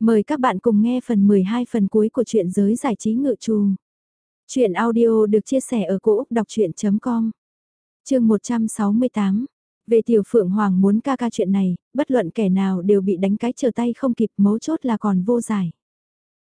Mời các bạn cùng nghe phần 12 phần cuối của truyện giới giải trí ngự trù. Chuyện audio được chia sẻ ở cỗ đọc chuyện.com Trường 168 Về tiểu phượng hoàng muốn ca ca chuyện này, bất luận kẻ nào đều bị đánh cái trở tay không kịp mấu chốt là còn vô giải.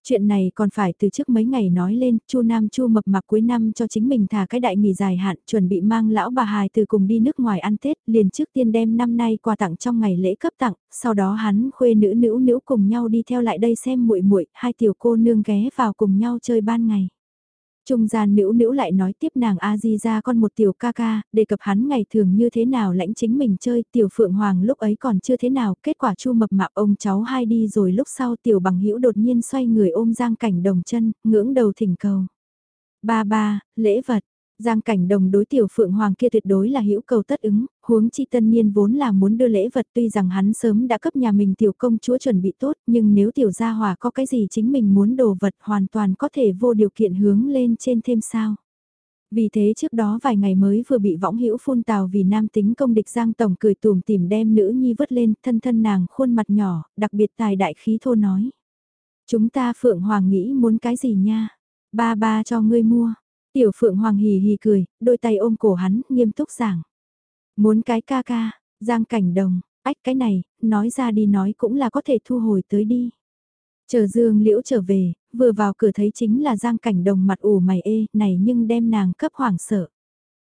Chuyện này còn phải từ trước mấy ngày nói lên, Chu Nam Chu mập mạp cuối năm cho chính mình thả cái đại nghỉ dài hạn, chuẩn bị mang lão bà hài từ cùng đi nước ngoài ăn Tết, liền trước tiên đem năm nay quà tặng trong ngày lễ cấp tặng, sau đó hắn khuê nữ nữ nữ cùng nhau đi theo lại đây xem muội muội, hai tiểu cô nương ghé vào cùng nhau chơi ban ngày. Trung gian nữ nữ lại nói tiếp nàng A Di ra con một tiểu ca ca, đề cập hắn ngày thường như thế nào lãnh chính mình chơi, tiểu phượng hoàng lúc ấy còn chưa thế nào, kết quả chu mập mạp ông cháu hai đi rồi lúc sau tiểu bằng hữu đột nhiên xoay người ôm giang cảnh đồng chân, ngưỡng đầu thỉnh cầu. Ba ba, lễ vật, Giang cảnh đồng đối tiểu phượng hoàng kia tuyệt đối là hữu cầu tất ứng, huống chi tân niên vốn là muốn đưa lễ vật tuy rằng hắn sớm đã cấp nhà mình tiểu công chúa chuẩn bị tốt nhưng nếu tiểu gia hòa có cái gì chính mình muốn đồ vật hoàn toàn có thể vô điều kiện hướng lên trên thêm sao. Vì thế trước đó vài ngày mới vừa bị võng hữu phun tào vì nam tính công địch Giang Tổng cười tùm tìm đem nữ nhi vứt lên thân thân nàng khuôn mặt nhỏ, đặc biệt tài đại khí thô nói. Chúng ta Phượng Hoàng nghĩ muốn cái gì nha? Ba ba cho ngươi mua. Tiểu Phượng Hoàng hì hì cười, đôi tay ôm cổ hắn, nghiêm túc giảng. Muốn cái ca ca, giang cảnh đồng, ách cái này, nói ra đi nói cũng là có thể thu hồi tới đi. Chờ Dương Liễu trở về, vừa vào cửa thấy chính là giang cảnh đồng mặt ủ mày ê, này nhưng đem nàng cấp hoảng sợ.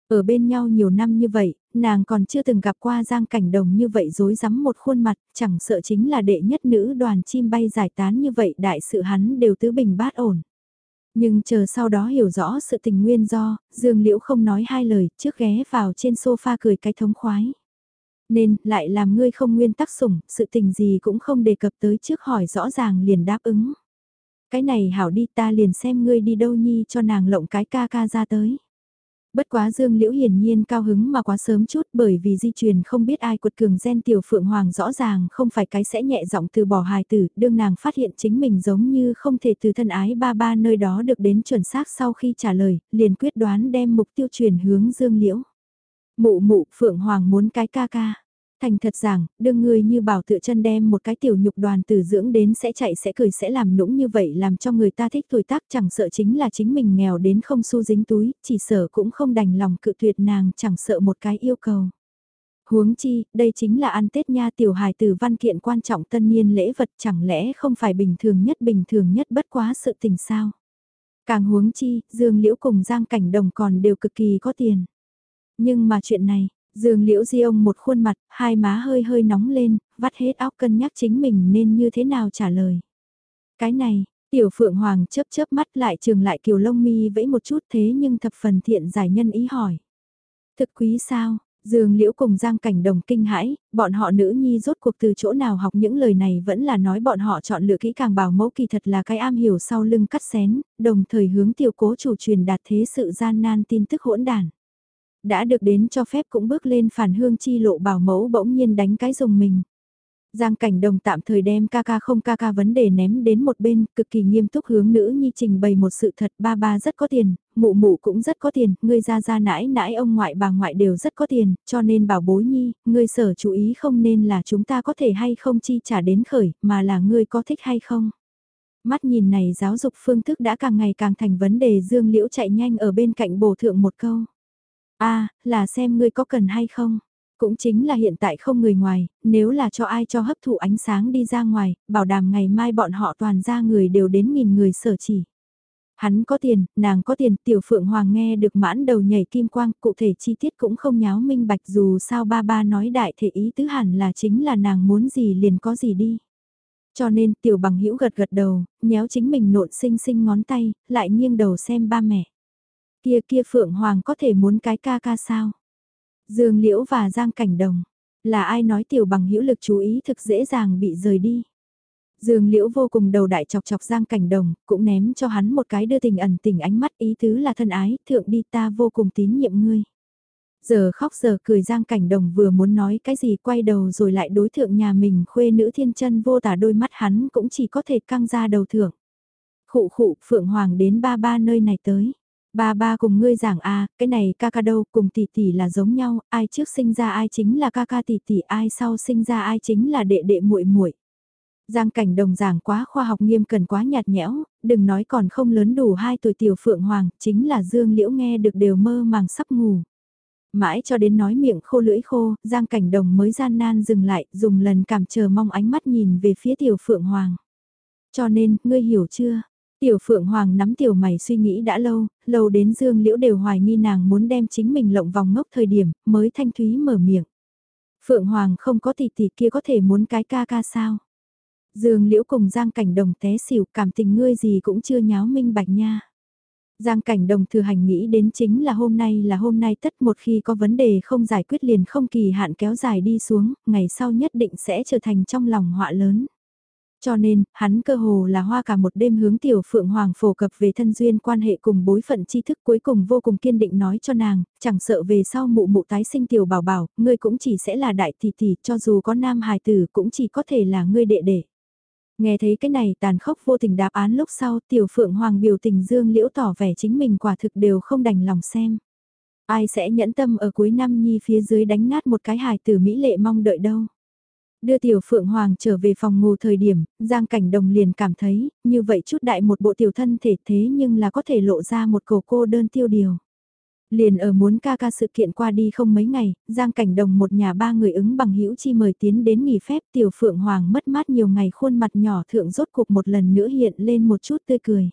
Ở bên nhau nhiều năm như vậy, nàng còn chưa từng gặp qua giang cảnh đồng như vậy dối rắm một khuôn mặt, chẳng sợ chính là đệ nhất nữ đoàn chim bay giải tán như vậy đại sự hắn đều tứ bình bát ổn. Nhưng chờ sau đó hiểu rõ sự tình nguyên do, Dương Liễu không nói hai lời, trước ghé vào trên sofa cười cái thống khoái. Nên, lại làm ngươi không nguyên tắc sủng, sự tình gì cũng không đề cập tới trước hỏi rõ ràng liền đáp ứng. Cái này hảo đi ta liền xem ngươi đi đâu nhi cho nàng lộng cái ca ca ra tới. Bất quá Dương Liễu hiển nhiên cao hứng mà quá sớm chút bởi vì di truyền không biết ai quật cường gen tiểu phượng hoàng rõ ràng không phải cái sẽ nhẹ giọng từ bỏ hài tử, đương nàng phát hiện chính mình giống như không thể từ thân ái ba ba nơi đó được đến chuẩn xác sau khi trả lời, liền quyết đoán đem mục tiêu truyền hướng Dương Liễu. Mụ mụ phượng hoàng muốn cái ca ca. Thành thật rằng, đương người như bảo tựa chân đem một cái tiểu nhục đoàn từ dưỡng đến sẽ chạy sẽ cười sẽ làm nũng như vậy làm cho người ta thích tuổi tác chẳng sợ chính là chính mình nghèo đến không xu dính túi, chỉ sợ cũng không đành lòng cự tuyệt nàng chẳng sợ một cái yêu cầu. Huống chi, đây chính là ăn Tết nha tiểu hài từ văn kiện quan trọng tân niên lễ vật chẳng lẽ không phải bình thường nhất bình thường nhất bất quá sự tình sao. Càng huống chi, Dương Liễu cùng Giang Cảnh Đồng còn đều cực kỳ có tiền. Nhưng mà chuyện này, Dương Liễu Di ông một khuôn mặt, hai má hơi hơi nóng lên, vắt hết óc cân nhắc chính mình nên như thế nào trả lời. Cái này, Tiểu Phượng Hoàng chớp chớp mắt lại trường lại kiều lông mi vẫy một chút thế nhưng thập phần thiện giải nhân ý hỏi. Thực quý sao? Dương Liễu cùng Giang Cảnh Đồng kinh hãi, bọn họ nữ nhi rốt cuộc từ chỗ nào học những lời này vẫn là nói bọn họ chọn lựa kỹ càng bảo mẫu kỳ thật là cái am hiểu sau lưng cắt xén, đồng thời hướng tiểu cố chủ truyền đạt thế sự gian nan tin tức hỗn đản đã được đến cho phép cũng bước lên phản hương chi lộ bảo mẫu bỗng nhiên đánh cái dùng mình. Giang cảnh đồng tạm thời đem ca ca không ca ca vấn đề ném đến một bên, cực kỳ nghiêm túc hướng nữ nhi trình bày một sự thật ba ba rất có tiền, mụ mụ cũng rất có tiền, ngươi ra ra nãi nãi ông ngoại bà ngoại đều rất có tiền, cho nên bảo bối nhi, ngươi sở chú ý không nên là chúng ta có thể hay không chi trả đến khởi, mà là ngươi có thích hay không. Mắt nhìn này giáo dục phương thức đã càng ngày càng thành vấn đề dương liễu chạy nhanh ở bên cạnh bổ thượng một câu a à, là xem ngươi có cần hay không. Cũng chính là hiện tại không người ngoài, nếu là cho ai cho hấp thụ ánh sáng đi ra ngoài, bảo đảm ngày mai bọn họ toàn ra người đều đến nghìn người sở chỉ. Hắn có tiền, nàng có tiền, tiểu phượng hoàng nghe được mãn đầu nhảy kim quang, cụ thể chi tiết cũng không nháo minh bạch dù sao ba ba nói đại thể ý tứ hẳn là chính là nàng muốn gì liền có gì đi. Cho nên tiểu bằng hữu gật gật đầu, nhéo chính mình nộn xinh xinh ngón tay, lại nghiêng đầu xem ba mẹ. Kia kia Phượng Hoàng có thể muốn cái ca ca sao? Dương Liễu và Giang Cảnh Đồng, là ai nói tiểu bằng hữu lực chú ý thực dễ dàng bị rời đi. Dương Liễu vô cùng đầu đại chọc chọc Giang Cảnh Đồng, cũng ném cho hắn một cái đưa tình ẩn tình ánh mắt ý tứ là thân ái, thượng đi ta vô cùng tín nhiệm ngươi. Giờ khóc giờ cười Giang Cảnh Đồng vừa muốn nói cái gì quay đầu rồi lại đối thượng nhà mình khuê nữ thiên chân vô tả đôi mắt hắn cũng chỉ có thể căng ra đầu thượng. Khụ khụ Phượng Hoàng đến ba ba nơi này tới. Ba ba cùng ngươi giảng a, à, cái này ca ca đâu cùng tỷ tỷ là giống nhau, ai trước sinh ra ai chính là ca ca tỷ tỷ, ai sau sinh ra ai chính là đệ đệ muội muội. Giang cảnh đồng giảng quá khoa học nghiêm cần quá nhạt nhẽo, đừng nói còn không lớn đủ hai tuổi tiểu phượng hoàng, chính là Dương Liễu nghe được đều mơ màng sắp ngủ. Mãi cho đến nói miệng khô lưỡi khô, Giang cảnh đồng mới gian nan dừng lại, dùng lần cảm chờ mong ánh mắt nhìn về phía tiểu phượng hoàng. Cho nên, ngươi hiểu chưa? Tiểu Phượng Hoàng nắm tiểu mày suy nghĩ đã lâu, lâu đến Dương Liễu đều hoài nghi nàng muốn đem chính mình lộng vòng ngốc thời điểm, mới thanh thúy mở miệng. Phượng Hoàng không có tỷ tỷ kia có thể muốn cái ca ca sao? Dương Liễu cùng Giang Cảnh Đồng té xỉu cảm tình ngươi gì cũng chưa nháo minh bạch nha. Giang Cảnh Đồng thừa hành nghĩ đến chính là hôm nay là hôm nay tất một khi có vấn đề không giải quyết liền không kỳ hạn kéo dài đi xuống, ngày sau nhất định sẽ trở thành trong lòng họa lớn. Cho nên, hắn cơ hồ là hoa cả một đêm hướng tiểu phượng hoàng phổ cập về thân duyên quan hệ cùng bối phận tri thức cuối cùng vô cùng kiên định nói cho nàng, chẳng sợ về sau mụ mụ tái sinh tiểu bảo bảo, ngươi cũng chỉ sẽ là đại tỷ tỷ, cho dù có nam hài tử cũng chỉ có thể là ngươi đệ đệ. Nghe thấy cái này tàn khốc vô tình đáp án lúc sau tiểu phượng hoàng biểu tình dương liễu tỏ vẻ chính mình quả thực đều không đành lòng xem. Ai sẽ nhẫn tâm ở cuối năm nhi phía dưới đánh nát một cái hài tử mỹ lệ mong đợi đâu. Đưa tiểu phượng hoàng trở về phòng ngủ thời điểm, Giang Cảnh Đồng liền cảm thấy, như vậy chút đại một bộ tiểu thân thể thế nhưng là có thể lộ ra một cổ cô đơn tiêu điều. Liền ở muốn ca ca sự kiện qua đi không mấy ngày, Giang Cảnh Đồng một nhà ba người ứng bằng hữu chi mời tiến đến nghỉ phép tiểu phượng hoàng mất mát nhiều ngày khuôn mặt nhỏ thượng rốt cuộc một lần nữa hiện lên một chút tươi cười.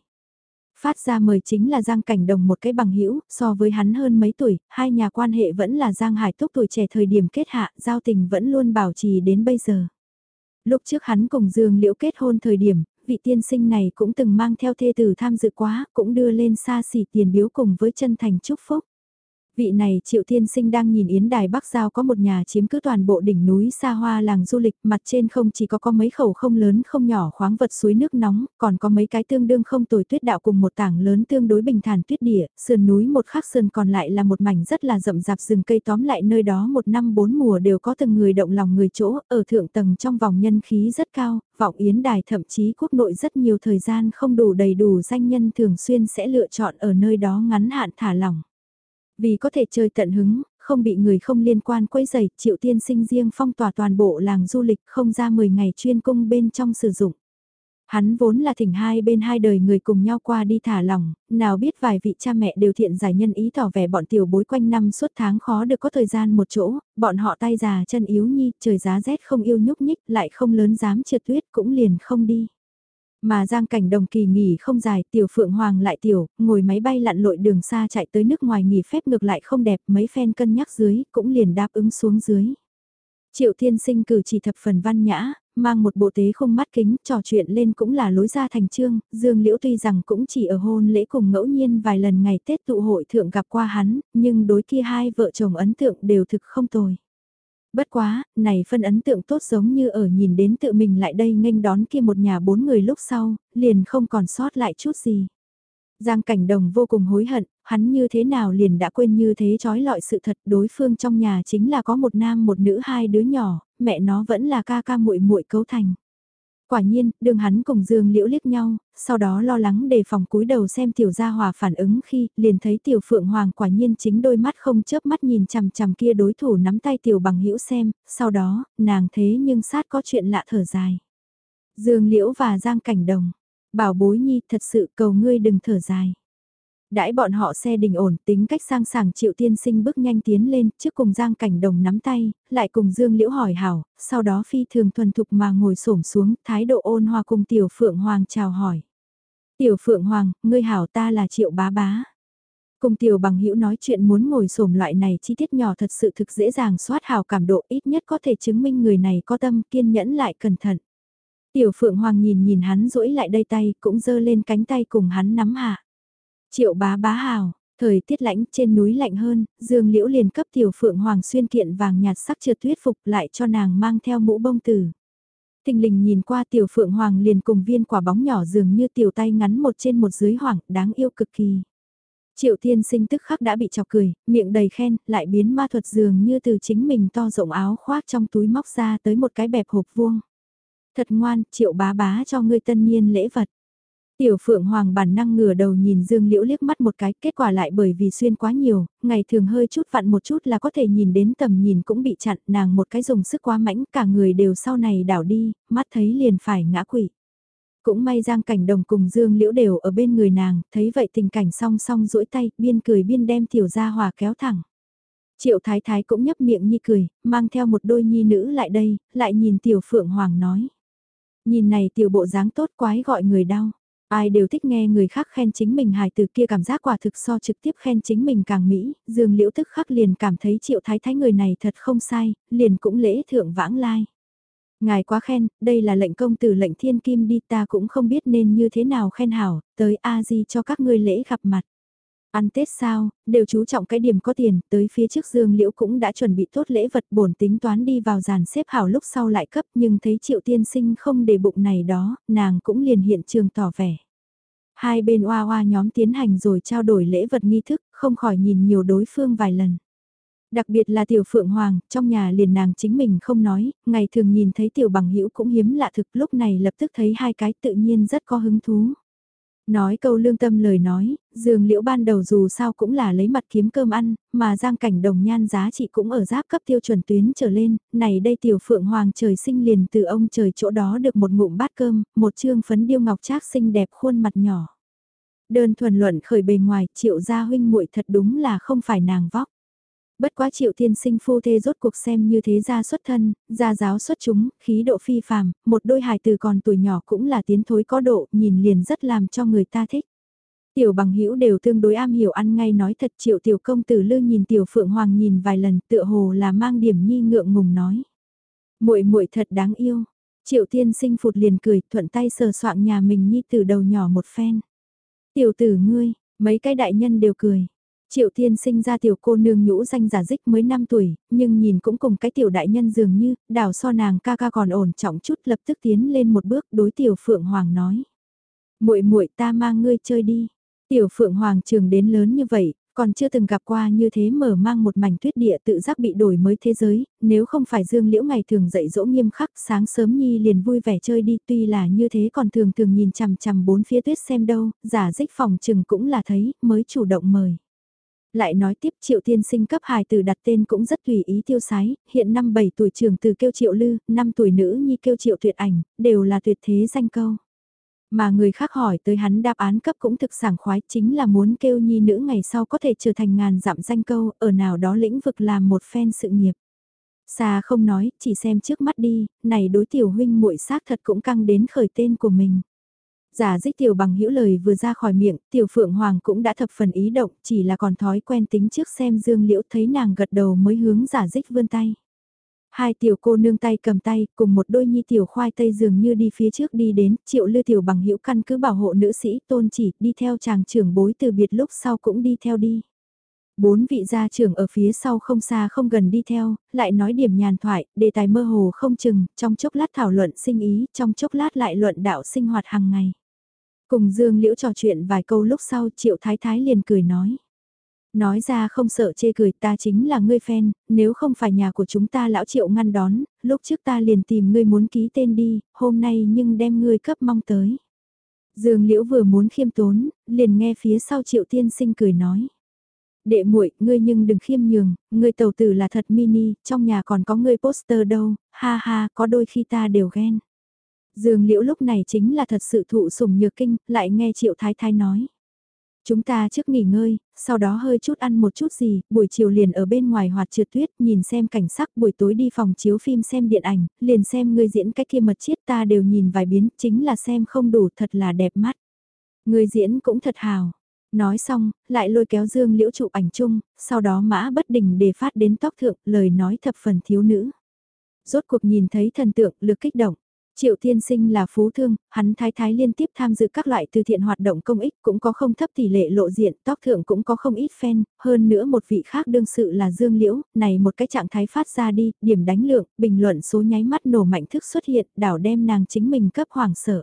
Phát ra mời chính là Giang Cảnh Đồng một cái bằng hữu so với hắn hơn mấy tuổi, hai nhà quan hệ vẫn là Giang Hải Túc tuổi trẻ thời điểm kết hạ, giao tình vẫn luôn bảo trì đến bây giờ. Lúc trước hắn cùng Dương Liễu kết hôn thời điểm, vị tiên sinh này cũng từng mang theo thê tử tham dự quá, cũng đưa lên xa xỉ tiền biếu cùng với chân thành chúc phúc. Vị này Triệu Thiên Sinh đang nhìn Yến Đài Bắc Giao có một nhà chiếm cứ toàn bộ đỉnh núi xa hoa làng du lịch, mặt trên không chỉ có có mấy khẩu không lớn không nhỏ khoáng vật suối nước nóng, còn có mấy cái tương đương không tồi tuyết đạo cùng một tảng lớn tương đối bình thản tuyết địa, sườn núi một khắc sườn còn lại là một mảnh rất là rậm rạp rừng cây tóm lại nơi đó một năm bốn mùa đều có từng người động lòng người chỗ, ở thượng tầng trong vòng nhân khí rất cao, vọng Yến Đài thậm chí quốc nội rất nhiều thời gian không đủ đầy đủ danh nhân thường xuyên sẽ lựa chọn ở nơi đó ngắn hạn thả lỏng. Vì có thể chơi tận hứng, không bị người không liên quan quấy rầy, triệu tiên sinh riêng phong tỏa toàn bộ làng du lịch không ra 10 ngày chuyên cung bên trong sử dụng. Hắn vốn là thỉnh hai bên hai đời người cùng nhau qua đi thả lòng, nào biết vài vị cha mẹ đều thiện giải nhân ý tỏ vẻ bọn tiểu bối quanh năm suốt tháng khó được có thời gian một chỗ, bọn họ tay già chân yếu nhi, trời giá rét không yêu nhúc nhích, lại không lớn dám trượt tuyết cũng liền không đi. Mà giang cảnh đồng kỳ nghỉ không dài, tiểu phượng hoàng lại tiểu, ngồi máy bay lặn lội đường xa chạy tới nước ngoài nghỉ phép ngược lại không đẹp, mấy phen cân nhắc dưới, cũng liền đáp ứng xuống dưới. Triệu thiên sinh cử chỉ thập phần văn nhã, mang một bộ tế không mắt kính, trò chuyện lên cũng là lối ra thành trương, Dương Liễu tuy rằng cũng chỉ ở hôn lễ cùng ngẫu nhiên vài lần ngày Tết tụ hội thượng gặp qua hắn, nhưng đối kia hai vợ chồng ấn tượng đều thực không tồi. Bất quá, này phân ấn tượng tốt giống như ở nhìn đến tự mình lại đây nghênh đón kia một nhà bốn người lúc sau, liền không còn sót lại chút gì. Giang cảnh đồng vô cùng hối hận, hắn như thế nào liền đã quên như thế trói lọi sự thật đối phương trong nhà chính là có một nam một nữ hai đứa nhỏ, mẹ nó vẫn là ca ca muội muội cấu thành. Quả nhiên, đường hắn cùng Dương Liễu liếc nhau, sau đó lo lắng đề phòng cúi đầu xem tiểu gia hòa phản ứng khi liền thấy tiểu phượng hoàng quả nhiên chính đôi mắt không chớp mắt nhìn chằm chằm kia đối thủ nắm tay tiểu bằng hữu xem, sau đó, nàng thế nhưng sát có chuyện lạ thở dài. Dương Liễu và Giang Cảnh Đồng, bảo bối nhi thật sự cầu ngươi đừng thở dài đãi bọn họ xe đình ổn tính cách sang sảng triệu tiên sinh bước nhanh tiến lên trước cùng Giang Cảnh Đồng nắm tay, lại cùng Dương Liễu hỏi hảo, sau đó phi thường thuần thục mà ngồi xổm xuống, thái độ ôn hòa cùng Tiểu Phượng Hoàng chào hỏi. Tiểu Phượng Hoàng, ngươi hảo ta là triệu bá bá. Cùng Tiểu Bằng Hữu nói chuyện muốn ngồi xổm loại này chi tiết nhỏ thật sự thực dễ dàng soát hào cảm độ ít nhất có thể chứng minh người này có tâm kiên nhẫn lại cẩn thận. Tiểu Phượng Hoàng nhìn nhìn hắn duỗi lại đây tay cũng giơ lên cánh tay cùng hắn nắm hạ. Triệu bá bá hào, thời tiết lạnh trên núi lạnh hơn, Dương Liễu liền cấp tiểu phượng hoàng xuyên kiện vàng nhạt sắc trượt thuyết phục lại cho nàng mang theo mũ bông tử. Tình lình nhìn qua tiểu phượng hoàng liền cùng viên quả bóng nhỏ dường như tiểu tay ngắn một trên một dưới hoàng, đáng yêu cực kỳ. Triệu thiên sinh tức khắc đã bị chọc cười, miệng đầy khen, lại biến ma thuật dường như từ chính mình to rộng áo khoác trong túi móc ra tới một cái bẹp hộp vuông. Thật ngoan, triệu bá bá cho ngươi tân niên lễ vật. Tiểu Phượng Hoàng bản năng ngửa đầu nhìn Dương Liễu liếc mắt một cái, kết quả lại bởi vì xuyên quá nhiều, ngày thường hơi chút vặn một chút là có thể nhìn đến tầm nhìn cũng bị chặn, nàng một cái dùng sức quá mãnh, cả người đều sau này đảo đi, mắt thấy liền phải ngã quỵ. Cũng may Giang Cảnh Đồng cùng Dương Liễu đều ở bên người nàng, thấy vậy tình cảnh song song duỗi tay, biên cười biên đem tiểu gia hòa kéo thẳng. Triệu Thái Thái cũng nhấp miệng nhi cười, mang theo một đôi nhi nữ lại đây, lại nhìn tiểu Phượng Hoàng nói. Nhìn này tiểu bộ dáng tốt quái gọi người đau. Ai đều thích nghe người khác khen chính mình hài từ kia cảm giác quả thực so trực tiếp khen chính mình càng mỹ, dương liễu tức khắc liền cảm thấy triệu thái thái người này thật không sai, liền cũng lễ thượng vãng lai. Ngài quá khen, đây là lệnh công tử lệnh thiên kim đi ta cũng không biết nên như thế nào khen hảo, tới A-di cho các ngươi lễ gặp mặt. Ăn Tết sao, đều chú trọng cái điểm có tiền, tới phía trước Dương Liễu cũng đã chuẩn bị tốt lễ vật bổn tính toán đi vào giàn xếp hảo lúc sau lại cấp nhưng thấy triệu tiên sinh không để bụng này đó, nàng cũng liền hiện trường tỏ vẻ. Hai bên oa oa nhóm tiến hành rồi trao đổi lễ vật nghi thức, không khỏi nhìn nhiều đối phương vài lần. Đặc biệt là tiểu phượng hoàng, trong nhà liền nàng chính mình không nói, ngày thường nhìn thấy tiểu bằng hữu cũng hiếm lạ thực lúc này lập tức thấy hai cái tự nhiên rất có hứng thú. Nói câu lương tâm lời nói, dường liễu ban đầu dù sao cũng là lấy mặt kiếm cơm ăn, mà giang cảnh đồng nhan giá trị cũng ở giáp cấp tiêu chuẩn tuyến trở lên, này đây tiểu phượng hoàng trời sinh liền từ ông trời chỗ đó được một ngụm bát cơm, một chương phấn điêu ngọc trác xinh đẹp khuôn mặt nhỏ. Đơn thuần luận khởi bề ngoài, triệu gia huynh muội thật đúng là không phải nàng vóc. Bất quá triệu tiên sinh phu thê rốt cuộc xem như thế gia xuất thân, gia giáo xuất chúng, khí độ phi phàm, một đôi hài từ còn tuổi nhỏ cũng là tiến thối có độ, nhìn liền rất làm cho người ta thích. Tiểu bằng hữu đều tương đối am hiểu ăn ngay nói thật triệu tiểu công tử lư nhìn tiểu phượng hoàng nhìn vài lần tựa hồ là mang điểm nhi ngượng ngùng nói. muội muội thật đáng yêu. Triệu tiên sinh phụt liền cười thuận tay sờ soạng nhà mình nhi từ đầu nhỏ một phen. Tiểu tử ngươi, mấy cái đại nhân đều cười. Triệu Thiên sinh ra tiểu cô nương nhũ danh giả dích mới 5 tuổi, nhưng nhìn cũng cùng cái tiểu đại nhân dường như, đảo so nàng ca ca còn ổn trọng chút lập tức tiến lên một bước đối tiểu Phượng Hoàng nói. muội muội ta mang ngươi chơi đi. Tiểu Phượng Hoàng trường đến lớn như vậy, còn chưa từng gặp qua như thế mở mang một mảnh tuyết địa tự giác bị đổi mới thế giới, nếu không phải Dương Liễu ngày thường dậy dỗ nghiêm khắc sáng sớm Nhi liền vui vẻ chơi đi tuy là như thế còn thường thường nhìn chằm chằm bốn phía tuyết xem đâu, giả dích phòng chừng cũng là thấy, mới chủ động mời. Lại nói tiếp triệu tiên sinh cấp hài từ đặt tên cũng rất tùy ý tiêu sái, hiện năm 7 tuổi trường từ kêu triệu lư, 5 tuổi nữ nhi kêu triệu tuyệt ảnh, đều là tuyệt thế danh câu. Mà người khác hỏi tới hắn đáp án cấp cũng thực sảng khoái chính là muốn kêu nhi nữ ngày sau có thể trở thành ngàn dặm danh câu ở nào đó lĩnh vực làm một phen sự nghiệp. Xa không nói, chỉ xem trước mắt đi, này đối tiểu huynh muội xác thật cũng căng đến khởi tên của mình. Giả dích tiểu bằng hữu lời vừa ra khỏi miệng, tiểu phượng hoàng cũng đã thập phần ý động, chỉ là còn thói quen tính trước xem dương liễu thấy nàng gật đầu mới hướng giả dích vươn tay. Hai tiểu cô nương tay cầm tay, cùng một đôi nhi tiểu khoai tây dường như đi phía trước đi đến, triệu lư tiểu bằng hữu căn cứ bảo hộ nữ sĩ tôn chỉ, đi theo chàng trưởng bối từ biệt lúc sau cũng đi theo đi. Bốn vị gia trưởng ở phía sau không xa không gần đi theo, lại nói điểm nhàn thoại, đề tài mơ hồ không chừng, trong chốc lát thảo luận sinh ý, trong chốc lát lại luận đạo sinh hoạt hàng ngày. Cùng Dương Liễu trò chuyện vài câu lúc sau Triệu Thái Thái liền cười nói. Nói ra không sợ chê cười ta chính là ngươi fan, nếu không phải nhà của chúng ta lão Triệu ngăn đón, lúc trước ta liền tìm ngươi muốn ký tên đi, hôm nay nhưng đem ngươi cấp mong tới. Dương Liễu vừa muốn khiêm tốn, liền nghe phía sau Triệu Tiên Sinh cười nói. Đệ muội, ngươi nhưng đừng khiêm nhường, ngươi tàu tử là thật mini, trong nhà còn có ngươi poster đâu, ha ha, có đôi khi ta đều ghen. Dương Liễu lúc này chính là thật sự thụ sủng nhược kinh, lại nghe Triệu Thái Thái nói. Chúng ta trước nghỉ ngơi, sau đó hơi chút ăn một chút gì, buổi chiều liền ở bên ngoài hoạt trượt tuyết, nhìn xem cảnh sắc, buổi tối đi phòng chiếu phim xem điện ảnh, liền xem ngươi diễn cách kia mật chiết ta đều nhìn vài biến, chính là xem không đủ thật là đẹp mắt. Ngươi diễn cũng thật hào. Nói xong, lại lôi kéo Dương Liễu chụp ảnh chung, sau đó mã bất đình để phát đến tóc thượng, lời nói thập phần thiếu nữ. Rốt cuộc nhìn thấy thần tượng lực kích động. Triệu Thiên Sinh là phú thương, hắn thái thái liên tiếp tham dự các loại từ thiện hoạt động công ích cũng có không thấp tỷ lệ lộ diện, tóc thượng cũng có không ít fan, hơn nữa một vị khác đương sự là Dương Liễu, này một cái trạng thái phát ra đi, điểm đánh lượng, bình luận số nháy mắt nổ mạnh thức xuất hiện, đảo đem nàng chính mình cấp hoàng sở.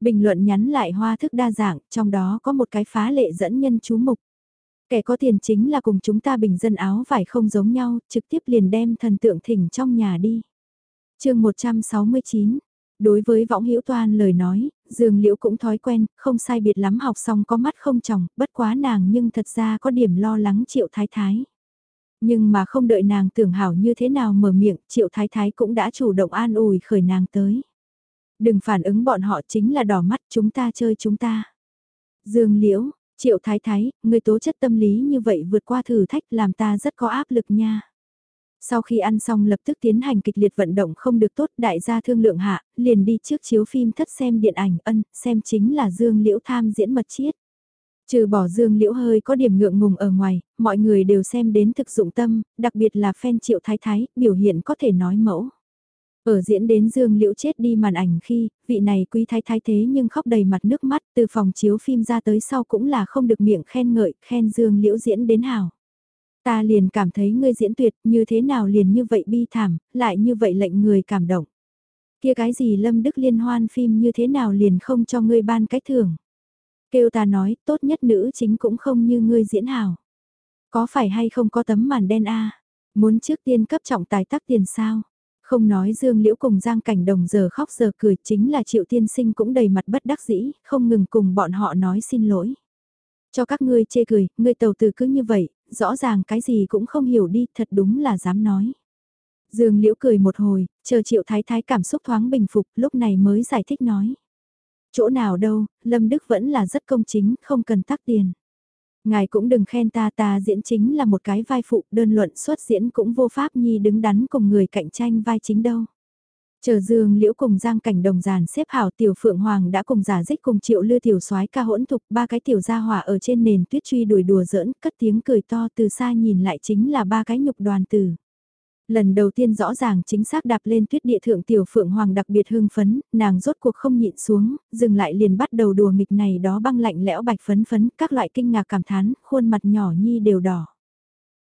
Bình luận nhắn lại hoa thức đa dạng, trong đó có một cái phá lệ dẫn nhân chú mục. Kẻ có tiền chính là cùng chúng ta bình dân áo vải không giống nhau, trực tiếp liền đem thần tượng thỉnh trong nhà đi. chương 169 Đối với võng hữu toan lời nói, Dương Liễu cũng thói quen, không sai biệt lắm học xong có mắt không chồng, bất quá nàng nhưng thật ra có điểm lo lắng triệu thái thái. Nhưng mà không đợi nàng tưởng hảo như thế nào mở miệng, triệu thái thái cũng đã chủ động an ủi khởi nàng tới. Đừng phản ứng bọn họ chính là đỏ mắt chúng ta chơi chúng ta. Dương Liễu, triệu thái thái, người tố chất tâm lý như vậy vượt qua thử thách làm ta rất có áp lực nha. Sau khi ăn xong lập tức tiến hành kịch liệt vận động không được tốt đại gia thương lượng hạ, liền đi trước chiếu phim thất xem điện ảnh ân, xem chính là Dương Liễu tham diễn mật chiết. Trừ bỏ Dương Liễu hơi có điểm ngượng ngùng ở ngoài, mọi người đều xem đến thực dụng tâm, đặc biệt là fan triệu thái thái, biểu hiện có thể nói mẫu. Ở diễn đến Dương Liễu chết đi màn ảnh khi, vị này quý thái thái thế nhưng khóc đầy mặt nước mắt từ phòng chiếu phim ra tới sau cũng là không được miệng khen ngợi, khen Dương Liễu diễn đến hảo. Ta liền cảm thấy ngươi diễn tuyệt như thế nào liền như vậy bi thảm, lại như vậy lệnh người cảm động. Kia cái gì Lâm Đức liên hoan phim như thế nào liền không cho ngươi ban cái thưởng. Kêu ta nói tốt nhất nữ chính cũng không như ngươi diễn hảo. Có phải hay không có tấm màn đen a Muốn trước tiên cấp trọng tài tắc tiền sao? Không nói Dương Liễu cùng Giang Cảnh Đồng giờ khóc giờ cười chính là Triệu Tiên Sinh cũng đầy mặt bất đắc dĩ, không ngừng cùng bọn họ nói xin lỗi. Cho các ngươi chê cười, ngươi tàu từ cứ như vậy, rõ ràng cái gì cũng không hiểu đi, thật đúng là dám nói. Dương Liễu cười một hồi, chờ Triệu Thái Thái cảm xúc thoáng bình phục, lúc này mới giải thích nói. Chỗ nào đâu, Lâm Đức vẫn là rất công chính, không cần tắc tiền. Ngài cũng đừng khen ta ta diễn chính là một cái vai phụ, đơn luận xuất diễn cũng vô pháp nhi đứng đắn cùng người cạnh tranh vai chính đâu. Chờ Dương Liễu cùng Giang Cảnh Đồng giàn xếp hảo Tiểu Phượng Hoàng đã cùng giả dích cùng Triệu Lư Tiểu soái ca hỗn thục ba cái tiểu gia hỏa ở trên nền tuyết truy đuổi đùa giỡn, cất tiếng cười to từ xa nhìn lại chính là ba cái nhục đoàn tử. Lần đầu tiên rõ ràng chính xác đạp lên tuyết địa thượng Tiểu Phượng Hoàng đặc biệt hưng phấn, nàng rốt cuộc không nhịn xuống, dừng lại liền bắt đầu đùa nghịch này đó băng lạnh lẽo bạch phấn phấn, các loại kinh ngạc cảm thán, khuôn mặt nhỏ nhi đều đỏ.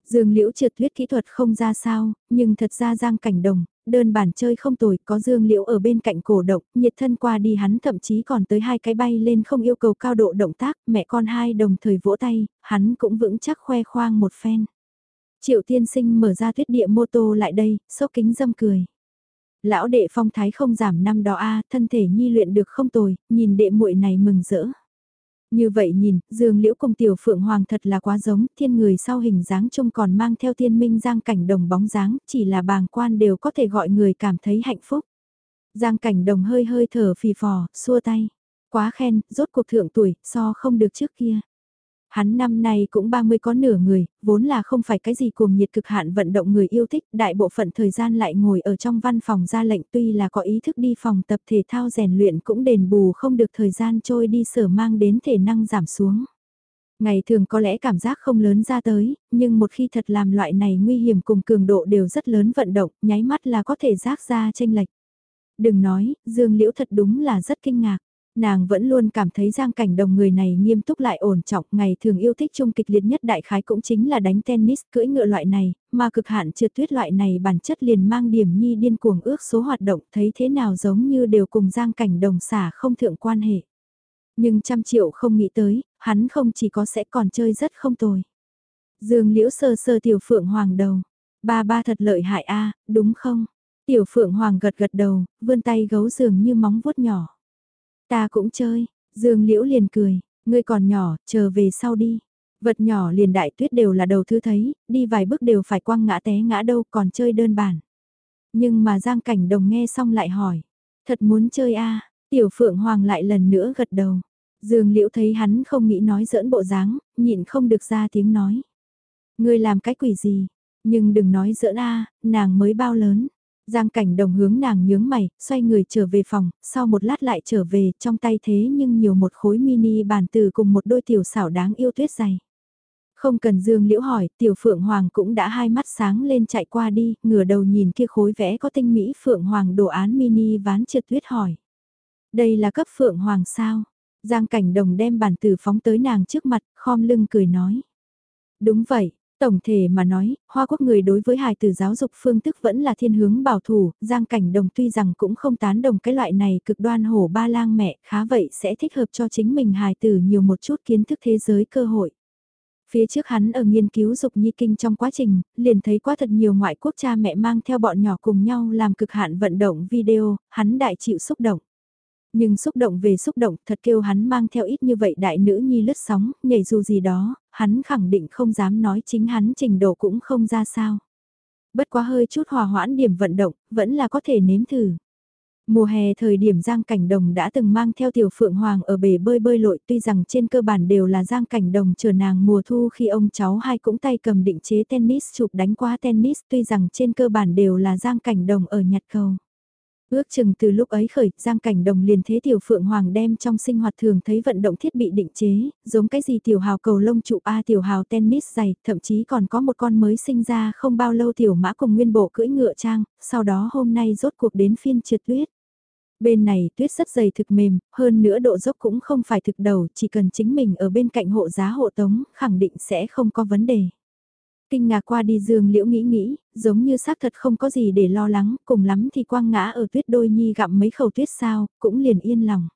Dương Liễu trượt tuyết kỹ thuật không ra sao, nhưng thật ra Giang Cảnh Đồng, đơn bản chơi không tồi, có Dương Liễu ở bên cạnh cổ động, nhiệt thân qua đi hắn thậm chí còn tới hai cái bay lên không yêu cầu cao độ động tác, mẹ con hai đồng thời vỗ tay, hắn cũng vững chắc khoe khoang một phen. Triệu tiên sinh mở ra tuyết địa mô tô lại đây, sốc kính dâm cười. Lão đệ phong thái không giảm năm đó a thân thể nhi luyện được không tồi, nhìn đệ muội này mừng rỡ. Như vậy nhìn, Dương Liễu cùng Tiểu Phượng Hoàng thật là quá giống, thiên người sau hình dáng trông còn mang theo thiên minh giang cảnh đồng bóng dáng, chỉ là bàng quan đều có thể gọi người cảm thấy hạnh phúc. Giang cảnh đồng hơi hơi thở phì phò, xua tay. Quá khen, rốt cuộc thượng tuổi, so không được trước kia. Hắn năm nay cũng 30 có nửa người, vốn là không phải cái gì cuồng nhiệt cực hạn vận động người yêu thích, đại bộ phận thời gian lại ngồi ở trong văn phòng ra lệnh tuy là có ý thức đi phòng tập thể thao rèn luyện cũng đền bù không được thời gian trôi đi sở mang đến thể năng giảm xuống. Ngày thường có lẽ cảm giác không lớn ra tới, nhưng một khi thật làm loại này nguy hiểm cùng cường độ đều rất lớn vận động, nháy mắt là có thể rác ra tranh lệch. Đừng nói, Dương Liễu thật đúng là rất kinh ngạc. Nàng vẫn luôn cảm thấy giang cảnh đồng người này nghiêm túc lại ổn trọng, ngày thường yêu thích chung kịch liệt nhất đại khái cũng chính là đánh tennis cưỡi ngựa loại này, mà cực hạn trượt tuyết loại này bản chất liền mang điểm nhi điên cuồng ước số hoạt động thấy thế nào giống như đều cùng giang cảnh đồng xả không thượng quan hệ. Nhưng trăm triệu không nghĩ tới, hắn không chỉ có sẽ còn chơi rất không tồi. Dương liễu sơ sơ tiểu phượng hoàng đầu, ba ba thật lợi hại a đúng không? Tiểu phượng hoàng gật gật đầu, vươn tay gấu dường như móng vuốt nhỏ. Ta cũng chơi, Dương Liễu liền cười, ngươi còn nhỏ, chờ về sau đi. Vật nhỏ liền đại tuyết đều là đầu thứ thấy, đi vài bước đều phải quăng ngã té ngã đâu còn chơi đơn bản. Nhưng mà Giang Cảnh Đồng nghe xong lại hỏi, thật muốn chơi a Tiểu Phượng Hoàng lại lần nữa gật đầu. Dương Liễu thấy hắn không nghĩ nói giỡn bộ dáng, nhịn không được ra tiếng nói. Ngươi làm cái quỷ gì? Nhưng đừng nói giỡn a nàng mới bao lớn. Giang cảnh đồng hướng nàng nhướng mày, xoay người trở về phòng, sau một lát lại trở về, trong tay thế nhưng nhiều một khối mini bàn từ cùng một đôi tiểu xảo đáng yêu tuyết dày. Không cần Dương Liễu hỏi, tiểu Phượng Hoàng cũng đã hai mắt sáng lên chạy qua đi, ngửa đầu nhìn kia khối vẽ có tinh mỹ Phượng Hoàng đồ án mini ván trượt tuyết hỏi. Đây là cấp Phượng Hoàng sao? Giang cảnh đồng đem bàn từ phóng tới nàng trước mặt, khom lưng cười nói. Đúng vậy, Tổng thể mà nói, Hoa Quốc người đối với hài tử giáo dục phương thức vẫn là thiên hướng bảo thủ, Giang Cảnh Đồng tuy rằng cũng không tán đồng cái loại này cực đoan hổ ba lang mẹ, khá vậy sẽ thích hợp cho chính mình hài tử nhiều một chút kiến thức thế giới cơ hội. Phía trước hắn ở nghiên cứu dục nhi kinh trong quá trình, liền thấy quá thật nhiều ngoại quốc cha mẹ mang theo bọn nhỏ cùng nhau làm cực hạn vận động video, hắn đại chịu xúc động. Nhưng xúc động về xúc động thật kêu hắn mang theo ít như vậy đại nữ nhi lướt sóng, nhảy dù gì đó, hắn khẳng định không dám nói chính hắn trình độ cũng không ra sao. Bất quá hơi chút hòa hoãn điểm vận động, vẫn là có thể nếm thử. Mùa hè thời điểm Giang Cảnh Đồng đã từng mang theo Tiểu Phượng Hoàng ở bể bơi bơi lội tuy rằng trên cơ bản đều là Giang Cảnh Đồng chờ nàng mùa thu khi ông cháu hai cũng tay cầm định chế tennis chụp đánh qua tennis tuy rằng trên cơ bản đều là Giang Cảnh Đồng ở nhặt cầu. Ước chừng từ lúc ấy khởi, Giang Cảnh Đồng liền thế Tiểu Phượng Hoàng đem trong sinh hoạt thường thấy vận động thiết bị định chế, giống cái gì Tiểu Hào cầu lông trụ A Tiểu Hào tennis giày, thậm chí còn có một con mới sinh ra không bao lâu Tiểu Mã cùng nguyên bộ cưỡi ngựa trang, sau đó hôm nay rốt cuộc đến phiên trượt tuyết. Bên này tuyết rất dày thực mềm, hơn nữa độ dốc cũng không phải thực đầu, chỉ cần chính mình ở bên cạnh hộ giá hộ tống, khẳng định sẽ không có vấn đề. Kinh ngạc qua đi dương liễu nghĩ nghĩ, giống như xác thật không có gì để lo lắng, cùng lắm thì quang ngã ở tuyết đôi nhi gặm mấy khẩu tuyết sao, cũng liền yên lòng.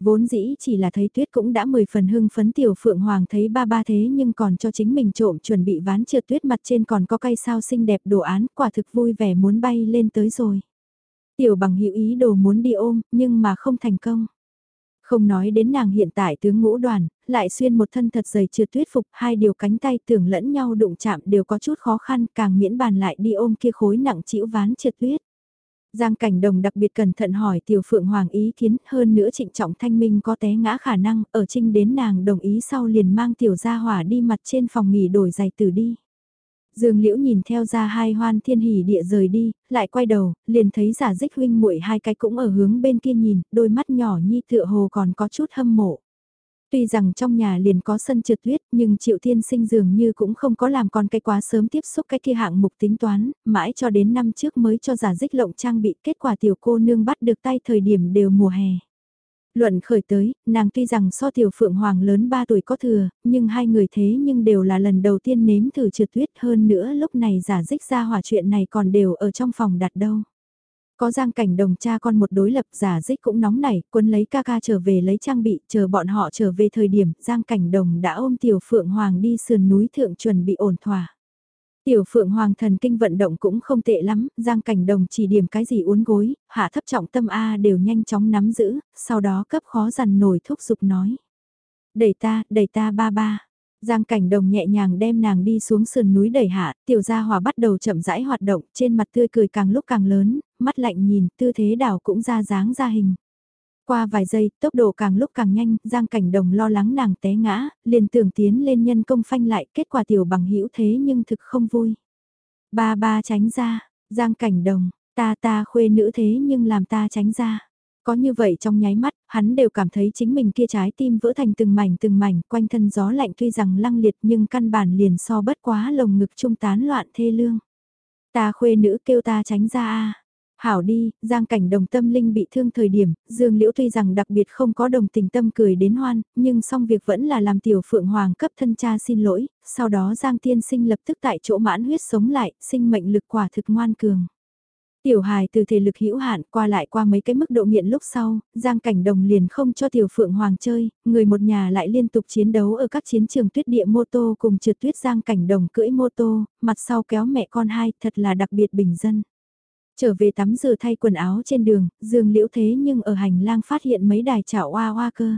Vốn dĩ chỉ là thấy tuyết cũng đã mười phần hưng phấn tiểu phượng hoàng thấy ba ba thế nhưng còn cho chính mình trộm chuẩn bị ván trượt tuyết mặt trên còn có cây sao xinh đẹp đồ án quả thực vui vẻ muốn bay lên tới rồi. Tiểu bằng hữu ý đồ muốn đi ôm nhưng mà không thành công. Không nói đến nàng hiện tại tướng ngũ đoàn, lại xuyên một thân thật dày chưa tuyết phục, hai điều cánh tay tưởng lẫn nhau đụng chạm đều có chút khó khăn, càng miễn bàn lại đi ôm kia khối nặng chịu ván trượt tuyết. Giang Cảnh Đồng đặc biệt cẩn thận hỏi Tiểu Phượng Hoàng ý kiến, hơn nữa trịnh trọng thanh minh có té ngã khả năng, ở trinh đến nàng đồng ý sau liền mang Tiểu Gia Hỏa đi mặt trên phòng nghỉ đổi giày từ đi. Dương Liễu nhìn theo ra hai hoan thiên hỉ địa rời đi, lại quay đầu, liền thấy giả dích huynh muội hai cái cũng ở hướng bên kia nhìn, đôi mắt nhỏ nhi tựa hồ còn có chút hâm mộ. Tuy rằng trong nhà liền có sân trượt tuyết nhưng Triệu Thiên Sinh dường như cũng không có làm con cái quá sớm tiếp xúc cái kia hạng mục tính toán, mãi cho đến năm trước mới cho giả dích lộng trang bị kết quả tiểu cô nương bắt được tay thời điểm đều mùa hè. Luận khởi tới, nàng tuy rằng so tiểu phượng hoàng lớn 3 tuổi có thừa, nhưng hai người thế nhưng đều là lần đầu tiên nếm thử trượt tuyết hơn nữa lúc này giả dích ra hỏa chuyện này còn đều ở trong phòng đặt đâu. Có giang cảnh đồng cha con một đối lập giả dích cũng nóng nảy, quân lấy ca ca trở về lấy trang bị, chờ bọn họ trở về thời điểm giang cảnh đồng đã ôm tiểu phượng hoàng đi sườn núi thượng chuẩn bị ổn thỏa. Tiểu phượng hoàng thần kinh vận động cũng không tệ lắm, giang cảnh đồng chỉ điểm cái gì uốn gối, hạ thấp trọng tâm A đều nhanh chóng nắm giữ, sau đó cấp khó dằn nổi thúc giục nói. Đẩy ta, đẩy ta ba ba. Giang cảnh đồng nhẹ nhàng đem nàng đi xuống sườn núi đẩy hạ, tiểu gia hòa bắt đầu chậm rãi hoạt động, trên mặt tươi cười càng lúc càng lớn, mắt lạnh nhìn, tư thế đảo cũng ra dáng ra hình. Qua vài giây, tốc độ càng lúc càng nhanh, Giang Cảnh Đồng lo lắng nàng té ngã, liền tưởng tiến lên nhân công phanh lại, kết quả tiểu bằng hữu thế nhưng thực không vui. Ba ba tránh ra, Giang Cảnh Đồng, ta ta khuê nữ thế nhưng làm ta tránh ra. Có như vậy trong nháy mắt, hắn đều cảm thấy chính mình kia trái tim vỡ thành từng mảnh từng mảnh, quanh thân gió lạnh tuy rằng lăng liệt nhưng căn bản liền so bất quá lồng ngực trung tán loạn thê lương. Ta khuê nữ kêu ta tránh ra a Hảo đi, giang cảnh đồng tâm linh bị thương thời điểm, Dương Liễu tuy rằng đặc biệt không có đồng tình tâm cười đến hoan, nhưng song việc vẫn là làm tiểu phượng hoàng cấp thân cha xin lỗi, sau đó giang tiên sinh lập tức tại chỗ mãn huyết sống lại, sinh mệnh lực quả thực ngoan cường. Tiểu hài từ thể lực hữu hạn qua lại qua mấy cái mức độ nghiện lúc sau, Giang Cảnh Đồng liền không cho Tiểu Phượng Hoàng chơi, người một nhà lại liên tục chiến đấu ở các chiến trường tuyết địa mô tô cùng trượt tuyết Giang Cảnh Đồng cưỡi mô tô, mặt sau kéo mẹ con hai, thật là đặc biệt bình dân. Trở về tắm rửa thay quần áo trên đường, Dương Liễu thế nhưng ở hành lang phát hiện mấy đài chảo hoa hoa cơ.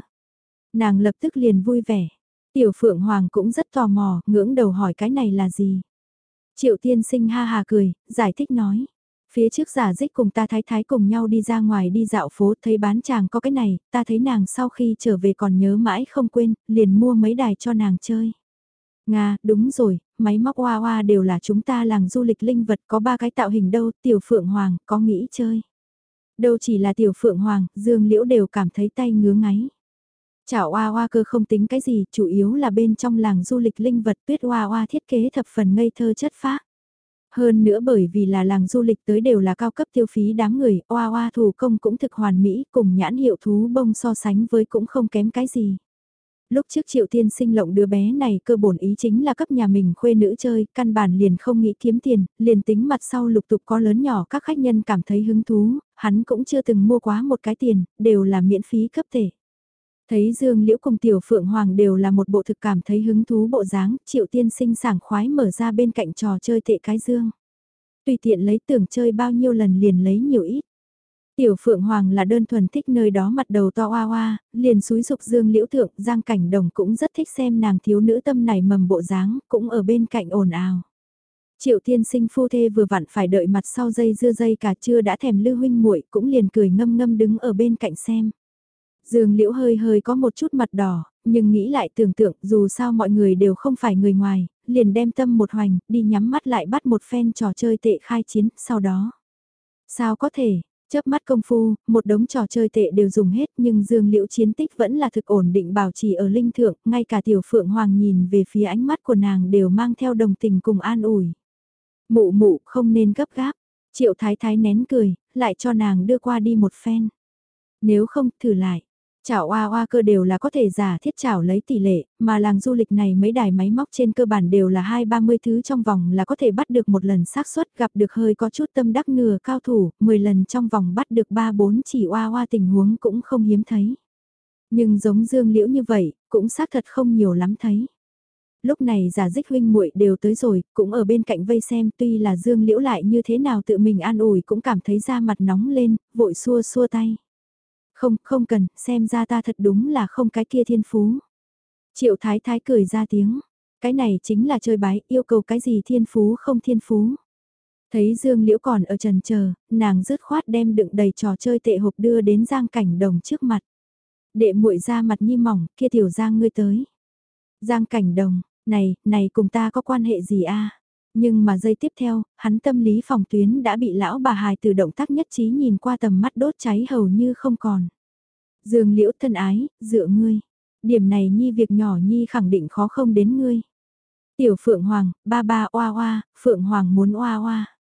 Nàng lập tức liền vui vẻ. Tiểu Phượng Hoàng cũng rất tò mò, ngưỡng đầu hỏi cái này là gì. Triệu tiên sinh ha hà cười, giải thích nói. Phía trước giả dích cùng ta thái thái cùng nhau đi ra ngoài đi dạo phố thấy bán chàng có cái này, ta thấy nàng sau khi trở về còn nhớ mãi không quên, liền mua mấy đài cho nàng chơi. Nga, đúng rồi, máy móc hoa hoa đều là chúng ta làng du lịch linh vật có ba cái tạo hình đâu, tiểu phượng hoàng, có nghĩ chơi. Đâu chỉ là tiểu phượng hoàng, dương liễu đều cảm thấy tay ngứa ngáy. Chảo hoa hoa cơ không tính cái gì, chủ yếu là bên trong làng du lịch linh vật tuyết hoa hoa thiết kế thập phần ngây thơ chất phác. Hơn nữa bởi vì là làng du lịch tới đều là cao cấp tiêu phí đám người, oa oa thủ công cũng thực hoàn mỹ, cùng nhãn hiệu thú bông so sánh với cũng không kém cái gì. Lúc trước triệu tiên sinh lộng đứa bé này cơ bổn ý chính là cấp nhà mình khuê nữ chơi, căn bản liền không nghĩ kiếm tiền, liền tính mặt sau lục tục có lớn nhỏ các khách nhân cảm thấy hứng thú, hắn cũng chưa từng mua quá một cái tiền, đều là miễn phí cấp thể. Thấy Dương Liễu cùng Tiểu Phượng Hoàng đều là một bộ thực cảm thấy hứng thú bộ dáng, Triệu Tiên Sinh sảng khoái mở ra bên cạnh trò chơi tệ cái dương. Tùy tiện lấy tưởng chơi bao nhiêu lần liền lấy nhiều ít. Tiểu Phượng Hoàng là đơn thuần thích nơi đó mặt đầu to oa oa, liền suối dục Dương Liễu Thượng, Giang Cảnh Đồng cũng rất thích xem nàng thiếu nữ tâm này mầm bộ dáng, cũng ở bên cạnh ồn ào. Triệu Thiên sinh phu thê vừa vặn phải đợi mặt sau dây dưa dây cả trưa đã thèm lư huynh muội cũng liền cười ngâm ngâm đứng ở bên cạnh xem. Dương liễu hơi hơi có một chút mặt đỏ, nhưng nghĩ lại tưởng tượng dù sao mọi người đều không phải người ngoài, liền đem tâm một hoành, đi nhắm mắt lại bắt một phen trò chơi tệ khai chiến, sau đó. Sao có thể, chớp mắt công phu, một đống trò chơi tệ đều dùng hết nhưng dương liễu chiến tích vẫn là thực ổn định bảo trì ở linh thượng, ngay cả tiểu phượng hoàng nhìn về phía ánh mắt của nàng đều mang theo đồng tình cùng an ủi. Mụ mụ không nên gấp gáp, triệu thái thái nén cười, lại cho nàng đưa qua đi một phen. Nếu không, thử lại. Chảo oa oa cơ đều là có thể giả thiết chảo lấy tỷ lệ, mà làng du lịch này mấy đài máy móc trên cơ bản đều là hai ba mươi thứ trong vòng là có thể bắt được một lần xác suất gặp được hơi có chút tâm đắc nửa cao thủ, 10 lần trong vòng bắt được ba bốn chỉ oa oa tình huống cũng không hiếm thấy. Nhưng giống dương liễu như vậy, cũng xác thật không nhiều lắm thấy. Lúc này giả dích huynh muội đều tới rồi, cũng ở bên cạnh vây xem tuy là dương liễu lại như thế nào tự mình an ủi cũng cảm thấy da mặt nóng lên, vội xua xua tay. Không, không cần, xem ra ta thật đúng là không cái kia thiên phú. Triệu thái thái cười ra tiếng, cái này chính là chơi bái, yêu cầu cái gì thiên phú không thiên phú. Thấy Dương Liễu còn ở trần chờ, nàng rứt khoát đem đựng đầy trò chơi tệ hộp đưa đến Giang Cảnh Đồng trước mặt. Đệ muội ra mặt nhi mỏng, kia tiểu Giang ngươi tới. Giang Cảnh Đồng, này, này cùng ta có quan hệ gì a? Nhưng mà giây tiếp theo, hắn tâm lý phòng tuyến đã bị lão bà hài từ động tác nhất trí nhìn qua tầm mắt đốt cháy hầu như không còn. Dương liễu thân ái, dựa ngươi. Điểm này nhi việc nhỏ nhi khẳng định khó không đến ngươi. Tiểu Phượng Hoàng, ba ba oa oa, Phượng Hoàng muốn oa oa.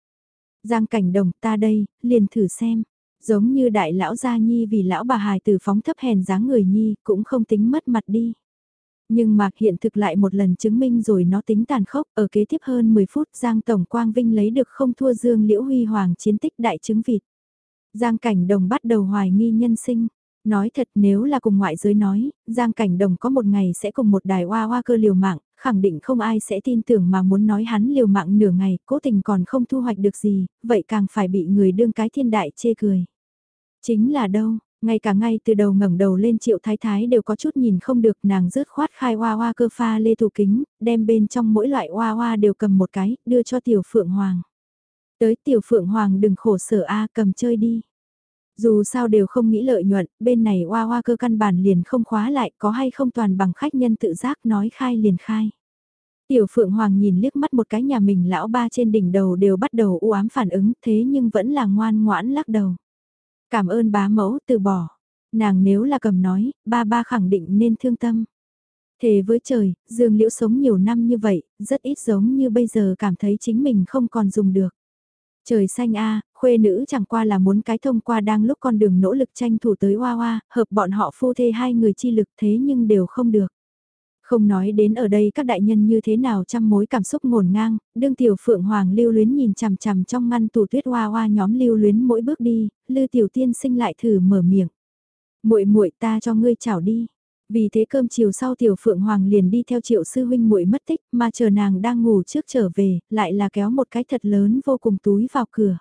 Giang cảnh đồng ta đây, liền thử xem. Giống như đại lão gia nhi vì lão bà hài từ phóng thấp hèn dáng người nhi cũng không tính mất mặt đi. Nhưng mà hiện thực lại một lần chứng minh rồi nó tính tàn khốc, ở kế tiếp hơn 10 phút Giang Tổng Quang Vinh lấy được không thua Dương Liễu Huy Hoàng chiến tích đại chứng vịt. Giang Cảnh Đồng bắt đầu hoài nghi nhân sinh. Nói thật nếu là cùng ngoại giới nói, Giang Cảnh Đồng có một ngày sẽ cùng một đài hoa hoa cơ liều mạng, khẳng định không ai sẽ tin tưởng mà muốn nói hắn liều mạng nửa ngày, cố tình còn không thu hoạch được gì, vậy càng phải bị người đương cái thiên đại chê cười. Chính là đâu, ngay cả ngay từ đầu ngẩng đầu lên triệu thái thái đều có chút nhìn không được nàng rớt khoát khai hoa hoa cơ pha lê thủ kính, đem bên trong mỗi loại hoa hoa đều cầm một cái, đưa cho tiểu phượng hoàng. Tới tiểu phượng hoàng đừng khổ sở a cầm chơi đi. Dù sao đều không nghĩ lợi nhuận, bên này hoa hoa cơ căn bản liền không khóa lại có hay không toàn bằng khách nhân tự giác nói khai liền khai. Tiểu Phượng Hoàng nhìn liếc mắt một cái nhà mình lão ba trên đỉnh đầu đều bắt đầu u ám phản ứng thế nhưng vẫn là ngoan ngoãn lắc đầu. Cảm ơn bá mẫu từ bỏ. Nàng nếu là cầm nói, ba ba khẳng định nên thương tâm. Thề với trời, Dương Liễu sống nhiều năm như vậy, rất ít giống như bây giờ cảm thấy chính mình không còn dùng được. Trời xanh a, khuê nữ chẳng qua là muốn cái thông qua đang lúc con đường nỗ lực tranh thủ tới hoa hoa, hợp bọn họ phu thê hai người chi lực thế nhưng đều không được. Không nói đến ở đây các đại nhân như thế nào trăm mối cảm xúc ngổn ngang, đương tiểu phượng hoàng lưu luyến nhìn chằm chằm trong ngăn tủ tuyết hoa hoa nhóm lưu luyến mỗi bước đi, lư tiểu tiên sinh lại thử mở miệng. muội muội ta cho ngươi chảo đi. Vì thế cơm chiều sau tiểu phượng hoàng liền đi theo triệu sư huynh muội mất tích mà chờ nàng đang ngủ trước trở về, lại là kéo một cái thật lớn vô cùng túi vào cửa.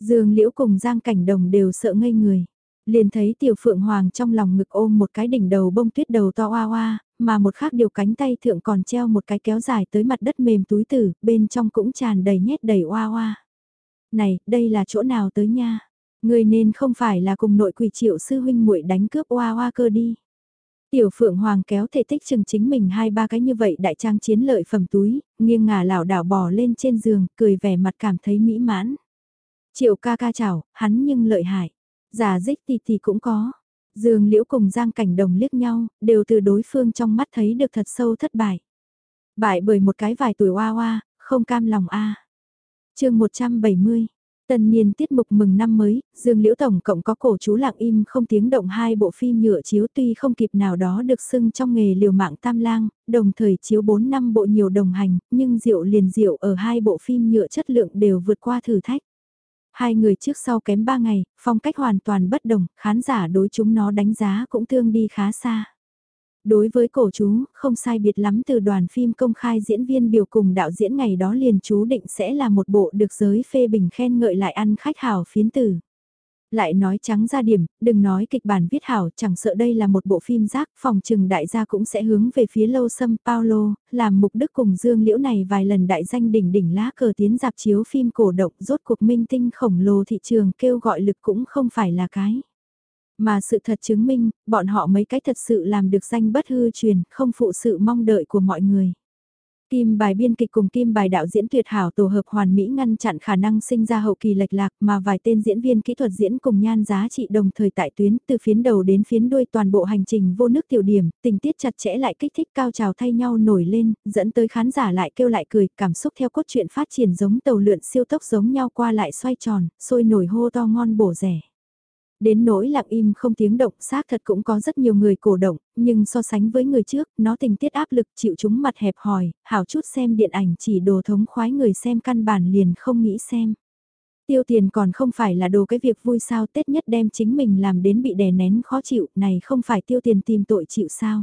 Dương liễu cùng giang cảnh đồng đều sợ ngây người liền thấy tiểu phượng hoàng trong lòng ngực ôm một cái đỉnh đầu bông tuyết đầu to oa oa, mà một khác điều cánh tay thượng còn treo một cái kéo dài tới mặt đất mềm túi tử, bên trong cũng tràn đầy nhét đầy oa oa. Này, đây là chỗ nào tới nha? Người nên không phải là cùng nội quỷ triệu sư huynh muội đánh cướp oa oa cơ đi. Tiểu Phượng Hoàng kéo thể tích chừng chính mình hai ba cái như vậy đại trang chiến lợi phẩm túi, nghiêng ngả lảo đảo bò lên trên giường, cười vẻ mặt cảm thấy mỹ mãn. Triệu ca ca chào, hắn nhưng lợi hại. Giả dích thì thì cũng có. Dương Liễu cùng Giang Cảnh Đồng liếc nhau, đều từ đối phương trong mắt thấy được thật sâu thất bại. Bại bởi một cái vài tuổi oa oa, không cam lòng a. À. Chương 170. Tân niên tiết mục mừng năm mới, Dương Liễu tổng cộng có cổ chú lặng im không tiếng động hai bộ phim nhựa chiếu tuy không kịp nào đó được xưng trong nghề liều mạng tam lang, đồng thời chiếu 4 năm bộ nhiều đồng hành, nhưng rượu liền rượu ở hai bộ phim nhựa chất lượng đều vượt qua thử thách. Hai người trước sau kém ba ngày, phong cách hoàn toàn bất đồng, khán giả đối chúng nó đánh giá cũng tương đi khá xa. Đối với cổ chú, không sai biệt lắm từ đoàn phim công khai diễn viên biểu cùng đạo diễn ngày đó liền chú định sẽ là một bộ được giới phê bình khen ngợi lại ăn khách hảo phiến tử. Lại nói trắng ra điểm, đừng nói kịch bản viết hảo, chẳng sợ đây là một bộ phim rác. phòng trừng đại gia cũng sẽ hướng về phía lâu xâm Paulo, làm mục đức cùng Dương Liễu này vài lần đại danh đỉnh đỉnh lá cờ tiến dạp chiếu phim cổ động rốt cuộc minh tinh khổng lồ thị trường kêu gọi lực cũng không phải là cái. Mà sự thật chứng minh, bọn họ mấy cái thật sự làm được danh bất hư truyền, không phụ sự mong đợi của mọi người. Kim bài biên kịch cùng kim bài đạo diễn tuyệt hảo tổ hợp hoàn mỹ ngăn chặn khả năng sinh ra hậu kỳ lệch lạc mà vài tên diễn viên kỹ thuật diễn cùng nhan giá trị đồng thời tại tuyến từ phiến đầu đến phiến đuôi toàn bộ hành trình vô nước tiểu điểm, tình tiết chặt chẽ lại kích thích cao trào thay nhau nổi lên, dẫn tới khán giả lại kêu lại cười, cảm xúc theo cốt truyện phát triển giống tàu lượn siêu tốc giống nhau qua lại xoay tròn, sôi nổi hô to ngon bổ rẻ. Đến nỗi lặng im không tiếng động xác thật cũng có rất nhiều người cổ động, nhưng so sánh với người trước, nó tình tiết áp lực chịu chúng mặt hẹp hòi, hảo chút xem điện ảnh chỉ đồ thống khoái người xem căn bản liền không nghĩ xem. Tiêu tiền còn không phải là đồ cái việc vui sao Tết nhất đem chính mình làm đến bị đè nén khó chịu, này không phải tiêu tiền tìm tội chịu sao.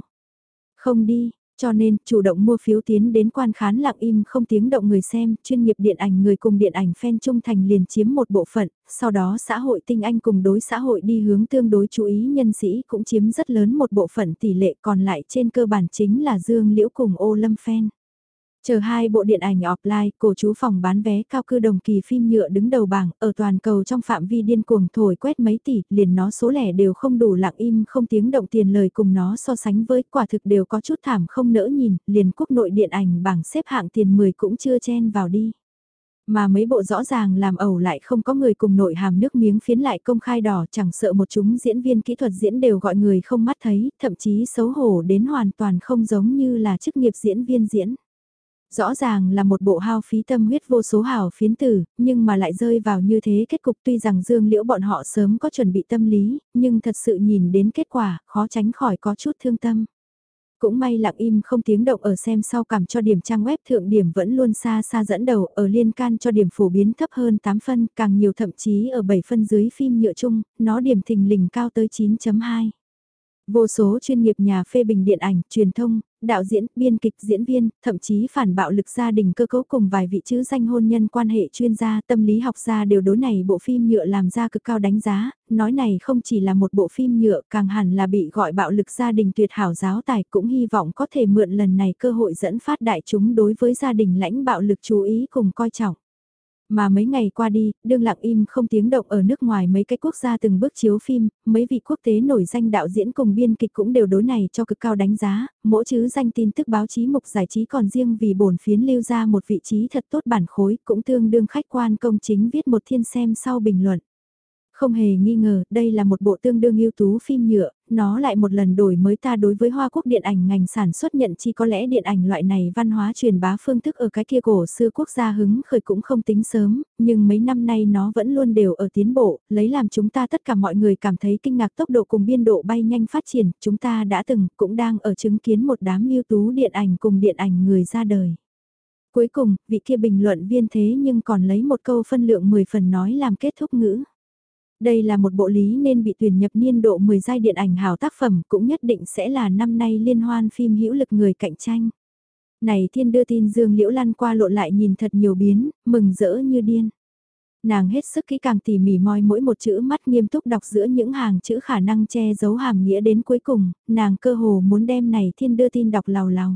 Không đi, cho nên, chủ động mua phiếu tiến đến quan khán lặng im không tiếng động người xem, chuyên nghiệp điện ảnh người cùng điện ảnh fan trung thành liền chiếm một bộ phận, sau đó xã hội tinh anh cùng đối xã hội đi hướng tương đối chú ý nhân sĩ cũng chiếm rất lớn một bộ phận tỷ lệ còn lại trên cơ bản chính là Dương Liễu cùng ô lâm fan. Chờ hai bộ điện ảnh offline, cổ chú phòng bán vé cao cư đồng kỳ phim nhựa đứng đầu bảng, ở toàn cầu trong phạm vi điên cuồng thổi quét mấy tỷ, liền nó số lẻ đều không đủ lặng im không tiếng động tiền lời cùng nó so sánh với quả thực đều có chút thảm không nỡ nhìn, liền quốc nội điện ảnh bảng xếp hạng tiền 10 cũng chưa chen vào đi. Mà mấy bộ rõ ràng làm ẩu lại không có người cùng nội hàm nước miếng phiến lại công khai đỏ chẳng sợ một chúng diễn viên kỹ thuật diễn đều gọi người không mắt thấy, thậm chí xấu hổ đến hoàn toàn không giống như là chức nghiệp diễn viên diễn. Rõ ràng là một bộ hao phí tâm huyết vô số hào phiến tử, nhưng mà lại rơi vào như thế kết cục tuy rằng dương liễu bọn họ sớm có chuẩn bị tâm lý, nhưng thật sự nhìn đến kết quả, khó tránh khỏi có chút thương tâm. Cũng may lặng im không tiếng động ở xem sau cảm cho điểm trang web thượng điểm vẫn luôn xa xa dẫn đầu ở liên can cho điểm phổ biến thấp hơn 8 phân, càng nhiều thậm chí ở 7 phân dưới phim nhựa chung, nó điểm thình lình cao tới 9.2. Vô số chuyên nghiệp nhà phê bình điện ảnh, truyền thông, đạo diễn, biên kịch, diễn viên, thậm chí phản bạo lực gia đình cơ cấu cùng vài vị chữ danh hôn nhân quan hệ chuyên gia, tâm lý học gia đều đối này bộ phim nhựa làm ra cực cao đánh giá, nói này không chỉ là một bộ phim nhựa càng hẳn là bị gọi bạo lực gia đình tuyệt hảo giáo tài cũng hy vọng có thể mượn lần này cơ hội dẫn phát đại chúng đối với gia đình lãnh bạo lực chú ý cùng coi trọng. Mà mấy ngày qua đi, đương lặng im không tiếng động ở nước ngoài mấy cái quốc gia từng bước chiếu phim, mấy vị quốc tế nổi danh đạo diễn cùng biên kịch cũng đều đối này cho cực cao đánh giá, mỗi chứ danh tin tức báo chí mục giải trí còn riêng vì bổn phiến lưu ra một vị trí thật tốt bản khối cũng tương đương khách quan công chính viết một thiên xem sau bình luận. Không hề nghi ngờ, đây là một bộ tương đương ưu tú phim nhựa, nó lại một lần đổi mới ta đối với Hoa Quốc điện ảnh ngành sản xuất nhận chi có lẽ điện ảnh loại này văn hóa truyền bá phương thức ở cái kia cổ xưa quốc gia hứng khởi cũng không tính sớm, nhưng mấy năm nay nó vẫn luôn đều ở tiến bộ, lấy làm chúng ta tất cả mọi người cảm thấy kinh ngạc tốc độ cùng biên độ bay nhanh phát triển, chúng ta đã từng cũng đang ở chứng kiến một đám ưu tú điện ảnh cùng điện ảnh người ra đời. Cuối cùng, vị kia bình luận viên thế nhưng còn lấy một câu phân lượng 10 phần nói làm kết thúc ngữ. Đây là một bộ lý nên bị tuyển nhập niên độ 10 giai điện ảnh hào tác phẩm cũng nhất định sẽ là năm nay liên hoan phim hữu lực người cạnh tranh. Này thiên đưa tin Dương Liễu Lan qua lộn lại nhìn thật nhiều biến, mừng rỡ như điên. Nàng hết sức kỹ càng tỉ mỉ moi mỗi một chữ mắt nghiêm túc đọc giữa những hàng chữ khả năng che giấu hàm nghĩa đến cuối cùng, nàng cơ hồ muốn đem này thiên đưa tin đọc lào lào.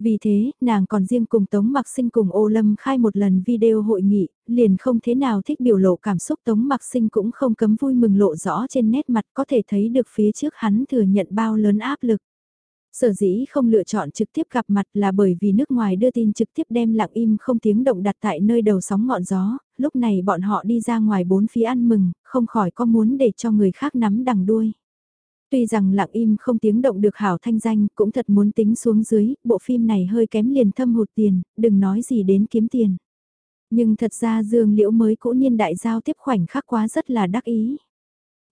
Vì thế, nàng còn riêng cùng Tống Mặc Sinh cùng ô lâm khai một lần video hội nghị, liền không thế nào thích biểu lộ cảm xúc Tống Mặc Sinh cũng không cấm vui mừng lộ rõ trên nét mặt có thể thấy được phía trước hắn thừa nhận bao lớn áp lực. Sở dĩ không lựa chọn trực tiếp gặp mặt là bởi vì nước ngoài đưa tin trực tiếp đem lặng im không tiếng động đặt tại nơi đầu sóng ngọn gió, lúc này bọn họ đi ra ngoài bốn phía ăn mừng, không khỏi có muốn để cho người khác nắm đằng đuôi. Tuy rằng lặng im không tiếng động được hảo thanh danh, cũng thật muốn tính xuống dưới, bộ phim này hơi kém liền thâm hụt tiền, đừng nói gì đến kiếm tiền. Nhưng thật ra Dương Liễu mới cũ niên đại giao tiếp khoảnh khắc quá rất là đắc ý.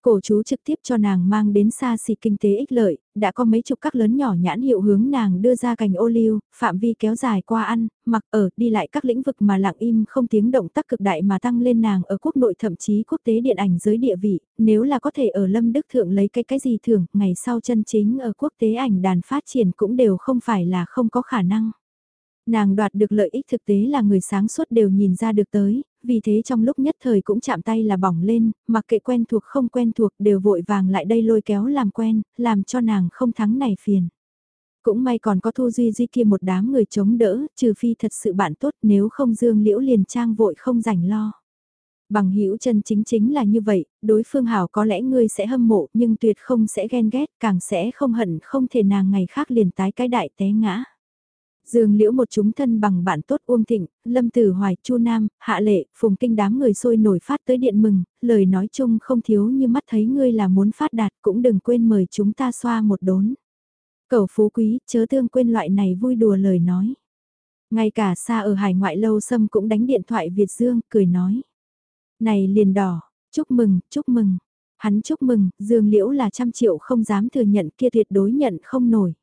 Cổ chú trực tiếp cho nàng mang đến xa xỉ kinh tế ích lợi, đã có mấy chục các lớn nhỏ nhãn hiệu hướng nàng đưa ra cành ô liu, phạm vi kéo dài qua ăn, mặc ở, đi lại các lĩnh vực mà lặng im không tiếng động tác cực đại mà tăng lên nàng ở quốc nội thậm chí quốc tế điện ảnh giới địa vị, nếu là có thể ở Lâm Đức Thượng lấy cái cái gì thưởng ngày sau chân chính ở quốc tế ảnh đàn phát triển cũng đều không phải là không có khả năng. Nàng đoạt được lợi ích thực tế là người sáng suốt đều nhìn ra được tới, vì thế trong lúc nhất thời cũng chạm tay là bỏng lên, mặc kệ quen thuộc không quen thuộc đều vội vàng lại đây lôi kéo làm quen, làm cho nàng không thắng này phiền. Cũng may còn có Thu Duy Duy kia một đám người chống đỡ, trừ phi thật sự bạn tốt nếu không Dương Liễu liền trang vội không rảnh lo. Bằng hữu chân chính chính là như vậy, đối phương hảo có lẽ ngươi sẽ hâm mộ nhưng tuyệt không sẽ ghen ghét, càng sẽ không hận không thể nàng ngày khác liền tái cái đại té ngã. Dương Liễu một chúng thân bằng bạn tốt Uông Thịnh, Lâm Tử Hoài, Chu Nam, Hạ Lệ, Phùng Kinh đám người sôi nổi phát tới điện mừng, lời nói chung không thiếu như mắt thấy ngươi là muốn phát đạt cũng đừng quên mời chúng ta xoa một đốn. Cầu phú quý, chớ thương quên loại này vui đùa lời nói. Ngay cả xa ở hải ngoại lâu xâm cũng đánh điện thoại Việt Dương, cười nói. Này liền đỏ, chúc mừng, chúc mừng. Hắn chúc mừng, Dương Liễu là trăm triệu không dám thừa nhận kia tuyệt đối nhận không nổi.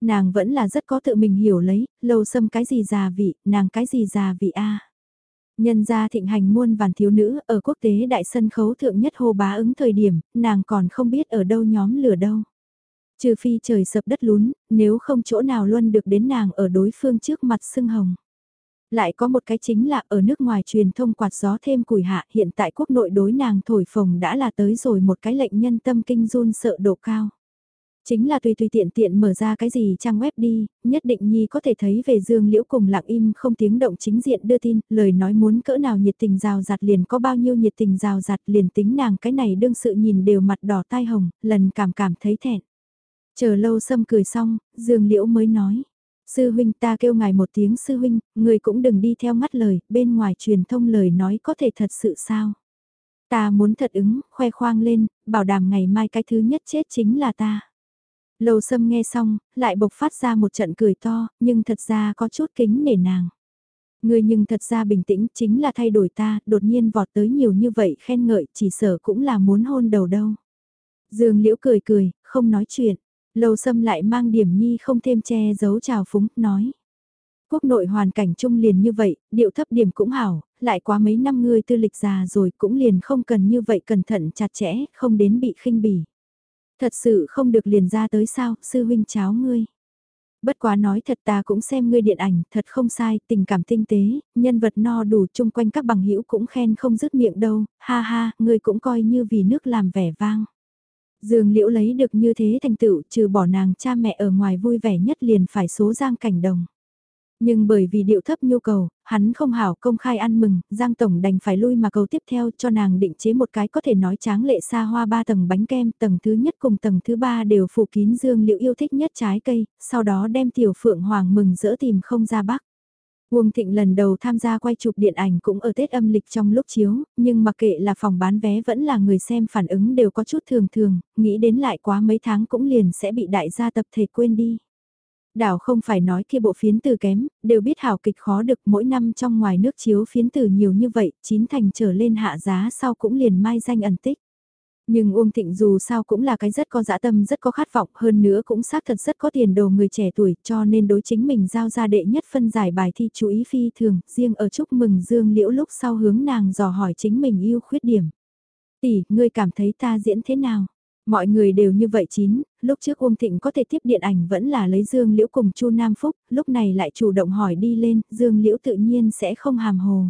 Nàng vẫn là rất có tự mình hiểu lấy, lâu xâm cái gì già vị, nàng cái gì già vị a Nhân gia thịnh hành muôn vàn thiếu nữ ở quốc tế đại sân khấu thượng nhất hô bá ứng thời điểm, nàng còn không biết ở đâu nhóm lửa đâu. Trừ phi trời sập đất lún, nếu không chỗ nào luôn được đến nàng ở đối phương trước mặt sưng hồng. Lại có một cái chính là ở nước ngoài truyền thông quạt gió thêm củi hạ hiện tại quốc nội đối nàng thổi phồng đã là tới rồi một cái lệnh nhân tâm kinh run sợ độ cao. Chính là tùy tùy tiện tiện mở ra cái gì trang web đi, nhất định Nhi có thể thấy về Dương Liễu cùng lặng im không tiếng động chính diện đưa tin, lời nói muốn cỡ nào nhiệt tình rào rạt liền có bao nhiêu nhiệt tình rào rạt liền tính nàng cái này đương sự nhìn đều mặt đỏ tai hồng, lần cảm cảm thấy thẹn. Chờ lâu xâm cười xong, Dương Liễu mới nói. Sư huynh ta kêu ngài một tiếng sư huynh, người cũng đừng đi theo mắt lời, bên ngoài truyền thông lời nói có thể thật sự sao. Ta muốn thật ứng, khoe khoang lên, bảo đảm ngày mai cái thứ nhất chết chính là ta. Lâu sâm nghe xong, lại bộc phát ra một trận cười to, nhưng thật ra có chút kính nể nàng. Người nhưng thật ra bình tĩnh chính là thay đổi ta, đột nhiên vọt tới nhiều như vậy khen ngợi chỉ sở cũng là muốn hôn đầu đâu. Dương liễu cười cười, không nói chuyện. Lâu sâm lại mang điểm nhi không thêm che giấu trào phúng, nói. Quốc nội hoàn cảnh chung liền như vậy, điệu thấp điểm cũng hảo, lại quá mấy năm ngươi tư lịch già rồi cũng liền không cần như vậy cẩn thận chặt chẽ, không đến bị khinh bỉ. Thật sự không được liền ra tới sao, sư huynh cháu ngươi. Bất quá nói thật ta cũng xem ngươi điện ảnh, thật không sai, tình cảm tinh tế, nhân vật no đủ chung quanh các bằng hữu cũng khen không dứt miệng đâu, ha ha, ngươi cũng coi như vì nước làm vẻ vang. Dương liễu lấy được như thế thành tựu trừ bỏ nàng cha mẹ ở ngoài vui vẻ nhất liền phải số giang cảnh đồng. Nhưng bởi vì điệu thấp nhu cầu, hắn không hảo công khai ăn mừng, Giang Tổng đành phải lui mà cầu tiếp theo cho nàng định chế một cái có thể nói tráng lệ xa hoa ba tầng bánh kem, tầng thứ nhất cùng tầng thứ ba đều phủ kín dương liệu yêu thích nhất trái cây, sau đó đem tiểu phượng hoàng mừng rỡ tìm không ra bắc. Uông Thịnh lần đầu tham gia quay chụp điện ảnh cũng ở Tết âm lịch trong lúc chiếu, nhưng mặc kệ là phòng bán vé vẫn là người xem phản ứng đều có chút thường thường, nghĩ đến lại quá mấy tháng cũng liền sẽ bị đại gia tập thể quên đi. Đảo không phải nói kia bộ phiến từ kém, đều biết hảo kịch khó được mỗi năm trong ngoài nước chiếu phiến từ nhiều như vậy, chín thành trở lên hạ giá sau cũng liền mai danh ẩn tích. Nhưng Uông Thịnh dù sao cũng là cái rất có dã tâm rất có khát vọng hơn nữa cũng xác thật rất có tiền đồ người trẻ tuổi cho nên đối chính mình giao ra đệ nhất phân giải bài thi chú ý phi thường, riêng ở chúc mừng Dương Liễu lúc sau hướng nàng dò hỏi chính mình yêu khuyết điểm. Tỷ, ngươi cảm thấy ta diễn thế nào? Mọi người đều như vậy chín, lúc trước Uông Thịnh có thể tiếp điện ảnh vẫn là lấy Dương Liễu cùng Chu Nam Phúc, lúc này lại chủ động hỏi đi lên, Dương Liễu tự nhiên sẽ không hàm hồ.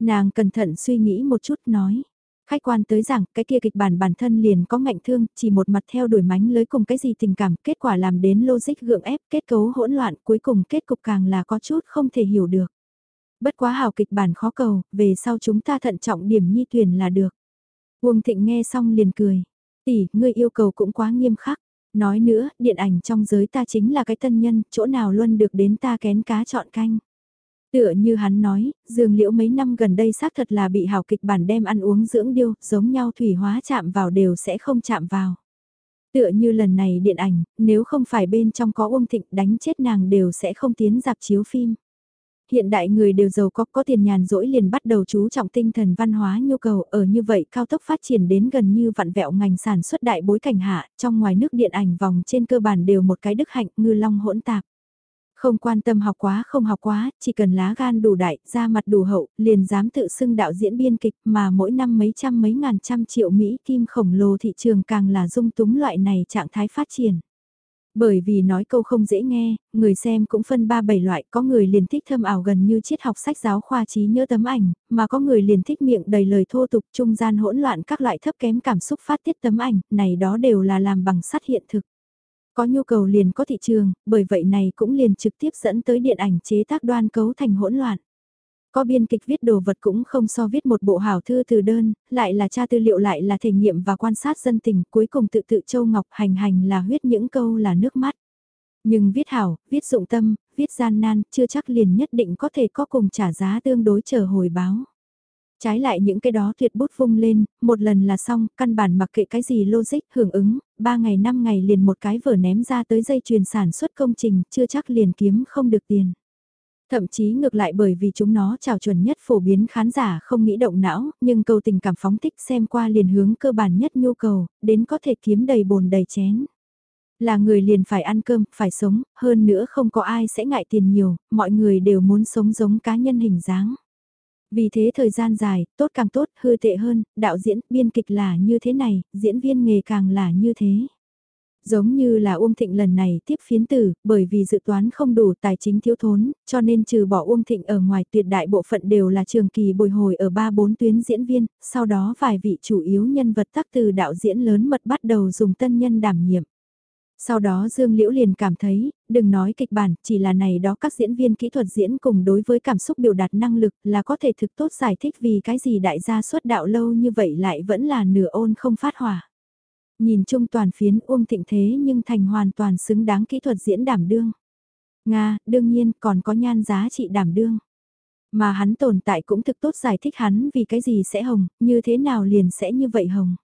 Nàng cẩn thận suy nghĩ một chút nói. Khách quan tới rằng cái kia kịch bản bản thân liền có ngạnh thương, chỉ một mặt theo đuổi mánh lưới cùng cái gì tình cảm, kết quả làm đến logic gượng ép, kết cấu hỗn loạn, cuối cùng kết cục càng là có chút không thể hiểu được. Bất quá hào kịch bản khó cầu, về sau chúng ta thận trọng điểm nhi tuyển là được. Uông Thịnh nghe xong liền cười. Tỷ, ngươi yêu cầu cũng quá nghiêm khắc. Nói nữa, điện ảnh trong giới ta chính là cái tân nhân, chỗ nào luôn được đến ta kén cá chọn canh. Tựa như hắn nói, dương liễu mấy năm gần đây xác thật là bị hảo kịch bản đem ăn uống dưỡng điêu, giống nhau thủy hóa chạm vào đều sẽ không chạm vào. Tựa như lần này điện ảnh, nếu không phải bên trong có Uông Thịnh đánh chết nàng đều sẽ không tiến dạp chiếu phim hiện đại người đều giàu có có tiền nhàn rỗi liền bắt đầu chú trọng tinh thần văn hóa nhu cầu ở như vậy cao tốc phát triển đến gần như vặn vẹo ngành sản xuất đại bối cảnh hạ, trong ngoài nước điện ảnh vòng trên cơ bản đều một cái đức hạnh ngư long hỗn tạp. Không quan tâm học quá không học quá, chỉ cần lá gan đủ đại, da mặt đủ hậu, liền dám tự xưng đạo diễn biên kịch mà mỗi năm mấy trăm mấy ngàn trăm triệu Mỹ kim khổng lồ thị trường càng là dung túng loại này trạng thái phát triển. Bởi vì nói câu không dễ nghe, người xem cũng phân ba bảy loại, có người liền thích thâm ảo gần như triết học sách giáo khoa trí nhớ tấm ảnh, mà có người liền thích miệng đầy lời thô tục trung gian hỗn loạn các loại thấp kém cảm xúc phát tiết tấm ảnh, này đó đều là làm bằng sắt hiện thực. Có nhu cầu liền có thị trường, bởi vậy này cũng liền trực tiếp dẫn tới điện ảnh chế tác đoan cấu thành hỗn loạn. Có biên kịch viết đồ vật cũng không so viết một bộ hảo thư từ đơn, lại là tra tư liệu lại là thể nghiệm và quan sát dân tình, cuối cùng tự tự châu ngọc hành hành là huyết những câu là nước mắt. Nhưng viết hảo, viết dụng tâm, viết gian nan, chưa chắc liền nhất định có thể có cùng trả giá tương đối chờ hồi báo. Trái lại những cái đó tuyệt bút vung lên, một lần là xong, căn bản mặc kệ cái gì logic, hưởng ứng, ba ngày năm ngày liền một cái vở ném ra tới dây chuyền sản xuất công trình, chưa chắc liền kiếm không được tiền. Thậm chí ngược lại bởi vì chúng nó trào chuẩn nhất phổ biến khán giả không nghĩ động não, nhưng cầu tình cảm phóng thích xem qua liền hướng cơ bản nhất nhu cầu, đến có thể kiếm đầy bồn đầy chén. Là người liền phải ăn cơm, phải sống, hơn nữa không có ai sẽ ngại tiền nhiều, mọi người đều muốn sống giống cá nhân hình dáng. Vì thế thời gian dài, tốt càng tốt, hư tệ hơn, đạo diễn, biên kịch là như thế này, diễn viên nghề càng là như thế. Giống như là Uông Thịnh lần này tiếp phiến tử, bởi vì dự toán không đủ tài chính thiếu thốn, cho nên trừ bỏ Uông Thịnh ở ngoài tuyệt đại bộ phận đều là trường kỳ bồi hồi ở 3-4 tuyến diễn viên, sau đó vài vị chủ yếu nhân vật tác từ đạo diễn lớn mật bắt đầu dùng tân nhân đảm nhiệm. Sau đó Dương Liễu liền cảm thấy, đừng nói kịch bản, chỉ là này đó các diễn viên kỹ thuật diễn cùng đối với cảm xúc biểu đạt năng lực là có thể thực tốt giải thích vì cái gì đại gia xuất đạo lâu như vậy lại vẫn là nửa ôn không phát hỏa. Nhìn chung toàn phiến Uông Thịnh thế nhưng thành hoàn toàn xứng đáng kỹ thuật diễn đảm đương. Nga, đương nhiên còn có nhan giá trị đảm đương. Mà hắn tồn tại cũng thực tốt giải thích hắn vì cái gì sẽ hồng, như thế nào liền sẽ như vậy hồng.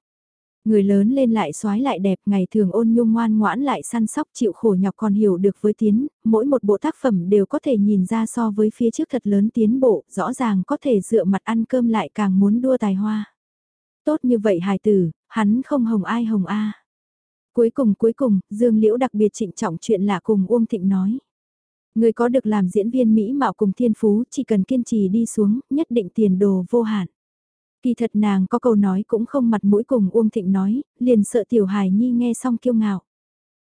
Người lớn lên lại xoái lại đẹp, ngày thường ôn nhung ngoan ngoãn lại săn sóc chịu khổ nhọc còn hiểu được với tiến, mỗi một bộ tác phẩm đều có thể nhìn ra so với phía trước thật lớn tiến bộ, rõ ràng có thể dựa mặt ăn cơm lại càng muốn đua tài hoa. Tốt như vậy hài tử, hắn không hồng ai hồng a. Cuối cùng cuối cùng, Dương Liễu đặc biệt trịnh trọng chuyện lạ cùng Uông Thịnh nói. Người có được làm diễn viên Mỹ mạo cùng thiên phú chỉ cần kiên trì đi xuống, nhất định tiền đồ vô hạn. Kỳ thật nàng có câu nói cũng không mặt mũi cùng Uông Thịnh nói, liền sợ tiểu hài nhi nghe xong kiêu ngạo.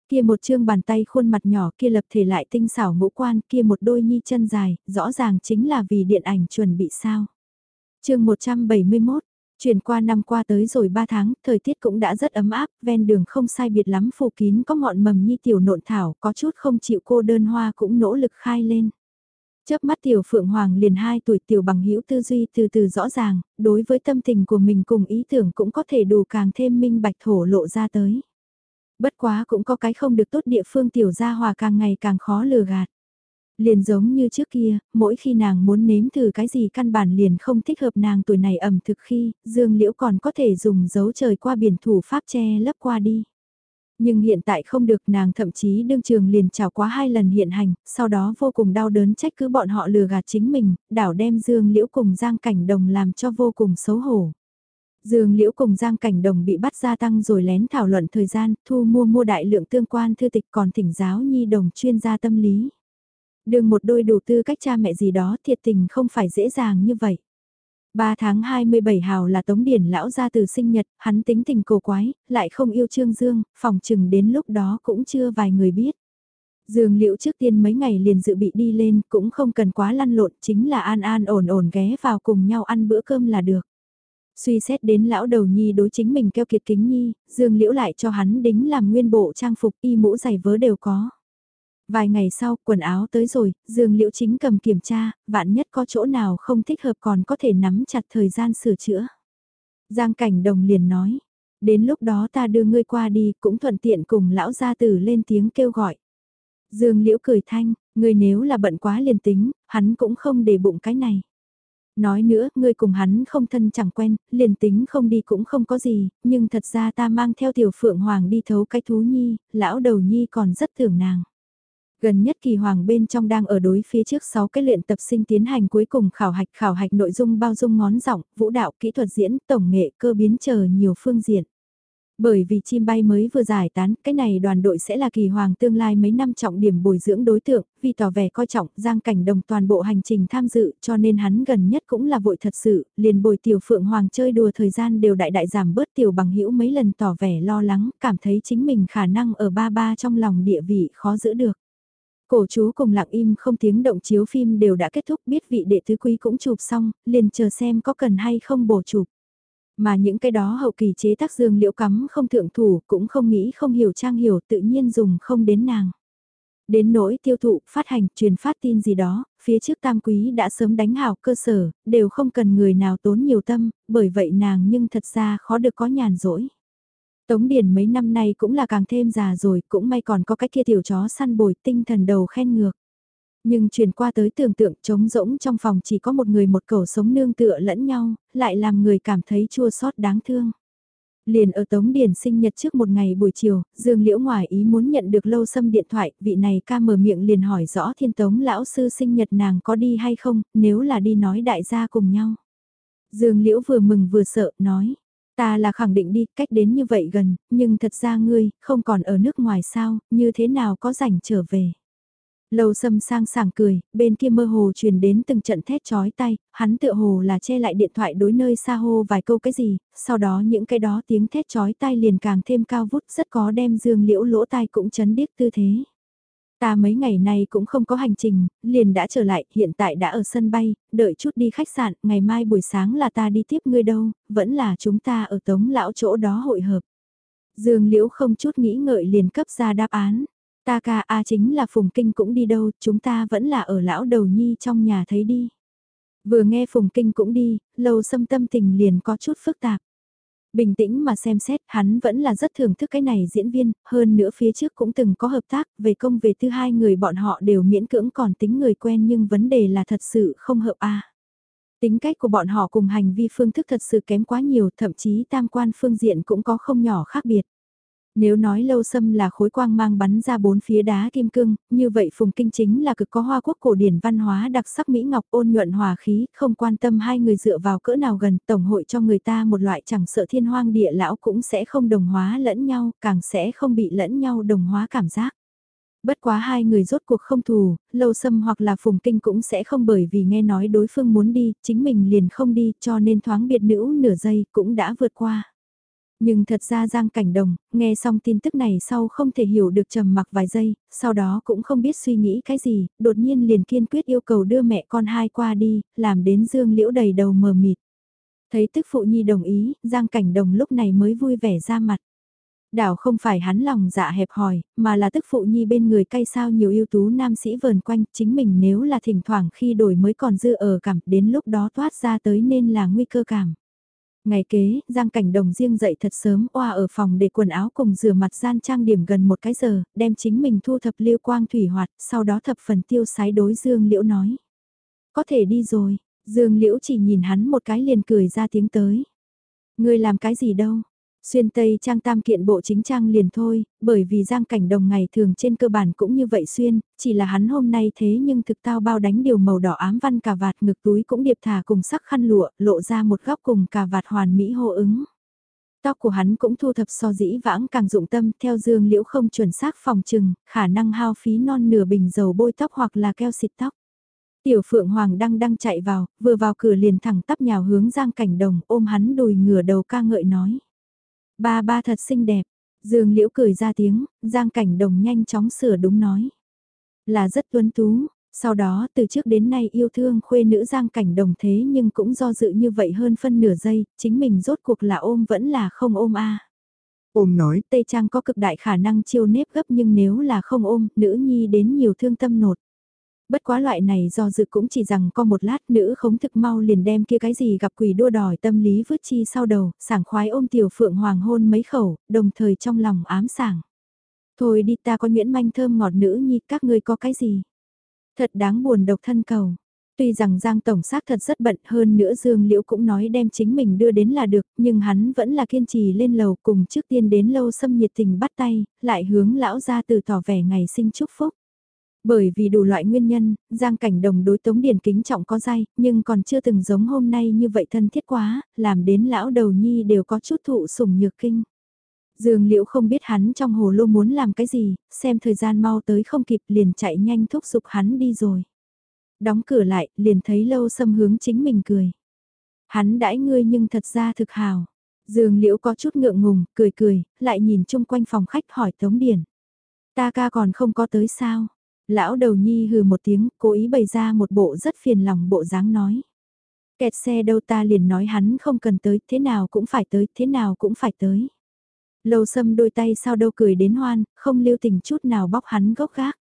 Kia một chương bàn tay khuôn mặt nhỏ kia lập thể lại tinh xảo ngũ quan kia một đôi nhi chân dài, rõ ràng chính là vì điện ảnh chuẩn bị sao. chương 171, Chuyển qua năm qua tới rồi 3 tháng, thời tiết cũng đã rất ấm áp, ven đường không sai biệt lắm phủ kín có ngọn mầm nhi tiểu nộn thảo, có chút không chịu cô đơn hoa cũng nỗ lực khai lên. Chớp mắt tiểu phượng hoàng liền 2 tuổi tiểu bằng hữu tư duy từ từ rõ ràng, đối với tâm tình của mình cùng ý tưởng cũng có thể đủ càng thêm minh bạch thổ lộ ra tới. Bất quá cũng có cái không được tốt địa phương tiểu gia hòa càng ngày càng khó lừa gạt. Liền giống như trước kia, mỗi khi nàng muốn nếm thử cái gì căn bản liền không thích hợp nàng tuổi này ẩm thực khi, Dương Liễu còn có thể dùng dấu trời qua biển thủ pháp che lấp qua đi. Nhưng hiện tại không được nàng thậm chí đương trường liền trào quá hai lần hiện hành, sau đó vô cùng đau đớn trách cứ bọn họ lừa gạt chính mình, đảo đem Dương Liễu cùng Giang Cảnh Đồng làm cho vô cùng xấu hổ. Dương Liễu cùng Giang Cảnh Đồng bị bắt gia tăng rồi lén thảo luận thời gian, thu mua mua đại lượng tương quan thư tịch còn thỉnh giáo nhi đồng chuyên gia tâm lý. Đường một đôi đủ tư cách cha mẹ gì đó thiệt tình không phải dễ dàng như vậy. 3 tháng 27 hào là Tống Điển lão ra từ sinh nhật, hắn tính tình cổ quái, lại không yêu Trương Dương, phòng chừng đến lúc đó cũng chưa vài người biết. Dương Liễu trước tiên mấy ngày liền dự bị đi lên, cũng không cần quá lăn lộn, chính là an an ổn ổn ghé vào cùng nhau ăn bữa cơm là được. Suy xét đến lão đầu nhi đối chính mình keo kiệt kính nhi, Dương Liễu lại cho hắn đính làm nguyên bộ trang phục y mũ giày vớ đều có. Vài ngày sau, quần áo tới rồi, Dương Liễu chính cầm kiểm tra, vạn nhất có chỗ nào không thích hợp còn có thể nắm chặt thời gian sửa chữa. Giang Cảnh Đồng liền nói, đến lúc đó ta đưa ngươi qua đi, cũng thuận tiện cùng lão gia tử lên tiếng kêu gọi. Dương Liễu cười thanh, ngươi nếu là bận quá liền tính, hắn cũng không để bụng cái này. Nói nữa, ngươi cùng hắn không thân chẳng quen, liền tính không đi cũng không có gì, nhưng thật ra ta mang theo tiểu phượng hoàng đi thấu cái thú nhi, lão đầu nhi còn rất tưởng nàng. Gần nhất kỳ hoàng bên trong đang ở đối phía trước 6 cái luyện tập sinh tiến hành cuối cùng khảo hạch khảo hạch nội dung bao dung ngón giọng, vũ đạo, kỹ thuật diễn, tổng nghệ, cơ biến chờ nhiều phương diện. Bởi vì chim bay mới vừa giải tán, cái này đoàn đội sẽ là kỳ hoàng tương lai mấy năm trọng điểm bồi dưỡng đối tượng, vì tỏ vẻ coi trọng Giang Cảnh Đồng toàn bộ hành trình tham dự cho nên hắn gần nhất cũng là vội thật sự, liền bồi tiểu phượng hoàng chơi đùa thời gian đều đại đại giảm bớt tiểu bằng hữu mấy lần tỏ vẻ lo lắng, cảm thấy chính mình khả năng ở ba ba trong lòng địa vị khó giữ được. Cổ chú cùng lặng im không tiếng động chiếu phim đều đã kết thúc biết vị đệ tứ quý cũng chụp xong, liền chờ xem có cần hay không bổ chụp. Mà những cái đó hậu kỳ chế tác dương liệu cắm không thượng thủ cũng không nghĩ không hiểu trang hiểu tự nhiên dùng không đến nàng. Đến nỗi tiêu thụ, phát hành, truyền phát tin gì đó, phía trước tam quý đã sớm đánh hào cơ sở, đều không cần người nào tốn nhiều tâm, bởi vậy nàng nhưng thật ra khó được có nhàn rỗi. Tống Điền mấy năm nay cũng là càng thêm già rồi, cũng may còn có cái kia tiểu chó săn bồi tinh thần đầu khen ngược. Nhưng truyền qua tới tưởng tượng trống rỗng trong phòng chỉ có một người một cầu sống nương tựa lẫn nhau, lại làm người cảm thấy chua xót đáng thương. Liền ở Tống Điền sinh nhật trước một ngày buổi chiều, Dương Liễu ngoài ý muốn nhận được lâu xâm điện thoại, vị này ca mở miệng liền hỏi rõ thiên tống lão sư sinh nhật nàng có đi hay không, nếu là đi nói đại gia cùng nhau. Dương Liễu vừa mừng vừa sợ, nói, ta là khẳng định đi, cách đến như vậy gần, nhưng thật ra ngươi, không còn ở nước ngoài sao, như thế nào có rảnh trở về. lầu sâm sang sảng cười, bên kia mơ hồ truyền đến từng trận thét chói tay, hắn tựa hồ là che lại điện thoại đối nơi xa hô vài câu cái gì, sau đó những cái đó tiếng thét chói tay liền càng thêm cao vút rất có đem dương liễu lỗ tai cũng chấn điếc tư thế. Ta mấy ngày nay cũng không có hành trình, liền đã trở lại, hiện tại đã ở sân bay, đợi chút đi khách sạn, ngày mai buổi sáng là ta đi tiếp ngươi đâu, vẫn là chúng ta ở tống lão chỗ đó hội hợp. Dương Liễu không chút nghĩ ngợi liền cấp ra đáp án. Ta ca A chính là Phùng Kinh cũng đi đâu, chúng ta vẫn là ở lão đầu nhi trong nhà thấy đi. Vừa nghe Phùng Kinh cũng đi, lâu xâm tâm tình liền có chút phức tạp. Bình tĩnh mà xem xét, hắn vẫn là rất thưởng thức cái này diễn viên, hơn nữa phía trước cũng từng có hợp tác, về công về tư hai người bọn họ đều miễn cưỡng còn tính người quen nhưng vấn đề là thật sự không hợp a. Tính cách của bọn họ cùng hành vi phương thức thật sự kém quá nhiều, thậm chí tam quan phương diện cũng có không nhỏ khác biệt. Nếu nói lâu xâm là khối quang mang bắn ra bốn phía đá kim cương, như vậy phùng kinh chính là cực có hoa quốc cổ điển văn hóa đặc sắc Mỹ Ngọc ôn nhuận hòa khí, không quan tâm hai người dựa vào cỡ nào gần, tổng hội cho người ta một loại chẳng sợ thiên hoang địa lão cũng sẽ không đồng hóa lẫn nhau, càng sẽ không bị lẫn nhau đồng hóa cảm giác. Bất quá hai người rốt cuộc không thù, lâu xâm hoặc là phùng kinh cũng sẽ không bởi vì nghe nói đối phương muốn đi, chính mình liền không đi cho nên thoáng biệt nữ nửa giây cũng đã vượt qua. Nhưng thật ra Giang Cảnh Đồng, nghe xong tin tức này sau không thể hiểu được trầm mặc vài giây, sau đó cũng không biết suy nghĩ cái gì, đột nhiên liền kiên quyết yêu cầu đưa mẹ con hai qua đi, làm đến Dương Liễu đầy đầu mờ mịt. Thấy tức phụ nhi đồng ý, Giang Cảnh Đồng lúc này mới vui vẻ ra mặt. Đảo không phải hắn lòng dạ hẹp hòi, mà là tức phụ nhi bên người cay sao nhiều ưu tú nam sĩ vờn quanh, chính mình nếu là thỉnh thoảng khi đổi mới còn dư ở cảm, đến lúc đó thoát ra tới nên là nguy cơ cảm. Ngày kế, Giang Cảnh Đồng riêng dậy thật sớm oa ở phòng để quần áo cùng rửa mặt gian trang điểm gần một cái giờ, đem chính mình thu thập liêu quang thủy hoạt, sau đó thập phần tiêu sái đối Dương Liễu nói. Có thể đi rồi, Dương Liễu chỉ nhìn hắn một cái liền cười ra tiếng tới. Ngươi làm cái gì đâu, Xuyên Tây Trang tam kiện bộ chính trang liền thôi, bởi vì giang cảnh đồng ngày thường trên cơ bản cũng như vậy xuyên, chỉ là hắn hôm nay thế nhưng thực tao bao đánh điều màu đỏ ám văn cà vạt ngực túi cũng điệp thả cùng sắc khăn lụa, lộ ra một góc cùng cà vạt hoàn mỹ hô ứng. Tóc của hắn cũng thu thập so dĩ vãng càng dụng tâm theo dương liễu không chuẩn xác phòng trừng, khả năng hao phí non nửa bình dầu bôi tóc hoặc là keo xịt tóc. Tiểu Phượng Hoàng đang đang chạy vào, vừa vào cửa liền thẳng tắp nhào hướng Giang Cảnh Đồng ôm hắn đùi ngửa đầu ca ngợi nói. Ba ba thật xinh đẹp. Dương Liễu cười ra tiếng, Giang Cảnh Đồng nhanh chóng sửa đúng nói. Là rất tuấn tú, sau đó từ trước đến nay yêu thương khuê nữ Giang Cảnh Đồng thế nhưng cũng do dự như vậy hơn phân nửa giây, chính mình rốt cuộc là ôm vẫn là không ôm a. Ôm nói, Tây Trang có cực đại khả năng chiêu nếp gấp nhưng nếu là không ôm, nữ nhi đến nhiều thương tâm nột bất quá loại này do dự cũng chỉ rằng có một lát nữ khống thực mau liền đem kia cái gì gặp quỷ đua đòi tâm lý vứt chi sau đầu, sảng khoái ôm tiểu phượng hoàng hôn mấy khẩu, đồng thời trong lòng ám sảng. Thôi đi ta có nhuyễn manh thơm ngọt nữ nhi các ngươi có cái gì? Thật đáng buồn độc thân cầu. Tuy rằng Giang Tổng xác thật rất bận hơn nữa Dương Liễu cũng nói đem chính mình đưa đến là được, nhưng hắn vẫn là kiên trì lên lầu cùng trước tiên đến lâu xâm nhiệt tình bắt tay, lại hướng lão ra từ tỏ vẻ ngày sinh chúc phúc. Bởi vì đủ loại nguyên nhân, Giang Cảnh Đồng đối Tống Điền kính trọng có dai, nhưng còn chưa từng giống hôm nay như vậy thân thiết quá, làm đến lão đầu nhi đều có chút thụ sủng nhược kinh. Dương Liễu không biết hắn trong hồ lô muốn làm cái gì, xem thời gian mau tới không kịp liền chạy nhanh thúc giục hắn đi rồi. Đóng cửa lại, liền thấy lâu xâm hướng chính mình cười. Hắn đãi ngươi nhưng thật ra thực hào. Dương Liễu có chút ngượng ngùng, cười cười, lại nhìn chung quanh phòng khách hỏi Tống Điển. Ta ca còn không có tới sao? Lão đầu nhi hừ một tiếng, cố ý bày ra một bộ rất phiền lòng bộ dáng nói. Kẹt xe đâu ta liền nói hắn không cần tới, thế nào cũng phải tới, thế nào cũng phải tới. Lâu sâm đôi tay sao đâu cười đến hoan, không lưu tình chút nào bóc hắn gốc gác.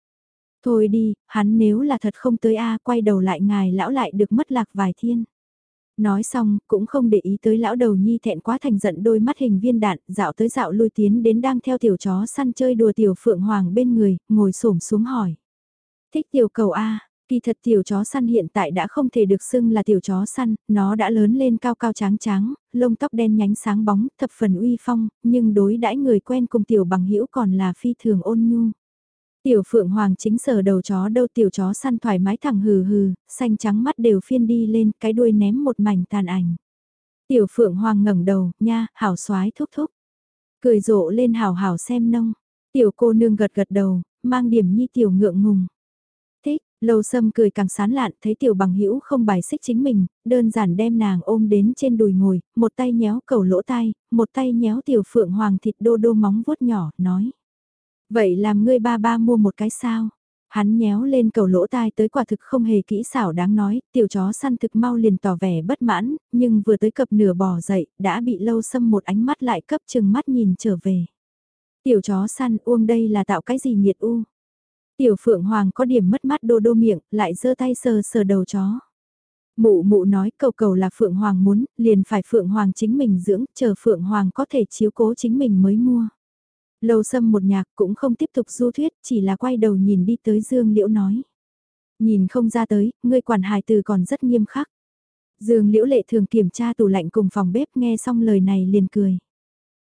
Thôi đi, hắn nếu là thật không tới a quay đầu lại ngài lão lại được mất lạc vài thiên. Nói xong, cũng không để ý tới lão đầu nhi thẹn quá thành giận đôi mắt hình viên đạn, dạo tới dạo lui tiến đến đang theo tiểu chó săn chơi đùa tiểu phượng hoàng bên người, ngồi xổm xuống hỏi. Thích tiểu cầu A, kỳ thật tiểu chó săn hiện tại đã không thể được xưng là tiểu chó săn, nó đã lớn lên cao cao trắng trắng, lông tóc đen nhánh sáng bóng, thập phần uy phong, nhưng đối đãi người quen cùng tiểu bằng hữu còn là phi thường ôn nhu. Tiểu phượng hoàng chính sở đầu chó đâu tiểu chó săn thoải mái thẳng hừ hừ, xanh trắng mắt đều phiên đi lên, cái đuôi ném một mảnh tàn ảnh. Tiểu phượng hoàng ngẩng đầu, nha, hảo xoái thúc thúc. Cười rộ lên hảo hảo xem nông. Tiểu cô nương gật gật đầu, mang điểm nhi tiểu ngượng ngùng. Lâu sâm cười càng sán lạn, thấy tiểu bằng hữu không bài xích chính mình, đơn giản đem nàng ôm đến trên đùi ngồi, một tay nhéo cầu lỗ tai, một tay nhéo tiểu phượng hoàng thịt đô đô móng vuốt nhỏ, nói. Vậy làm ngươi ba ba mua một cái sao? Hắn nhéo lên cầu lỗ tai tới quả thực không hề kỹ xảo đáng nói, tiểu chó săn thực mau liền tỏ vẻ bất mãn, nhưng vừa tới cập nửa bò dậy, đã bị lâu sâm một ánh mắt lại cấp chừng mắt nhìn trở về. Tiểu chó săn uông đây là tạo cái gì nghiệt u? Tiểu phượng hoàng có điểm mất mắt đô đô miệng, lại giơ tay sờ sờ đầu chó. Mụ mụ nói cầu cầu là phượng hoàng muốn, liền phải phượng hoàng chính mình dưỡng, chờ phượng hoàng có thể chiếu cố chính mình mới mua. Lâu xâm một nhạc cũng không tiếp tục du thuyết, chỉ là quay đầu nhìn đi tới Dương Liễu nói. Nhìn không ra tới, ngươi quản hài từ còn rất nghiêm khắc. Dương Liễu lệ thường kiểm tra tủ lạnh cùng phòng bếp nghe xong lời này liền cười.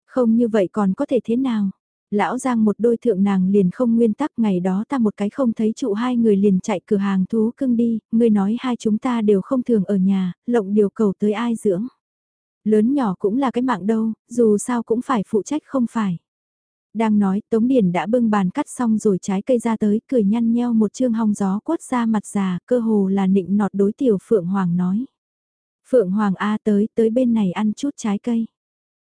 Không như vậy còn có thể thế nào? Lão Giang một đôi thượng nàng liền không nguyên tắc ngày đó ta một cái không thấy trụ hai người liền chạy cửa hàng thú cưng đi, ngươi nói hai chúng ta đều không thường ở nhà, lộng điều cầu tới ai dưỡng. Lớn nhỏ cũng là cái mạng đâu, dù sao cũng phải phụ trách không phải. Đang nói Tống Điền đã bưng bàn cắt xong rồi trái cây ra tới cười nhăn nheo một chương hong gió quất ra mặt già cơ hồ là nịnh nọt đối tiểu Phượng Hoàng nói. Phượng Hoàng A tới tới bên này ăn chút trái cây.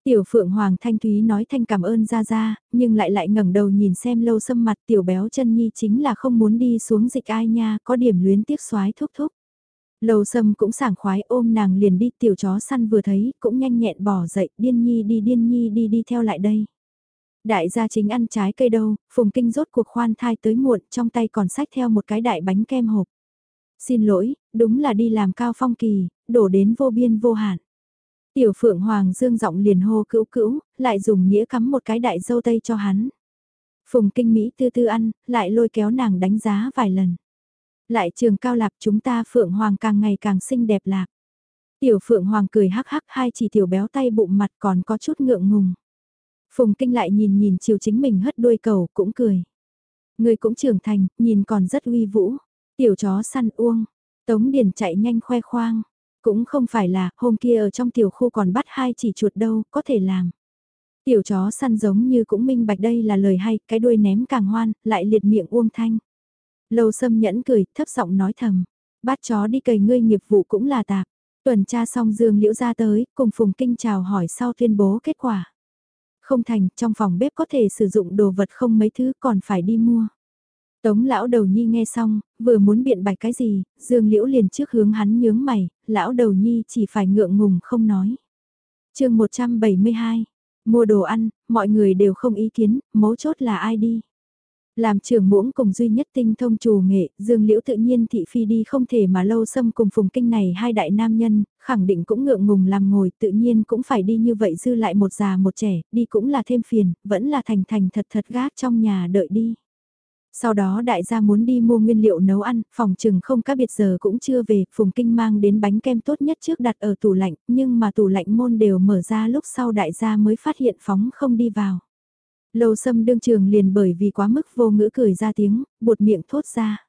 Tiểu Phượng Hoàng Thanh Thúy nói thanh cảm ơn ra ra, nhưng lại lại ngẩng đầu nhìn xem lâu Sâm mặt tiểu béo chân nhi chính là không muốn đi xuống dịch ai nha, có điểm luyến tiếc xoái thúc thúc. Lâu Sâm cũng sảng khoái ôm nàng liền đi tiểu chó săn vừa thấy, cũng nhanh nhẹn bỏ dậy, điên nhi đi điên nhi đi đi theo lại đây. Đại gia chính ăn trái cây đâu, Phùng Kinh rốt cuộc khoan thai tới muộn, trong tay còn sách theo một cái đại bánh kem hộp. Xin lỗi, đúng là đi làm cao phong kỳ, đổ đến vô biên vô hạn. Tiểu Phượng Hoàng dương giọng liền hô cữu cữu, lại dùng nghĩa cắm một cái đại dâu tây cho hắn. Phùng Kinh Mỹ tư tư ăn, lại lôi kéo nàng đánh giá vài lần. Lại trường cao lạc chúng ta Phượng Hoàng càng ngày càng xinh đẹp lạc. Tiểu Phượng Hoàng cười hắc hắc hai chỉ tiểu béo tay bụng mặt còn có chút ngượng ngùng. Phùng Kinh lại nhìn nhìn chiều chính mình hất đuôi cầu cũng cười. Người cũng trưởng thành, nhìn còn rất uy vũ. Tiểu chó săn uông, Tống Điền chạy nhanh khoe khoang. Cũng không phải là, hôm kia ở trong tiểu khu còn bắt hai chỉ chuột đâu, có thể làm. Tiểu chó săn giống như cũng minh bạch đây là lời hay, cái đuôi ném càng hoan, lại liệt miệng uông thanh. Lâu sâm nhẫn cười, thấp giọng nói thầm. Bắt chó đi cầy ngươi nghiệp vụ cũng là tạp. Tuần tra xong Dương Liễu ra tới, cùng Phùng Kinh chào hỏi sau tuyên bố kết quả. Không thành, trong phòng bếp có thể sử dụng đồ vật không mấy thứ còn phải đi mua. Tống lão đầu nhi nghe xong, vừa muốn biện bạch cái gì, Dương Liễu liền trước hướng hắn nhướng mày, lão đầu nhi chỉ phải ngượng ngùng không nói. chương 172, mua đồ ăn, mọi người đều không ý kiến, mấu chốt là ai đi. Làm trưởng muỗng cùng duy nhất tinh thông chủ nghệ, Dương Liễu tự nhiên thị phi đi không thể mà lâu xâm cùng phùng kinh này hai đại nam nhân, khẳng định cũng ngượng ngùng làm ngồi tự nhiên cũng phải đi như vậy dư lại một già một trẻ, đi cũng là thêm phiền, vẫn là thành thành thật thật gác trong nhà đợi đi. Sau đó đại gia muốn đi mua nguyên liệu nấu ăn, phòng trừng không các biệt giờ cũng chưa về, Phùng Kinh mang đến bánh kem tốt nhất trước đặt ở tủ lạnh, nhưng mà tủ lạnh môn đều mở ra lúc sau đại gia mới phát hiện phóng không đi vào. Lâu sâm đương trường liền bởi vì quá mức vô ngữ cười ra tiếng, buột miệng thốt ra.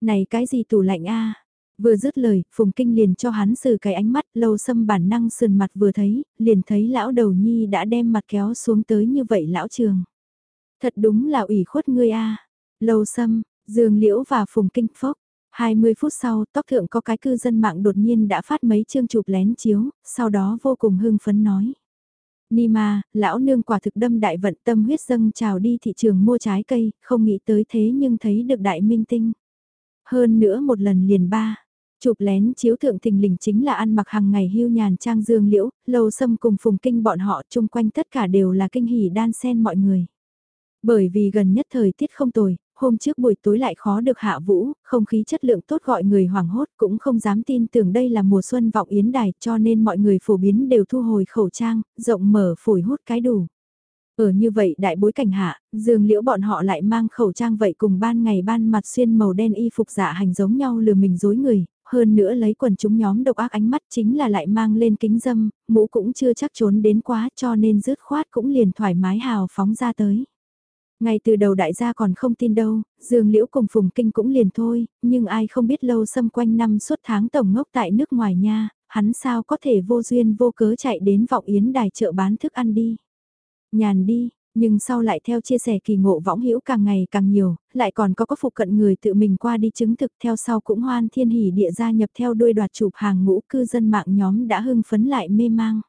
Này cái gì tủ lạnh a Vừa dứt lời, Phùng Kinh liền cho hắn xử cái ánh mắt, lâu sâm bản năng sườn mặt vừa thấy, liền thấy lão đầu nhi đã đem mặt kéo xuống tới như vậy lão trường. Thật đúng là ủy khuất ngươi a Lâu xâm, dương liễu và Phùng Kinh phốc. 20 phút sau, tóc thượng có cái cư dân mạng đột nhiên đã phát mấy chương chụp lén chiếu, sau đó vô cùng hưng phấn nói. Nima, lão nương quả thực đâm đại vận tâm huyết dâng trào đi thị trường mua trái cây, không nghĩ tới thế nhưng thấy được đại minh tinh. Hơn nữa một lần liền ba, chụp lén chiếu thượng thình lình chính là ăn mặc hàng ngày hưu nhàn trang dương liễu, lâu xâm cùng phùng kinh bọn họ chung quanh tất cả đều là kinh hỉ đan sen mọi người. Bởi vì gần nhất thời tiết không tồi, hôm trước buổi tối lại khó được hạ vũ, không khí chất lượng tốt gọi người hoảng hốt cũng không dám tin tưởng đây là mùa xuân vọng yến đài cho nên mọi người phổ biến đều thu hồi khẩu trang, rộng mở phổi hút cái đủ. Ở như vậy đại bối cảnh hạ, dường liễu bọn họ lại mang khẩu trang vậy cùng ban ngày ban mặt xuyên màu đen y phục dạ hành giống nhau lừa mình dối người, hơn nữa lấy quần chúng nhóm độc ác ánh mắt chính là lại mang lên kính dâm, mũ cũng chưa chắc trốn đến quá cho nên dứt khoát cũng liền thoải mái hào phóng ra tới. Ngay từ đầu đại gia còn không tin đâu, Dương Liễu cùng Phùng Kinh cũng liền thôi, nhưng ai không biết lâu xâm quanh năm suốt tháng tổng ngốc tại nước ngoài nha, hắn sao có thể vô duyên vô cớ chạy đến vọng yến đài chợ bán thức ăn đi. Nhàn đi, nhưng sau lại theo chia sẻ kỳ ngộ võng hữu càng ngày càng nhiều, lại còn có có phục cận người tự mình qua đi chứng thực theo sau cũng hoan thiên hỉ địa gia nhập theo đuôi đoạt chụp hàng ngũ cư dân mạng nhóm đã hưng phấn lại mê mang.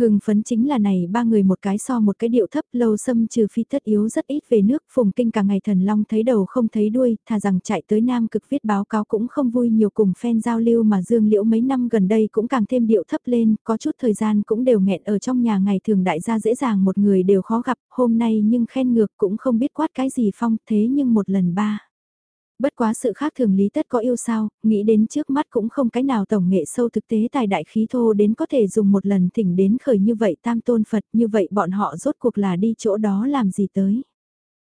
Hưng phấn chính là này, ba người một cái so một cái điệu thấp, lâu xâm trừ phi thất yếu rất ít về nước, phùng kinh cả ngày thần long thấy đầu không thấy đuôi, thà rằng chạy tới Nam cực viết báo cáo cũng không vui, nhiều cùng fan giao lưu mà dương liễu mấy năm gần đây cũng càng thêm điệu thấp lên, có chút thời gian cũng đều nghẹn ở trong nhà, ngày thường đại gia dễ dàng một người đều khó gặp, hôm nay nhưng khen ngược cũng không biết quát cái gì phong, thế nhưng một lần ba Bất quá sự khác thường lý tất có yêu sao, nghĩ đến trước mắt cũng không cái nào tổng nghệ sâu thực tế tài đại khí thô đến có thể dùng một lần thỉnh đến khởi như vậy tam tôn Phật như vậy bọn họ rốt cuộc là đi chỗ đó làm gì tới.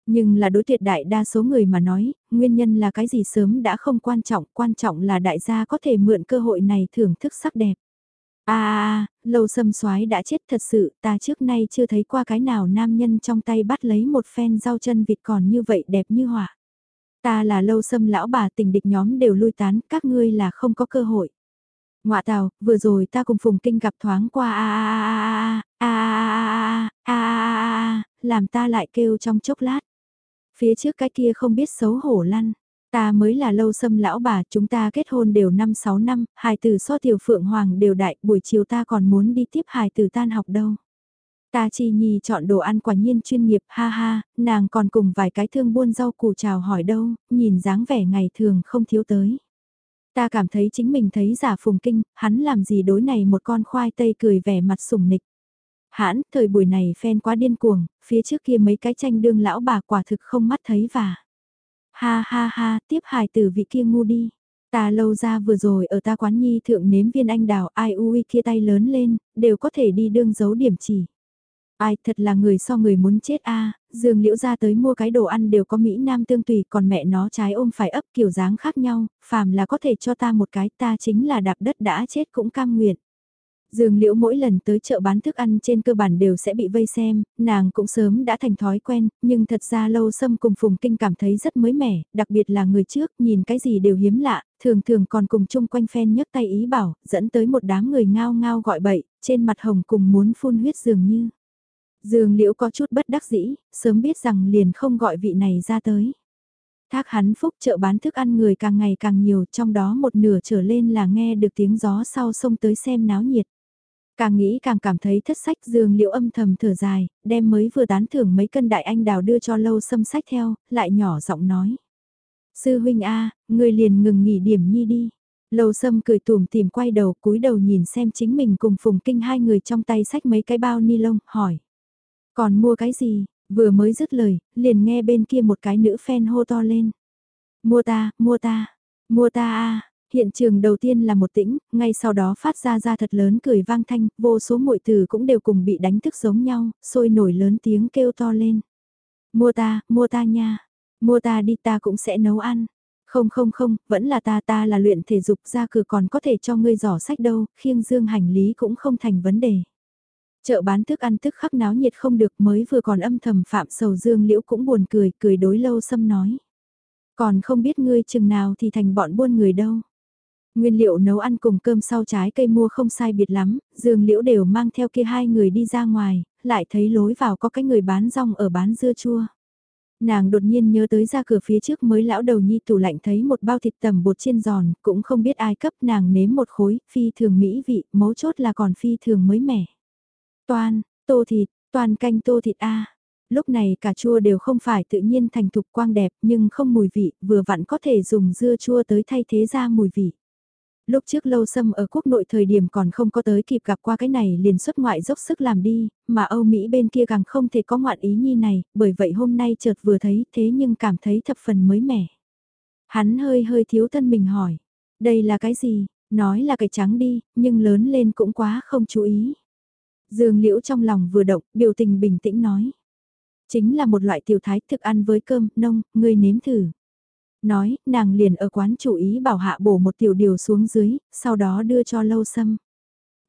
Nhưng là đối tuyệt đại đa số người mà nói, nguyên nhân là cái gì sớm đã không quan trọng, quan trọng là đại gia có thể mượn cơ hội này thưởng thức sắc đẹp. a À, lâu xâm soái đã chết thật sự, ta trước nay chưa thấy qua cái nào nam nhân trong tay bắt lấy một phen rau chân vịt còn như vậy đẹp như họa. Ta là lâu xâm lão bà tình địch nhóm đều lui tán, các ngươi là không có cơ hội. Ngoạ tào, vừa rồi ta cùng Phùng Kinh gặp thoáng qua a a a a a a làm ta lại kêu trong chốc lát. Phía trước cái kia không biết xấu hổ lăn. Ta mới là lâu xâm lão bà, chúng ta kết hôn đều 5-6 năm, hài tử so tiểu phượng hoàng đều đại, buổi chiều ta còn muốn đi tiếp hài tử tan học đâu. Ta chi nhì chọn đồ ăn quả nhiên chuyên nghiệp ha ha, nàng còn cùng vài cái thương buôn rau củ chào hỏi đâu, nhìn dáng vẻ ngày thường không thiếu tới. Ta cảm thấy chính mình thấy giả phùng kinh, hắn làm gì đối này một con khoai tây cười vẻ mặt sủng nịch. Hãn, thời buổi này phen quá điên cuồng, phía trước kia mấy cái tranh đương lão bà quả thực không mắt thấy và. Ha ha ha, tiếp hài từ vị kia ngu đi. Ta lâu ra vừa rồi ở ta quán nhi thượng nếm viên anh đào ai ui kia tay lớn lên, đều có thể đi đương dấu điểm chỉ. Ai thật là người so người muốn chết a Dương Liễu ra tới mua cái đồ ăn đều có Mỹ Nam tương tùy còn mẹ nó trái ôm phải ấp kiểu dáng khác nhau, phàm là có thể cho ta một cái ta chính là đạp đất đã chết cũng cam nguyện. Dương Liễu mỗi lần tới chợ bán thức ăn trên cơ bản đều sẽ bị vây xem, nàng cũng sớm đã thành thói quen, nhưng thật ra lâu xâm cùng Phùng Kinh cảm thấy rất mới mẻ, đặc biệt là người trước, nhìn cái gì đều hiếm lạ, thường thường còn cùng chung quanh phen nhấc tay ý bảo, dẫn tới một đám người ngao ngao gọi bậy, trên mặt hồng cùng muốn phun huyết dường như. Dương Liễu có chút bất đắc dĩ, sớm biết rằng liền không gọi vị này ra tới. Thác hắn phúc chợ bán thức ăn người càng ngày càng nhiều, trong đó một nửa trở lên là nghe được tiếng gió sau sông tới xem náo nhiệt. Càng nghĩ càng cảm thấy thất sách dương liễu âm thầm thở dài, đem mới vừa tán thưởng mấy cân đại anh đào đưa cho lâu xâm sách theo, lại nhỏ giọng nói. Sư huynh A, người liền ngừng nghỉ điểm nhi đi. Lâu sâm cười tùm tìm quay đầu cúi đầu nhìn xem chính mình cùng phùng kinh hai người trong tay sách mấy cái bao ni lông, hỏi. Còn mua cái gì, vừa mới dứt lời, liền nghe bên kia một cái nữ fan hô to lên. Mua ta, mua ta, mua ta a Hiện trường đầu tiên là một tĩnh, ngay sau đó phát ra ra thật lớn cười vang thanh, vô số muội từ cũng đều cùng bị đánh thức giống nhau, sôi nổi lớn tiếng kêu to lên. Mua ta, mua ta nha, mua ta đi ta cũng sẽ nấu ăn. Không không không, vẫn là ta ta là luyện thể dục ra cửa còn có thể cho ngươi giỏ sách đâu, khiêng dương hành lý cũng không thành vấn đề. Chợ bán thức ăn tức khắc náo nhiệt không được mới vừa còn âm thầm phạm sầu dương liễu cũng buồn cười, cười đối lâu xâm nói. Còn không biết ngươi chừng nào thì thành bọn buôn người đâu. Nguyên liệu nấu ăn cùng cơm sau trái cây mua không sai biệt lắm, dương liễu đều mang theo kia hai người đi ra ngoài, lại thấy lối vào có cái người bán rong ở bán dưa chua. Nàng đột nhiên nhớ tới ra cửa phía trước mới lão đầu nhi tủ lạnh thấy một bao thịt tầm bột chiên giòn, cũng không biết ai cấp nàng nếm một khối, phi thường mỹ vị, mấu chốt là còn phi thường mới mẻ. Toan, tô thịt, toàn canh tô thịt A. Lúc này cà chua đều không phải tự nhiên thành thục quang đẹp nhưng không mùi vị, vừa vặn có thể dùng dưa chua tới thay thế ra mùi vị lúc trước lâu xâm ở quốc nội thời điểm còn không có tới kịp gặp qua cái này liền xuất ngoại dốc sức làm đi, mà Âu Mỹ bên kia càng không thể có ngoạn ý nhi này, bởi vậy hôm nay chợt vừa thấy thế nhưng cảm thấy thập phần mới mẻ. Hắn hơi hơi thiếu thân mình hỏi, đây là cái gì, nói là cái trắng đi, nhưng lớn lên cũng quá không chú ý. Dương Liễu trong lòng vừa động, biểu tình bình tĩnh nói. Chính là một loại tiểu thái thực ăn với cơm, nông, ngươi nếm thử. Nói, nàng liền ở quán chủ ý bảo hạ bổ một tiểu điều xuống dưới, sau đó đưa cho lâu sâm.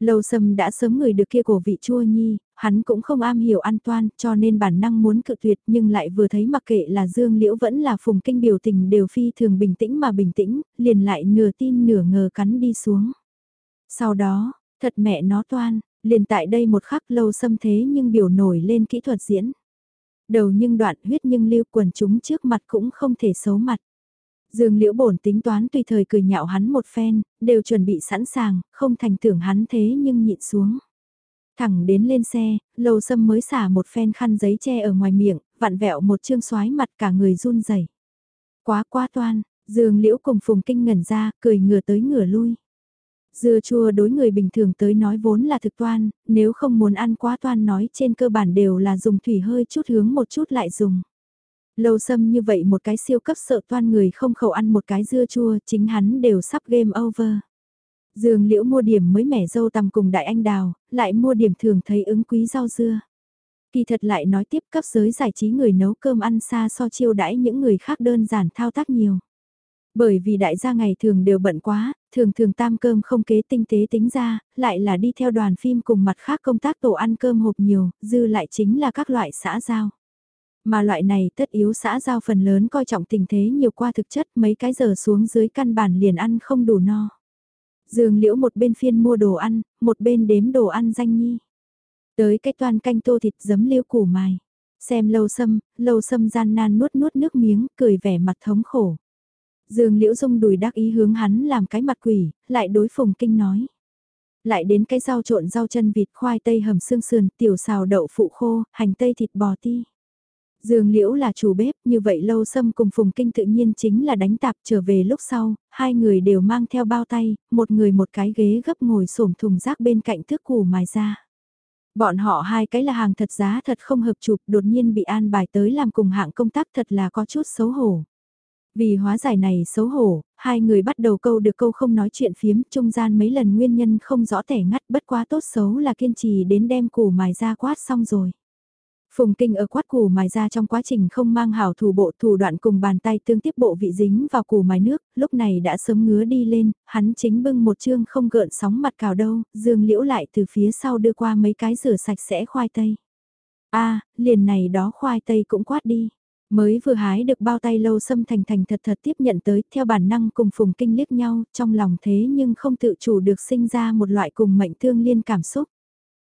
Lâu sâm đã sớm người được kia cổ vị chua nhi, hắn cũng không am hiểu an toan cho nên bản năng muốn cự tuyệt nhưng lại vừa thấy mặc kệ là Dương Liễu vẫn là phùng kinh biểu tình đều phi thường bình tĩnh mà bình tĩnh, liền lại nửa tin nửa ngờ cắn đi xuống. Sau đó, thật mẹ nó toan, liền tại đây một khắc lâu xâm thế nhưng biểu nổi lên kỹ thuật diễn. Đầu nhưng đoạn huyết nhưng lưu quần chúng trước mặt cũng không thể xấu mặt. Dương Liễu bổn tính toán tùy thời cười nhạo hắn một phen, đều chuẩn bị sẵn sàng, không thành tưởng hắn thế nhưng nhịn xuống. Thẳng đến lên xe, lâu sâm mới xả một phen khăn giấy che ở ngoài miệng, vặn vẹo một chương xoái mặt cả người run rẩy. Quá quá toan, Dương Liễu cùng Phùng Kinh ngẩn ra, cười ngửa tới ngửa lui. Dưa chua đối người bình thường tới nói vốn là thực toan, nếu không muốn ăn quá toan nói trên cơ bản đều là dùng thủy hơi chút hướng một chút lại dùng. Lâu xâm như vậy một cái siêu cấp sợ toan người không khẩu ăn một cái dưa chua, chính hắn đều sắp game over. Dương liễu mua điểm mới mẻ dâu tằm cùng đại anh đào, lại mua điểm thường thấy ứng quý rau dưa. Kỳ thật lại nói tiếp cấp giới giải trí người nấu cơm ăn xa so chiêu đãi những người khác đơn giản thao tác nhiều. Bởi vì đại gia ngày thường đều bận quá, thường thường tam cơm không kế tinh tế tính ra, lại là đi theo đoàn phim cùng mặt khác công tác tổ ăn cơm hộp nhiều, dư lại chính là các loại xã giao. Mà loại này tất yếu xã giao phần lớn coi trọng tình thế nhiều qua thực chất mấy cái giờ xuống dưới căn bản liền ăn không đủ no. Dương liễu một bên phiên mua đồ ăn, một bên đếm đồ ăn danh nhi. Tới cái toàn canh tô thịt giấm liêu củ mài. Xem lâu sâm, lâu sâm gian nan nuốt nuốt nước miếng, cười vẻ mặt thống khổ. Dương liễu dung đùi đắc ý hướng hắn làm cái mặt quỷ, lại đối phùng kinh nói. Lại đến cái rau trộn rau chân vịt khoai tây hầm xương sườn, tiểu xào đậu phụ khô, hành tây thịt bò ti. Dương Liễu là chủ bếp, như vậy lâu xâm cùng Phùng Kinh tự nhiên chính là đánh tạp trở về lúc sau, hai người đều mang theo bao tay, một người một cái ghế gấp ngồi xổm thùng rác bên cạnh thước củ mài ra. Bọn họ hai cái là hàng thật giá thật không hợp chụp đột nhiên bị an bài tới làm cùng hạng công tác thật là có chút xấu hổ. Vì hóa giải này xấu hổ, hai người bắt đầu câu được câu không nói chuyện phiếm, trung gian mấy lần nguyên nhân không rõ tẻ ngắt bất quá tốt xấu là kiên trì đến đem củ mài ra quát xong rồi. Phùng kinh ở quát củ mài ra trong quá trình không mang hảo thủ bộ thủ đoạn cùng bàn tay tương tiếp bộ vị dính vào củ mài nước, lúc này đã sớm ngứa đi lên, hắn chính bưng một chương không gợn sóng mặt cào đâu, dương liễu lại từ phía sau đưa qua mấy cái rửa sạch sẽ khoai tây. a liền này đó khoai tây cũng quát đi. Mới vừa hái được bao tay lâu xâm thành thành thật thật tiếp nhận tới theo bản năng cùng phùng kinh liếc nhau trong lòng thế nhưng không tự chủ được sinh ra một loại cùng mệnh thương liên cảm xúc.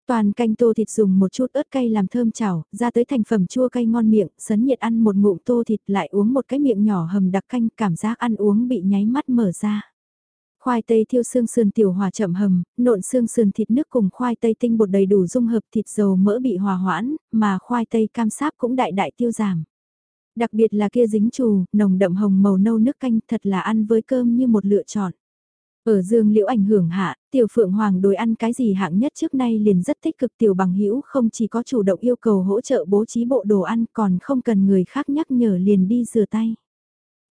Toàn canh tô thịt dùng một chút ớt cay làm thơm chảo, ra tới thành phẩm chua cay ngon miệng, sấn nhiệt ăn một ngụm tô thịt lại uống một cái miệng nhỏ hầm đặc canh, cảm giác ăn uống bị nháy mắt mở ra. Khoai tây thiêu xương sườn tiểu hòa chậm hầm, nộn xương sườn thịt nước cùng khoai tây tinh bột đầy đủ dung hợp thịt dầu mỡ bị hòa hoãn, mà khoai tây cam sáp cũng đại đại tiêu giảm. Đặc biệt là kia dính trù, nồng đậm hồng màu nâu nước canh thật là ăn với cơm như một lựa chọn. Ở dương liễu ảnh hưởng hạ, tiểu phượng hoàng đối ăn cái gì hạng nhất trước nay liền rất tích cực tiểu bằng hữu không chỉ có chủ động yêu cầu hỗ trợ bố trí bộ đồ ăn còn không cần người khác nhắc nhở liền đi rửa tay.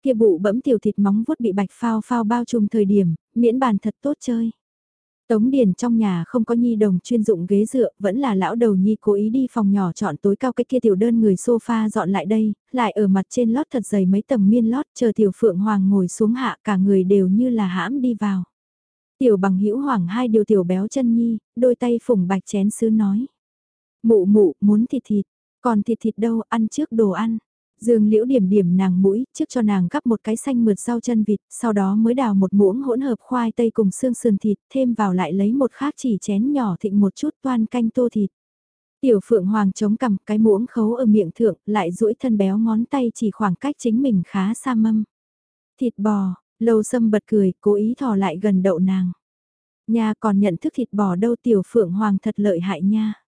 Kia bụ bẫm tiểu thịt móng vuốt bị bạch phao phao bao trùm thời điểm, miễn bàn thật tốt chơi. Tống Điền trong nhà không có nhi đồng chuyên dụng ghế dựa, vẫn là lão đầu nhi cố ý đi phòng nhỏ chọn tối cao cái kia tiểu đơn người sofa dọn lại đây, lại ở mặt trên lót thật dày mấy tầng miên lót chờ tiểu phượng hoàng ngồi xuống hạ cả người đều như là hãm đi vào. Tiểu bằng hữu hoàng hai điều tiểu béo chân nhi, đôi tay phủng bạch chén sứ nói. Mụ mụ, muốn thịt thịt, còn thịt thịt đâu, ăn trước đồ ăn. Dương Liễu điểm điểm nàng mũi, trước cho nàng gắp một cái xanh mượt rau chân vịt, sau đó mới đào một muỗng hỗn hợp khoai tây cùng xương sườn thịt, thêm vào lại lấy một khác chỉ chén nhỏ thịnh một chút toan canh tô thịt. Tiểu Phượng Hoàng chống cầm cái muỗng khấu ở miệng thượng, lại duỗi thân béo ngón tay chỉ khoảng cách chính mình khá xa mâm. Thịt bò, lâu sâm bật cười, cố ý thò lại gần đậu nàng. Nha còn nhận thức thịt bò đâu Tiểu Phượng Hoàng thật lợi hại nha.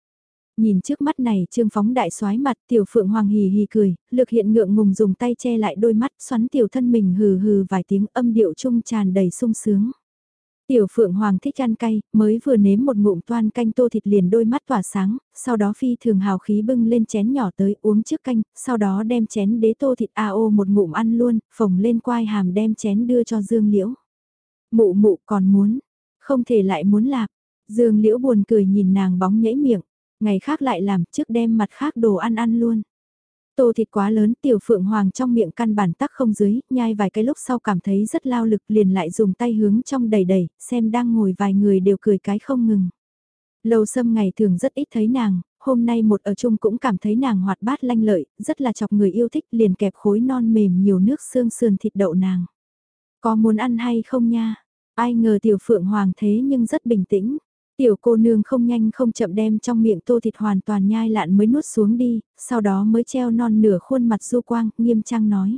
Nhìn trước mắt này trương phóng đại soái mặt Tiểu Phượng Hoàng hì hì cười, lực hiện ngượng ngùng dùng tay che lại đôi mắt xoắn tiểu thân mình hừ hừ vài tiếng âm điệu trung tràn đầy sung sướng. Tiểu Phượng Hoàng thích ăn cay, mới vừa nếm một ngụm toan canh tô thịt liền đôi mắt tỏa sáng, sau đó phi thường hào khí bưng lên chén nhỏ tới uống trước canh, sau đó đem chén đế tô thịt AO một ngụm ăn luôn, phồng lên quai hàm đem chén đưa cho Dương Liễu. Mụ mụ còn muốn, không thể lại muốn lạc. Dương Liễu buồn cười nhìn nàng bóng nhảy miệng, ngày khác lại làm trước đem mặt khác đồ ăn ăn luôn. Tô thịt quá lớn tiểu phượng hoàng trong miệng căn bản tắc không dưới, nhai vài cái lúc sau cảm thấy rất lao lực liền lại dùng tay hướng trong đầy đầy, xem đang ngồi vài người đều cười cái không ngừng. Lâu sâm ngày thường rất ít thấy nàng, hôm nay một ở chung cũng cảm thấy nàng hoạt bát lanh lợi, rất là chọc người yêu thích liền kẹp khối non mềm nhiều nước xương sườn thịt đậu nàng. Có muốn ăn hay không nha? Ai ngờ tiểu phượng hoàng thế nhưng rất bình tĩnh. Tiểu cô nương không nhanh không chậm đem trong miệng tô thịt hoàn toàn nhai lạn mới nuốt xuống đi, sau đó mới treo non nửa khuôn mặt du quang, nghiêm trang nói.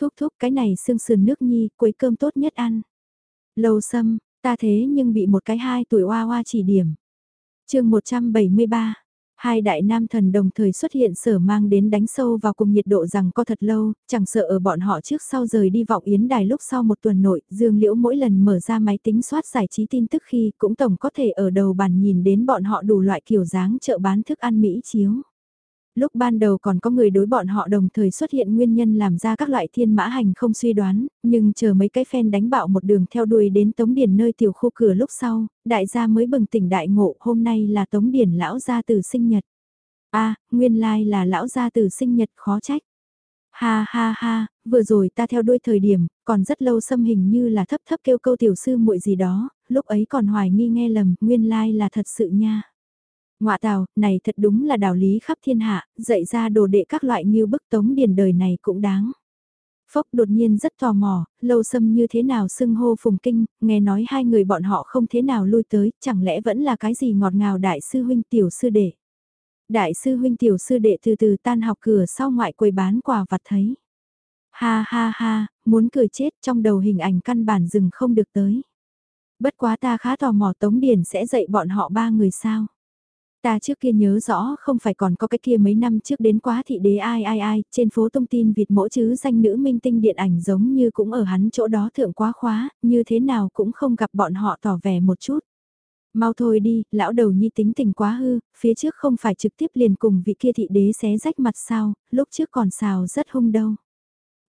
Thúc thúc cái này xương sườn nước nhi, quấy cơm tốt nhất ăn. Lâu xâm, ta thế nhưng bị một cái hai tuổi hoa hoa chỉ điểm. chương 173 Hai đại nam thần đồng thời xuất hiện sở mang đến đánh sâu vào cùng nhiệt độ rằng có thật lâu, chẳng sợ ở bọn họ trước sau rời đi vọng yến đài lúc sau một tuần nội, Dương Liễu mỗi lần mở ra máy tính soát giải trí tin tức khi cũng tổng có thể ở đầu bàn nhìn đến bọn họ đủ loại kiểu dáng chợ bán thức ăn Mỹ chiếu lúc ban đầu còn có người đối bọn họ đồng thời xuất hiện nguyên nhân làm ra các loại thiên mã hành không suy đoán, nhưng chờ mấy cái phen đánh bạo một đường theo đuôi đến Tống Điển nơi tiểu khu cửa lúc sau, đại gia mới bừng tỉnh đại ngộ hôm nay là Tống Điển lão gia tử sinh nhật. a nguyên lai là lão gia tử sinh nhật khó trách. Ha ha ha, vừa rồi ta theo đuôi thời điểm, còn rất lâu xâm hình như là thấp thấp kêu câu tiểu sư muội gì đó, lúc ấy còn hoài nghi nghe lầm, nguyên lai là thật sự nha. Ngoạ tào, này thật đúng là đạo lý khắp thiên hạ, dạy ra đồ đệ các loại như bức tống điền đời này cũng đáng. Phốc đột nhiên rất tò mò, lâu xâm như thế nào xưng hô phùng kinh, nghe nói hai người bọn họ không thế nào lui tới, chẳng lẽ vẫn là cái gì ngọt ngào đại sư huynh tiểu sư đệ. Đại sư huynh tiểu sư đệ từ từ tan học cửa sau ngoại quầy bán quà vặt thấy. Ha ha ha, muốn cười chết trong đầu hình ảnh căn bản dừng không được tới. Bất quá ta khá tò mò Tống Điển sẽ dạy bọn họ ba người sao. Ta trước kia nhớ rõ không phải còn có cái kia mấy năm trước đến quá thị đế ai ai ai, trên phố thông tin Việt mỗ chứ danh nữ minh tinh điện ảnh giống như cũng ở hắn chỗ đó thượng quá khóa, như thế nào cũng không gặp bọn họ tỏ vẻ một chút. Mau thôi đi, lão đầu nhi tính tình quá hư, phía trước không phải trực tiếp liền cùng vị kia thị đế xé rách mặt sao, lúc trước còn xào rất hung đâu.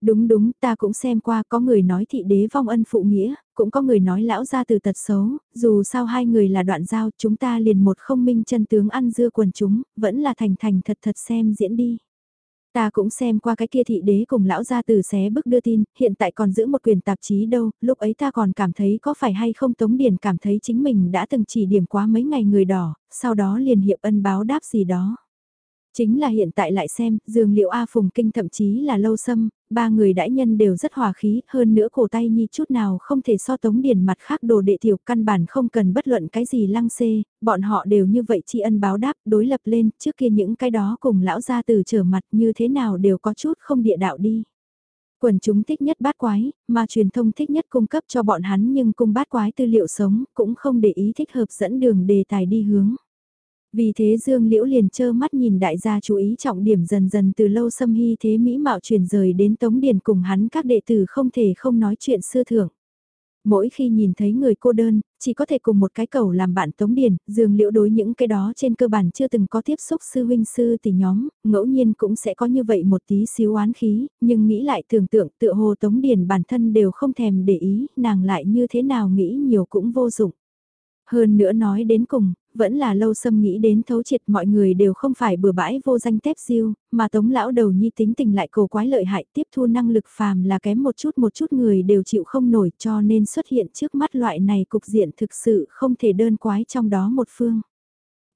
Đúng đúng, ta cũng xem qua có người nói thị đế vong ân phụ nghĩa, cũng có người nói lão ra từ tật xấu, dù sao hai người là đoạn giao chúng ta liền một không minh chân tướng ăn dưa quần chúng, vẫn là thành thành thật thật xem diễn đi. Ta cũng xem qua cái kia thị đế cùng lão gia từ xé bức đưa tin, hiện tại còn giữ một quyền tạp chí đâu, lúc ấy ta còn cảm thấy có phải hay không Tống Điền cảm thấy chính mình đã từng chỉ điểm quá mấy ngày người đỏ, sau đó liền hiệp ân báo đáp gì đó. Chính là hiện tại lại xem, dường liệu A Phùng Kinh thậm chí là lâu xâm, ba người đãi nhân đều rất hòa khí, hơn nữa cổ tay nhi chút nào không thể so tống điển mặt khác đồ đệ tiểu căn bản không cần bất luận cái gì lăng xê, bọn họ đều như vậy tri ân báo đáp, đối lập lên, trước kia những cái đó cùng lão gia từ trở mặt như thế nào đều có chút không địa đạo đi. Quần chúng thích nhất bát quái, mà truyền thông thích nhất cung cấp cho bọn hắn nhưng cung bát quái tư liệu sống cũng không để ý thích hợp dẫn đường đề tài đi hướng. Vì thế Dương Liễu liền trơ mắt nhìn đại gia chú ý trọng điểm dần dần từ lâu xâm hy thế mỹ mạo chuyển rời đến Tống Điền cùng hắn các đệ tử không thể không nói chuyện xưa thưởng. Mỗi khi nhìn thấy người cô đơn, chỉ có thể cùng một cái cầu làm bạn Tống Điền, Dương Liễu đối những cái đó trên cơ bản chưa từng có tiếp xúc sư huynh sư tỷ nhóm, ngẫu nhiên cũng sẽ có như vậy một tí xíu oán khí, nhưng nghĩ lại tưởng tượng tựa hồ Tống Điền bản thân đều không thèm để ý, nàng lại như thế nào nghĩ nhiều cũng vô dụng. Hơn nữa nói đến cùng, vẫn là lâu xâm nghĩ đến thấu triệt mọi người đều không phải bừa bãi vô danh tép diêu, mà tống lão đầu nhi tính tình lại cổ quái lợi hại tiếp thu năng lực phàm là kém một chút một chút người đều chịu không nổi cho nên xuất hiện trước mắt loại này cục diện thực sự không thể đơn quái trong đó một phương.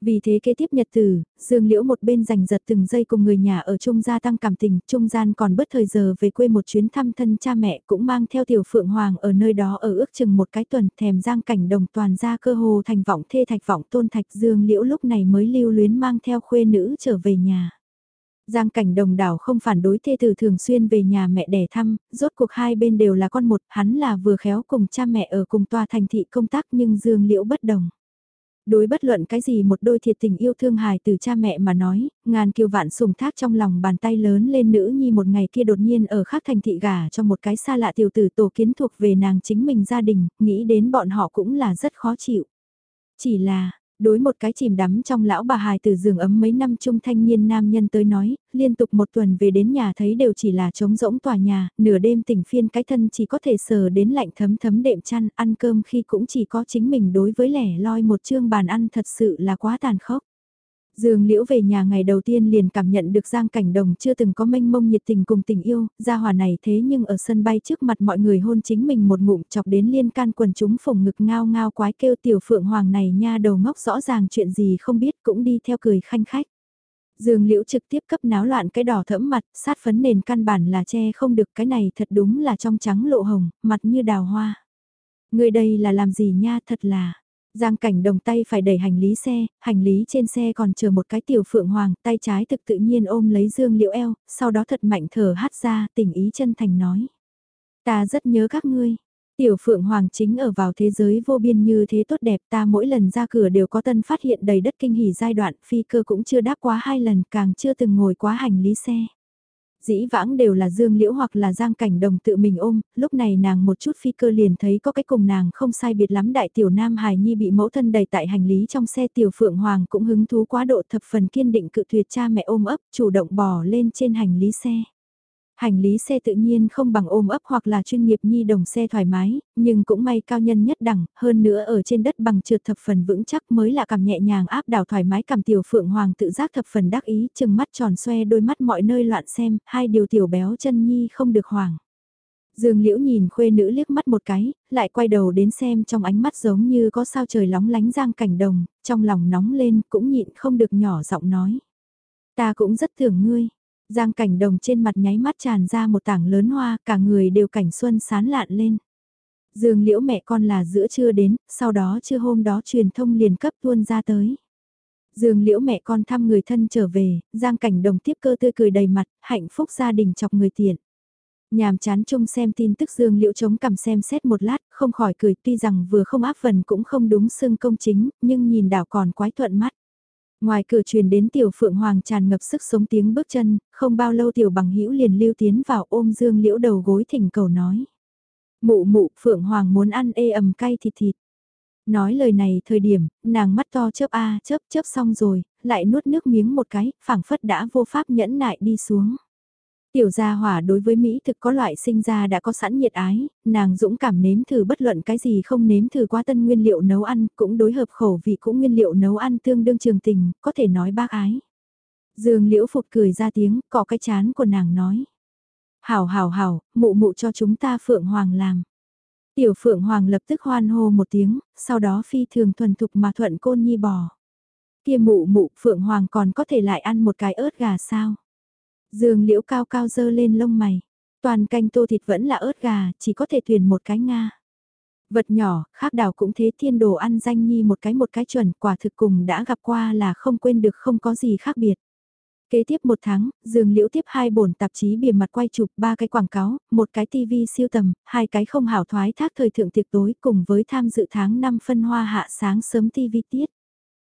Vì thế kế tiếp nhật tử, Dương Liễu một bên giành giật từng giây cùng người nhà ở Trung gia tăng cảm tình, Trung gian còn bất thời giờ về quê một chuyến thăm thân cha mẹ cũng mang theo tiểu phượng hoàng ở nơi đó ở ước chừng một cái tuần thèm giang cảnh đồng toàn ra cơ hồ thành vọng thê thạch vọng tôn thạch Dương Liễu lúc này mới lưu luyến mang theo khuê nữ trở về nhà. Giang cảnh đồng đảo không phản đối thê tử thường xuyên về nhà mẹ đẻ thăm, rốt cuộc hai bên đều là con một, hắn là vừa khéo cùng cha mẹ ở cùng tòa thành thị công tác nhưng Dương Liễu bất đồng. Đối bất luận cái gì một đôi thiệt tình yêu thương hài từ cha mẹ mà nói, ngàn kiều vạn sùng thác trong lòng bàn tay lớn lên nữ nhi một ngày kia đột nhiên ở khác thành thị gà cho một cái xa lạ tiểu tử tổ kiến thuộc về nàng chính mình gia đình, nghĩ đến bọn họ cũng là rất khó chịu. Chỉ là, đối một cái chìm đắm trong lão bà hài từ giường ấm mấy năm trung thanh niên nam nhân tới nói, liên tục một tuần về đến nhà thấy đều chỉ là trống rỗng tòa nhà, nửa đêm tỉnh phiên cái thân chỉ có thể sờ đến lạnh thấm thấm đệm chăn, ăn cơm khi cũng chỉ có chính mình đối với lẻ loi một chương bàn ăn thật sự là quá tàn khốc. Dương Liễu về nhà ngày đầu tiên liền cảm nhận được Giang Cảnh Đồng chưa từng có mênh mông nhiệt tình cùng tình yêu, gia hòa này thế nhưng ở sân bay trước mặt mọi người hôn chính mình một ngụm chọc đến liên can quần chúng phồng ngực ngao ngao quái kêu tiểu phượng hoàng này nha đầu ngốc rõ ràng chuyện gì không biết cũng đi theo cười khanh khách. Dương Liễu trực tiếp cấp náo loạn cái đỏ thẫm mặt, sát phấn nền căn bản là che không được cái này thật đúng là trong trắng lộ hồng, mặt như đào hoa. Người đây là làm gì nha thật là, Giang cảnh đồng tay phải đẩy hành lý xe, hành lý trên xe còn chờ một cái tiểu phượng hoàng, tay trái thực tự nhiên ôm lấy dương liễu eo, sau đó thật mạnh thở hát ra, tình ý chân thành nói. Ta rất nhớ các ngươi. Tiểu Phượng Hoàng chính ở vào thế giới vô biên như thế tốt đẹp ta mỗi lần ra cửa đều có tân phát hiện đầy đất kinh hỉ giai đoạn phi cơ cũng chưa đáp quá hai lần càng chưa từng ngồi quá hành lý xe. Dĩ vãng đều là Dương Liễu hoặc là Giang Cảnh Đồng tự mình ôm, lúc này nàng một chút phi cơ liền thấy có cái cùng nàng không sai biệt lắm đại tiểu nam hài nhi bị mẫu thân đầy tại hành lý trong xe tiểu Phượng Hoàng cũng hứng thú quá độ thập phần kiên định cự tuyệt cha mẹ ôm ấp, chủ động bò lên trên hành lý xe. Hành lý xe tự nhiên không bằng ôm ấp hoặc là chuyên nghiệp nhi đồng xe thoải mái, nhưng cũng may cao nhân nhất đẳng, hơn nữa ở trên đất bằng trượt thập phần vững chắc mới là cảm nhẹ nhàng áp đảo thoải mái cầm tiểu phượng hoàng tự giác thập phần đắc ý, chừng mắt tròn xoe đôi mắt mọi nơi loạn xem, hai điều tiểu béo chân nhi không được hoàng. Dương Liễu nhìn khuê nữ liếc mắt một cái, lại quay đầu đến xem trong ánh mắt giống như có sao trời lóng lánh giang cảnh đồng, trong lòng nóng lên cũng nhịn không được nhỏ giọng nói. Ta cũng rất thưởng ngươi, Giang cảnh đồng trên mặt nháy mắt tràn ra một tảng lớn hoa, cả người đều cảnh xuân sán lạn lên. Dương liễu mẹ con là giữa trưa đến, sau đó trưa hôm đó truyền thông liền cấp tuôn ra tới. Dương liễu mẹ con thăm người thân trở về, Giang cảnh đồng tiếp cơ tươi cười đầy mặt, hạnh phúc gia đình chọc người tiện. Nhàm chán chung xem tin tức Dương liễu chống cầm xem xét một lát, không khỏi cười tuy rằng vừa không áp phần cũng không đúng xưng công chính, nhưng nhìn đảo còn quái thuận mắt. Ngoài cửa truyền đến tiểu phượng hoàng tràn ngập sức sống tiếng bước chân, không bao lâu tiểu bằng hữu liền lưu tiến vào ôm dương liễu đầu gối thỉnh cầu nói. Mụ mụ phượng hoàng muốn ăn ê ầm cay thịt thịt. Nói lời này thời điểm, nàng mắt to chớp a chớp chớp xong rồi, lại nuốt nước miếng một cái, phảng phất đã vô pháp nhẫn nại đi xuống. Tiểu gia hỏa đối với Mỹ thực có loại sinh ra đã có sẵn nhiệt ái, nàng dũng cảm nếm thử bất luận cái gì không nếm thử qua tân nguyên liệu nấu ăn, cũng đối hợp khẩu vị cũng nguyên liệu nấu ăn tương đương trường tình, có thể nói bác ái. Dương liễu phục cười ra tiếng, cọ cái chán của nàng nói. Hảo hảo hảo, mụ mụ cho chúng ta Phượng Hoàng làm. Tiểu Phượng Hoàng lập tức hoan hô một tiếng, sau đó phi thường thuần thục mà thuận côn nhi bò. Kia mụ mụ Phượng Hoàng còn có thể lại ăn một cái ớt gà sao? Dương liễu cao cao dơ lên lông mày. Toàn canh tô thịt vẫn là ớt gà, chỉ có thể tuyển một cái Nga. Vật nhỏ, khác đảo cũng thế thiên đồ ăn danh nhi một cái một cái chuẩn, quả thực cùng đã gặp qua là không quên được không có gì khác biệt. Kế tiếp một tháng, Dương Liễu tiếp hai bổn tạp chí bìa mặt quay chụp, ba cái quảng cáo, một cái TV siêu tầm, hai cái không hảo thoái thác thời thượng tiệc tối cùng với tham dự tháng 5 phân hoa hạ sáng sớm TV tiết.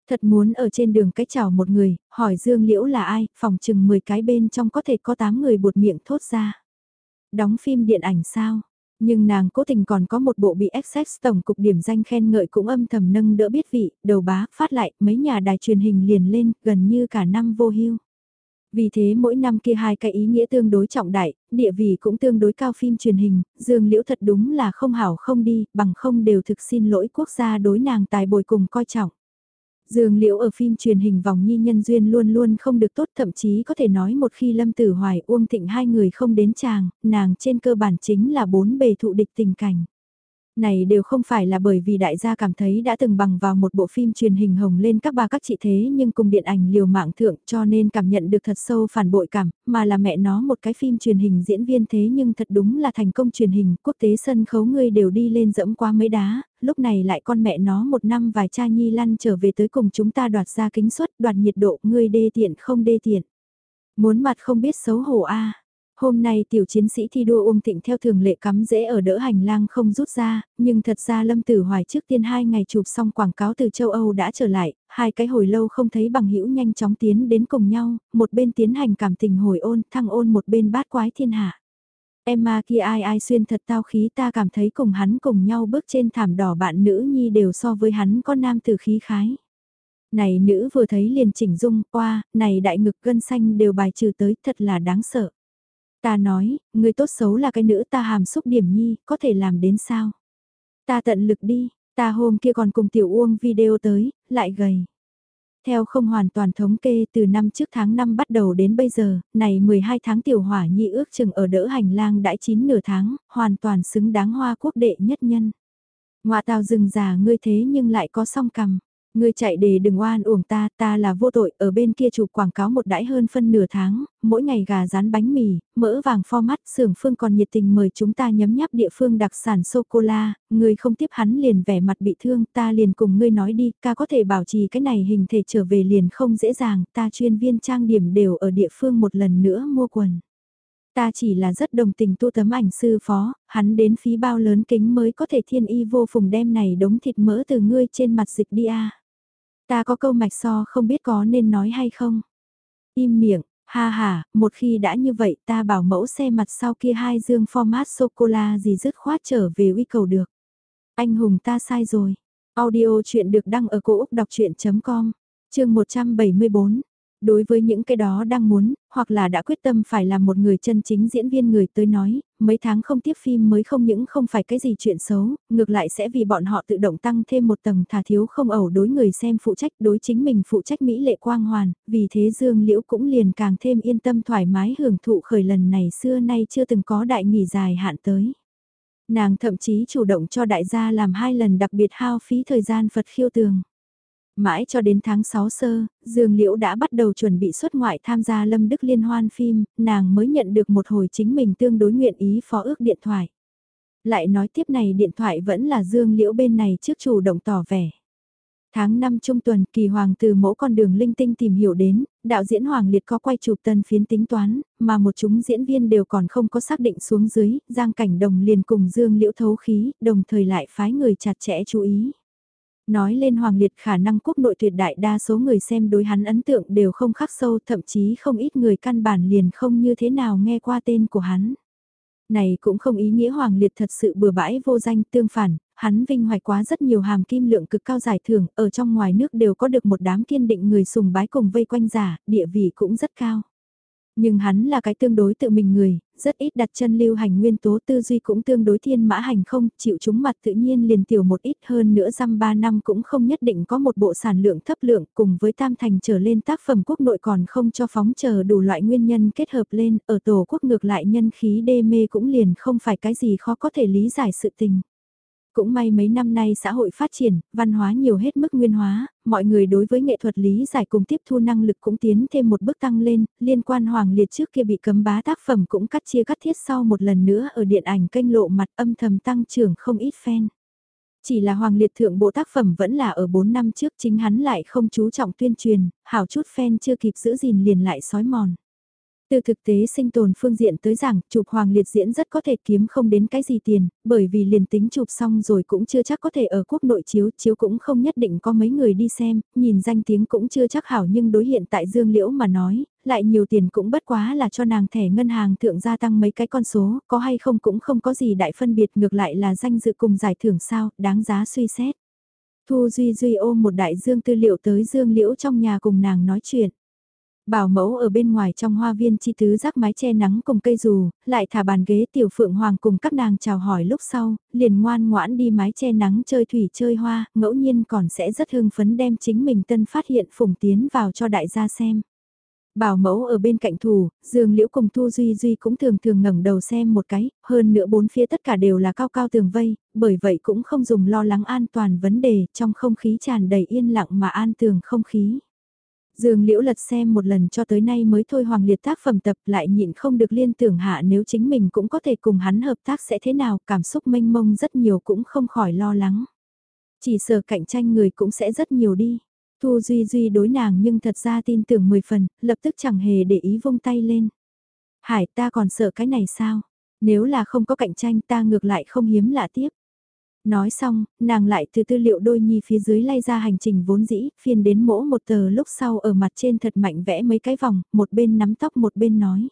Thật muốn ở trên đường cách chào một người, hỏi Dương Liễu là ai, phòng chừng 10 cái bên trong có thể có 8 người buột miệng thốt ra. Đóng phim điện ảnh sao? Nhưng nàng cố tình còn có một bộ bị XX tổng cục điểm danh khen ngợi cũng âm thầm nâng đỡ biết vị, đầu bá, phát lại, mấy nhà đài truyền hình liền lên, gần như cả năm vô hưu. Vì thế mỗi năm kia hai cái ý nghĩa tương đối trọng đại, địa vị cũng tương đối cao phim truyền hình, Dương Liễu thật đúng là không hảo không đi, bằng không đều thực xin lỗi quốc gia đối nàng tài bồi cùng coi trọng. Dương Liễu ở phim truyền hình vòng nhi nhân duyên luôn luôn không được tốt thậm chí có thể nói một khi Lâm Tử Hoài Uông Thịnh hai người không đến chàng, nàng trên cơ bản chính là bốn bề thụ địch tình cảnh. Này đều không phải là bởi vì đại gia cảm thấy đã từng bằng vào một bộ phim truyền hình hồng lên các ba các chị thế nhưng cùng điện ảnh liều mạng thượng cho nên cảm nhận được thật sâu phản bội cảm, mà là mẹ nó một cái phim truyền hình diễn viên thế nhưng thật đúng là thành công truyền hình, quốc tế sân khấu người đều đi lên dẫm qua mấy đá, lúc này lại con mẹ nó một năm vài cha nhi lăn trở về tới cùng chúng ta đoạt ra kính suất đoạt nhiệt độ ngươi đê tiện không đê tiện. Muốn mặt không biết xấu hổ a Hôm nay tiểu chiến sĩ thi đua Uông Thịnh theo thường lệ cắm dễ ở đỡ hành lang không rút ra, nhưng thật ra Lâm Tử Hoài trước tiên hai ngày chụp xong quảng cáo từ châu Âu đã trở lại, hai cái hồi lâu không thấy bằng hữu nhanh chóng tiến đến cùng nhau, một bên tiến hành cảm tình hồi ôn, thăng ôn một bên bát quái thiên hạ. Emma kia ai ai xuyên thật tao khí ta cảm thấy cùng hắn cùng nhau bước trên thảm đỏ bạn nữ nhi đều so với hắn có nam từ khí khái. Này nữ vừa thấy liền chỉnh dung, qua, này đại ngực gân xanh đều bài trừ tới, thật là đáng sợ. Ta nói, người tốt xấu là cái nữ ta hàm xúc điểm nhi, có thể làm đến sao? Ta tận lực đi, ta hôm kia còn cùng tiểu uông video tới, lại gầy. Theo không hoàn toàn thống kê từ năm trước tháng 5 bắt đầu đến bây giờ, này 12 tháng tiểu hỏa nhi ước chừng ở đỡ hành lang đãi chín nửa tháng, hoàn toàn xứng đáng hoa quốc đệ nhất nhân. Ngoạ tào rừng già ngươi thế nhưng lại có song cầm. Ngươi chạy để đừng oan uổng ta, ta là vô tội, ở bên kia chụp quảng cáo một đãi hơn phân nửa tháng, mỗi ngày gà rán bánh mì, mỡ vàng pho mắt, xưởng phương còn nhiệt tình mời chúng ta nhấm nháp địa phương đặc sản sô-cô-la, ngươi không tiếp hắn liền vẻ mặt bị thương, ta liền cùng ngươi nói đi, ca có thể bảo trì cái này hình thể trở về liền không dễ dàng, ta chuyên viên trang điểm đều ở địa phương một lần nữa mua quần. Ta chỉ là rất đồng tình tu tấm ảnh sư phó, hắn đến phí bao lớn kính mới có thể thiên y vô phùng đem này đống thịt mỡ từ ngươi trên mặt dịch đi a. Ta có câu mạch so không biết có nên nói hay không. Im miệng, ha ha, một khi đã như vậy ta bảo mẫu xe mặt sau kia hai dương format sô-cô-la gì dứt khoát trở về uy cầu được. Anh hùng ta sai rồi. Audio chuyện được đăng ở cổ Úc đọc chuyện.com, chương 174, Đối với những cái đó đang muốn, hoặc là đã quyết tâm phải làm một người chân chính diễn viên người tới nói, mấy tháng không tiếp phim mới không những không phải cái gì chuyện xấu, ngược lại sẽ vì bọn họ tự động tăng thêm một tầng thà thiếu không ẩu đối người xem phụ trách đối chính mình phụ trách Mỹ lệ quang hoàn, vì thế Dương Liễu cũng liền càng thêm yên tâm thoải mái hưởng thụ khởi lần này xưa nay chưa từng có đại nghỉ dài hạn tới. Nàng thậm chí chủ động cho đại gia làm hai lần đặc biệt hao phí thời gian Phật khiêu tường. Mãi cho đến tháng 6 sơ, Dương Liễu đã bắt đầu chuẩn bị xuất ngoại tham gia Lâm Đức Liên hoan phim, nàng mới nhận được một hồi chính mình tương đối nguyện ý phó ước điện thoại. Lại nói tiếp này điện thoại vẫn là Dương Liễu bên này trước chủ động tỏ vẻ. Tháng 5 trung tuần, kỳ hoàng từ mỗi con đường linh tinh tìm hiểu đến, đạo diễn Hoàng Liệt có quay chụp tân phiến tính toán, mà một chúng diễn viên đều còn không có xác định xuống dưới, Giang Cảnh Đồng liền cùng Dương Liễu thấu khí, đồng thời lại phái người chặt chẽ chú ý. Nói lên Hoàng Liệt khả năng quốc nội tuyệt đại đa số người xem đối hắn ấn tượng đều không khắc sâu thậm chí không ít người căn bản liền không như thế nào nghe qua tên của hắn. Này cũng không ý nghĩa Hoàng Liệt thật sự bừa bãi vô danh tương phản, hắn vinh hoài quá rất nhiều hàm kim lượng cực cao giải thưởng, ở trong ngoài nước đều có được một đám kiên định người sùng bái cùng vây quanh giả, địa vị cũng rất cao. Nhưng hắn là cái tương đối tự mình người, rất ít đặt chân lưu hành nguyên tố tư duy cũng tương đối thiên mã hành không, chịu chúng mặt tự nhiên liền tiểu một ít hơn nữa răm ba năm cũng không nhất định có một bộ sản lượng thấp lượng cùng với tam thành trở lên tác phẩm quốc nội còn không cho phóng chờ đủ loại nguyên nhân kết hợp lên, ở tổ quốc ngược lại nhân khí đê mê cũng liền không phải cái gì khó có thể lý giải sự tình. Cũng may mấy năm nay xã hội phát triển, văn hóa nhiều hết mức nguyên hóa, mọi người đối với nghệ thuật lý giải cùng tiếp thu năng lực cũng tiến thêm một bước tăng lên, liên quan Hoàng Liệt trước kia bị cấm bá tác phẩm cũng cắt chia cắt thiết sau một lần nữa ở điện ảnh kênh lộ mặt âm thầm tăng trưởng không ít fan. Chỉ là Hoàng Liệt thượng bộ tác phẩm vẫn là ở 4 năm trước chính hắn lại không chú trọng tuyên truyền, hảo chút fan chưa kịp giữ gìn liền lại sói mòn. Từ thực tế sinh tồn phương diện tới rằng, chụp hoàng liệt diễn rất có thể kiếm không đến cái gì tiền, bởi vì liền tính chụp xong rồi cũng chưa chắc có thể ở quốc nội chiếu, chiếu cũng không nhất định có mấy người đi xem, nhìn danh tiếng cũng chưa chắc hảo nhưng đối hiện tại Dương Liễu mà nói, lại nhiều tiền cũng bất quá là cho nàng thẻ ngân hàng thượng gia tăng mấy cái con số, có hay không cũng không có gì đại phân biệt ngược lại là danh dự cùng giải thưởng sao, đáng giá suy xét. Thu Duy Duy ôm một đại dương tư liệu tới Dương Liễu trong nhà cùng nàng nói chuyện. Bảo mẫu ở bên ngoài trong hoa viên chi tứ rác mái che nắng cùng cây dù, lại thả bàn ghế tiểu phượng hoàng cùng các nàng chào hỏi lúc sau, liền ngoan ngoãn đi mái che nắng chơi thủy chơi hoa, ngẫu nhiên còn sẽ rất hưng phấn đem chính mình tân phát hiện phủng tiến vào cho đại gia xem. Bảo mẫu ở bên cạnh thủ, Dương Liễu cùng Thu Duy Duy cũng thường thường ngẩng đầu xem một cái, hơn nữa bốn phía tất cả đều là cao cao tường vây, bởi vậy cũng không dùng lo lắng an toàn vấn đề, trong không khí tràn đầy yên lặng mà an tường không khí. Dương Liễu lật xem một lần cho tới nay mới thôi Hoàng Liệt tác phẩm tập lại nhịn không được liên tưởng hạ nếu chính mình cũng có thể cùng hắn hợp tác sẽ thế nào, cảm xúc mênh mông rất nhiều cũng không khỏi lo lắng. Chỉ sợ cạnh tranh người cũng sẽ rất nhiều đi. Thu Duy Duy đối nàng nhưng thật ra tin tưởng 10 phần, lập tức chẳng hề để ý vung tay lên. Hải ta còn sợ cái này sao? Nếu là không có cạnh tranh ta ngược lại không hiếm lạ tiếp. Nói xong, nàng lại từ tư liệu đôi nhi phía dưới lay ra hành trình vốn dĩ, phiên đến mỗ một tờ lúc sau ở mặt trên thật mạnh vẽ mấy cái vòng, một bên nắm tóc một bên nói.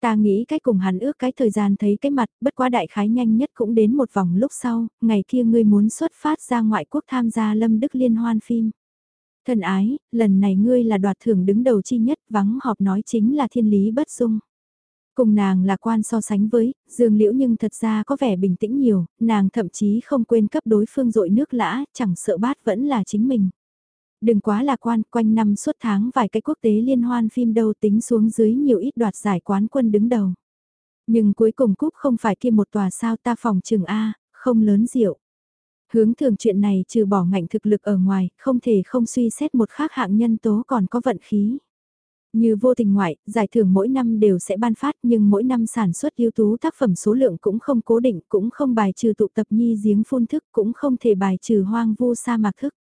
Ta nghĩ cách cùng hắn ước cái thời gian thấy cái mặt, bất quá đại khái nhanh nhất cũng đến một vòng lúc sau, ngày kia ngươi muốn xuất phát ra ngoại quốc tham gia lâm đức liên hoan phim. thần ái, lần này ngươi là đoạt thưởng đứng đầu chi nhất, vắng họp nói chính là thiên lý bất dung. Cùng nàng là quan so sánh với, Dương Liễu nhưng thật ra có vẻ bình tĩnh nhiều, nàng thậm chí không quên cấp đối phương dội nước lã, chẳng sợ bát vẫn là chính mình. Đừng quá là quan, quanh năm suốt tháng vài cái quốc tế liên hoan phim đâu tính xuống dưới nhiều ít đoạt giải quán quân đứng đầu. Nhưng cuối cùng cúp không phải kia một tòa sao ta phòng trường A, không lớn diệu. Hướng thường chuyện này trừ bỏ ngạnh thực lực ở ngoài, không thể không suy xét một khác hạng nhân tố còn có vận khí. Như vô tình ngoại, giải thưởng mỗi năm đều sẽ ban phát nhưng mỗi năm sản xuất ưu tú tác phẩm số lượng cũng không cố định, cũng không bài trừ tụ tập nhi giếng phun thức, cũng không thể bài trừ hoang vu sa mạc thức.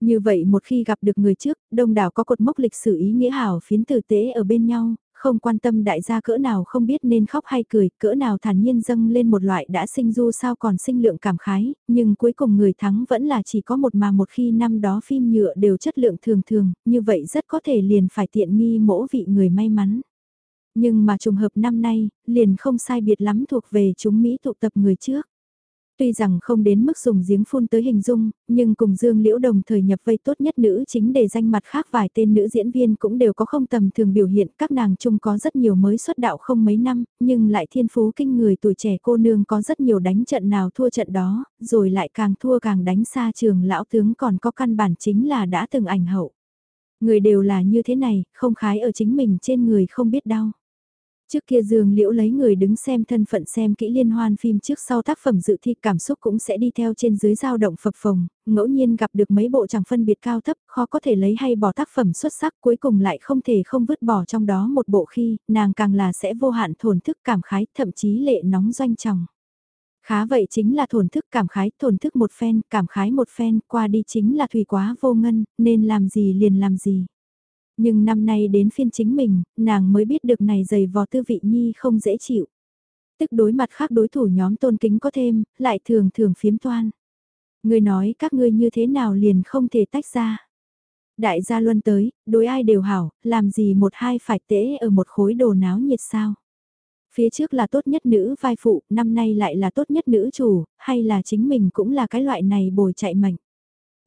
Như vậy một khi gặp được người trước, đông đảo có cột mốc lịch sử ý nghĩa hảo phiến tử tế ở bên nhau, không quan tâm đại gia cỡ nào không biết nên khóc hay cười, cỡ nào thản nhiên dâng lên một loại đã sinh du sao còn sinh lượng cảm khái, nhưng cuối cùng người thắng vẫn là chỉ có một mà một khi năm đó phim nhựa đều chất lượng thường thường, như vậy rất có thể liền phải tiện nghi mỗi vị người may mắn. Nhưng mà trùng hợp năm nay, liền không sai biệt lắm thuộc về chúng Mỹ tụ tập người trước. Tuy rằng không đến mức dùng giếng phun tới hình dung, nhưng cùng Dương Liễu đồng thời nhập vây tốt nhất nữ chính để danh mặt khác vài tên nữ diễn viên cũng đều có không tầm thường biểu hiện. Các nàng chung có rất nhiều mới xuất đạo không mấy năm, nhưng lại thiên phú kinh người tuổi trẻ cô nương có rất nhiều đánh trận nào thua trận đó, rồi lại càng thua càng đánh xa trường lão tướng còn có căn bản chính là đã từng ảnh hậu. Người đều là như thế này, không khái ở chính mình trên người không biết đau. Trước kia Dương Liễu lấy người đứng xem thân phận xem kỹ liên hoan phim trước sau tác phẩm dự thi cảm xúc cũng sẽ đi theo trên dưới dao động phập phồng, ngẫu nhiên gặp được mấy bộ chẳng phân biệt cao thấp, khó có thể lấy hay bỏ tác phẩm xuất sắc cuối cùng lại không thể không vứt bỏ trong đó một bộ khi, nàng càng là sẽ vô hạn thổn thức cảm khái, thậm chí lệ nóng doanh chồng Khá vậy chính là thổn thức cảm khái, thổn thức một phen, cảm khái một phen, qua đi chính là thủy quá vô ngân, nên làm gì liền làm gì. Nhưng năm nay đến phiên chính mình, nàng mới biết được này dày vò tư vị nhi không dễ chịu. Tức đối mặt khác đối thủ nhóm tôn kính có thêm, lại thường thường phiếm toan. Người nói các ngươi như thế nào liền không thể tách ra. Đại gia luân tới, đối ai đều hảo, làm gì một hai phải tễ ở một khối đồ náo nhiệt sao. Phía trước là tốt nhất nữ vai phụ, năm nay lại là tốt nhất nữ chủ, hay là chính mình cũng là cái loại này bồi chạy mạnh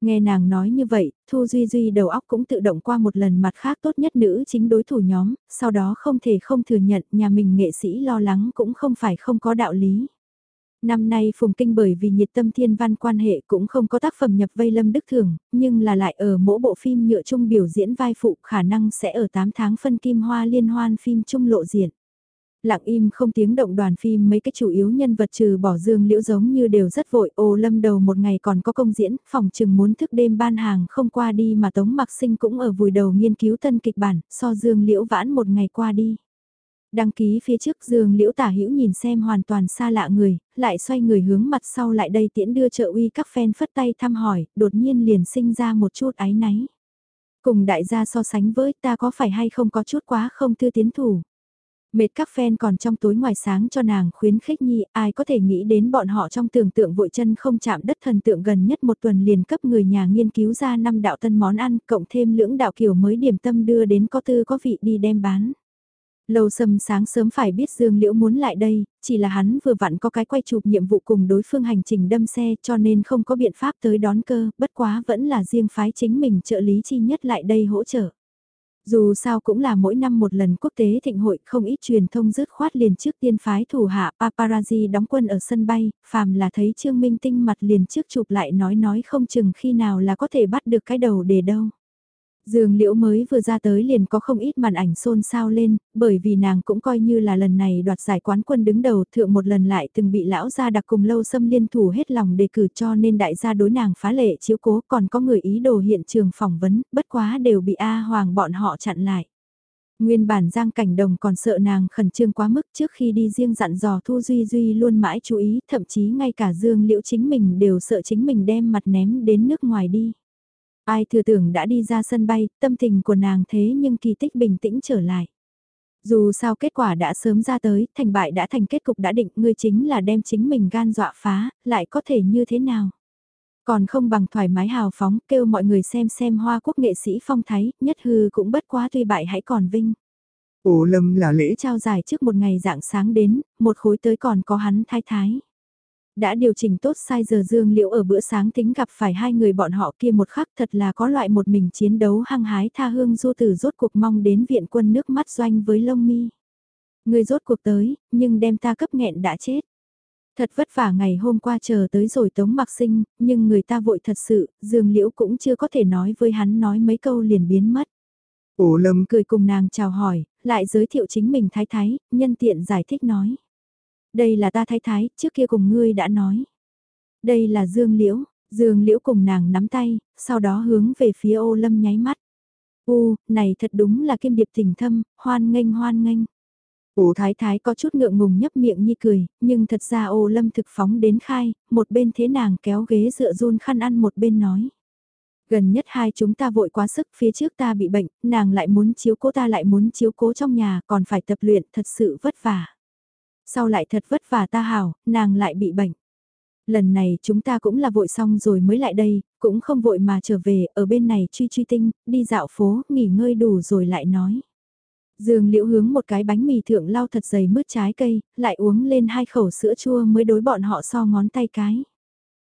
Nghe nàng nói như vậy, Thu Duy Duy đầu óc cũng tự động qua một lần mặt khác tốt nhất nữ chính đối thủ nhóm, sau đó không thể không thừa nhận nhà mình nghệ sĩ lo lắng cũng không phải không có đạo lý. Năm nay Phùng Kinh bởi vì nhiệt tâm thiên văn quan hệ cũng không có tác phẩm nhập vây lâm đức thường, nhưng là lại ở mỗi bộ phim nhựa chung biểu diễn vai phụ khả năng sẽ ở 8 tháng phân kim hoa liên hoan phim chung lộ diện lặng im không tiếng động đoàn phim mấy cái chủ yếu nhân vật trừ bỏ dương liễu giống như đều rất vội ô lâm đầu một ngày còn có công diễn, phòng chừng muốn thức đêm ban hàng không qua đi mà tống mặc sinh cũng ở vùi đầu nghiên cứu tân kịch bản, so dương liễu vãn một ngày qua đi. Đăng ký phía trước dương liễu tả hữu nhìn xem hoàn toàn xa lạ người, lại xoay người hướng mặt sau lại đây tiễn đưa trợ uy các fan phất tay thăm hỏi, đột nhiên liền sinh ra một chút áy náy. Cùng đại gia so sánh với ta có phải hay không có chút quá không tư tiến thủ. Mệt các fan còn trong tối ngoài sáng cho nàng khuyến khích nhi, ai có thể nghĩ đến bọn họ trong tưởng tượng vội chân không chạm đất thần tượng gần nhất một tuần liền cấp người nhà nghiên cứu ra năm đạo tân món ăn, cộng thêm lưỡng đạo kiểu mới điểm tâm đưa đến có tư có vị đi đem bán. Lâu sầm sáng sớm phải biết Dương Liễu muốn lại đây, chỉ là hắn vừa vặn có cái quay chụp nhiệm vụ cùng đối phương hành trình đâm xe cho nên không có biện pháp tới đón cơ, bất quá vẫn là riêng phái chính mình trợ lý chi nhất lại đây hỗ trợ. Dù sao cũng là mỗi năm một lần quốc tế thịnh hội không ít truyền thông rớt khoát liền trước tiên phái thủ hạ paparazzi đóng quân ở sân bay, phàm là thấy Trương Minh Tinh mặt liền trước chụp lại nói nói không chừng khi nào là có thể bắt được cái đầu để đâu. Dương Liễu mới vừa ra tới liền có không ít màn ảnh xôn xao lên, bởi vì nàng cũng coi như là lần này đoạt giải quán quân đứng đầu thượng một lần lại từng bị lão gia đặc cùng lâu xâm liên thủ hết lòng đề cử cho nên đại gia đối nàng phá lệ chiếu cố còn có người ý đồ hiện trường phỏng vấn, bất quá đều bị A Hoàng bọn họ chặn lại. Nguyên bản Giang Cảnh Đồng còn sợ nàng khẩn trương quá mức trước khi đi riêng dặn dò Thu Duy Duy luôn mãi chú ý, thậm chí ngay cả Dương Liễu chính mình đều sợ chính mình đem mặt ném đến nước ngoài đi. Ai thừa tưởng đã đi ra sân bay, tâm tình của nàng thế nhưng kỳ tích bình tĩnh trở lại. Dù sao kết quả đã sớm ra tới, thành bại đã thành kết cục đã định, ngươi chính là đem chính mình gan dọa phá, lại có thể như thế nào? Còn không bằng thoải mái hào phóng, kêu mọi người xem xem hoa quốc nghệ sĩ phong thái, nhất hư cũng bất quá tuy bại hãy còn vinh. Ổ lâm là lễ trao giải trước một ngày dạng sáng đến, một khối tới còn có hắn thái thái. Đã điều chỉnh tốt sai giờ Dương Liễu ở bữa sáng tính gặp phải hai người bọn họ kia một khắc thật là có loại một mình chiến đấu hăng hái tha hương du tử rốt cuộc mong đến viện quân nước mắt doanh với lông mi. Người rốt cuộc tới, nhưng đem ta cấp nghẹn đã chết. Thật vất vả ngày hôm qua chờ tới rồi tống mặc sinh, nhưng người ta vội thật sự, Dương Liễu cũng chưa có thể nói với hắn nói mấy câu liền biến mất. Ổ lâm cười cùng nàng chào hỏi, lại giới thiệu chính mình thái thái, nhân tiện giải thích nói. Đây là ta thái thái, trước kia cùng ngươi đã nói. Đây là Dương Liễu, Dương Liễu cùng nàng nắm tay, sau đó hướng về phía ô lâm nháy mắt. U, này thật đúng là kim điệp tình thâm, hoan nghênh hoan nghênh. Ú thái thái có chút ngượng ngùng nhấp miệng như cười, nhưng thật ra ô lâm thực phóng đến khai, một bên thế nàng kéo ghế dựa run khăn ăn một bên nói. Gần nhất hai chúng ta vội quá sức phía trước ta bị bệnh, nàng lại muốn chiếu cố ta lại muốn chiếu cố trong nhà còn phải tập luyện thật sự vất vả sau lại thật vất vả ta hảo, nàng lại bị bệnh. Lần này chúng ta cũng là vội xong rồi mới lại đây, cũng không vội mà trở về, ở bên này truy truy tinh, đi dạo phố, nghỉ ngơi đủ rồi lại nói. Dương liễu hướng một cái bánh mì thượng lau thật dày mứt trái cây, lại uống lên hai khẩu sữa chua mới đối bọn họ so ngón tay cái.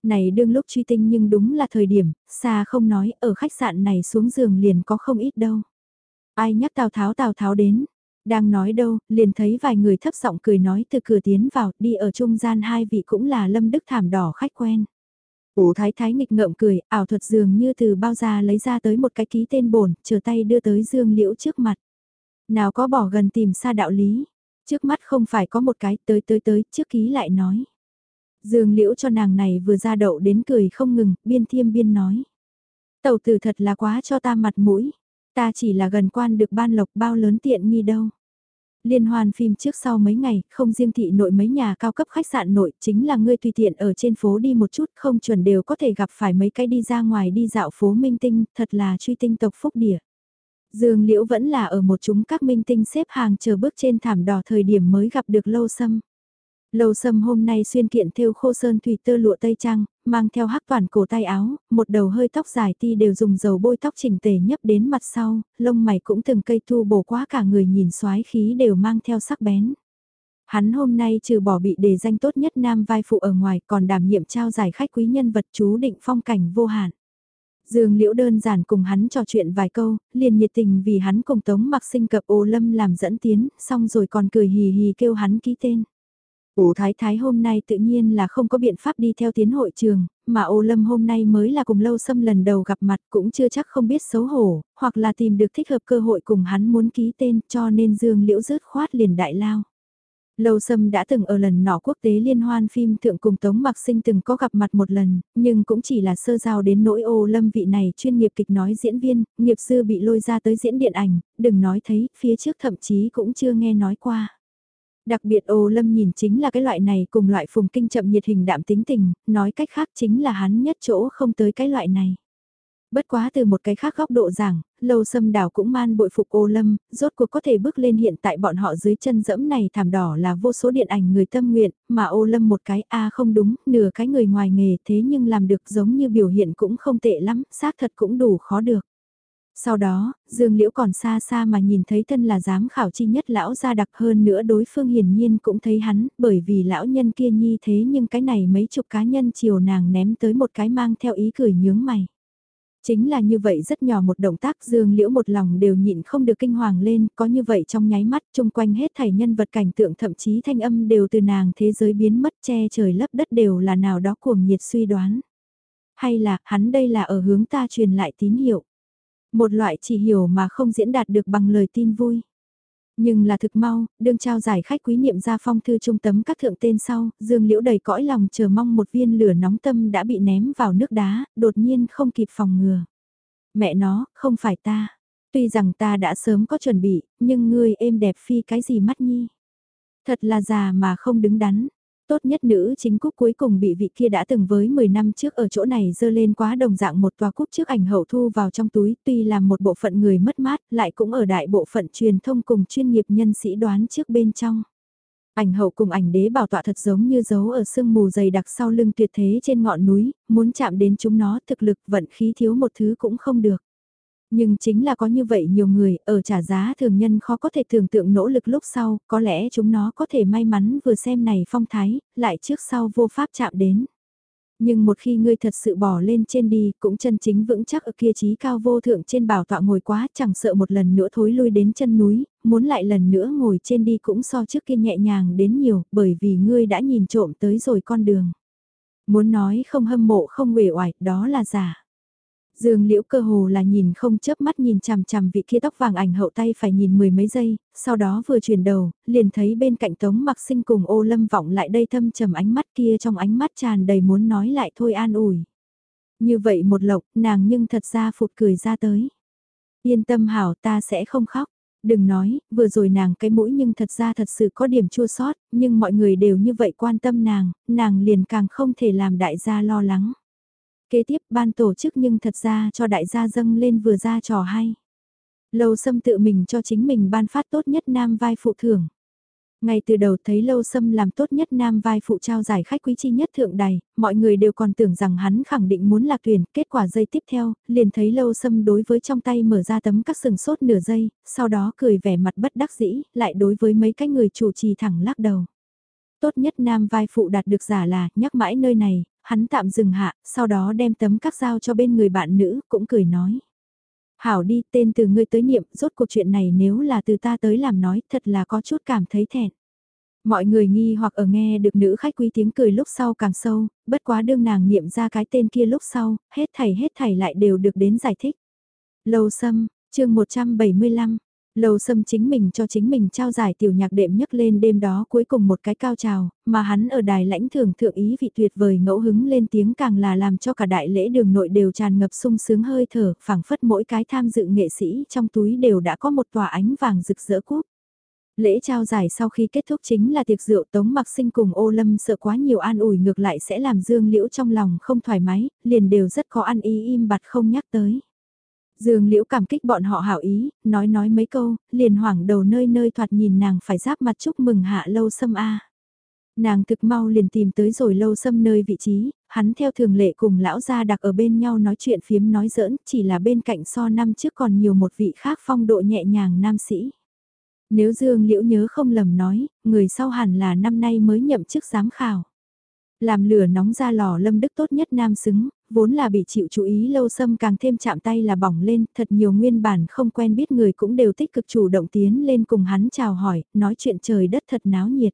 Này đương lúc truy tinh nhưng đúng là thời điểm, xa không nói, ở khách sạn này xuống giường liền có không ít đâu. Ai nhắc Tào Tháo Tào Tháo đến, đang nói đâu, liền thấy vài người thấp giọng cười nói từ cửa tiến vào, đi ở trung gian hai vị cũng là lâm đức thảm đỏ khách quen. Ủ thái thái nghịch ngợm cười, ảo thuật dường như từ bao ra lấy ra tới một cái ký tên bổn, chờ tay đưa tới dương liễu trước mặt. Nào có bỏ gần tìm xa đạo lý, trước mắt không phải có một cái tới tới tới, trước ký lại nói. Dương liễu cho nàng này vừa ra đậu đến cười không ngừng, biên thiêm biên nói. tẩu tử thật là quá cho ta mặt mũi. Ta chỉ là gần quan được ban lộc bao lớn tiện nghi đâu. Liên hoan phim trước sau mấy ngày, không riêng thị nội mấy nhà cao cấp khách sạn nội, chính là ngươi tùy tiện ở trên phố đi một chút không chuẩn đều có thể gặp phải mấy cái đi ra ngoài đi dạo phố minh tinh, thật là truy tinh tộc phúc địa. Dương Liễu vẫn là ở một chúng các minh tinh xếp hàng chờ bước trên thảm đỏ thời điểm mới gặp được lâu xâm. Lâu sâm hôm nay xuyên kiện thêu khô sơn thủy tơ lụa tây trang, mang theo hắc toàn cổ tay áo, một đầu hơi tóc dài ti đều dùng dầu bôi tóc chỉnh tề nhấp đến mặt sau, lông mày cũng từng cây thu bổ quá cả người nhìn xoái khí đều mang theo sắc bén. Hắn hôm nay trừ bỏ bị đề danh tốt nhất nam vai phụ ở ngoài còn đảm nhiệm trao giải khách quý nhân vật chú định phong cảnh vô hạn. Dương Liễu đơn giản cùng hắn trò chuyện vài câu, liền nhiệt tình vì hắn cùng Tống mặc sinh cập ô lâm làm dẫn tiến, xong rồi còn cười hì hì kêu hắn ký tên. Ủ Thái Thái hôm nay tự nhiên là không có biện pháp đi theo tiến hội trường, mà ô lâm hôm nay mới là cùng lâu xâm lần đầu gặp mặt cũng chưa chắc không biết xấu hổ, hoặc là tìm được thích hợp cơ hội cùng hắn muốn ký tên cho nên dương liễu rớt khoát liền đại lao. Lâu Sâm đã từng ở lần nọ quốc tế liên hoan phim thượng cùng Tống Mặc Sinh từng có gặp mặt một lần, nhưng cũng chỉ là sơ giao đến nỗi ô lâm vị này chuyên nghiệp kịch nói diễn viên, nghiệp sư bị lôi ra tới diễn điện ảnh, đừng nói thấy, phía trước thậm chí cũng chưa nghe nói qua. Đặc biệt ô lâm nhìn chính là cái loại này cùng loại phùng kinh chậm nhiệt hình đạm tính tình, nói cách khác chính là hắn nhất chỗ không tới cái loại này. Bất quá từ một cái khác góc độ giảng, lâu xâm đảo cũng man bội phục ô lâm, rốt cuộc có thể bước lên hiện tại bọn họ dưới chân dẫm này thảm đỏ là vô số điện ảnh người tâm nguyện, mà ô lâm một cái a không đúng, nửa cái người ngoài nghề thế nhưng làm được giống như biểu hiện cũng không tệ lắm, xác thật cũng đủ khó được. Sau đó, Dương Liễu còn xa xa mà nhìn thấy thân là giám khảo chi nhất lão gia đặc hơn nữa đối phương hiển nhiên cũng thấy hắn, bởi vì lão nhân kia nhi thế nhưng cái này mấy chục cá nhân chiều nàng ném tới một cái mang theo ý cười nhướng mày. Chính là như vậy rất nhỏ một động tác Dương Liễu một lòng đều nhịn không được kinh hoàng lên, có như vậy trong nháy mắt chung quanh hết thảy nhân vật cảnh tượng thậm chí thanh âm đều từ nàng thế giới biến mất che trời lấp đất đều là nào đó cuồng nhiệt suy đoán. Hay là hắn đây là ở hướng ta truyền lại tín hiệu một loại chỉ hiểu mà không diễn đạt được bằng lời tin vui. Nhưng là thực mau, đương trao giải khách quý niệm ra phong thư trung tấm các thượng tên sau, Dương Liễu đầy cõi lòng chờ mong một viên lửa nóng tâm đã bị ném vào nước đá, đột nhiên không kịp phòng ngừa. Mẹ nó, không phải ta. Tuy rằng ta đã sớm có chuẩn bị, nhưng ngươi êm đẹp phi cái gì mắt nhi. Thật là già mà không đứng đắn. Tốt nhất nữ chính cúc cuối cùng bị vị kia đã từng với 10 năm trước ở chỗ này dơ lên quá đồng dạng một tòa cúc trước ảnh hậu thu vào trong túi tuy là một bộ phận người mất mát lại cũng ở đại bộ phận truyền thông cùng chuyên nghiệp nhân sĩ đoán trước bên trong. Ảnh hậu cùng ảnh đế bảo tọa thật giống như dấu ở sương mù dày đặc sau lưng tuyệt thế trên ngọn núi, muốn chạm đến chúng nó thực lực vận khí thiếu một thứ cũng không được. Nhưng chính là có như vậy nhiều người, ở trả giá thường nhân khó có thể tưởng tượng nỗ lực lúc sau, có lẽ chúng nó có thể may mắn vừa xem này phong thái, lại trước sau vô pháp chạm đến. Nhưng một khi ngươi thật sự bỏ lên trên đi, cũng chân chính vững chắc ở kia trí cao vô thượng trên bảo tọa ngồi quá, chẳng sợ một lần nữa thối lui đến chân núi, muốn lại lần nữa ngồi trên đi cũng so trước kia nhẹ nhàng đến nhiều, bởi vì ngươi đã nhìn trộm tới rồi con đường. Muốn nói không hâm mộ không uể oải, đó là giả. Dương liễu cơ hồ là nhìn không chớp mắt nhìn chằm chằm vị kia tóc vàng ảnh hậu tay phải nhìn mười mấy giây, sau đó vừa chuyển đầu, liền thấy bên cạnh tống mặc sinh cùng ô lâm vọng lại đây thâm trầm ánh mắt kia trong ánh mắt tràn đầy muốn nói lại thôi an ủi. Như vậy một lộc, nàng nhưng thật ra phụt cười ra tới. Yên tâm hảo ta sẽ không khóc. Đừng nói, vừa rồi nàng cái mũi nhưng thật ra thật sự có điểm chua sót, nhưng mọi người đều như vậy quan tâm nàng, nàng liền càng không thể làm đại gia lo lắng. Kế tiếp ban tổ chức nhưng thật ra cho đại gia dâng lên vừa ra trò hay. Lâu Sâm tự mình cho chính mình ban phát tốt nhất nam vai phụ thưởng. Ngay từ đầu thấy Lâu Sâm làm tốt nhất nam vai phụ trao giải khách quý chi nhất thượng đài, mọi người đều còn tưởng rằng hắn khẳng định muốn lạc tuyển, kết quả giây tiếp theo, liền thấy Lâu Sâm đối với trong tay mở ra tấm các sừng sốt nửa giây, sau đó cười vẻ mặt bất đắc dĩ, lại đối với mấy cái người chủ trì thẳng lắc đầu. Tốt nhất nam vai phụ đạt được giả là, nhắc mãi nơi này, hắn tạm dừng hạ, sau đó đem tấm các giao cho bên người bạn nữ, cũng cười nói. Hảo đi, tên từ ngươi tới niệm, rốt cuộc chuyện này nếu là từ ta tới làm nói, thật là có chút cảm thấy thẹn. Mọi người nghi hoặc ở nghe được nữ khách quý tiếng cười lúc sau càng sâu, bất quá đương nàng niệm ra cái tên kia lúc sau, hết thảy hết thảy lại đều được đến giải thích. Lâu xâm, chương 175, lầu xâm chính mình cho chính mình trao giải tiểu nhạc đệm nhất lên đêm đó cuối cùng một cái cao trào, mà hắn ở đài lãnh thưởng thượng ý vị tuyệt vời ngẫu hứng lên tiếng càng là làm cho cả đại lễ đường nội đều tràn ngập sung sướng hơi thở, phảng phất mỗi cái tham dự nghệ sĩ trong túi đều đã có một tòa ánh vàng rực rỡ cúp. Lễ trao giải sau khi kết thúc chính là tiệc rượu tống mặc sinh cùng ô lâm sợ quá nhiều an ủi ngược lại sẽ làm dương liễu trong lòng không thoải mái, liền đều rất có ăn ý im bặt không nhắc tới. Dương Liễu cảm kích bọn họ hảo ý, nói nói mấy câu, liền hoảng đầu nơi nơi thoạt nhìn nàng phải giáp mặt chúc mừng hạ lâu sâm A. Nàng thực mau liền tìm tới rồi lâu sâm nơi vị trí, hắn theo thường lệ cùng lão gia đặc ở bên nhau nói chuyện phiếm nói giỡn, chỉ là bên cạnh so năm trước còn nhiều một vị khác phong độ nhẹ nhàng nam sĩ. Nếu Dương Liễu nhớ không lầm nói, người sau hẳn là năm nay mới nhậm chức giám khảo. Làm lửa nóng ra lò lâm đức tốt nhất nam xứng, vốn là bị chịu chú ý lâu xâm càng thêm chạm tay là bỏng lên, thật nhiều nguyên bản không quen biết người cũng đều tích cực chủ động tiến lên cùng hắn chào hỏi, nói chuyện trời đất thật náo nhiệt.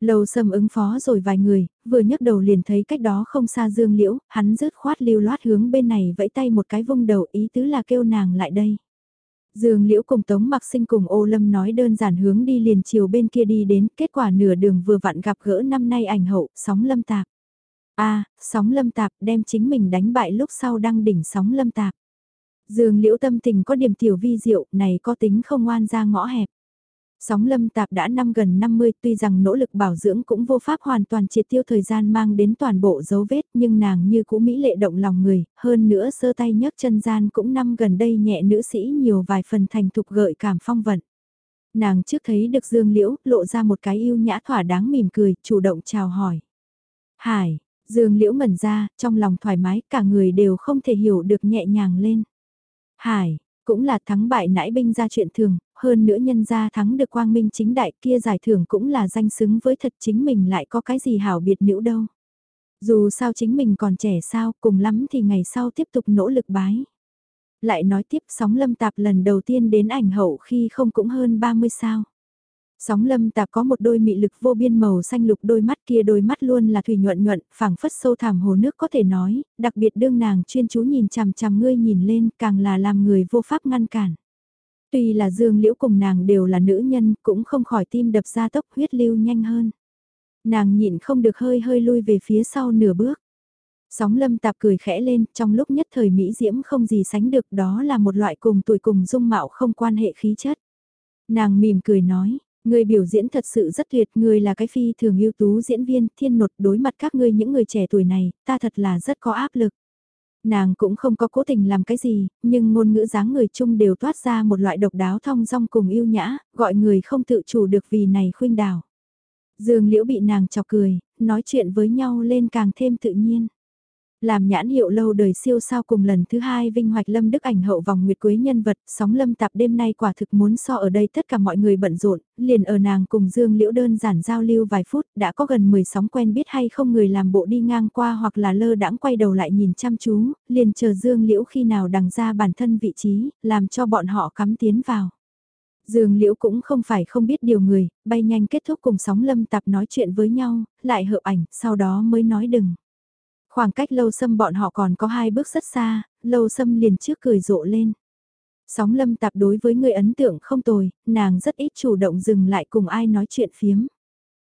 Lâu sâm ứng phó rồi vài người, vừa nhấc đầu liền thấy cách đó không xa dương liễu, hắn rớt khoát lưu loát hướng bên này vẫy tay một cái vung đầu ý tứ là kêu nàng lại đây. Dương Liễu cùng Tống Mặc Sinh cùng Ô Lâm nói đơn giản hướng đi liền chiều bên kia đi đến, kết quả nửa đường vừa vặn gặp gỡ năm nay ảnh hậu, sóng lâm tạp. a sóng lâm tạp đem chính mình đánh bại lúc sau đăng đỉnh sóng lâm tạp. Dương Liễu tâm tình có điểm tiểu vi diệu, này có tính không ngoan ra ngõ hẹp. Sóng lâm tạp đã năm gần 50 tuy rằng nỗ lực bảo dưỡng cũng vô pháp hoàn toàn triệt tiêu thời gian mang đến toàn bộ dấu vết nhưng nàng như cũ mỹ lệ động lòng người, hơn nữa sơ tay nhấc chân gian cũng năm gần đây nhẹ nữ sĩ nhiều vài phần thành thục gợi cảm phong vận. Nàng trước thấy được Dương Liễu lộ ra một cái yêu nhã thỏa đáng mỉm cười, chủ động chào hỏi. Hải, Dương Liễu ngẩn ra, trong lòng thoải mái cả người đều không thể hiểu được nhẹ nhàng lên. Hải, cũng là thắng bại nãi binh ra chuyện thường, hơn nữa nhân ra thắng được quang minh chính đại kia giải thưởng cũng là danh xứng với thật chính mình lại có cái gì hảo biệt nữ đâu. Dù sao chính mình còn trẻ sao, cùng lắm thì ngày sau tiếp tục nỗ lực bái. Lại nói tiếp sóng lâm tạp lần đầu tiên đến ảnh hậu khi không cũng hơn 30 sao. Sóng lâm tạp có một đôi mị lực vô biên màu xanh lục đôi mắt kia đôi mắt luôn là thủy nhuận nhuận, phảng phất sâu thẳm hồ nước có thể nói, đặc biệt đương nàng chuyên chú nhìn chằm chằm ngươi nhìn lên càng là làm người vô pháp ngăn cản. Tuy là Dương Liễu cùng nàng đều là nữ nhân cũng không khỏi tim đập ra tốc huyết lưu nhanh hơn. Nàng nhịn không được hơi hơi lui về phía sau nửa bước. Sóng lâm tạp cười khẽ lên, trong lúc nhất thời Mỹ Diễm không gì sánh được đó là một loại cùng tuổi cùng dung mạo không quan hệ khí chất. Nàng mỉm cười nói, Người biểu diễn thật sự rất tuyệt, người là cái phi thường ưu tú diễn viên, thiên nột đối mặt các ngươi những người trẻ tuổi này, ta thật là rất có áp lực. Nàng cũng không có cố tình làm cái gì, nhưng ngôn ngữ dáng người chung đều toát ra một loại độc đáo thong dong cùng yêu nhã, gọi người không tự chủ được vì này khuynh đảo. Dương liễu bị nàng chọc cười, nói chuyện với nhau lên càng thêm tự nhiên. Làm nhãn hiệu lâu đời siêu sao cùng lần thứ hai vinh hoạch lâm đức ảnh hậu vòng nguyệt quế nhân vật, sóng lâm tạp đêm nay quả thực muốn so ở đây tất cả mọi người bận rộn, liền ở nàng cùng Dương Liễu đơn giản giao lưu vài phút, đã có gần 10 sóng quen biết hay không người làm bộ đi ngang qua hoặc là lơ đãng quay đầu lại nhìn chăm chú, liền chờ Dương Liễu khi nào đằng ra bản thân vị trí, làm cho bọn họ cắm tiến vào. Dương Liễu cũng không phải không biết điều người, bay nhanh kết thúc cùng sóng lâm tạp nói chuyện với nhau, lại hợp ảnh, sau đó mới nói đừng. Khoảng cách lâu xâm bọn họ còn có hai bước rất xa, lâu xâm liền trước cười rộ lên. Sóng lâm tạp đối với người ấn tượng không tồi, nàng rất ít chủ động dừng lại cùng ai nói chuyện phiếm.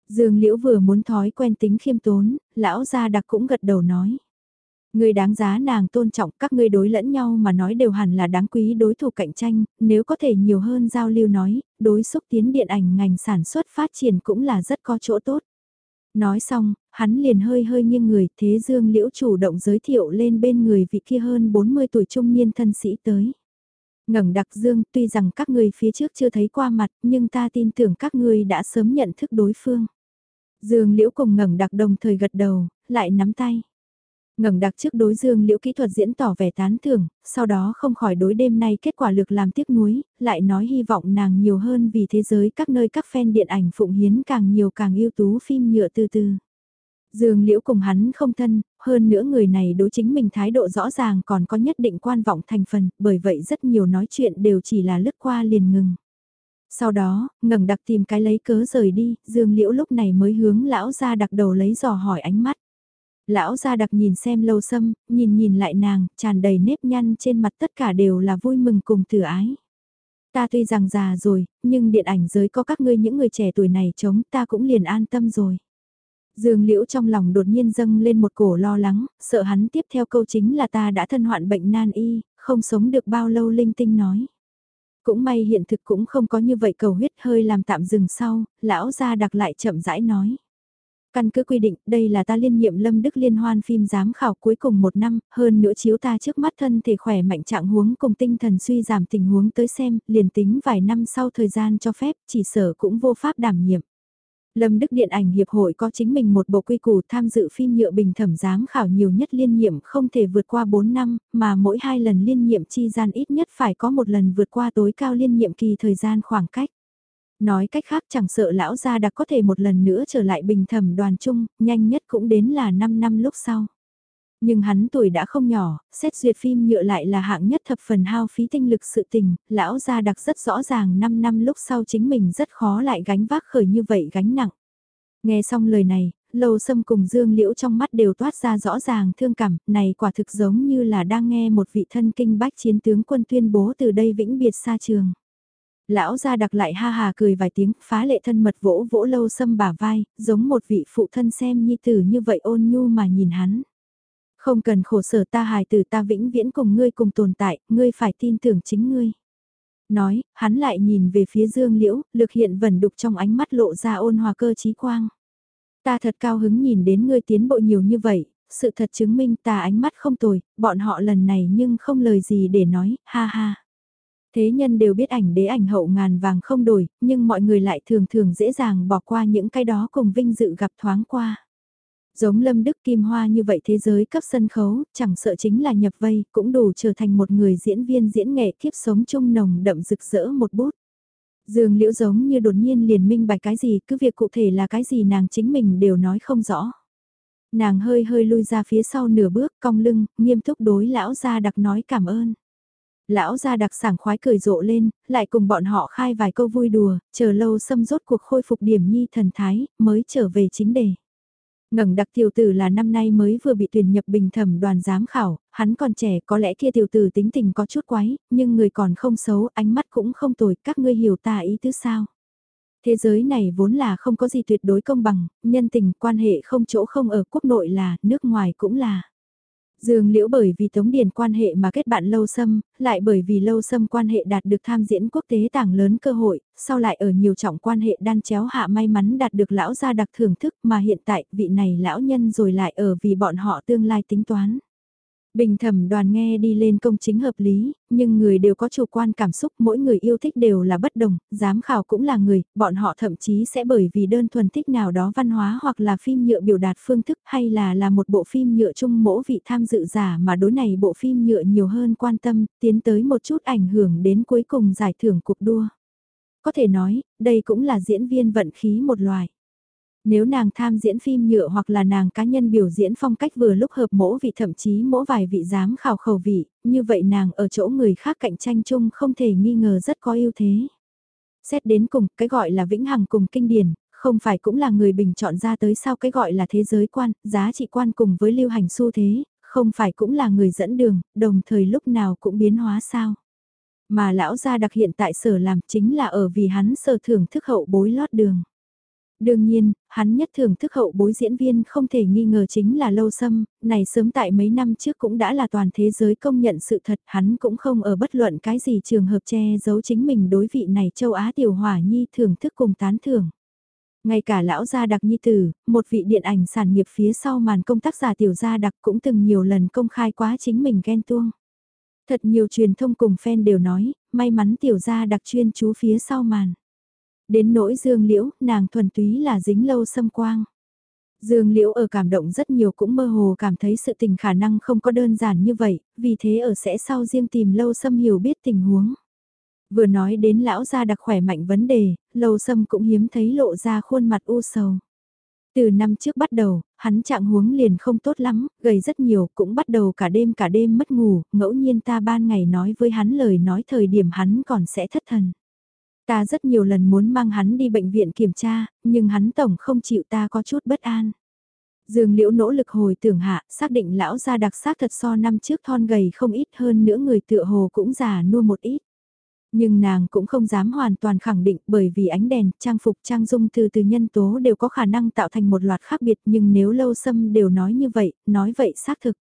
Dương Liễu vừa muốn thói quen tính khiêm tốn, lão gia đặc cũng gật đầu nói. Người đáng giá nàng tôn trọng các ngươi đối lẫn nhau mà nói đều hẳn là đáng quý đối thủ cạnh tranh, nếu có thể nhiều hơn giao lưu nói, đối xúc tiến điện ảnh ngành sản xuất phát triển cũng là rất có chỗ tốt. Nói xong, hắn liền hơi hơi nghiêng người, thế Dương Liễu chủ động giới thiệu lên bên người vị kia hơn 40 tuổi trung niên thân sĩ tới. Ngẩng đặc Dương, tuy rằng các người phía trước chưa thấy qua mặt, nhưng ta tin tưởng các người đã sớm nhận thức đối phương. Dương Liễu cùng ngẩng đặc đồng thời gật đầu, lại nắm tay ngẩng đặc trước đối dương liễu kỹ thuật diễn tỏ vẻ tán thưởng, sau đó không khỏi đối đêm nay kết quả lực làm tiếc nuối, lại nói hy vọng nàng nhiều hơn vì thế giới các nơi các fan điện ảnh phụng hiến càng nhiều càng ưu tú phim nhựa từ từ. Dương liễu cùng hắn không thân, hơn nữa người này đối chính mình thái độ rõ ràng còn có nhất định quan vọng thành phần, bởi vậy rất nhiều nói chuyện đều chỉ là lướt qua liền ngừng. Sau đó, ngẩng đặc tìm cái lấy cớ rời đi, Dương Liễu lúc này mới hướng lão ra đặc đầu lấy dò hỏi ánh mắt. Lão gia đặc nhìn xem lâu sâm, nhìn nhìn lại nàng, tràn đầy nếp nhăn trên mặt tất cả đều là vui mừng cùng tử ái. Ta tuy rằng già rồi, nhưng điện ảnh giới có các ngươi những người trẻ tuổi này chống ta cũng liền an tâm rồi. Dương Liễu trong lòng đột nhiên dâng lên một cổ lo lắng, sợ hắn tiếp theo câu chính là ta đã thân hoạn bệnh nan y, không sống được bao lâu linh tinh nói. Cũng may hiện thực cũng không có như vậy cầu huyết hơi làm tạm dừng sau, lão gia đặc lại chậm rãi nói. Căn cứ quy định, đây là ta liên nhiệm Lâm Đức Liên hoan phim giám khảo cuối cùng một năm, hơn nữa chiếu ta trước mắt thân thể khỏe mạnh trạng huống cùng tinh thần suy giảm tình huống tới xem, liền tính vài năm sau thời gian cho phép, chỉ sở cũng vô pháp đảm nhiệm. Lâm Đức Điện ảnh Hiệp hội có chính mình một bộ quy củ tham dự phim nhựa bình thẩm giám khảo nhiều nhất liên nhiệm không thể vượt qua 4 năm, mà mỗi hai lần liên nhiệm chi gian ít nhất phải có một lần vượt qua tối cao liên nhiệm kỳ thời gian khoảng cách. Nói cách khác chẳng sợ lão gia đặc có thể một lần nữa trở lại bình thẩm đoàn chung, nhanh nhất cũng đến là 5 năm lúc sau. Nhưng hắn tuổi đã không nhỏ, xét duyệt phim nhựa lại là hạng nhất thập phần hao phí tinh lực sự tình, lão gia đặc rất rõ ràng 5 năm lúc sau chính mình rất khó lại gánh vác khởi như vậy gánh nặng. Nghe xong lời này, Lâu Sâm cùng Dương Liễu trong mắt đều toát ra rõ ràng thương cảm, này quả thực giống như là đang nghe một vị thân kinh bách chiến tướng quân tuyên bố từ đây vĩnh biệt xa trường. Lão gia đặc lại ha hà cười vài tiếng, phá lệ thân mật vỗ vỗ lâu xâm bả vai, giống một vị phụ thân xem nhi tử như vậy ôn nhu mà nhìn hắn. Không cần khổ sở ta hài tử ta vĩnh viễn cùng ngươi cùng tồn tại, ngươi phải tin tưởng chính ngươi. Nói, hắn lại nhìn về phía dương liễu, lực hiện vẩn đục trong ánh mắt lộ ra ôn hòa cơ trí quang. Ta thật cao hứng nhìn đến ngươi tiến bộ nhiều như vậy, sự thật chứng minh ta ánh mắt không tồi, bọn họ lần này nhưng không lời gì để nói, ha ha. Thế nhân đều biết ảnh đế ảnh hậu ngàn vàng không đổi, nhưng mọi người lại thường thường dễ dàng bỏ qua những cái đó cùng vinh dự gặp thoáng qua. Giống Lâm Đức Kim Hoa như vậy thế giới cấp sân khấu, chẳng sợ chính là nhập vây, cũng đủ trở thành một người diễn viên diễn nghệ kiếp sống chung nồng đậm rực rỡ một bút. Dương Liễu giống như đột nhiên liền minh bạch cái gì, cứ việc cụ thể là cái gì nàng chính mình đều nói không rõ. Nàng hơi hơi lui ra phía sau nửa bước, cong lưng, nghiêm túc đối lão gia đặc nói cảm ơn. Lão gia đặc sảng khoái cười rộ lên, lại cùng bọn họ khai vài câu vui đùa, chờ lâu xâm rốt cuộc khôi phục điểm nhi thần thái, mới trở về chính đề. Ngẩng đặc tiểu tử là năm nay mới vừa bị tuyển nhập bình thẩm đoàn giám khảo, hắn còn trẻ có lẽ kia tiểu tử tính tình có chút quái, nhưng người còn không xấu, ánh mắt cũng không tồi, các ngươi hiểu ta ý tứ sao. Thế giới này vốn là không có gì tuyệt đối công bằng, nhân tình, quan hệ không chỗ không ở quốc nội là, nước ngoài cũng là. Dương Liễu bởi vì Tống Điền quan hệ mà kết bạn Lâu Sâm, lại bởi vì Lâu Sâm quan hệ đạt được tham diễn quốc tế tảng lớn cơ hội, sau lại ở nhiều trọng quan hệ đan chéo hạ may mắn đạt được lão gia đặc thưởng thức mà hiện tại vị này lão nhân rồi lại ở vì bọn họ tương lai tính toán. Bình thẩm đoàn nghe đi lên công chính hợp lý, nhưng người đều có chủ quan cảm xúc, mỗi người yêu thích đều là bất đồng, giám khảo cũng là người, bọn họ thậm chí sẽ bởi vì đơn thuần thích nào đó văn hóa hoặc là phim nhựa biểu đạt phương thức hay là là một bộ phim nhựa chung mỗi vị tham dự giả mà đối này bộ phim nhựa nhiều hơn quan tâm, tiến tới một chút ảnh hưởng đến cuối cùng giải thưởng cuộc đua. Có thể nói, đây cũng là diễn viên vận khí một loài. Nếu nàng tham diễn phim nhựa hoặc là nàng cá nhân biểu diễn phong cách vừa lúc hợp mỗ vị thậm chí mỗi vài vị dám khảo khẩu vị, như vậy nàng ở chỗ người khác cạnh tranh chung không thể nghi ngờ rất có ưu thế. Xét đến cùng, cái gọi là vĩnh hằng cùng kinh điển, không phải cũng là người bình chọn ra tới sao cái gọi là thế giới quan, giá trị quan cùng với lưu hành xu thế, không phải cũng là người dẫn đường, đồng thời lúc nào cũng biến hóa sao. Mà lão gia đặc hiện tại sở làm chính là ở vì hắn sở thưởng thức hậu bối lót đường. Đương nhiên, hắn nhất thưởng thức hậu bối diễn viên không thể nghi ngờ chính là Lâu Sâm, này sớm tại mấy năm trước cũng đã là toàn thế giới công nhận sự thật, hắn cũng không ở bất luận cái gì trường hợp che giấu chính mình đối vị này châu Á tiểu hỏa nhi thưởng thức cùng tán thưởng. Ngay cả lão gia đặc nhi tử, một vị điện ảnh sản nghiệp phía sau màn công tác giả tiểu gia đặc cũng từng nhiều lần công khai quá chính mình ghen tuông. Thật nhiều truyền thông cùng fan đều nói, may mắn tiểu gia đặc chuyên chú phía sau màn. Đến nỗi Dương Liễu, nàng thuần túy là dính lâu xâm quang. Dương Liễu ở cảm động rất nhiều cũng mơ hồ cảm thấy sự tình khả năng không có đơn giản như vậy, vì thế ở sẽ sau riêng tìm lâu xâm hiểu biết tình huống. Vừa nói đến lão gia đặc khỏe mạnh vấn đề, lâu xâm cũng hiếm thấy lộ ra khuôn mặt u sầu. Từ năm trước bắt đầu, hắn trạng huống liền không tốt lắm, gầy rất nhiều, cũng bắt đầu cả đêm cả đêm mất ngủ, ngẫu nhiên ta ban ngày nói với hắn lời nói thời điểm hắn còn sẽ thất thần. Ta rất nhiều lần muốn mang hắn đi bệnh viện kiểm tra, nhưng hắn tổng không chịu ta có chút bất an. Dương Liễu nỗ lực hồi tưởng hạ, xác định lão gia đặc sắc thật so năm trước thon gầy không ít hơn nữa người tựa hồ cũng già nua một ít. Nhưng nàng cũng không dám hoàn toàn khẳng định bởi vì ánh đèn, trang phục, trang dung từ từ nhân tố đều có khả năng tạo thành một loạt khác biệt nhưng nếu lâu xâm đều nói như vậy, nói vậy xác thực.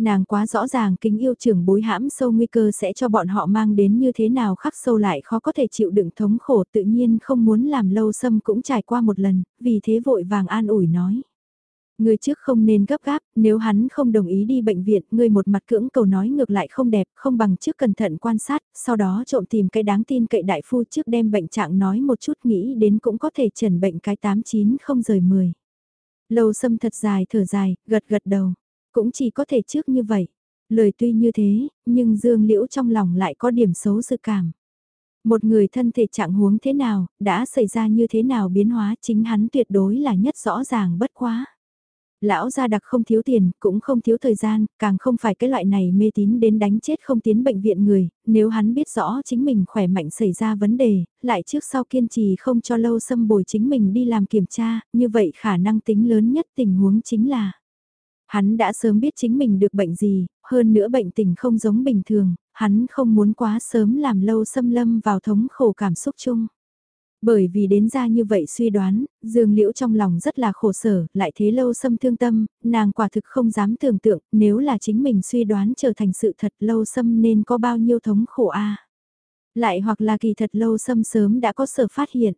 Nàng quá rõ ràng kính yêu trưởng bối hãm sâu nguy cơ sẽ cho bọn họ mang đến như thế nào khắc sâu lại khó có thể chịu đựng thống khổ tự nhiên không muốn làm lâu xâm cũng trải qua một lần, vì thế vội vàng an ủi nói. Người trước không nên gấp gáp, nếu hắn không đồng ý đi bệnh viện, người một mặt cưỡng cầu nói ngược lại không đẹp, không bằng trước cẩn thận quan sát, sau đó trộm tìm cái đáng tin cậy đại phu trước đem bệnh trạng nói một chút nghĩ đến cũng có thể trần bệnh cái 89 không rời 10. Lâu xâm thật dài thở dài, gật gật đầu. Cũng chỉ có thể trước như vậy. Lời tuy như thế, nhưng Dương Liễu trong lòng lại có điểm xấu sự cảm. Một người thân thể trạng huống thế nào, đã xảy ra như thế nào biến hóa chính hắn tuyệt đối là nhất rõ ràng bất quá. Lão gia đặc không thiếu tiền, cũng không thiếu thời gian, càng không phải cái loại này mê tín đến đánh chết không tiến bệnh viện người, nếu hắn biết rõ chính mình khỏe mạnh xảy ra vấn đề, lại trước sau kiên trì không cho lâu xâm bồi chính mình đi làm kiểm tra, như vậy khả năng tính lớn nhất tình huống chính là Hắn đã sớm biết chính mình được bệnh gì, hơn nữa bệnh tình không giống bình thường, hắn không muốn quá sớm làm lâu xâm lâm vào thống khổ cảm xúc chung. Bởi vì đến ra như vậy suy đoán, Dương Liễu trong lòng rất là khổ sở, lại thế lâu xâm thương tâm, nàng quả thực không dám tưởng tượng, nếu là chính mình suy đoán trở thành sự thật lâu xâm nên có bao nhiêu thống khổ a Lại hoặc là kỳ thật lâu xâm sớm đã có sở phát hiện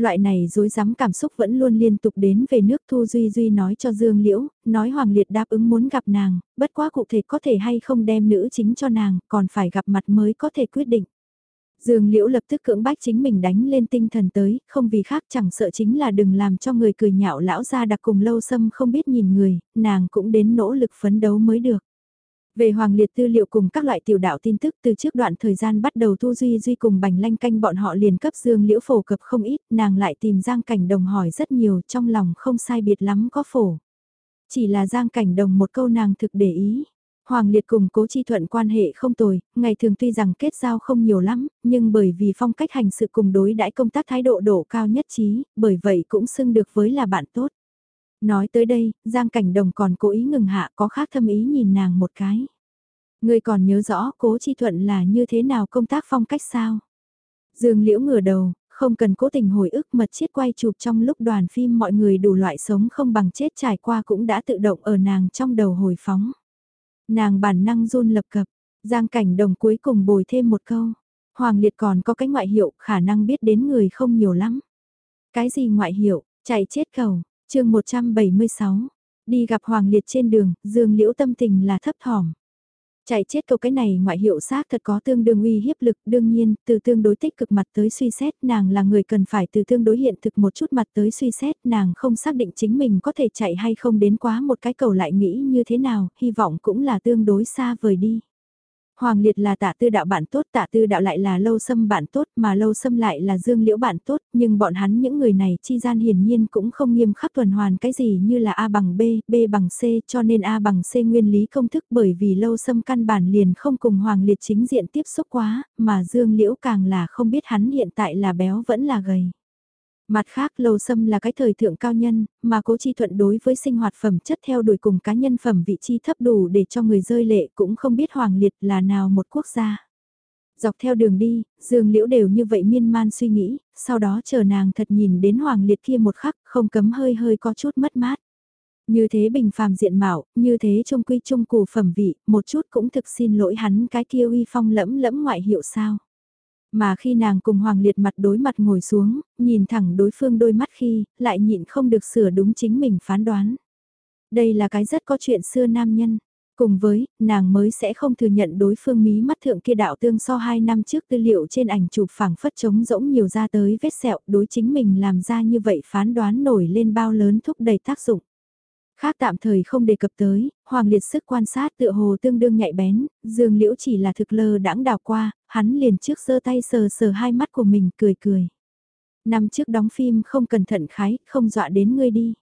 loại này dối rắm cảm xúc vẫn luôn liên tục đến về nước Thu Duy Duy nói cho Dương Liễu, nói Hoàng Liệt đáp ứng muốn gặp nàng, bất quá cụ thể có thể hay không đem nữ chính cho nàng, còn phải gặp mặt mới có thể quyết định. Dương Liễu lập tức cưỡng bách chính mình đánh lên tinh thần tới, không vì khác chẳng sợ chính là đừng làm cho người cười nhạo lão ra đặc cùng lâu xâm không biết nhìn người, nàng cũng đến nỗ lực phấn đấu mới được. Về Hoàng Liệt tư liệu cùng các loại tiểu đạo tin tức từ trước đoạn thời gian bắt đầu Thu Duy Duy cùng Bành Lanh Canh bọn họ liền cấp Dương Liễu phổ cập không ít, nàng lại tìm Giang Cảnh Đồng hỏi rất nhiều trong lòng không sai biệt lắm có phổ. Chỉ là Giang Cảnh Đồng một câu nàng thực để ý. Hoàng Liệt cùng Cố Chi Thuận quan hệ không tồi, ngày thường tuy rằng kết giao không nhiều lắm, nhưng bởi vì phong cách hành sự cùng đối đãi công tác thái độ độ cao nhất trí, bởi vậy cũng xưng được với là bạn tốt. Nói tới đây, Giang Cảnh Đồng còn cố ý ngừng hạ có khác thâm ý nhìn nàng một cái. Người còn nhớ rõ Cố Chi Thuận là như thế nào công tác phong cách sao? Dương Liễu ngửa đầu, không cần cố tình hồi ức mật chiết quay chụp trong lúc đoàn phim mọi người đủ loại sống không bằng chết trải qua cũng đã tự động ở nàng trong đầu hồi phóng. Nàng bản năng run lập cập, giang cảnh đồng cuối cùng bồi thêm một câu. Hoàng liệt còn có cái ngoại hiệu khả năng biết đến người không nhiều lắm. Cái gì ngoại hiệu, chạy chết cầu, chương 176. Đi gặp Hoàng liệt trên đường, dương liễu tâm tình là thấp thỏm. Chạy chết câu cái này ngoại hiệu xác thật có tương đương uy hiếp lực, đương nhiên, từ tương đối tích cực mặt tới suy xét, nàng là người cần phải từ tương đối hiện thực một chút mặt tới suy xét, nàng không xác định chính mình có thể chạy hay không đến quá một cái cầu lại nghĩ như thế nào, hy vọng cũng là tương đối xa vời đi. Hoàng Liệt là tạ tư đạo bạn tốt, tạ tư đạo lại là lâu xâm bạn tốt, mà lâu xâm lại là dương liễu bạn tốt, nhưng bọn hắn những người này chi gian hiển nhiên cũng không nghiêm khắc tuần hoàn cái gì như là A bằng B, B bằng C, cho nên A bằng C nguyên lý công thức bởi vì lâu xâm căn bản liền không cùng Hoàng Liệt chính diện tiếp xúc quá, mà dương liễu càng là không biết hắn hiện tại là béo vẫn là gầy. Mặt khác lầu Sâm là cái thời thượng cao nhân, mà cố chi thuận đối với sinh hoạt phẩm chất theo đuổi cùng cá nhân phẩm vị chi thấp đủ để cho người rơi lệ cũng không biết hoàng liệt là nào một quốc gia. Dọc theo đường đi, Dương Liễu đều như vậy miên man suy nghĩ, sau đó chờ nàng thật nhìn đến hoàng liệt kia một khắc, không cấm hơi hơi có chút mất mát. Như thế bình phàm diện mạo, như thế trung quy trung củ phẩm vị, một chút cũng thực xin lỗi hắn cái kia uy phong lẫm lẫm ngoại hiệu sao. Mà khi nàng cùng Hoàng Liệt mặt đối mặt ngồi xuống, nhìn thẳng đối phương đôi mắt khi, lại nhịn không được sửa đúng chính mình phán đoán. Đây là cái rất có chuyện xưa nam nhân. Cùng với, nàng mới sẽ không thừa nhận đối phương mí mắt thượng kia đạo tương so hai năm trước tư liệu trên ảnh chụp phẳng phất trống rỗng nhiều ra tới vết sẹo đối chính mình làm ra như vậy phán đoán nổi lên bao lớn thúc đẩy tác dụng. Khác tạm thời không đề cập tới, Hoàng Liệt sức quan sát tựa hồ tương đương nhạy bén, Dương Liễu chỉ là thực lơ đãng đào qua, hắn liền trước giơ tay sờ sờ hai mắt của mình cười cười. Năm trước đóng phim không cẩn thận khái, không dọa đến ngươi đi.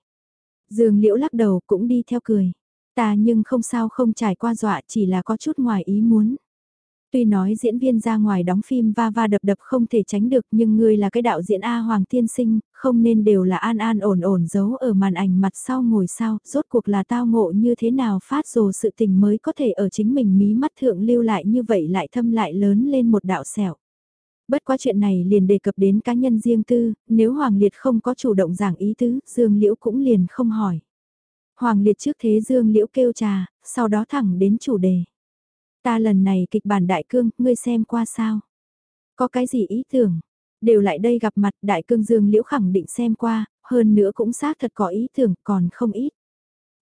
Dương Liễu lắc đầu cũng đi theo cười. Ta nhưng không sao không trải qua dọa chỉ là có chút ngoài ý muốn. Tuy nói diễn viên ra ngoài đóng phim va va đập đập không thể tránh được nhưng ngươi là cái đạo diễn A Hoàng Tiên Sinh, không nên đều là an an ổn ổn giấu ở màn ảnh mặt sau ngồi sau rốt cuộc là tao ngộ như thế nào phát rồ sự tình mới có thể ở chính mình mí mắt thượng lưu lại như vậy lại thâm lại lớn lên một đạo sẹo. Bất quá chuyện này liền đề cập đến cá nhân riêng tư, nếu Hoàng Liệt không có chủ động giảng ý tứ, Dương Liễu cũng liền không hỏi. Hoàng Liệt trước thế Dương Liễu kêu trà, sau đó thẳng đến chủ đề. Ta lần này kịch bản đại cương, ngươi xem qua sao? Có cái gì ý tưởng? Đều lại đây gặp mặt đại cương dương liễu khẳng định xem qua, hơn nữa cũng xác thật có ý tưởng còn không ít.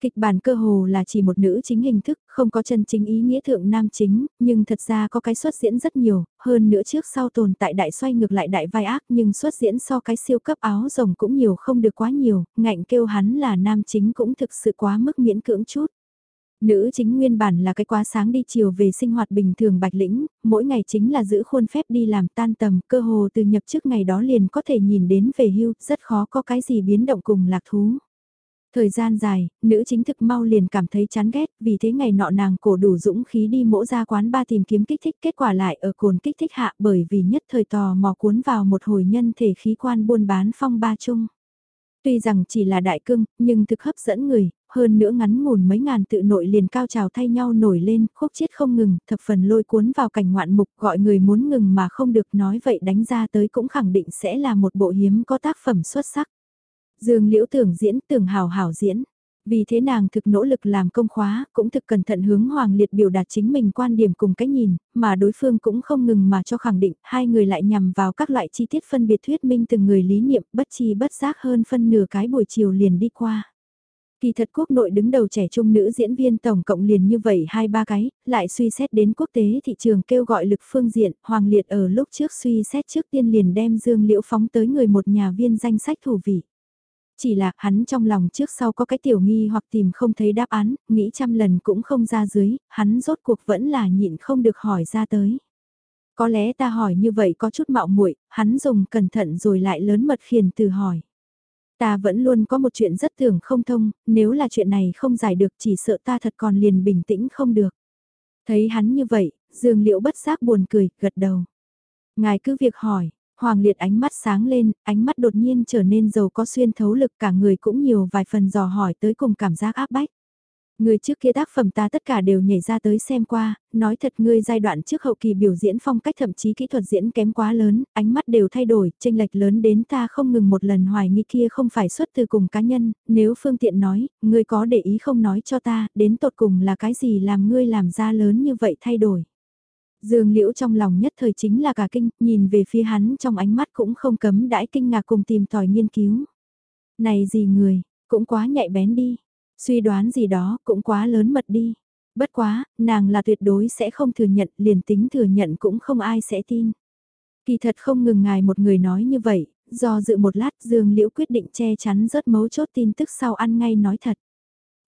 Kịch bản cơ hồ là chỉ một nữ chính hình thức, không có chân chính ý nghĩa thượng nam chính, nhưng thật ra có cái xuất diễn rất nhiều, hơn nữa trước sau tồn tại đại xoay ngược lại đại vai ác nhưng xuất diễn so cái siêu cấp áo rồng cũng nhiều không được quá nhiều, ngạnh kêu hắn là nam chính cũng thực sự quá mức miễn cưỡng chút. Nữ chính nguyên bản là cái quá sáng đi chiều về sinh hoạt bình thường bạch lĩnh, mỗi ngày chính là giữ khuôn phép đi làm tan tầm, cơ hồ từ nhập trước ngày đó liền có thể nhìn đến về hưu, rất khó có cái gì biến động cùng lạc thú. Thời gian dài, nữ chính thực mau liền cảm thấy chán ghét, vì thế ngày nọ nàng cổ đủ dũng khí đi mỗ ra quán ba tìm kiếm kích thích kết quả lại ở cồn kích thích hạ bởi vì nhất thời tò mò cuốn vào một hồi nhân thể khí quan buôn bán phong ba chung. Tuy rằng chỉ là đại cưng, nhưng thực hấp dẫn người, hơn nữa ngắn ngủn mấy ngàn tự nội liền cao trào thay nhau nổi lên, khúc chiết không ngừng, thập phần lôi cuốn vào cảnh ngoạn mục gọi người muốn ngừng mà không được nói vậy đánh ra tới cũng khẳng định sẽ là một bộ hiếm có tác phẩm xuất sắc. Dương liễu tưởng diễn tưởng hào hảo diễn. Vì thế nàng thực nỗ lực làm công khóa, cũng thực cẩn thận hướng Hoàng Liệt biểu đạt chính mình quan điểm cùng cách nhìn, mà đối phương cũng không ngừng mà cho khẳng định, hai người lại nhằm vào các loại chi tiết phân biệt thuyết minh từng người lý niệm bất chi bất giác hơn phân nửa cái buổi chiều liền đi qua. Kỳ thật quốc nội đứng đầu trẻ trung nữ diễn viên tổng cộng liền như vậy hai ba cái, lại suy xét đến quốc tế thị trường kêu gọi lực phương diện, Hoàng Liệt ở lúc trước suy xét trước tiên liền đem Dương Liễu phóng tới người một nhà viên danh sách thủ vị. Chỉ là hắn trong lòng trước sau có cái tiểu nghi hoặc tìm không thấy đáp án, nghĩ trăm lần cũng không ra dưới, hắn rốt cuộc vẫn là nhịn không được hỏi ra tới. Có lẽ ta hỏi như vậy có chút mạo muội, hắn dùng cẩn thận rồi lại lớn mật khiền từ hỏi. Ta vẫn luôn có một chuyện rất tưởng không thông, nếu là chuyện này không giải được chỉ sợ ta thật còn liền bình tĩnh không được. Thấy hắn như vậy, Dương Liễu bất giác buồn cười, gật đầu. Ngài cứ việc hỏi, Hoàng Liệt ánh mắt sáng lên, ánh mắt đột nhiên trở nên giàu có xuyên thấu lực cả người cũng nhiều vài phần dò hỏi tới cùng cảm giác áp bách. Người trước kia tác phẩm ta tất cả đều nhảy ra tới xem qua, nói thật ngươi giai đoạn trước hậu kỳ biểu diễn phong cách thậm chí kỹ thuật diễn kém quá lớn, ánh mắt đều thay đổi, tranh lệch lớn đến ta không ngừng một lần hoài nghi kia không phải xuất từ cùng cá nhân, nếu phương tiện nói, ngươi có để ý không nói cho ta, đến tột cùng là cái gì làm ngươi làm ra lớn như vậy thay đổi. Dương Liễu trong lòng nhất thời chính là cả kinh, nhìn về phía hắn trong ánh mắt cũng không cấm đãi kinh ngạc cùng tìm tòi nghiên cứu. Này gì người, cũng quá nhạy bén đi, suy đoán gì đó cũng quá lớn mật đi. Bất quá, nàng là tuyệt đối sẽ không thừa nhận, liền tính thừa nhận cũng không ai sẽ tin. Kỳ thật không ngừng ngài một người nói như vậy, do dự một lát Dương Liễu quyết định che chắn rớt mấu chốt tin tức sau ăn ngay nói thật.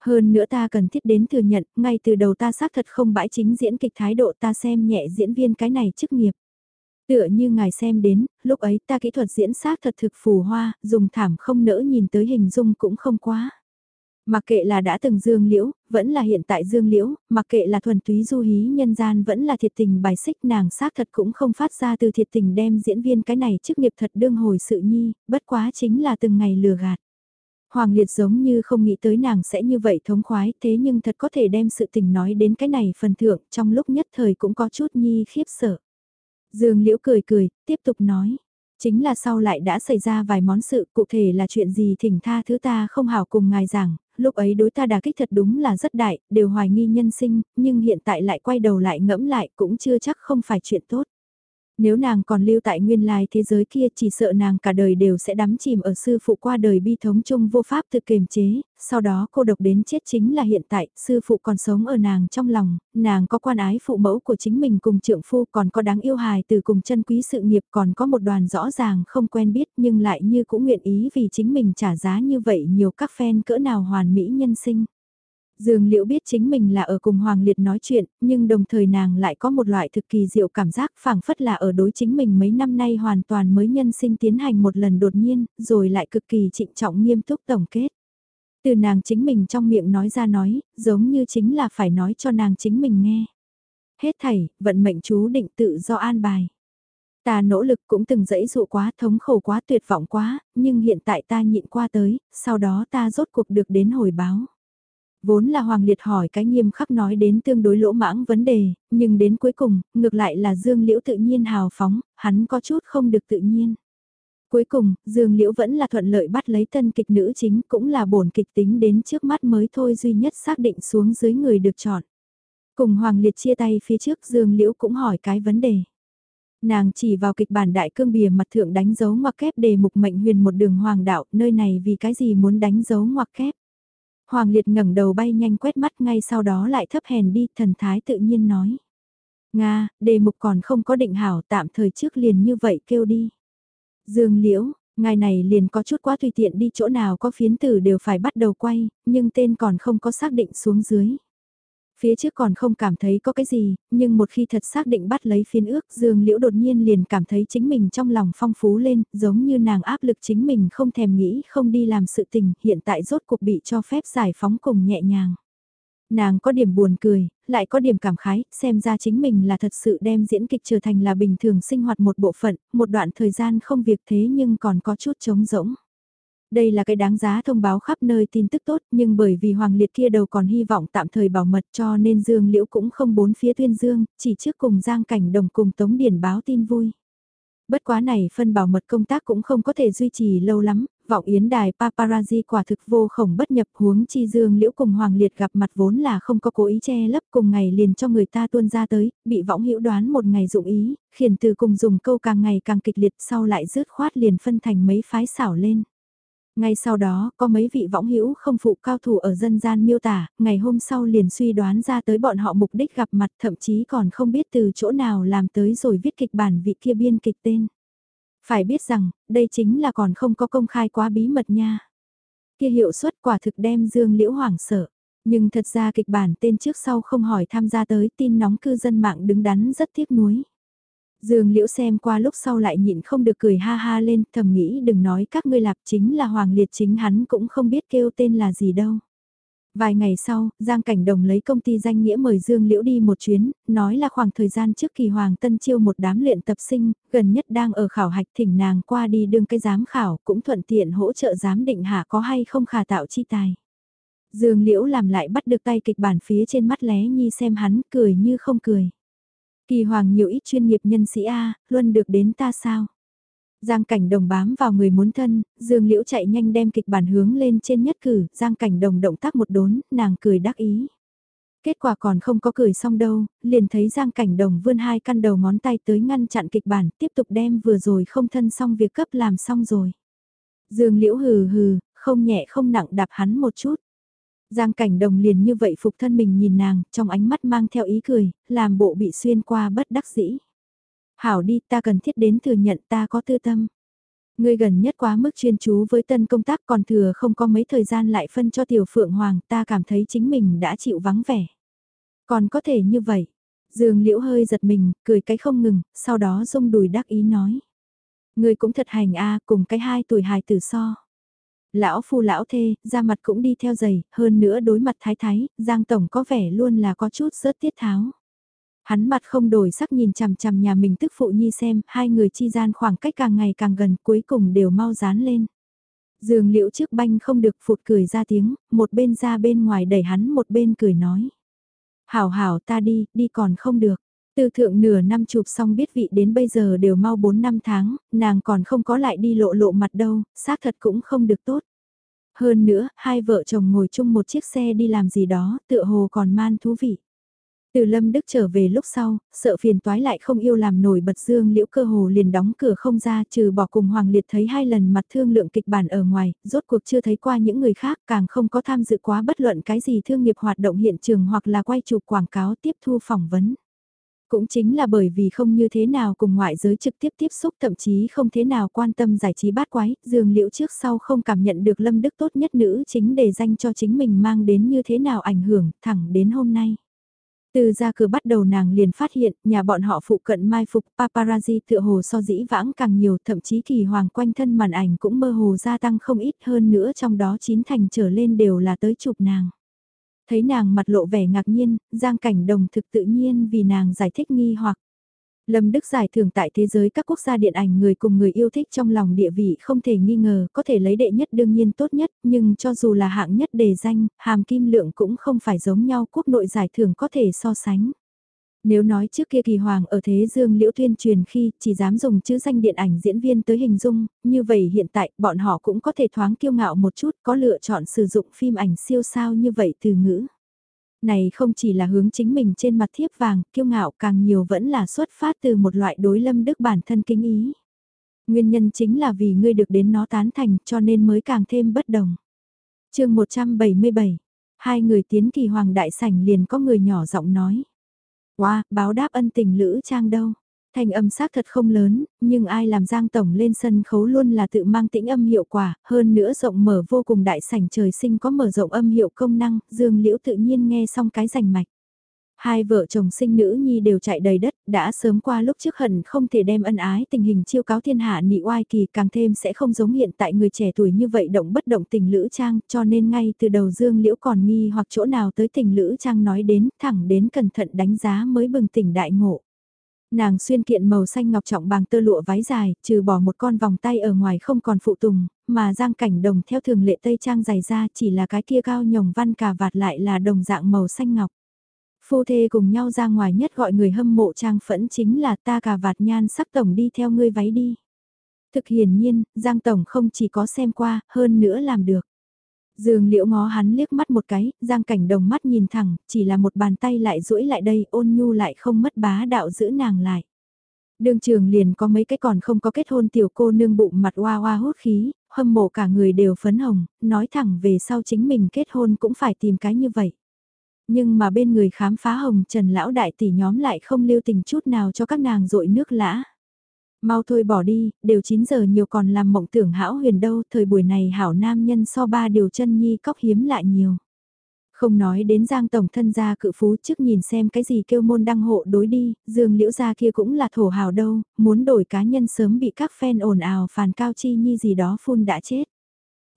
Hơn nữa ta cần thiết đến thừa nhận, ngay từ đầu ta xác thật không bãi chính diễn kịch thái độ ta xem nhẹ diễn viên cái này chức nghiệp. Tựa như ngài xem đến, lúc ấy ta kỹ thuật diễn xác thật thực phù hoa, dùng thảm không nỡ nhìn tới hình dung cũng không quá. Mặc kệ là đã từng dương liễu, vẫn là hiện tại dương liễu, mặc kệ là thuần túy du hí nhân gian vẫn là thiệt tình bài xích nàng xác thật cũng không phát ra từ thiệt tình đem diễn viên cái này chức nghiệp thật đương hồi sự nhi, bất quá chính là từng ngày lừa gạt. Hoàng Liệt giống như không nghĩ tới nàng sẽ như vậy thống khoái thế nhưng thật có thể đem sự tình nói đến cái này phần thượng trong lúc nhất thời cũng có chút nhi khiếp sợ. Dương Liễu cười cười, tiếp tục nói. Chính là sau lại đã xảy ra vài món sự cụ thể là chuyện gì thỉnh tha thứ ta không hảo cùng ngài giảng, lúc ấy đối ta đà kích thật đúng là rất đại, đều hoài nghi nhân sinh, nhưng hiện tại lại quay đầu lại ngẫm lại cũng chưa chắc không phải chuyện tốt. Nếu nàng còn lưu tại nguyên lai thế giới kia chỉ sợ nàng cả đời đều sẽ đắm chìm ở sư phụ qua đời bi thống chung vô pháp tự kiềm chế, sau đó cô độc đến chết chính là hiện tại, sư phụ còn sống ở nàng trong lòng, nàng có quan ái phụ mẫu của chính mình cùng trượng phu còn có đáng yêu hài từ cùng chân quý sự nghiệp còn có một đoàn rõ ràng không quen biết nhưng lại như cũng nguyện ý vì chính mình trả giá như vậy nhiều các fan cỡ nào hoàn mỹ nhân sinh. Dương Liễu biết chính mình là ở cùng Hoàng Liệt nói chuyện, nhưng đồng thời nàng lại có một loại thực kỳ diệu cảm giác phảng phất là ở đối chính mình mấy năm nay hoàn toàn mới nhân sinh tiến hành một lần đột nhiên, rồi lại cực kỳ trịnh trọng nghiêm túc tổng kết. Từ nàng chính mình trong miệng nói ra nói, giống như chính là phải nói cho nàng chính mình nghe. Hết thảy, vận mệnh chú định tự do an bài. Ta nỗ lực cũng từng dẫy dụ quá thống khổ quá tuyệt vọng quá, nhưng hiện tại ta nhịn qua tới, sau đó ta rốt cuộc được đến hồi báo. Vốn là Hoàng Liệt hỏi cái nghiêm khắc nói đến tương đối lỗ mãng vấn đề, nhưng đến cuối cùng, ngược lại là Dương Liễu tự nhiên hào phóng, hắn có chút không được tự nhiên. Cuối cùng, Dương Liễu vẫn là thuận lợi bắt lấy tân kịch nữ chính cũng là bổn kịch tính đến trước mắt mới thôi duy nhất xác định xuống dưới người được chọn. Cùng Hoàng Liệt chia tay phía trước Dương Liễu cũng hỏi cái vấn đề. Nàng chỉ vào kịch bản đại cương bìa mặt thượng đánh dấu ngoặc kép đề mục mệnh huyền một đường hoàng đạo, nơi này vì cái gì muốn đánh dấu ngoặc kép. Hoàng Liệt ngẩng đầu bay nhanh quét mắt ngay sau đó lại thấp hèn đi, thần thái tự nhiên nói. Nga, đề mục còn không có định hảo tạm thời trước liền như vậy kêu đi. Dương Liễu, ngài này liền có chút quá tùy tiện đi chỗ nào có phiến tử đều phải bắt đầu quay, nhưng tên còn không có xác định xuống dưới. Phía trước còn không cảm thấy có cái gì, nhưng một khi thật xác định bắt lấy phiên ước Dương Liễu đột nhiên liền cảm thấy chính mình trong lòng phong phú lên, giống như nàng áp lực chính mình không thèm nghĩ không đi làm sự tình, hiện tại rốt cuộc bị cho phép giải phóng cùng nhẹ nhàng. Nàng có điểm buồn cười, lại có điểm cảm khái, xem ra chính mình là thật sự đem diễn kịch trở thành là bình thường sinh hoạt một bộ phận, một đoạn thời gian không việc thế nhưng còn có chút trống rỗng. Đây là cái đáng giá thông báo khắp nơi tin tức tốt nhưng bởi vì Hoàng Liệt kia đầu còn hy vọng tạm thời bảo mật cho nên Dương Liễu cũng không bốn phía tuyên dương, chỉ trước cùng Giang Cảnh Đồng cùng Tống Điển báo tin vui. Bất quá này phân bảo mật công tác cũng không có thể duy trì lâu lắm, vọng yến đài paparazzi quả thực vô khổng bất nhập huống chi dương liễu cùng hoàng liệt gặp mặt vốn là không có cố ý che lấp cùng ngày liền cho người ta tuôn ra tới, bị võng hữu đoán một ngày dụng ý, khiển từ cùng dùng câu càng ngày càng kịch liệt sau lại rớt khoát liền phân thành mấy phái xảo lên. Ngay sau đó, có mấy vị võng hữu không phụ cao thủ ở dân gian miêu tả, ngày hôm sau liền suy đoán ra tới bọn họ mục đích gặp mặt thậm chí còn không biết từ chỗ nào làm tới rồi viết kịch bản vị kia biên kịch tên. Phải biết rằng, đây chính là còn không có công khai quá bí mật nha. Kia hiệu suất quả thực đem Dương Liễu hoảng sợ. Nhưng thật ra kịch bản tên trước sau không hỏi tham gia tới tin nóng cư dân mạng đứng đắn rất tiếc nuối. Dương Liễu xem qua lúc sau lại nhịn không được cười ha ha lên, thầm nghĩ đừng nói các ngươi lạp chính là Hoàng Liệt chính hắn cũng không biết kêu tên là gì đâu. Vài ngày sau, Giang Cảnh Đồng lấy công ty danh nghĩa mời Dương Liễu đi một chuyến, nói là khoảng thời gian trước kỳ Hoàng Tân chiêu một đám luyện tập sinh, gần nhất đang ở khảo hạch thỉnh nàng qua đi đương cái giám khảo, cũng thuận tiện hỗ trợ giám định hạ có hay không khả tạo chi tài. Dương Liễu làm lại bắt được tay kịch bản phía trên mắt lé nhi xem hắn cười như không cười. Kỳ Hoàng nhiều ít chuyên nghiệp nhân sĩ A, luôn được đến ta sao? Giang cảnh đồng bám vào người muốn thân, Dương Liễu chạy nhanh đem kịch bản hướng lên trên nhất cử, Giang cảnh đồng động tác một đốn, nàng cười đắc ý. Kết quả còn không có cười xong đâu, liền thấy Giang cảnh đồng vươn hai căn đầu ngón tay tới ngăn chặn kịch bản, tiếp tục đem vừa rồi không thân xong việc cấp làm xong rồi. Dương Liễu hừ hừ, không nhẹ không nặng đạp hắn một chút. Giang cảnh đồng liền như vậy phục thân mình nhìn nàng, trong ánh mắt mang theo ý cười, làm bộ bị xuyên qua bất đắc dĩ. Hảo đi, ta cần thiết đến thừa nhận ta có tư tâm. Ngươi gần nhất quá mức chuyên chú với tân công tác còn thừa không có mấy thời gian lại phân cho tiểu phượng hoàng, ta cảm thấy chính mình đã chịu vắng vẻ. Còn có thể như vậy. Dương liễu hơi giật mình, cười cái không ngừng, sau đó rung đùi đắc ý nói. Ngươi cũng thật hành a cùng cái hai tuổi hài tử so. Lão phu lão thê, da mặt cũng đi theo giày, hơn nữa đối mặt thái thái, Giang Tổng có vẻ luôn là có chút rớt tiết tháo. Hắn mặt không đổi sắc nhìn chằm chằm nhà mình tức phụ nhi xem, hai người chi gian khoảng cách càng ngày càng gần cuối cùng đều mau dán lên. Dương liễu trước banh không được phụt cười ra tiếng, một bên ra bên ngoài đẩy hắn một bên cười nói. Hảo hảo ta đi, đi còn không được. Từ thượng nửa năm chụp xong biết vị đến bây giờ đều mau 4 năm tháng, nàng còn không có lại đi lộ lộ mặt đâu, xác thật cũng không được tốt. Hơn nữa, hai vợ chồng ngồi chung một chiếc xe đi làm gì đó, tựa hồ còn man thú vị. Từ Lâm Đức trở về lúc sau, sợ phiền toái lại không yêu làm nổi bật dương liễu cơ hồ liền đóng cửa không ra trừ bỏ cùng Hoàng Liệt thấy hai lần mặt thương lượng kịch bản ở ngoài, rốt cuộc chưa thấy qua những người khác càng không có tham dự quá bất luận cái gì thương nghiệp hoạt động hiện trường hoặc là quay chụp quảng cáo tiếp thu phỏng vấn. Cũng chính là bởi vì không như thế nào cùng ngoại giới trực tiếp tiếp xúc thậm chí không thế nào quan tâm giải trí bát quái, dương liễu trước sau không cảm nhận được lâm đức tốt nhất nữ chính để danh cho chính mình mang đến như thế nào ảnh hưởng thẳng đến hôm nay. Từ ra cửa bắt đầu nàng liền phát hiện, nhà bọn họ phụ cận mai phục paparazzi tựa hồ so dĩ vãng càng nhiều, thậm chí kỳ hoàng quanh thân màn ảnh cũng mơ hồ gia tăng không ít hơn nữa trong đó chín thành trở lên đều là tới chụp nàng. Thấy nàng mặt lộ vẻ ngạc nhiên, Giang Cảnh Đồng thực tự nhiên vì nàng giải thích nghi hoặc. Lâm Đức giải thưởng tại thế giới các quốc gia điện ảnh người cùng người yêu thích trong lòng địa vị không thể nghi ngờ có thể lấy đệ nhất đương nhiên tốt nhất nhưng cho dù là hạng nhất đề danh, hàm kim lượng cũng không phải giống nhau quốc nội giải thưởng có thể so sánh. Nếu nói trước kia kỳ hoàng ở thế dương liễu tuyên truyền khi chỉ dám dùng chữ danh điện ảnh diễn viên tới hình dung, như vậy hiện tại bọn họ cũng có thể thoáng kiêu ngạo một chút có lựa chọn sử dụng phim ảnh siêu sao như vậy từ ngữ. Này không chỉ là hướng chính mình trên mặt thiếp vàng, kiêu ngạo càng nhiều vẫn là xuất phát từ một loại đối lâm đức bản thân kinh ý. Nguyên nhân chính là vì ngươi được đến nó tán thành cho nên mới càng thêm bất đồng. chương 177, hai người tiến kỳ hoàng đại sảnh liền có người nhỏ giọng nói. Wow, báo đáp ân tình Lữ Trang đâu. thành âm xác thật không lớn, nhưng ai làm Giang Tổng lên sân khấu luôn là tự mang tĩnh âm hiệu quả, hơn nữa rộng mở vô cùng đại sảnh trời sinh có mở rộng âm hiệu công năng, Dương Liễu tự nhiên nghe xong cái rành mạch. Hai vợ chồng sinh nữ nhi đều chạy đầy đất, đã sớm qua lúc trước hận không thể đem ân ái tình hình chiêu cáo thiên hạ nị oai kỳ càng thêm sẽ không giống hiện tại người trẻ tuổi như vậy động bất động tình lữ trang, cho nên ngay từ đầu Dương Liễu còn nghi hoặc chỗ nào tới tình lữ trang nói đến, thẳng đến cẩn thận đánh giá mới bừng tỉnh đại ngộ. Nàng xuyên kiện màu xanh ngọc trọng bằng tơ lụa váy dài, trừ bỏ một con vòng tay ở ngoài không còn phụ tùng, mà giang cảnh đồng theo thường lệ tây trang dài ra chỉ là cái kia cao nhồng văn cà vạt lại là đồng dạng màu xanh ngọc. Phu thê cùng nhau ra ngoài nhất gọi người hâm mộ trang phẫn chính là ta cà vạt nhan sắc tổng đi theo ngươi váy đi. Thực hiển nhiên, Giang Tổng không chỉ có xem qua, hơn nữa làm được. Dương liễu ngó hắn liếc mắt một cái, giang cảnh đồng mắt nhìn thẳng, chỉ là một bàn tay lại duỗi lại đây ôn nhu lại không mất bá đạo giữ nàng lại. Đường trường liền có mấy cái còn không có kết hôn tiểu cô nương bụng mặt hoa hoa hốt khí, hâm mộ cả người đều phấn hồng, nói thẳng về sau chính mình kết hôn cũng phải tìm cái như vậy. Nhưng mà bên người khám phá hồng trần lão đại tỷ nhóm lại không lưu tình chút nào cho các nàng dội nước lã. Mau thôi bỏ đi, đều 9 giờ nhiều còn làm mộng tưởng hão huyền đâu, thời buổi này hảo nam nhân so ba điều chân nhi cóc hiếm lại nhiều. Không nói đến Giang Tổng thân gia cự phú trước nhìn xem cái gì kêu môn đăng hộ đối đi, Dương Liễu gia kia cũng là thổ hào đâu, muốn đổi cá nhân sớm bị các fan ồn ào phàn cao chi nhi gì đó phun đã chết.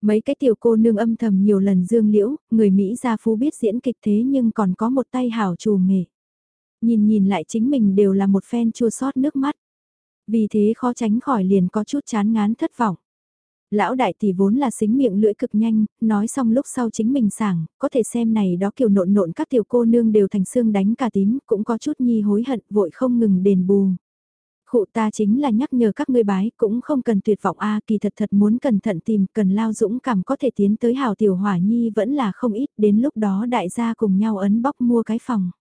Mấy cái tiểu cô nương âm thầm nhiều lần dương liễu, người Mỹ gia phú biết diễn kịch thế nhưng còn có một tay hảo trù nghề. Nhìn nhìn lại chính mình đều là một phen chua sót nước mắt. Vì thế khó tránh khỏi liền có chút chán ngán thất vọng. Lão đại tỷ vốn là xính miệng lưỡi cực nhanh, nói xong lúc sau chính mình sảng, có thể xem này đó kiểu nộn nộn các tiểu cô nương đều thành xương đánh cả tím, cũng có chút nhi hối hận vội không ngừng đền bù. Khụ ta chính là nhắc nhở các ngươi bái, cũng không cần tuyệt vọng a kỳ thật thật muốn cẩn thận tìm, cần lao dũng cảm có thể tiến tới hào tiểu hỏa nhi vẫn là không ít, đến lúc đó đại gia cùng nhau ấn bóc mua cái phòng.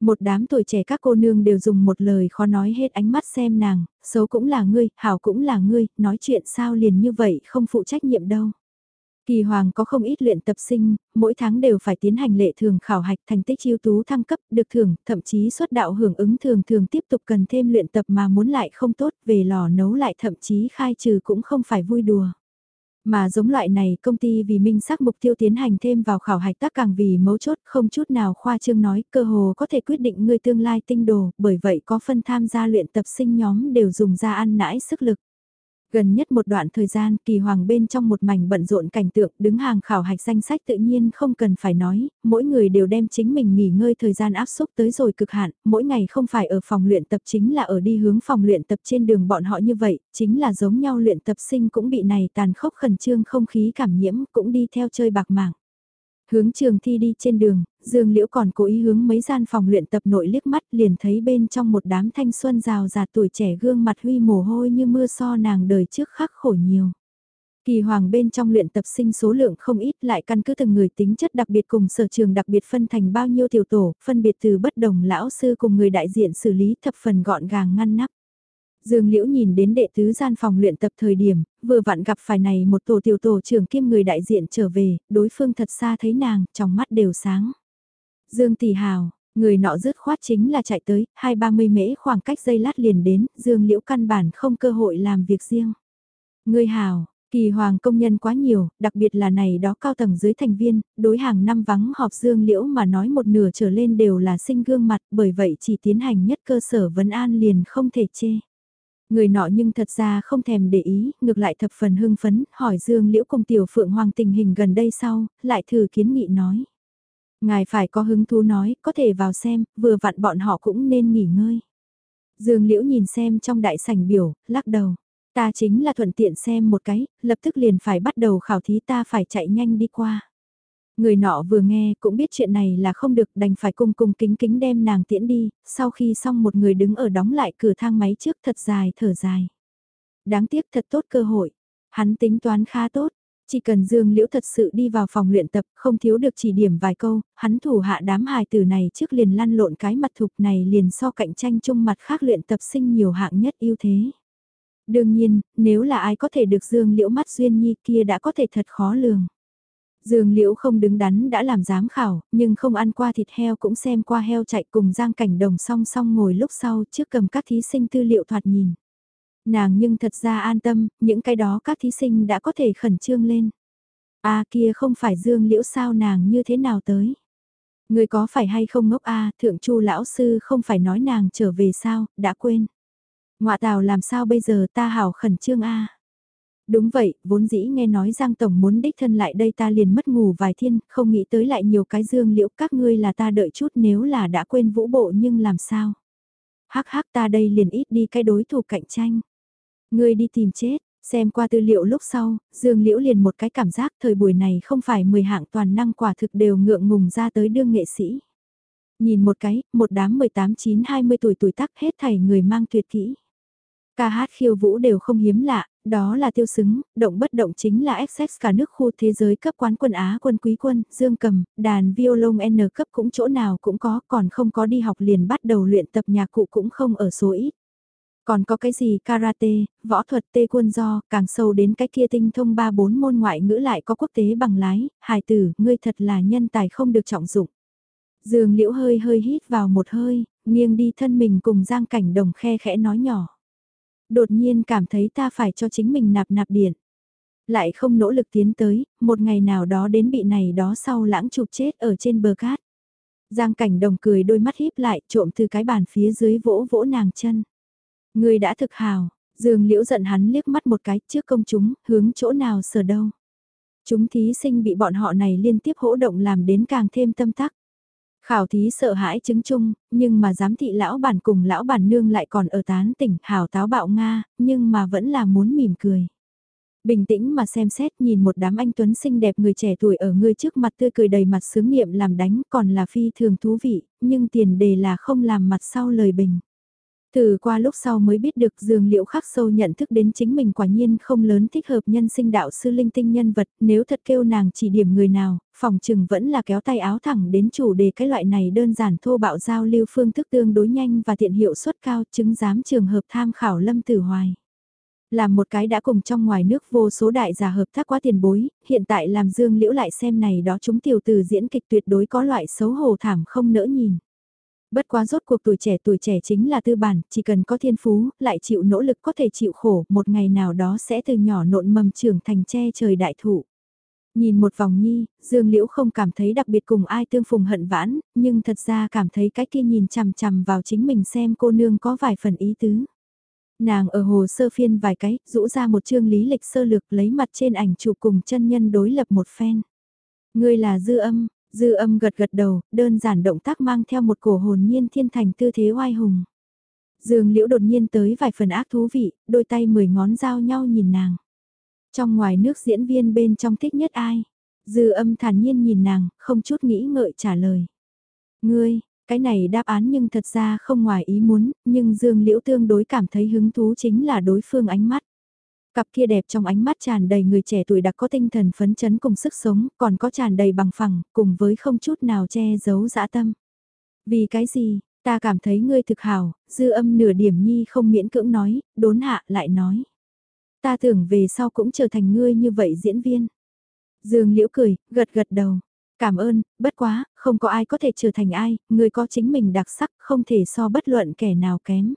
Một đám tuổi trẻ các cô nương đều dùng một lời khó nói hết ánh mắt xem nàng, xấu cũng là ngươi, hảo cũng là ngươi, nói chuyện sao liền như vậy không phụ trách nhiệm đâu. Kỳ Hoàng có không ít luyện tập sinh, mỗi tháng đều phải tiến hành lệ thường khảo hạch thành tích ưu tú thăng cấp, được thưởng, thậm chí xuất đạo hưởng ứng thường thường tiếp tục cần thêm luyện tập mà muốn lại không tốt, về lò nấu lại thậm chí khai trừ cũng không phải vui đùa. Mà giống loại này công ty vì minh xác mục tiêu tiến hành thêm vào khảo hạch tác càng vì mấu chốt không chút nào khoa trương nói cơ hồ có thể quyết định người tương lai tinh đồ, bởi vậy có phân tham gia luyện tập sinh nhóm đều dùng ra ăn nãi sức lực. Gần nhất một đoạn thời gian kỳ hoàng bên trong một mảnh bận rộn cảnh tượng đứng hàng khảo hạch danh sách tự nhiên không cần phải nói, mỗi người đều đem chính mình nghỉ ngơi thời gian áp xúc tới rồi cực hạn, mỗi ngày không phải ở phòng luyện tập chính là ở đi hướng phòng luyện tập trên đường bọn họ như vậy, chính là giống nhau luyện tập sinh cũng bị này tàn khốc khẩn trương không khí cảm nhiễm cũng đi theo chơi bạc mạng. Hướng trường thi đi trên đường, Dương Liễu còn cố ý hướng mấy gian phòng luyện tập nội liếc mắt liền thấy bên trong một đám thanh xuân rào rạt tuổi trẻ gương mặt huy mồ hôi như mưa so nàng đời trước khắc khổ nhiều. Kỳ hoàng bên trong luyện tập sinh số lượng không ít lại căn cứ từng người tính chất đặc biệt cùng sở trường đặc biệt phân thành bao nhiêu tiểu tổ, phân biệt từ bất đồng lão sư cùng người đại diện xử lý thập phần gọn gàng ngăn nắp. Dương Liễu nhìn đến đệ tứ gian phòng luyện tập thời điểm, vừa vặn gặp phải này một tổ tiểu tổ trưởng kiêm người đại diện trở về, đối phương thật xa thấy nàng, trong mắt đều sáng. Dương Tỷ Hào, người nọ rứt khoát chính là chạy tới, hai ba mươi mễ khoảng cách dây lát liền đến, Dương Liễu căn bản không cơ hội làm việc riêng. Người Hào, Kỳ hoàng công nhân quá nhiều, đặc biệt là này đó cao tầng dưới thành viên, đối hàng năm vắng họp dương liễu mà nói một nửa trở lên đều là sinh gương mặt, bởi vậy chỉ tiến hành nhất cơ sở vấn an liền không thể chê. Người nọ nhưng thật ra không thèm để ý, ngược lại thập phần hưng phấn, hỏi Dương Liễu cùng Tiểu Phượng Hoàng tình hình gần đây sau, lại thử kiến nghị nói. Ngài phải có hứng thú nói, có thể vào xem, vừa vặn bọn họ cũng nên nghỉ ngơi. Dương Liễu nhìn xem trong đại sảnh biểu, lắc đầu. Ta chính là thuận tiện xem một cái, lập tức liền phải bắt đầu khảo thí ta phải chạy nhanh đi qua. Người nọ vừa nghe cũng biết chuyện này là không được đành phải cung cung kính kính đem nàng tiễn đi, sau khi xong một người đứng ở đóng lại cửa thang máy trước thật dài thở dài. Đáng tiếc thật tốt cơ hội, hắn tính toán khá tốt, chỉ cần Dương Liễu thật sự đi vào phòng luyện tập không thiếu được chỉ điểm vài câu, hắn thủ hạ đám hài tử này trước liền lăn lộn cái mặt thục này liền so cạnh tranh chung mặt khác luyện tập sinh nhiều hạng nhất ưu thế. Đương nhiên, nếu là ai có thể được Dương Liễu mắt duyên nhi kia đã có thể thật khó lường. Dương Liễu không đứng đắn đã làm giám khảo, nhưng không ăn qua thịt heo cũng xem qua heo chạy cùng Giang Cảnh Đồng song song ngồi lúc sau trước cầm các thí sinh tư liệu thoạt nhìn. Nàng nhưng thật ra an tâm, những cái đó các thí sinh đã có thể khẩn trương lên. A kia không phải Dương Liễu sao nàng như thế nào tới? Người có phải hay không ngốc a thượng chu lão sư không phải nói nàng trở về sao, đã quên. Ngoạ tào làm sao bây giờ ta hảo khẩn trương a Đúng vậy, vốn dĩ nghe nói Giang Tổng muốn đích thân lại đây ta liền mất ngủ vài thiên, không nghĩ tới lại nhiều cái dương liễu các ngươi là ta đợi chút nếu là đã quên vũ bộ nhưng làm sao. Hắc hắc ta đây liền ít đi cái đối thủ cạnh tranh. Ngươi đi tìm chết, xem qua tư liệu lúc sau, Dương Liễu liền một cái cảm giác thời buổi này không phải 10 hạng toàn năng quả thực đều ngượng ngùng ra tới đương nghệ sĩ. Nhìn một cái, một đám 18-9-20 tuổi tuổi tác hết thảy người mang tuyệt kỹ. Ca hát khiêu vũ đều không hiếm lạ, đó là tiêu xứng, động bất động chính là XX cả nước khu thế giới cấp quán quân Á quân quý quân, dương cầm, đàn violon N cấp cũng chỗ nào cũng có, còn không có đi học liền bắt đầu luyện tập nhạc cụ cũng không ở số ít. Còn có cái gì karate, võ thuật tê quân do, càng sâu đến cái kia tinh thông ba bốn môn ngoại ngữ lại có quốc tế bằng lái, hài tử, ngươi thật là nhân tài không được trọng dụng. Dương liễu hơi hơi hít vào một hơi, nghiêng đi thân mình cùng giang cảnh đồng khe khẽ nói nhỏ đột nhiên cảm thấy ta phải cho chính mình nạp nạp điện. Lại không nỗ lực tiến tới, một ngày nào đó đến bị này đó sau lãng chụp chết ở trên bờ cát. Giang cảnh đồng cười đôi mắt híp lại trộm từ cái bàn phía dưới vỗ vỗ nàng chân. Người đã thực hào, Dương Liễu giận hắn liếc mắt một cái trước công chúng, hướng chỗ nào sờ đâu. Chúng thí sinh bị bọn họ này liên tiếp hỗ động làm đến càng thêm tâm tắc. Khảo thí sợ hãi chứng chung, nhưng mà giám thị lão bản cùng lão bản nương lại còn ở tán tỉnh hảo táo bạo Nga, nhưng mà vẫn là muốn mỉm cười. Bình tĩnh mà xem xét nhìn một đám anh Tuấn xinh đẹp người trẻ tuổi ở ngươi trước mặt tươi cười đầy mặt sướng niệm làm đánh còn là phi thường thú vị, nhưng tiền đề là không làm mặt sau lời bình. Từ qua lúc sau mới biết được dường liệu khắc sâu nhận thức đến chính mình quả nhiên không lớn thích hợp nhân sinh đạo sư linh tinh nhân vật, nếu thật kêu nàng chỉ điểm người nào, phòng trừng vẫn là kéo tay áo thẳng đến chủ đề cái loại này đơn giản thô bạo giao lưu phương thức tương đối nhanh và tiện hiệu suất cao chứng giám trường hợp tham khảo lâm tử hoài. Làm một cái đã cùng trong ngoài nước vô số đại giả hợp tác quá tiền bối, hiện tại làm dương liễu lại xem này đó chúng tiểu từ diễn kịch tuyệt đối có loại xấu hổ thảm không nỡ nhìn. Bất quá rốt cuộc tuổi trẻ tuổi trẻ chính là tư bản, chỉ cần có thiên phú, lại chịu nỗ lực có thể chịu khổ, một ngày nào đó sẽ từ nhỏ nộn mầm trưởng thành che trời đại thụ. Nhìn một vòng nhi, Dương Liễu không cảm thấy đặc biệt cùng ai tương phùng hận vãn, nhưng thật ra cảm thấy cái kia nhìn chằm chằm vào chính mình xem cô nương có vài phần ý tứ. Nàng ở hồ sơ phiên vài cái, rũ ra một chương lý lịch sơ lược lấy mặt trên ảnh chụp cùng chân nhân đối lập một phen. Ngươi là dư âm, dư âm gật gật đầu, đơn giản động tác mang theo một cổ hồn nhiên thiên thành tư thế oai hùng. Dương liễu đột nhiên tới vài phần ác thú vị, đôi tay mười ngón giao nhau nhìn nàng. Trong ngoài nước diễn viên bên trong thích nhất ai? Dư âm thản nhiên nhìn nàng, không chút nghĩ ngợi trả lời. Ngươi, cái này đáp án nhưng thật ra không ngoài ý muốn, nhưng Dương Liễu tương đối cảm thấy hứng thú chính là đối phương ánh mắt. Cặp kia đẹp trong ánh mắt tràn đầy người trẻ tuổi đặc có tinh thần phấn chấn cùng sức sống, còn có tràn đầy bằng phẳng, cùng với không chút nào che giấu dã tâm. Vì cái gì, ta cảm thấy ngươi thực hảo, dư âm nửa điểm nhi không miễn cưỡng nói, đốn hạ lại nói. Ta tưởng về sau cũng trở thành ngươi như vậy diễn viên. Dương Liễu cười, gật gật đầu. Cảm ơn, bất quá, không có ai có thể trở thành ai, ngươi có chính mình đặc sắc, không thể so bất luận kẻ nào kém.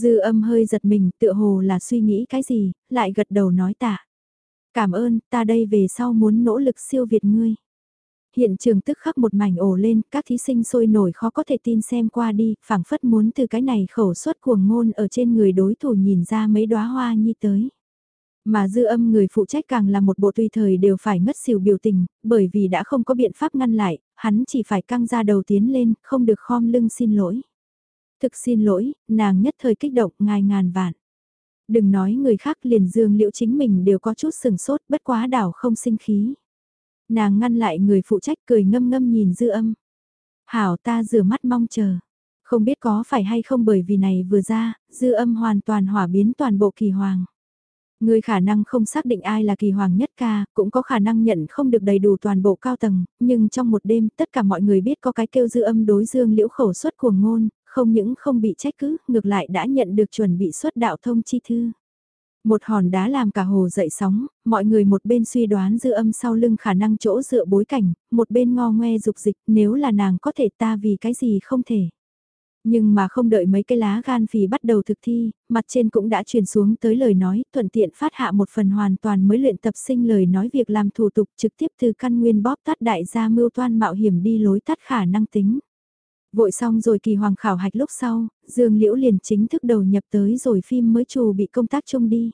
Dư âm hơi giật mình, tựa hồ là suy nghĩ cái gì, lại gật đầu nói tạ. Cảm ơn, ta đây về sau muốn nỗ lực siêu việt ngươi. Hiện trường tức khắc một mảnh ổ lên, các thí sinh sôi nổi khó có thể tin xem qua đi, phảng phất muốn từ cái này khẩu suất cuồng ngôn ở trên người đối thủ nhìn ra mấy đóa hoa nhi tới. Mà dư âm người phụ trách càng là một bộ tùy thời đều phải ngất xỉu biểu tình, bởi vì đã không có biện pháp ngăn lại, hắn chỉ phải căng ra đầu tiến lên, không được khom lưng xin lỗi. Thực xin lỗi, nàng nhất thời kích động ngài ngàn vạn. Đừng nói người khác liền dương liệu chính mình đều có chút sừng sốt bất quá đảo không sinh khí. Nàng ngăn lại người phụ trách cười ngâm ngâm nhìn dư âm. Hảo ta rửa mắt mong chờ. Không biết có phải hay không bởi vì này vừa ra, dư âm hoàn toàn hỏa biến toàn bộ kỳ hoàng. Người khả năng không xác định ai là kỳ hoàng nhất ca, cũng có khả năng nhận không được đầy đủ toàn bộ cao tầng, nhưng trong một đêm tất cả mọi người biết có cái kêu dư âm đối dương liễu khẩu suất cuồng ngôn, không những không bị trách cứ, ngược lại đã nhận được chuẩn bị xuất đạo thông chi thư. Một hòn đá làm cả hồ dậy sóng, mọi người một bên suy đoán dư âm sau lưng khả năng chỗ dựa bối cảnh, một bên ngo ngoe dục dịch nếu là nàng có thể ta vì cái gì không thể. Nhưng mà không đợi mấy cái lá gan phì bắt đầu thực thi, mặt trên cũng đã truyền xuống tới lời nói, thuận tiện phát hạ một phần hoàn toàn mới luyện tập sinh lời nói việc làm thủ tục trực tiếp từ căn nguyên bóp tắt đại gia mưu toan mạo hiểm đi lối tắt khả năng tính. Vội xong rồi kỳ hoàng khảo hạch lúc sau, Dương Liễu liền chính thức đầu nhập tới rồi phim mới trù bị công tác chung đi.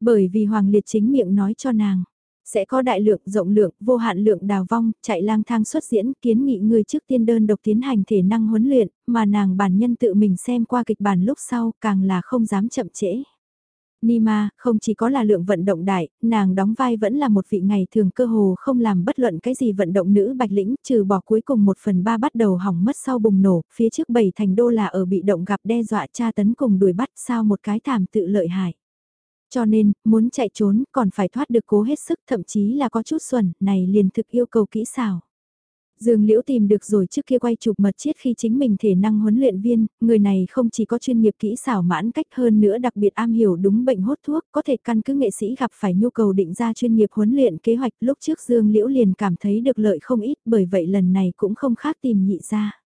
Bởi vì Hoàng Liệt chính miệng nói cho nàng, sẽ có đại lượng, rộng lượng, vô hạn lượng đào vong, chạy lang thang xuất diễn, kiến nghị người trước tiên đơn độc tiến hành thể năng huấn luyện, mà nàng bản nhân tự mình xem qua kịch bản lúc sau, càng là không dám chậm trễ. Nima, không chỉ có là lượng vận động đại, nàng đóng vai vẫn là một vị ngày thường cơ hồ không làm bất luận cái gì vận động nữ bạch lĩnh, trừ bỏ cuối cùng một phần ba bắt đầu hỏng mất sau bùng nổ, phía trước bảy thành đô là ở bị động gặp đe dọa tra tấn cùng đuổi bắt sao một cái thảm tự lợi hại. Cho nên, muốn chạy trốn còn phải thoát được cố hết sức thậm chí là có chút xuẩn, này liền thực yêu cầu kỹ xảo. Dương Liễu tìm được rồi trước kia quay chụp mật chiết khi chính mình thể năng huấn luyện viên, người này không chỉ có chuyên nghiệp kỹ xảo mãn cách hơn nữa đặc biệt am hiểu đúng bệnh hốt thuốc, có thể căn cứ nghệ sĩ gặp phải nhu cầu định ra chuyên nghiệp huấn luyện kế hoạch lúc trước Dương Liễu liền cảm thấy được lợi không ít bởi vậy lần này cũng không khác tìm nhị ra.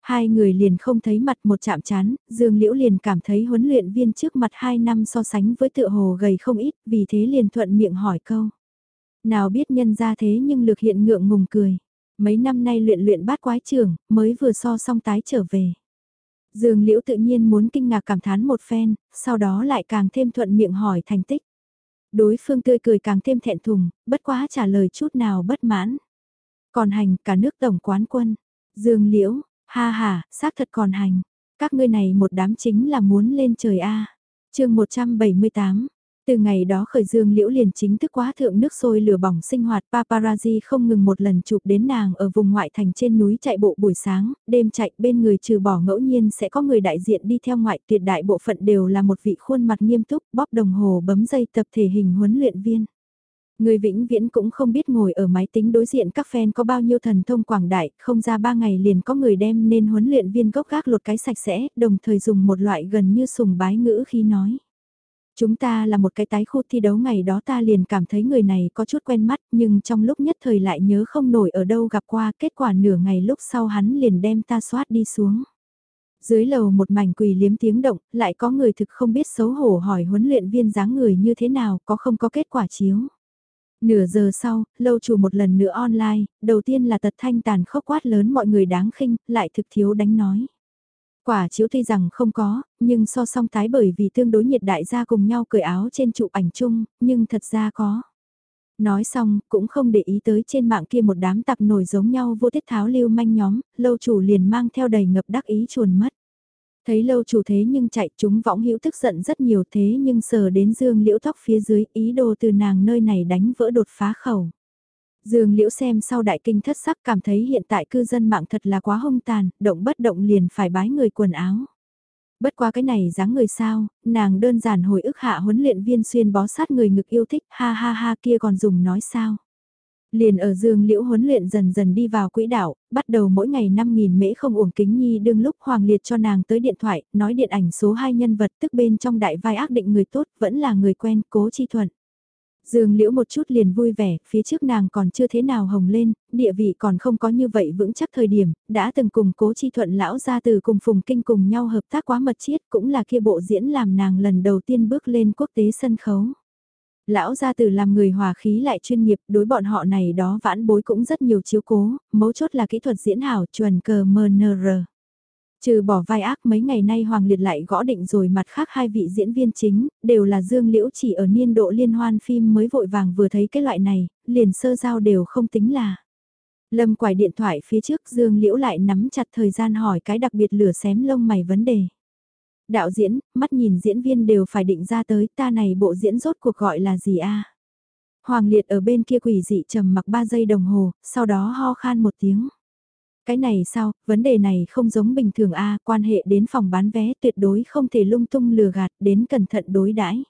Hai người liền không thấy mặt một chạm chán, Dương Liễu liền cảm thấy huấn luyện viên trước mặt hai năm so sánh với tựa hồ gầy không ít, vì thế liền thuận miệng hỏi câu. Nào biết nhân ra thế nhưng lực hiện ngượng ngùng cười. Mấy năm nay luyện luyện bát quái trường, mới vừa so xong tái trở về. Dương Liễu tự nhiên muốn kinh ngạc cảm thán một phen, sau đó lại càng thêm thuận miệng hỏi thành tích. Đối phương tươi cười càng thêm thẹn thùng, bất quá trả lời chút nào bất mãn. Còn hành cả nước tổng quán quân. Dương liễu, ha ha, xác thật còn hành. Các ngươi này một đám chính là muốn lên trời A. Chương 178, từ ngày đó khởi dương liễu liền chính thức quá thượng nước sôi lửa bỏng sinh hoạt paparazzi không ngừng một lần chụp đến nàng ở vùng ngoại thành trên núi chạy bộ buổi sáng, đêm chạy bên người trừ bỏ ngẫu nhiên sẽ có người đại diện đi theo ngoại tuyệt đại bộ phận đều là một vị khuôn mặt nghiêm túc bóp đồng hồ bấm dây tập thể hình huấn luyện viên. Người vĩnh viễn cũng không biết ngồi ở máy tính đối diện các fan có bao nhiêu thần thông quảng đại, không ra ba ngày liền có người đem nên huấn luyện viên gốc gác lột cái sạch sẽ, đồng thời dùng một loại gần như sùng bái ngữ khi nói. Chúng ta là một cái tái khu thi đấu ngày đó ta liền cảm thấy người này có chút quen mắt nhưng trong lúc nhất thời lại nhớ không nổi ở đâu gặp qua kết quả nửa ngày lúc sau hắn liền đem ta soát đi xuống. Dưới lầu một mảnh quỳ liếm tiếng động, lại có người thực không biết xấu hổ hỏi huấn luyện viên dáng người như thế nào, có không có kết quả chiếu. Nửa giờ sau, lâu chủ một lần nữa online, đầu tiên là tật thanh tàn khốc quát lớn mọi người đáng khinh, lại thực thiếu đánh nói. Quả chiếu tuy rằng không có, nhưng so song tái bởi vì tương đối nhiệt đại gia cùng nhau cởi áo trên chụp ảnh chung, nhưng thật ra có. Nói xong, cũng không để ý tới trên mạng kia một đám tặc nổi giống nhau vô tiết tháo lưu manh nhóm, lâu chủ liền mang theo đầy ngập đắc ý chuồn mất. Thấy lâu chủ thế nhưng chạy chúng võng hữu tức giận rất nhiều thế nhưng sờ đến dương liễu tóc phía dưới ý đồ từ nàng nơi này đánh vỡ đột phá khẩu. Dương Liễu xem sau đại kinh thất sắc cảm thấy hiện tại cư dân mạng thật là quá hung tàn, động bất động liền phải bái người quần áo. Bất qua cái này dáng người sao, nàng đơn giản hồi ức hạ huấn luyện viên xuyên bó sát người ngực yêu thích, ha ha ha kia còn dùng nói sao. Liền ở dương liễu huấn luyện dần dần đi vào quỹ đạo, bắt đầu mỗi ngày 5.000 mễ không uổng kính nhi đương lúc Hoàng Liệt cho nàng tới điện thoại, nói điện ảnh số 2 nhân vật tức bên trong đại vai ác định người tốt vẫn là người quen cố chi thuận. Dương liễu một chút liền vui vẻ, phía trước nàng còn chưa thế nào hồng lên, địa vị còn không có như vậy vững chắc thời điểm, đã từng cùng cố chi thuận lão ra từ cùng phùng kinh cùng nhau hợp tác quá mật chiết cũng là kia bộ diễn làm nàng lần đầu tiên bước lên quốc tế sân khấu. Lão gia từ làm người hòa khí lại chuyên nghiệp, đối bọn họ này đó vãn bối cũng rất nhiều chiếu cố, mấu chốt là kỹ thuật diễn hảo chuẩn cờ MNR. Trừ bỏ vai ác mấy ngày nay Hoàng Liệt lại gõ định rồi mặt khác hai vị diễn viên chính, đều là Dương Liễu chỉ ở niên độ liên hoan phim mới vội vàng vừa thấy cái loại này, liền sơ giao đều không tính là. Lâm quải điện thoại phía trước Dương Liễu lại nắm chặt thời gian hỏi cái đặc biệt lửa xém lông mày vấn đề. Đạo diễn, mắt nhìn diễn viên đều phải định ra tới ta này bộ diễn rốt cuộc gọi là gì a Hoàng Liệt ở bên kia quỷ dị trầm mặc 3 giây đồng hồ, sau đó ho khan một tiếng. Cái này sao, vấn đề này không giống bình thường a quan hệ đến phòng bán vé tuyệt đối không thể lung tung lừa gạt đến cẩn thận đối đãi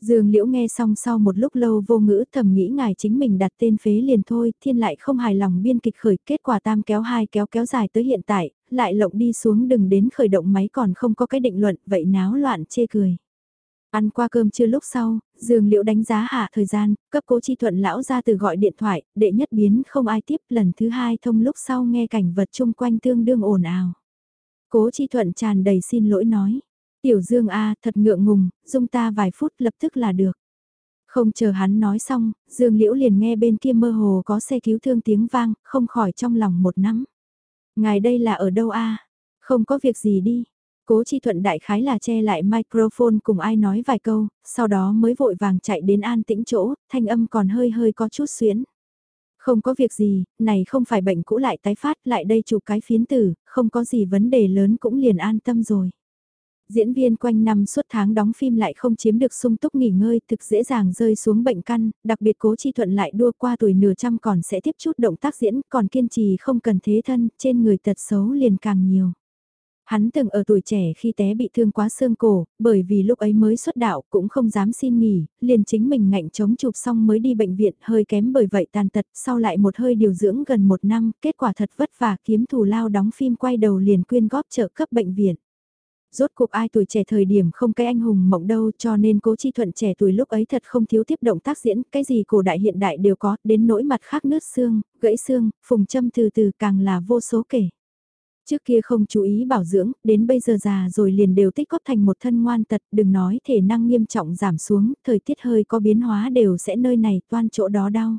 Dương Liễu nghe xong sau một lúc lâu vô ngữ thầm nghĩ ngài chính mình đặt tên phế liền thôi, thiên lại không hài lòng biên kịch khởi, kết quả tam kéo hai kéo kéo dài tới hiện tại, lại lộng đi xuống đừng đến khởi động máy còn không có cái định luận, vậy náo loạn chê cười. Ăn qua cơm trưa lúc sau, Dương Liễu đánh giá hạ thời gian, cấp cố chi thuận lão ra từ gọi điện thoại, đệ nhất biến không ai tiếp, lần thứ hai thông lúc sau nghe cảnh vật chung quanh tương đương ồn ào. Cố chi thuận tràn đầy xin lỗi nói, tiểu Dương A thật ngượng ngùng, dung ta vài phút lập tức là được. Không chờ hắn nói xong, Dương Liễu liền nghe bên kia mơ hồ có xe cứu thương tiếng vang, không khỏi trong lòng một nắm. Ngài đây là ở đâu a? Không có việc gì đi. Cố Chi Thuận đại khái là che lại microphone cùng ai nói vài câu, sau đó mới vội vàng chạy đến an tĩnh chỗ, thanh âm còn hơi hơi có chút xuyến. Không có việc gì, này không phải bệnh cũ lại tái phát lại đây chụp cái phiến tử, không có gì vấn đề lớn cũng liền an tâm rồi. Diễn viên quanh năm suốt tháng đóng phim lại không chiếm được sung túc nghỉ ngơi thực dễ dàng rơi xuống bệnh căn, đặc biệt cố chi thuận lại đua qua tuổi nửa trăm còn sẽ tiếp chút động tác diễn còn kiên trì không cần thế thân, trên người tật xấu liền càng nhiều. Hắn từng ở tuổi trẻ khi té bị thương quá xương cổ, bởi vì lúc ấy mới xuất đạo cũng không dám xin nghỉ, liền chính mình ngạnh chống chụp xong mới đi bệnh viện hơi kém bởi vậy tàn tật, sau lại một hơi điều dưỡng gần một năm, kết quả thật vất vả kiếm thù lao đóng phim quay đầu liền quyên góp trợ cấp bệnh viện rốt cuộc ai tuổi trẻ thời điểm không cái anh hùng mộng đâu cho nên cố chi thuận trẻ tuổi lúc ấy thật không thiếu tiếp động tác diễn, cái gì cổ đại hiện đại đều có, đến nỗi mặt khác nứt xương, gãy xương, phùng châm từ từ càng là vô số kể. Trước kia không chú ý bảo dưỡng, đến bây giờ già rồi liền đều tích góp thành một thân ngoan tật, đừng nói thể năng nghiêm trọng giảm xuống, thời tiết hơi có biến hóa đều sẽ nơi này toan chỗ đó đau.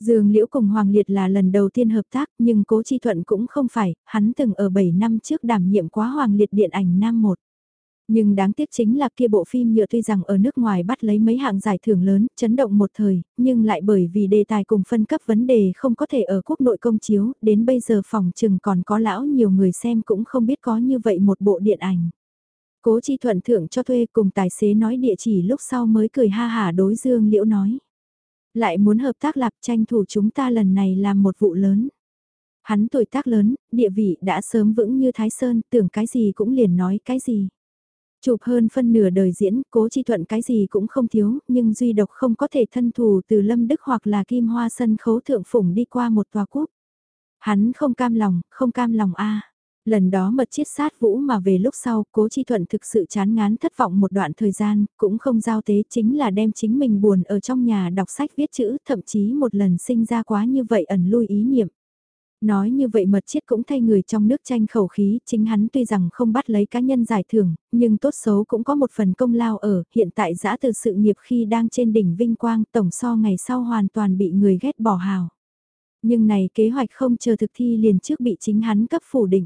Dương Liễu cùng Hoàng Liệt là lần đầu tiên hợp tác nhưng Cố Chi Thuận cũng không phải, hắn từng ở 7 năm trước đảm nhiệm quá Hoàng Liệt điện ảnh Nam 1. Nhưng đáng tiếc chính là kia bộ phim nhựa tuy rằng ở nước ngoài bắt lấy mấy hạng giải thưởng lớn, chấn động một thời, nhưng lại bởi vì đề tài cùng phân cấp vấn đề không có thể ở quốc nội công chiếu, đến bây giờ phòng chừng còn có lão nhiều người xem cũng không biết có như vậy một bộ điện ảnh. Cố chi thuận thưởng cho thuê cùng tài xế nói địa chỉ lúc sau mới cười ha hả đối Dương Liễu nói. Lại muốn hợp tác lập tranh thủ chúng ta lần này làm một vụ lớn. Hắn tuổi tác lớn, địa vị đã sớm vững như Thái Sơn, tưởng cái gì cũng liền nói cái gì. Chụp hơn phân nửa đời diễn, cố chi thuận cái gì cũng không thiếu, nhưng duy độc không có thể thân thù từ Lâm Đức hoặc là Kim Hoa sân khấu thượng phủng đi qua một tòa quốc. Hắn không cam lòng, không cam lòng a Lần đó mật chiết sát vũ mà về lúc sau, cố chi thuận thực sự chán ngán thất vọng một đoạn thời gian, cũng không giao tế chính là đem chính mình buồn ở trong nhà đọc sách viết chữ, thậm chí một lần sinh ra quá như vậy ẩn lui ý niệm. Nói như vậy mật chiết cũng thay người trong nước tranh khẩu khí, chính hắn tuy rằng không bắt lấy cá nhân giải thưởng, nhưng tốt xấu cũng có một phần công lao ở, hiện tại giã từ sự nghiệp khi đang trên đỉnh vinh quang tổng so ngày sau hoàn toàn bị người ghét bỏ hào. Nhưng này kế hoạch không chờ thực thi liền trước bị chính hắn cấp phủ định.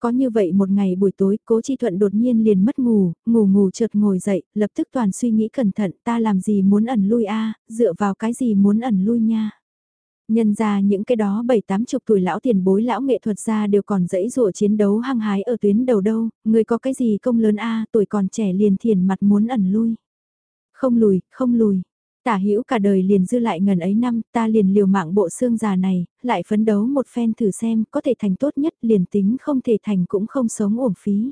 Có như vậy một ngày buổi tối, cố chi thuận đột nhiên liền mất ngủ, ngủ ngủ chợt ngồi dậy, lập tức toàn suy nghĩ cẩn thận, ta làm gì muốn ẩn lui a dựa vào cái gì muốn ẩn lui nha. Nhân ra những cái đó bảy tám chục tuổi lão tiền bối lão nghệ thuật gia đều còn dẫy rủa chiến đấu hăng hái ở tuyến đầu đâu, người có cái gì công lớn a tuổi còn trẻ liền thiền mặt muốn ẩn lui. Không lùi, không lùi. Tả hữu cả đời liền dư lại ngần ấy năm, ta liền liều mạng bộ xương già này, lại phấn đấu một phen thử xem, có thể thành tốt nhất, liền tính không thể thành cũng không sống uổng phí.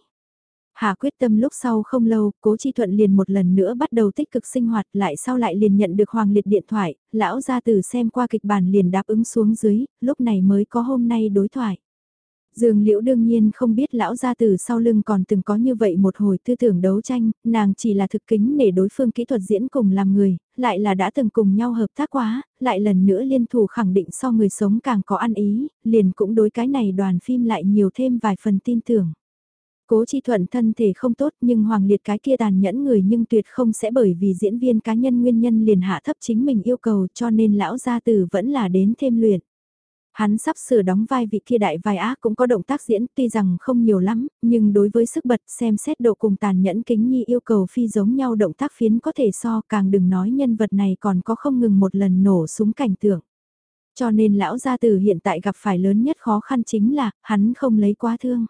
Hà quyết tâm lúc sau không lâu, cố chi thuận liền một lần nữa bắt đầu tích cực sinh hoạt lại sau lại liền nhận được hoàng liệt điện thoại, lão ra từ xem qua kịch bản liền đáp ứng xuống dưới, lúc này mới có hôm nay đối thoại. Dương Liễu đương nhiên không biết lão gia từ sau lưng còn từng có như vậy một hồi tư tưởng đấu tranh, nàng chỉ là thực kính để đối phương kỹ thuật diễn cùng làm người, lại là đã từng cùng nhau hợp tác quá, lại lần nữa liên thủ khẳng định so người sống càng có ăn ý, liền cũng đối cái này đoàn phim lại nhiều thêm vài phần tin tưởng. Cố Chi Thuận thân thể không tốt nhưng Hoàng Liệt cái kia tàn nhẫn người nhưng tuyệt không sẽ bởi vì diễn viên cá nhân nguyên nhân liền hạ thấp chính mình yêu cầu cho nên lão gia tử vẫn là đến thêm luyện. Hắn sắp sửa đóng vai vị kia đại vai ác cũng có động tác diễn tuy rằng không nhiều lắm, nhưng đối với sức bật xem xét độ cùng tàn nhẫn kính nhi yêu cầu phi giống nhau động tác phiến có thể so càng đừng nói nhân vật này còn có không ngừng một lần nổ súng cảnh tượng. Cho nên lão gia tử hiện tại gặp phải lớn nhất khó khăn chính là hắn không lấy quá thương.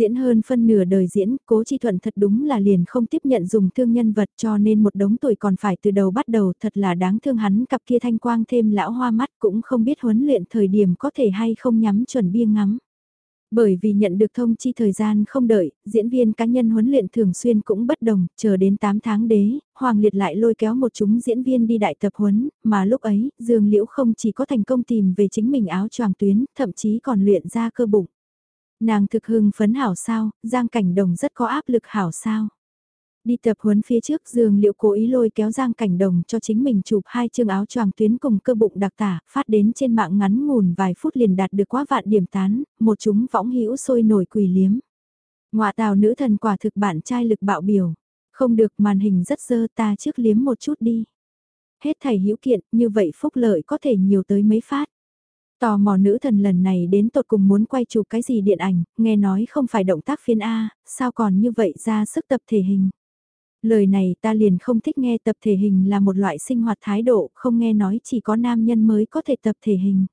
Diễn hơn phân nửa đời diễn, cố chi thuận thật đúng là liền không tiếp nhận dùng thương nhân vật cho nên một đống tuổi còn phải từ đầu bắt đầu thật là đáng thương hắn cặp kia thanh quang thêm lão hoa mắt cũng không biết huấn luyện thời điểm có thể hay không nhắm chuẩn bia ngắm. Bởi vì nhận được thông chi thời gian không đợi, diễn viên cá nhân huấn luyện thường xuyên cũng bất đồng, chờ đến 8 tháng đế, Hoàng Liệt lại lôi kéo một chúng diễn viên đi đại tập huấn, mà lúc ấy, Dương Liễu không chỉ có thành công tìm về chính mình áo choàng tuyến, thậm chí còn luyện ra cơ bụng. Nàng thực hưng phấn hảo sao, Giang Cảnh Đồng rất có áp lực hảo sao. Đi tập huấn phía trước Dương Liệu cố ý lôi kéo Giang Cảnh Đồng cho chính mình chụp hai chương áo choàng tuyến cùng cơ bụng đặc tả, phát đến trên mạng ngắn ngủn vài phút liền đạt được quá vạn điểm tán, một chúng võng hữu sôi nổi quỳ liếm. Ngoại tào nữ thần quả thực bản trai lực bạo biểu. Không được màn hình rất dơ ta trước liếm một chút đi. Hết thầy hữu kiện, như vậy phúc lợi có thể nhiều tới mấy phát. Tò mò nữ thần lần này đến tột cùng muốn quay chụp cái gì điện ảnh, nghe nói không phải động tác phiên A, sao còn như vậy ra sức tập thể hình. Lời này ta liền không thích nghe tập thể hình là một loại sinh hoạt thái độ, không nghe nói chỉ có nam nhân mới có thể tập thể hình.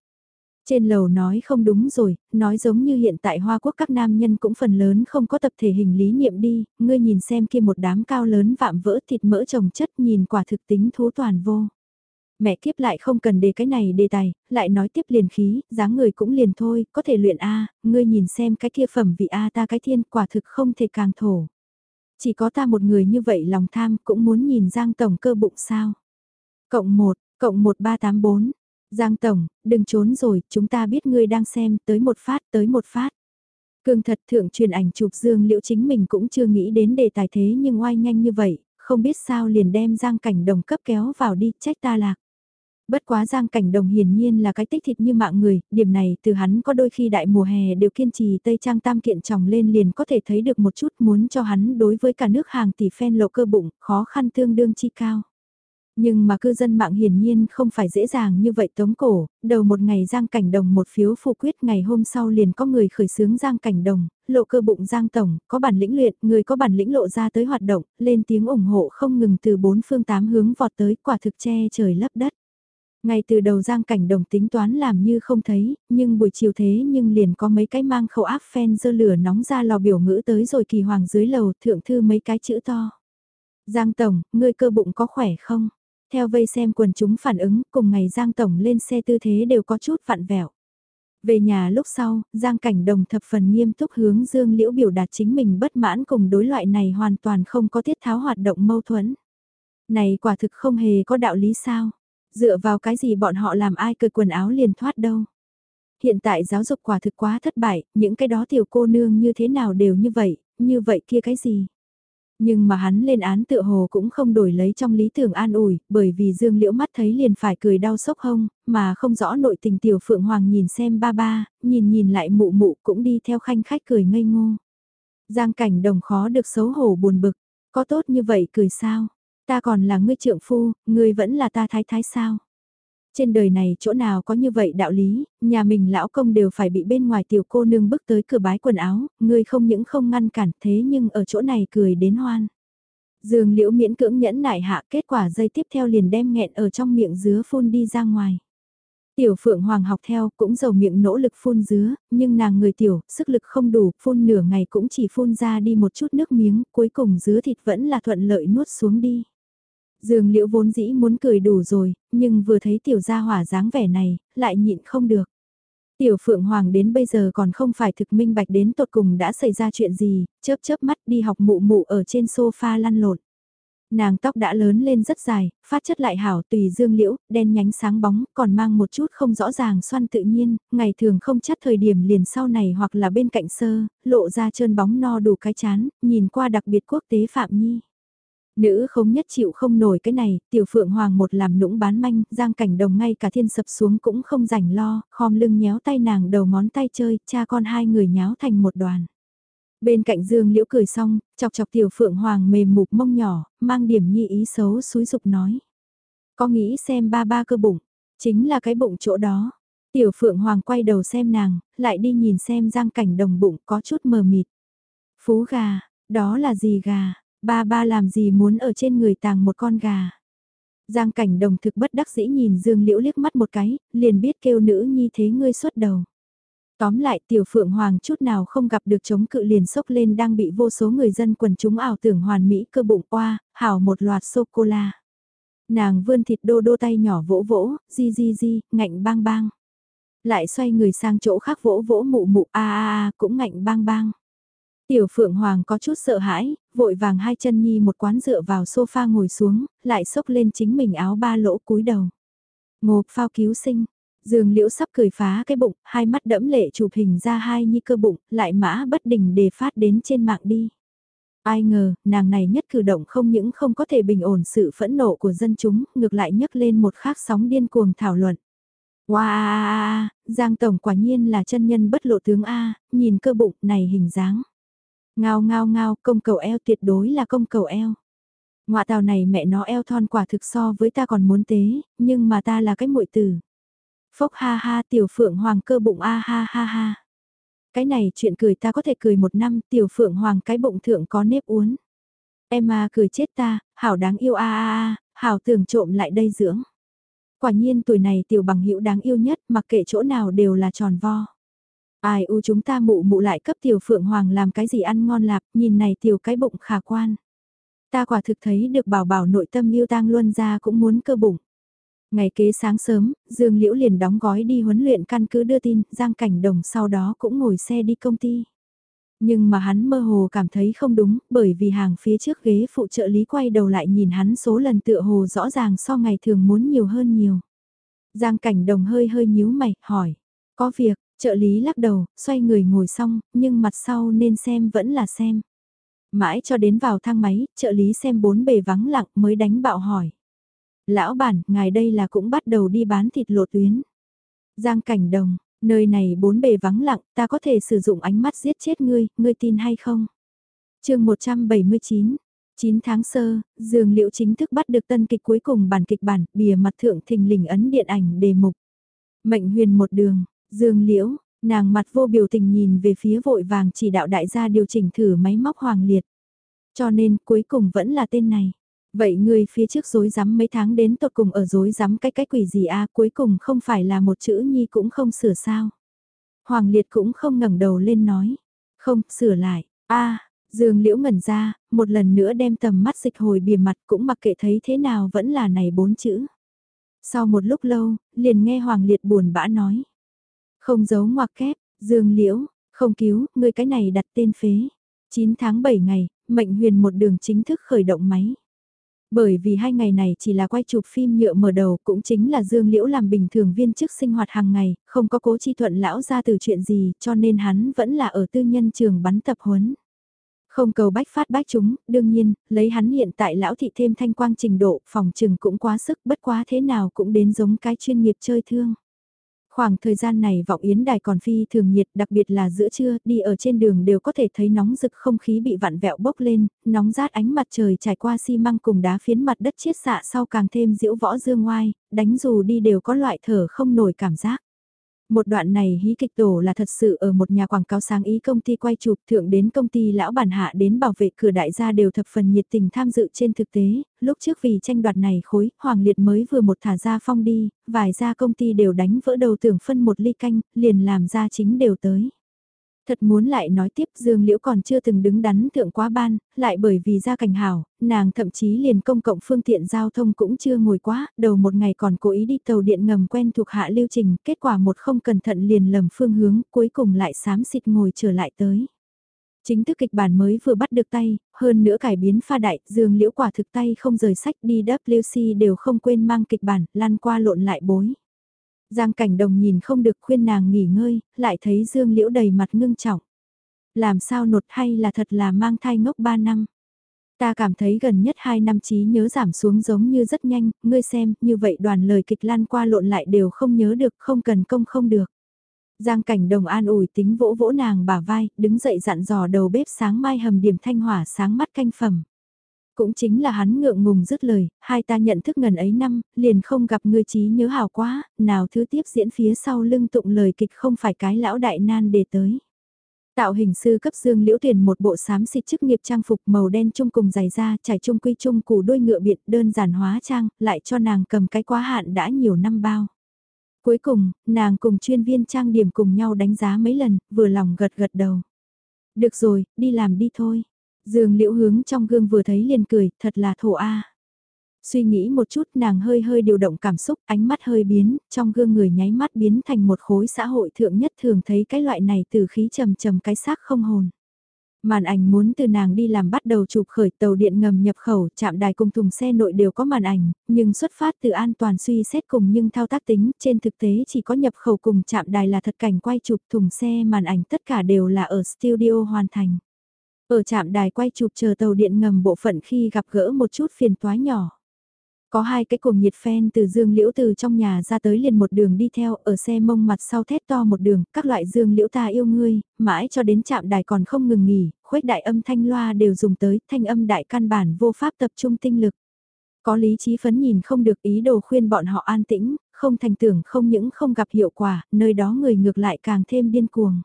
Trên lầu nói không đúng rồi, nói giống như hiện tại Hoa Quốc các nam nhân cũng phần lớn không có tập thể hình lý niệm đi, ngươi nhìn xem kia một đám cao lớn vạm vỡ thịt mỡ trồng chất nhìn quả thực tính thú toàn vô. Mẹ kiếp lại không cần đề cái này đề tài, lại nói tiếp liền khí, dáng người cũng liền thôi, có thể luyện A, ngươi nhìn xem cái kia phẩm vị A ta cái thiên quả thực không thể càng thổ. Chỉ có ta một người như vậy lòng tham cũng muốn nhìn Giang Tổng cơ bụng sao. Cộng 1, cộng 1384. Giang Tổng, đừng trốn rồi, chúng ta biết ngươi đang xem, tới một phát, tới một phát. Cường thật thượng truyền ảnh chụp dương liệu chính mình cũng chưa nghĩ đến đề tài thế nhưng oai nhanh như vậy, không biết sao liền đem Giang Cảnh Đồng cấp kéo vào đi, trách ta lạc. Bất quá Giang Cảnh Đồng hiển nhiên là cái tích thịt như mạng người, điểm này từ hắn có đôi khi đại mùa hè đều kiên trì Tây Trang tam kiện tròng lên liền có thể thấy được một chút muốn cho hắn đối với cả nước hàng tỷ phen lộ cơ bụng, khó khăn tương đương chi cao. Nhưng mà cư dân mạng hiển nhiên không phải dễ dàng như vậy tống cổ, đầu một ngày Giang Cảnh Đồng một phiếu phụ quyết ngày hôm sau liền có người khởi xướng Giang Cảnh Đồng, lộ cơ bụng Giang Tổng, có bản lĩnh luyện, người có bản lĩnh lộ ra tới hoạt động, lên tiếng ủng hộ không ngừng từ bốn phương tám hướng vọt tới quả thực che trời lấp đất. Ngay từ đầu Giang Cảnh Đồng tính toán làm như không thấy, nhưng buổi chiều thế nhưng liền có mấy cái mang khẩu áp phen dơ lửa nóng ra lò biểu ngữ tới rồi kỳ hoàng dưới lầu thượng thư mấy cái chữ to. Giang Tổng, ngươi cơ bụng có khỏe không? Theo vây xem quần chúng phản ứng, cùng ngày Giang Tổng lên xe tư thế đều có chút vặn vẹo. Về nhà lúc sau, Giang Cảnh Đồng thập phần nghiêm túc hướng Dương Liễu biểu đạt chính mình bất mãn cùng đối loại này hoàn toàn không có tiết tháo hoạt động mâu thuẫn. Này quả thực không hề có đạo lý sao? Dựa vào cái gì bọn họ làm ai cười quần áo liền thoát đâu? Hiện tại giáo dục quả thực quá thất bại, những cái đó tiểu cô nương như thế nào đều như vậy, như vậy kia cái gì? Nhưng mà hắn lên án tựa hồ cũng không đổi lấy trong lý tưởng an ủi, bởi vì Dương Liễu mắt thấy liền phải cười đau sốc hông, mà không rõ nội tình tiểu Phượng Hoàng nhìn xem ba ba, nhìn nhìn lại mụ mụ cũng đi theo khanh khách cười ngây ngô. Giang cảnh đồng khó được xấu hổ buồn bực, có tốt như vậy cười sao? Ta còn là ngươi trượng phu, ngươi vẫn là ta thái thái sao? trên đời này chỗ nào có như vậy đạo lý, nhà mình lão công đều phải bị bên ngoài tiểu cô nương bước tới cửa bái quần áo, ngươi không những không ngăn cản thế nhưng ở chỗ này cười đến hoan. Dương liễu miễn cưỡng nhẫn nại hạ kết quả dây tiếp theo liền đem nghẹn ở trong miệng dứa phun đi ra ngoài. Tiểu Phượng Hoàng học theo cũng giàu miệng nỗ lực phun dứa, nhưng nàng người tiểu, sức lực không đủ, phun nửa ngày cũng chỉ phun ra đi một chút nước miếng, cuối cùng dứa thịt vẫn là thuận lợi nuốt xuống đi. Dương liễu vốn dĩ muốn cười đủ rồi, nhưng vừa thấy tiểu gia hỏa dáng vẻ này, lại nhịn không được. Tiểu Phượng Hoàng đến bây giờ còn không phải thực minh bạch đến tột cùng đã xảy ra chuyện gì, chớp chớp mắt đi học mụ mụ ở trên sofa lăn lộn. Nàng tóc đã lớn lên rất dài, phát chất lại hảo tùy dương liễu, đen nhánh sáng bóng, còn mang một chút không rõ ràng xoăn tự nhiên, ngày thường không chắc thời điểm liền sau này hoặc là bên cạnh sơ, lộ ra trơn bóng no đủ cái chán, nhìn qua đặc biệt quốc tế Phạm Nhi. Nữ không nhất chịu không nổi cái này, tiểu phượng hoàng một làm nũng bán manh, giang cảnh đồng ngay cả thiên sập xuống cũng không rảnh lo, khom lưng nhéo tay nàng đầu ngón tay chơi, cha con hai người nháo thành một đoàn. Bên cạnh dương liễu cười xong, chọc chọc tiểu phượng hoàng mềm mục mông nhỏ, mang điểm nhi ý xấu xúi dục nói. Có nghĩ xem ba ba cơ bụng, chính là cái bụng chỗ đó. Tiểu phượng hoàng quay đầu xem nàng, lại đi nhìn xem giang cảnh đồng bụng có chút mờ mịt. Phú gà, đó là gì gà? Ba ba làm gì muốn ở trên người tàng một con gà. Giang cảnh đồng thực bất đắc dĩ nhìn Dương Liễu liếc mắt một cái, liền biết kêu nữ nhi thế ngươi xuất đầu. Tóm lại tiểu phượng hoàng chút nào không gặp được chống cự liền sốc lên đang bị vô số người dân quần chúng ảo tưởng hoàn mỹ cơ bụng qua hảo một loạt sô-cô-la. Nàng vươn thịt đô đô tay nhỏ vỗ vỗ, di di di, ngạnh bang bang. Lại xoay người sang chỗ khác vỗ vỗ mụ mụ a a a cũng ngạnh bang bang. Tiểu Phượng Hoàng có chút sợ hãi, vội vàng hai chân nhi một quán dựa vào sofa ngồi xuống, lại xốc lên chính mình áo ba lỗ cúi đầu. Ngộp phao cứu sinh, Dương Liễu sắp cười phá cái bụng, hai mắt đẫm lệ chụp hình ra hai nhi cơ bụng, lại mã bất đình để phát đến trên mạng đi. Ai ngờ, nàng này nhất cử động không những không có thể bình ổn sự phẫn nộ của dân chúng, ngược lại nhấc lên một khác sóng điên cuồng thảo luận. Wow, Giang Tổng quả nhiên là chân nhân bất lộ tướng A, nhìn cơ bụng này hình dáng. Ngao ngao ngao, công cầu eo tuyệt đối là công cầu eo. Ngoạ tàu này mẹ nó eo thon quả thực so với ta còn muốn tế, nhưng mà ta là cái muội tử. Phốc ha ha tiểu phượng hoàng cơ bụng a ha ha ha. Cái này chuyện cười ta có thể cười một năm tiểu phượng hoàng cái bụng thượng có nếp uốn. em à cười chết ta, hảo đáng yêu a a a, hảo tưởng trộm lại đây dưỡng. Quả nhiên tuổi này tiểu bằng hữu đáng yêu nhất mặc kệ chỗ nào đều là tròn vo. Ai u chúng ta mụ mụ lại cấp tiểu phượng hoàng làm cái gì ăn ngon lạp, nhìn này tiểu cái bụng khả quan. Ta quả thực thấy được bảo bảo nội tâm yêu tang luân ra cũng muốn cơ bụng. Ngày kế sáng sớm, Dương Liễu liền đóng gói đi huấn luyện căn cứ đưa tin, Giang Cảnh Đồng sau đó cũng ngồi xe đi công ty. Nhưng mà hắn mơ hồ cảm thấy không đúng, bởi vì hàng phía trước ghế phụ trợ lý quay đầu lại nhìn hắn số lần tựa hồ rõ ràng so ngày thường muốn nhiều hơn nhiều. Giang Cảnh Đồng hơi hơi nhíu mày, hỏi, có việc, Trợ lý lắc đầu, xoay người ngồi xong, nhưng mặt sau nên xem vẫn là xem. Mãi cho đến vào thang máy, trợ lý xem bốn bề vắng lặng mới đánh bạo hỏi. Lão bản, ngài đây là cũng bắt đầu đi bán thịt lộ tuyến. Giang cảnh đồng, nơi này bốn bề vắng lặng, ta có thể sử dụng ánh mắt giết chết ngươi, ngươi tin hay không? chương 179, 9 tháng sơ, Dương Liễu chính thức bắt được tân kịch cuối cùng bản kịch bản, bìa mặt thượng thình lình ấn điện ảnh đề mục. Mệnh huyền một đường, Dương Liễu, nàng mặt vô biểu tình nhìn về phía vội vàng chỉ đạo đại gia điều chỉnh thử máy móc hoàng liệt. Cho nên cuối cùng vẫn là tên này. Vậy người phía trước dối rắm mấy tháng đến tột cùng ở dối rắm cái cái quỷ gì a cuối cùng không phải là một chữ nhi cũng không sửa sao. Hoàng liệt cũng không ngẩng đầu lên nói. Không, sửa lại. a Dương Liễu ngẩn ra, một lần nữa đem tầm mắt dịch hồi bìa mặt cũng mặc kệ thấy thế nào vẫn là này bốn chữ. Sau một lúc lâu, liền nghe Hoàng Liệt buồn bã nói. Không giấu ngoặc kép, Dương Liễu, không cứu, ngươi cái này đặt tên phế. 9 tháng 7 ngày, mệnh huyền một đường chính thức khởi động máy. Bởi vì hai ngày này chỉ là quay chụp phim nhựa mở đầu cũng chính là Dương Liễu làm bình thường viên chức sinh hoạt hàng ngày, không có cố chi thuận lão ra từ chuyện gì cho nên hắn vẫn là ở tư nhân trường bắn tập huấn. Không cầu bách phát bách chúng, đương nhiên, lấy hắn hiện tại lão thị thêm thanh quang trình độ, phòng trừng cũng quá sức, bất quá thế nào cũng đến giống cái chuyên nghiệp chơi thương. Khoảng thời gian này vọng yến đài còn phi thường nhiệt đặc biệt là giữa trưa đi ở trên đường đều có thể thấy nóng rực không khí bị vặn vẹo bốc lên, nóng rát ánh mặt trời trải qua xi măng cùng đá phiến mặt đất chiết xạ sau càng thêm diễu võ dương ngoai, đánh dù đi đều có loại thở không nổi cảm giác. Một đoạn này hí kịch tổ là thật sự ở một nhà quảng cáo sáng ý công ty quay chụp thượng đến công ty lão bản hạ đến bảo vệ cửa đại gia đều thập phần nhiệt tình tham dự trên thực tế, lúc trước vì tranh đoạt này khối, Hoàng Liệt mới vừa một thả ra phong đi, vài gia công ty đều đánh vỡ đầu tưởng phân một ly canh, liền làm ra chính đều tới. Thật muốn lại nói tiếp Dương Liễu còn chưa từng đứng đắn thượng quá ban, lại bởi vì ra cảnh hảo, nàng thậm chí liền công cộng phương tiện giao thông cũng chưa ngồi quá, đầu một ngày còn cố ý đi tàu điện ngầm quen thuộc hạ lưu trình, kết quả một không cẩn thận liền lầm phương hướng, cuối cùng lại xám xịt ngồi trở lại tới. Chính thức kịch bản mới vừa bắt được tay, hơn nữa cải biến pha đại, Dương Liễu quả thực tay không rời sách đi WC đều không quên mang kịch bản, lăn qua lộn lại bối. Giang cảnh đồng nhìn không được khuyên nàng nghỉ ngơi, lại thấy Dương Liễu đầy mặt ngưng trọng. Làm sao nột hay là thật là mang thai ngốc 3 năm? Ta cảm thấy gần nhất 2 năm trí nhớ giảm xuống giống như rất nhanh, ngươi xem, như vậy đoàn lời kịch lan qua lộn lại đều không nhớ được, không cần công không được. Giang cảnh đồng an ủi tính vỗ vỗ nàng bả vai, đứng dậy dặn dò đầu bếp sáng mai hầm điểm thanh hỏa sáng mắt canh phẩm. Cũng chính là hắn ngượng ngùng dứt lời, hai ta nhận thức ngần ấy năm, liền không gặp ngươi trí nhớ hào quá, nào thứ tiếp diễn phía sau lưng tụng lời kịch không phải cái lão đại nan để tới. Tạo hình sư cấp dương liễu tiền một bộ xám xịt chức nghiệp trang phục màu đen chung cùng giày da trải chung quy chung củ đôi ngựa biệt đơn giản hóa trang, lại cho nàng cầm cái quá hạn đã nhiều năm bao. Cuối cùng, nàng cùng chuyên viên trang điểm cùng nhau đánh giá mấy lần, vừa lòng gật gật đầu. Được rồi, đi làm đi thôi. Dương liễu hướng trong gương vừa thấy liền cười, thật là thổ a. Suy nghĩ một chút nàng hơi hơi điều động cảm xúc, ánh mắt hơi biến, trong gương người nháy mắt biến thành một khối xã hội thượng nhất thường thấy cái loại này từ khí trầm trầm cái xác không hồn. Màn ảnh muốn từ nàng đi làm bắt đầu chụp khởi tàu điện ngầm nhập khẩu, chạm đài cùng thùng xe nội đều có màn ảnh, nhưng xuất phát từ an toàn suy xét cùng nhưng thao tác tính, trên thực tế chỉ có nhập khẩu cùng chạm đài là thật cảnh quay chụp thùng xe màn ảnh tất cả đều là ở studio hoàn thành. Ở trạm đài quay chụp chờ tàu điện ngầm bộ phận khi gặp gỡ một chút phiền toái nhỏ. Có hai cái cuồng nhiệt phen từ dương liễu từ trong nhà ra tới liền một đường đi theo, ở xe mông mặt sau thét to một đường, các loại dương liễu ta yêu ngươi, mãi cho đến trạm đài còn không ngừng nghỉ, khuếch đại âm thanh loa đều dùng tới, thanh âm đại căn bản vô pháp tập trung tinh lực. Có lý trí phấn nhìn không được ý đồ khuyên bọn họ an tĩnh, không thành tưởng không những không gặp hiệu quả, nơi đó người ngược lại càng thêm điên cuồng.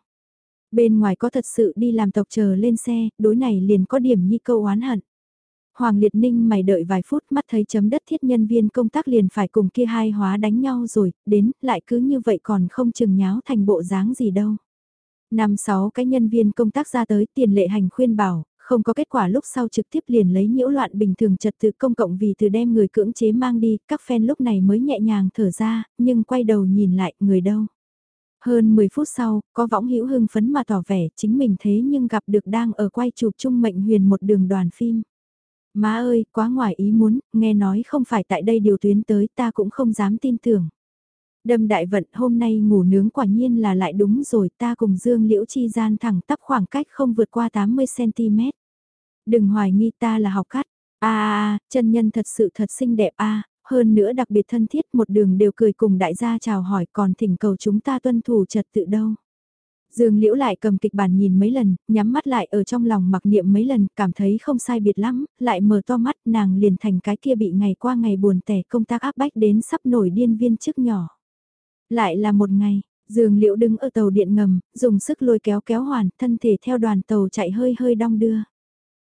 Bên ngoài có thật sự đi làm tộc chờ lên xe, đối này liền có điểm nhi câu oán hận. Hoàng Liệt Ninh mày đợi vài phút mắt thấy chấm đất thiết nhân viên công tác liền phải cùng kia hai hóa đánh nhau rồi, đến, lại cứ như vậy còn không chừng nháo thành bộ dáng gì đâu. Năm sáu cái nhân viên công tác ra tới tiền lệ hành khuyên bảo, không có kết quả lúc sau trực tiếp liền lấy nhiễu loạn bình thường trật tự công cộng vì từ đem người cưỡng chế mang đi, các fan lúc này mới nhẹ nhàng thở ra, nhưng quay đầu nhìn lại, người đâu. Hơn 10 phút sau, có võng hữu hưng phấn mà tỏ vẻ chính mình thế nhưng gặp được đang ở quay chụp chung mệnh huyền một đường đoàn phim. Má ơi, quá ngoài ý muốn, nghe nói không phải tại đây điều tuyến tới ta cũng không dám tin tưởng. Đâm đại vận hôm nay ngủ nướng quả nhiên là lại đúng rồi ta cùng Dương Liễu Chi gian thẳng tắp khoảng cách không vượt qua 80cm. Đừng hoài nghi ta là học cắt. a à, chân nhân thật sự thật xinh đẹp a hơn nữa đặc biệt thân thiết một đường đều cười cùng đại gia chào hỏi còn thỉnh cầu chúng ta tuân thủ trật tự đâu. Dương Liễu lại cầm kịch bản nhìn mấy lần, nhắm mắt lại ở trong lòng mặc niệm mấy lần, cảm thấy không sai biệt lắm, lại mở to mắt nàng liền thành cái kia bị ngày qua ngày buồn tẻ công tác áp bách đến sắp nổi điên viên chức nhỏ. Lại là một ngày, Dương Liễu đứng ở tàu điện ngầm, dùng sức lôi kéo kéo hoàn, thân thể theo đoàn tàu chạy hơi hơi đong đưa.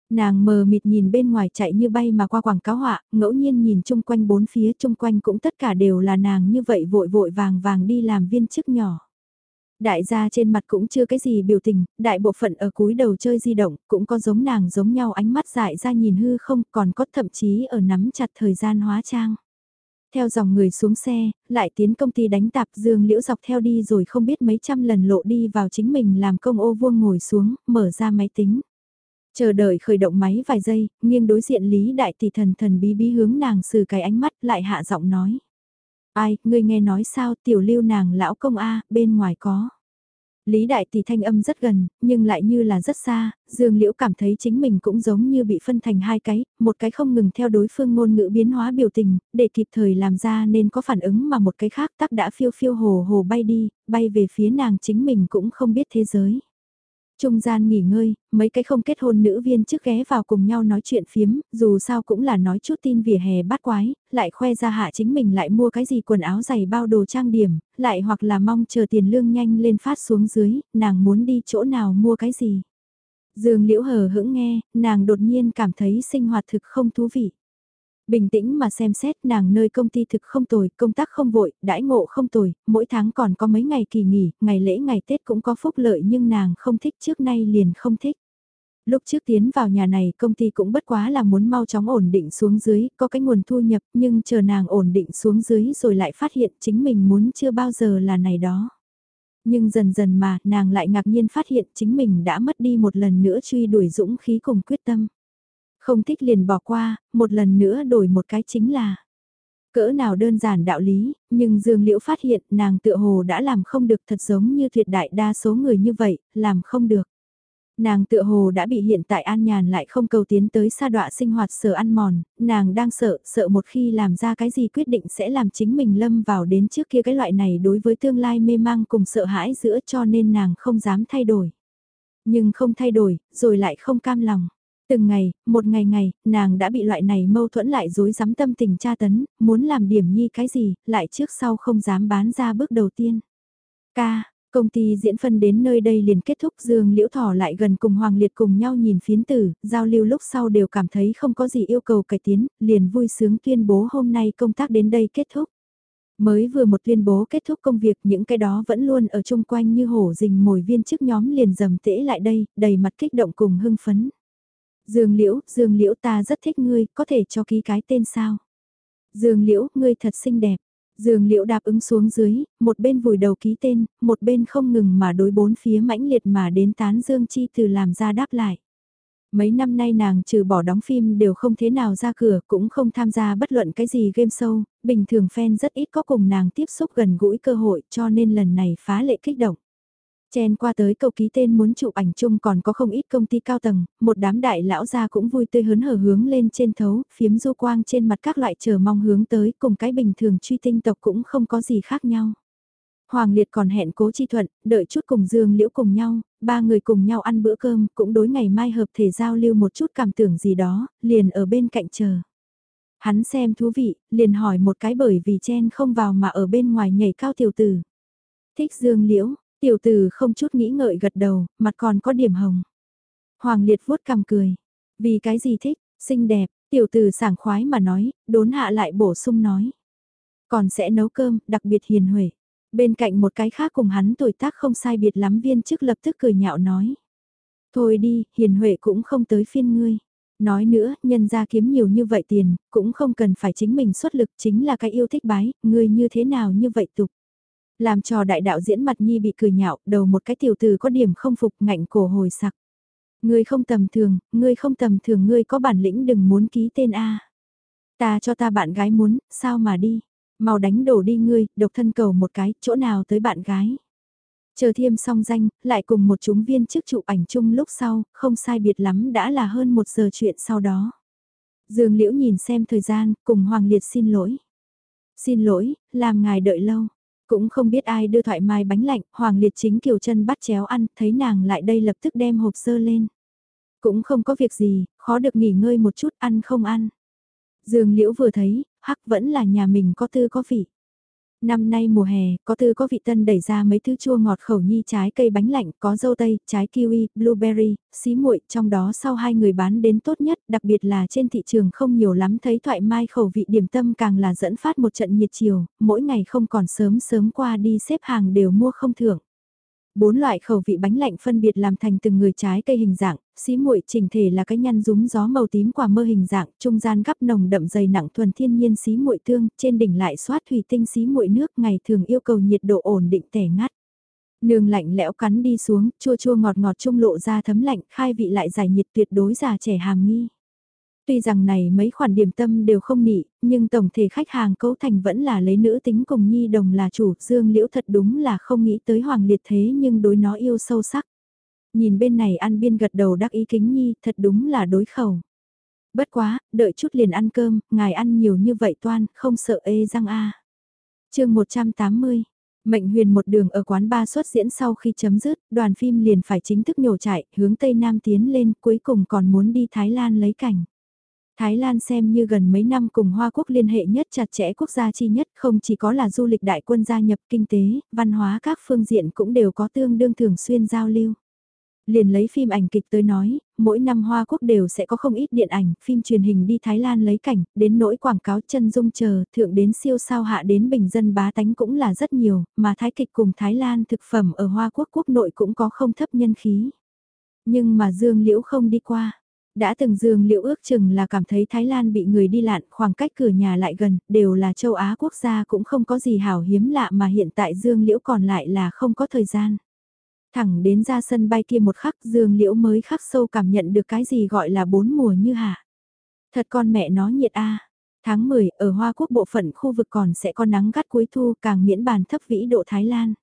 Nàng mờ mịt nhìn bên ngoài chạy như bay mà qua quảng cáo họa, ngẫu nhiên nhìn chung quanh bốn phía chung quanh cũng tất cả đều là nàng như vậy vội vội vàng vàng đi làm viên chức nhỏ. Đại gia trên mặt cũng chưa cái gì biểu tình, đại bộ phận ở cúi đầu chơi di động, cũng có giống nàng giống nhau ánh mắt dại ra nhìn hư không, còn có thậm chí ở nắm chặt thời gian hóa trang. Theo dòng người xuống xe, lại tiến công ty đánh tạp dương liễu dọc theo đi rồi không biết mấy trăm lần lộ đi vào chính mình làm công ô vuông ngồi xuống, mở ra máy tính. Chờ đợi khởi động máy vài giây, nghiêng đối diện Lý Đại Tỷ thần thần bí bí hướng nàng xử cái ánh mắt lại hạ giọng nói. Ai, ngươi nghe nói sao tiểu lưu nàng lão công A, bên ngoài có. Lý Đại Tỷ thanh âm rất gần, nhưng lại như là rất xa, Dương Liễu cảm thấy chính mình cũng giống như bị phân thành hai cái, một cái không ngừng theo đối phương ngôn ngữ biến hóa biểu tình, để kịp thời làm ra nên có phản ứng mà một cái khác tắc đã phiêu phiêu hồ hồ bay đi, bay về phía nàng chính mình cũng không biết thế giới. Trung gian nghỉ ngơi, mấy cái không kết hôn nữ viên trước ghé vào cùng nhau nói chuyện phiếm, dù sao cũng là nói chút tin vỉa hè bắt quái, lại khoe ra hạ chính mình lại mua cái gì quần áo giày bao đồ trang điểm, lại hoặc là mong chờ tiền lương nhanh lên phát xuống dưới, nàng muốn đi chỗ nào mua cái gì. Dương liễu hờ hững nghe, nàng đột nhiên cảm thấy sinh hoạt thực không thú vị. Bình tĩnh mà xem xét nàng nơi công ty thực không tồi, công tác không vội, đãi ngộ không tồi, mỗi tháng còn có mấy ngày kỳ nghỉ, ngày lễ ngày Tết cũng có phúc lợi nhưng nàng không thích trước nay liền không thích. Lúc trước tiến vào nhà này công ty cũng bất quá là muốn mau chóng ổn định xuống dưới, có cái nguồn thu nhập nhưng chờ nàng ổn định xuống dưới rồi lại phát hiện chính mình muốn chưa bao giờ là này đó. Nhưng dần dần mà nàng lại ngạc nhiên phát hiện chính mình đã mất đi một lần nữa truy đuổi dũng khí cùng quyết tâm. Không thích liền bỏ qua, một lần nữa đổi một cái chính là. Cỡ nào đơn giản đạo lý, nhưng Dương Liễu phát hiện nàng tựa hồ đã làm không được thật giống như tuyệt đại đa số người như vậy, làm không được. Nàng tựa hồ đã bị hiện tại an nhàn lại không cầu tiến tới sa đọa sinh hoạt sở ăn mòn, nàng đang sợ, sợ một khi làm ra cái gì quyết định sẽ làm chính mình lâm vào đến trước kia cái loại này đối với tương lai mê mang cùng sợ hãi giữa cho nên nàng không dám thay đổi. Nhưng không thay đổi, rồi lại không cam lòng. Từng ngày, một ngày ngày, nàng đã bị loại này mâu thuẫn lại dối dám tâm tình tra tấn, muốn làm điểm nhi cái gì, lại trước sau không dám bán ra bước đầu tiên. Ca, công ty diễn phân đến nơi đây liền kết thúc Dương Liễu Thỏ lại gần cùng Hoàng Liệt cùng nhau nhìn phiến tử, giao lưu lúc sau đều cảm thấy không có gì yêu cầu cải tiến, liền vui sướng tuyên bố hôm nay công tác đến đây kết thúc. Mới vừa một tuyên bố kết thúc công việc những cái đó vẫn luôn ở chung quanh như hổ rình mồi viên chức nhóm liền dầm tễ lại đây, đầy mặt kích động cùng hưng phấn. Dương Liễu, Dương Liễu ta rất thích ngươi, có thể cho ký cái tên sao? Dương Liễu, ngươi thật xinh đẹp. Dương Liễu đáp ứng xuống dưới, một bên vùi đầu ký tên, một bên không ngừng mà đối bốn phía mãnh liệt mà đến tán Dương Chi từ làm ra đáp lại. Mấy năm nay nàng trừ bỏ đóng phim đều không thế nào ra cửa, cũng không tham gia bất luận cái gì game show, bình thường fan rất ít có cùng nàng tiếp xúc gần gũi cơ hội cho nên lần này phá lệ kích động. Chen qua tới cầu ký tên muốn chụp ảnh chung còn có không ít công ty cao tầng, một đám đại lão gia cũng vui tươi hớn hở hướng lên trên thấu, phiếm du quang trên mặt các loại chờ mong hướng tới cùng cái bình thường truy tinh tộc cũng không có gì khác nhau. Hoàng Liệt còn hẹn cố chi thuận, đợi chút cùng Dương Liễu cùng nhau, ba người cùng nhau ăn bữa cơm, cũng đối ngày mai hợp thể giao lưu một chút cảm tưởng gì đó, liền ở bên cạnh chờ. Hắn xem thú vị, liền hỏi một cái bởi vì chen không vào mà ở bên ngoài nhảy cao tiểu tử. Thích Dương Liễu, Tiểu tử không chút nghĩ ngợi gật đầu, mặt còn có điểm hồng. Hoàng liệt vuốt cằm cười. Vì cái gì thích, xinh đẹp, tiểu tử sảng khoái mà nói, đốn hạ lại bổ sung nói. Còn sẽ nấu cơm, đặc biệt hiền huệ. Bên cạnh một cái khác cùng hắn tuổi tác không sai biệt lắm viên chức lập tức cười nhạo nói. Thôi đi, hiền huệ cũng không tới phiên ngươi. Nói nữa, nhân ra kiếm nhiều như vậy tiền, cũng không cần phải chính mình xuất lực chính là cái yêu thích bái, ngươi như thế nào như vậy tục. Làm cho đại đạo diễn mặt nhi bị cười nhạo, đầu một cái tiểu từ có điểm không phục ngạnh cổ hồi sặc. Ngươi không tầm thường, ngươi không tầm thường ngươi có bản lĩnh đừng muốn ký tên A. Ta cho ta bạn gái muốn, sao mà đi. Mau đánh đổ đi ngươi, độc thân cầu một cái, chỗ nào tới bạn gái. Chờ thiêm song danh, lại cùng một chúng viên chức chụp ảnh chung lúc sau, không sai biệt lắm đã là hơn một giờ chuyện sau đó. Dương Liễu nhìn xem thời gian, cùng Hoàng Liệt xin lỗi. Xin lỗi, làm ngài đợi lâu. Cũng không biết ai đưa thoại mai bánh lạnh, Hoàng Liệt chính kiều chân bắt chéo ăn, thấy nàng lại đây lập tức đem hộp sơ lên. Cũng không có việc gì, khó được nghỉ ngơi một chút, ăn không ăn. Dương Liễu vừa thấy, hắc vẫn là nhà mình có tư có vị. Năm nay mùa hè, có tư có vị tân đẩy ra mấy thứ chua ngọt khẩu nhi trái cây bánh lạnh, có dâu tây, trái kiwi, blueberry, xí muội, trong đó sau hai người bán đến tốt nhất, đặc biệt là trên thị trường không nhiều lắm thấy thoại mai khẩu vị điểm tâm càng là dẫn phát một trận nhiệt chiều, mỗi ngày không còn sớm sớm qua đi xếp hàng đều mua không thưởng. Bốn loại khẩu vị bánh lạnh phân biệt làm thành từng người trái cây hình dạng, xí muội chỉnh thể là cái nhăn rúm gió màu tím quả mơ hình dạng, trung gian gắp nồng đậm dày nặng thuần thiên nhiên xí muội tương, trên đỉnh lại xoát thủy tinh xí muội nước, ngày thường yêu cầu nhiệt độ ổn định tẻ ngắt. Nương lạnh lẽo cắn đi xuống, chua chua ngọt ngọt trung lộ ra thấm lạnh, khai vị lại giải nhiệt tuyệt đối già trẻ hàm nghi. Tuy rằng này mấy khoản điểm tâm đều không nị, nhưng tổng thể khách hàng cấu thành vẫn là lấy nữ tính cùng nhi đồng là chủ, Dương Liễu thật đúng là không nghĩ tới Hoàng Liệt thế nhưng đối nó yêu sâu sắc. Nhìn bên này ăn biên gật đầu đắc ý kính nhi, thật đúng là đối khẩu. Bất quá, đợi chút liền ăn cơm, ngài ăn nhiều như vậy toan, không sợ ê răng a. À. Chương 180 Mệnh huyền một đường ở quán ba xuất diễn sau khi chấm dứt, đoàn phim liền phải chính thức nhổ chạy, hướng Tây Nam tiến lên, cuối cùng còn muốn đi Thái Lan lấy cảnh. Thái Lan xem như gần mấy năm cùng Hoa Quốc liên hệ nhất chặt chẽ quốc gia chi nhất không chỉ có là du lịch đại quân gia nhập kinh tế, văn hóa các phương diện cũng đều có tương đương thường xuyên giao lưu. Liền lấy phim ảnh kịch tới nói, mỗi năm Hoa Quốc đều sẽ có không ít điện ảnh, phim truyền hình đi Thái Lan lấy cảnh, đến nỗi quảng cáo chân dung chờ, thượng đến siêu sao hạ đến bình dân bá tánh cũng là rất nhiều, mà Thái kịch cùng Thái Lan thực phẩm ở Hoa Quốc quốc nội cũng có không thấp nhân khí. Nhưng mà Dương Liễu không đi qua đã từng dương liễu ước chừng là cảm thấy Thái Lan bị người đi lạn khoảng cách cửa nhà lại gần, đều là châu Á quốc gia cũng không có gì hảo hiếm lạ mà hiện tại dương liễu còn lại là không có thời gian. Thẳng đến ra sân bay kia một khắc dương liễu mới khắc sâu cảm nhận được cái gì gọi là bốn mùa như hạ. Thật con mẹ nó nhiệt a Tháng 10 ở Hoa Quốc bộ phận khu vực còn sẽ có nắng gắt cuối thu càng miễn bàn thấp vĩ độ Thái Lan.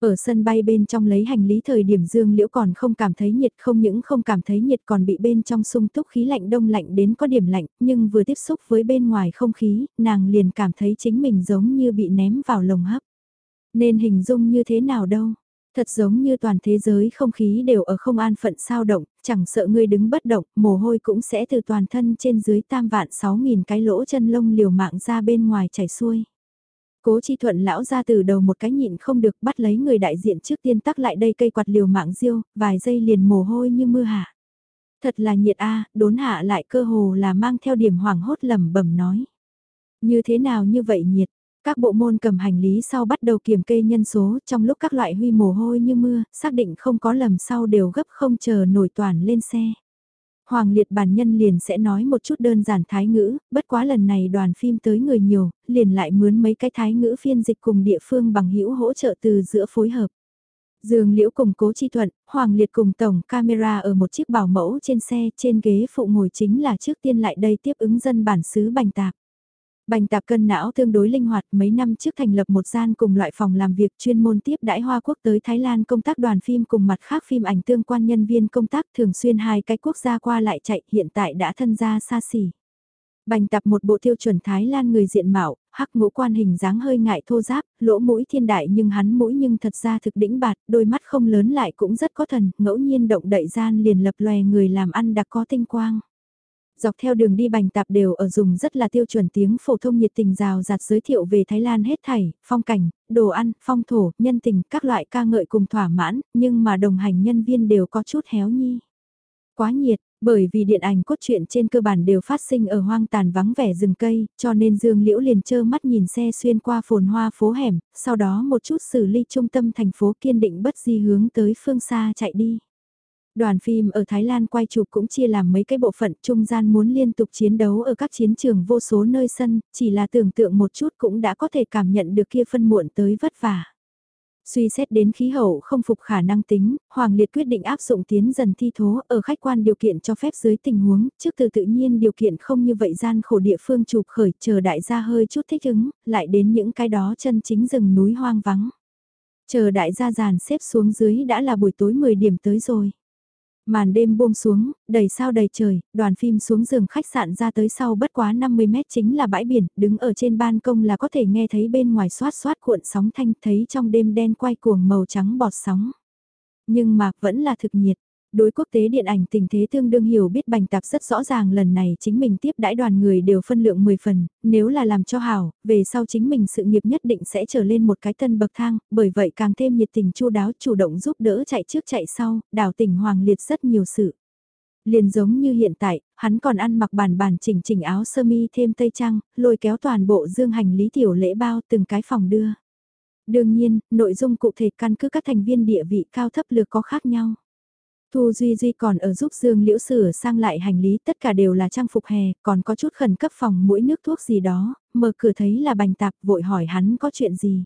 Ở sân bay bên trong lấy hành lý thời điểm Dương Liễu còn không cảm thấy nhiệt không những không cảm thấy nhiệt còn bị bên trong sung túc khí lạnh đông lạnh đến có điểm lạnh, nhưng vừa tiếp xúc với bên ngoài không khí, nàng liền cảm thấy chính mình giống như bị ném vào lồng hấp. Nên hình dung như thế nào đâu? Thật giống như toàn thế giới không khí đều ở không an phận sao động, chẳng sợ ngươi đứng bất động, mồ hôi cũng sẽ từ toàn thân trên dưới tam vạn sáu nghìn cái lỗ chân lông liều mạng ra bên ngoài chảy xuôi. Cố chi thuận lão ra từ đầu một cái nhịn không được bắt lấy người đại diện trước tiên tắc lại đây cây quạt liều mạng diêu, vài giây liền mồ hôi như mưa hạ. Thật là nhiệt a đốn hạ lại cơ hồ là mang theo điểm hoảng hốt lầm bẩm nói. Như thế nào như vậy nhiệt, các bộ môn cầm hành lý sau bắt đầu kiểm kê nhân số trong lúc các loại huy mồ hôi như mưa, xác định không có lầm sau đều gấp không chờ nổi toàn lên xe. Hoàng liệt bản nhân liền sẽ nói một chút đơn giản thái ngữ, bất quá lần này đoàn phim tới người nhiều, liền lại mướn mấy cái thái ngữ phiên dịch cùng địa phương bằng hữu hỗ trợ từ giữa phối hợp. Dương Liễu cùng Cố Chi Thuận, Hoàng Liệt cùng tổng camera ở một chiếc bảo mẫu trên xe, trên ghế phụ ngồi chính là trước tiên lại đây tiếp ứng dân bản xứ Bành Tạp. Bành tạp cân não tương đối linh hoạt mấy năm trước thành lập một gian cùng loại phòng làm việc chuyên môn tiếp đãi Hoa Quốc tới Thái Lan công tác đoàn phim cùng mặt khác phim ảnh tương quan nhân viên công tác thường xuyên hai cái quốc gia qua lại chạy hiện tại đã thân gia xa xỉ. Bành tạp một bộ tiêu chuẩn Thái Lan người diện mạo, hắc ngũ quan hình dáng hơi ngại thô giáp, lỗ mũi thiên đại nhưng hắn mũi nhưng thật ra thực đỉnh bạt, đôi mắt không lớn lại cũng rất có thần, ngẫu nhiên động đậy gian liền lập lòe người làm ăn đặc có tinh quang. Dọc theo đường đi bành tạp đều ở dùng rất là tiêu chuẩn tiếng phổ thông nhiệt tình rào rạt giới thiệu về Thái Lan hết thảy, phong cảnh, đồ ăn, phong thổ, nhân tình, các loại ca ngợi cùng thỏa mãn, nhưng mà đồng hành nhân viên đều có chút héo nhi. Quá nhiệt, bởi vì điện ảnh cốt truyện trên cơ bản đều phát sinh ở hoang tàn vắng vẻ rừng cây, cho nên Dương Liễu liền trơ mắt nhìn xe xuyên qua phồn hoa phố hẻm, sau đó một chút xử ly trung tâm thành phố kiên định bất di hướng tới phương xa chạy đi. Đoàn phim ở Thái Lan quay chụp cũng chia làm mấy cái bộ phận trung gian muốn liên tục chiến đấu ở các chiến trường vô số nơi sân, chỉ là tưởng tượng một chút cũng đã có thể cảm nhận được kia phân muộn tới vất vả. Suy xét đến khí hậu không phục khả năng tính, Hoàng Liệt quyết định áp dụng tiến dần thi thố ở khách quan điều kiện cho phép dưới tình huống, trước từ tự nhiên điều kiện không như vậy gian khổ địa phương chụp khởi chờ đại gia hơi chút thích ứng, lại đến những cái đó chân chính rừng núi hoang vắng. Chờ đại gia giàn xếp xuống dưới đã là buổi tối 10 điểm tới rồi. Màn đêm buông xuống, đầy sao đầy trời, đoàn phim xuống giường khách sạn ra tới sau bất quá 50 mét chính là bãi biển, đứng ở trên ban công là có thể nghe thấy bên ngoài xoát xoát cuộn sóng thanh thấy trong đêm đen quay cuồng màu trắng bọt sóng. Nhưng mà vẫn là thực nhiệt, đối quốc tế điện ảnh tình thế tương đương hiểu biết bành tạp rất rõ ràng lần này chính mình tiếp đãi đoàn người đều phân lượng 10 phần, nếu là làm cho hảo, về sau chính mình sự nghiệp nhất định sẽ trở lên một cái tân bậc thang, bởi vậy càng thêm nhiệt tình chu đáo chủ động giúp đỡ chạy trước chạy sau, đảo tỉnh Hoàng Liệt rất nhiều sự. Liền giống như hiện tại, hắn còn ăn mặc bàn bàn chỉnh chỉnh áo sơ mi thêm tây trang, lôi kéo toàn bộ dương hành lý tiểu lễ bao từng cái phòng đưa. Đương nhiên, nội dung cụ thể căn cứ các thành viên địa vị cao thấp lược có khác nhau. Thu Duy Duy còn ở giúp Dương Liễu sửa sang lại hành lý tất cả đều là trang phục hè, còn có chút khẩn cấp phòng mũi nước thuốc gì đó, mở cửa thấy là bành tạp vội hỏi hắn có chuyện gì.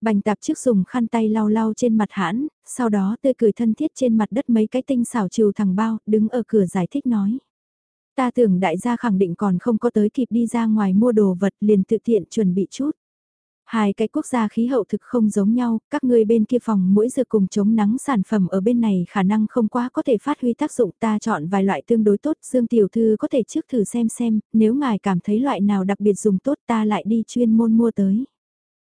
Bành tạp trước dùng khăn tay lau lau trên mặt hãn, sau đó tươi cười thân thiết trên mặt đất mấy cái tinh xảo trừ thằng bao, đứng ở cửa giải thích nói. Ta tưởng đại gia khẳng định còn không có tới kịp đi ra ngoài mua đồ vật liền tự tiện chuẩn bị chút. Hai cái quốc gia khí hậu thực không giống nhau, các ngươi bên kia phòng mỗi giờ cùng chống nắng sản phẩm ở bên này khả năng không quá có thể phát huy tác dụng ta chọn vài loại tương đối tốt. Dương Tiểu Thư có thể trước thử xem xem, nếu ngài cảm thấy loại nào đặc biệt dùng tốt ta lại đi chuyên môn mua tới.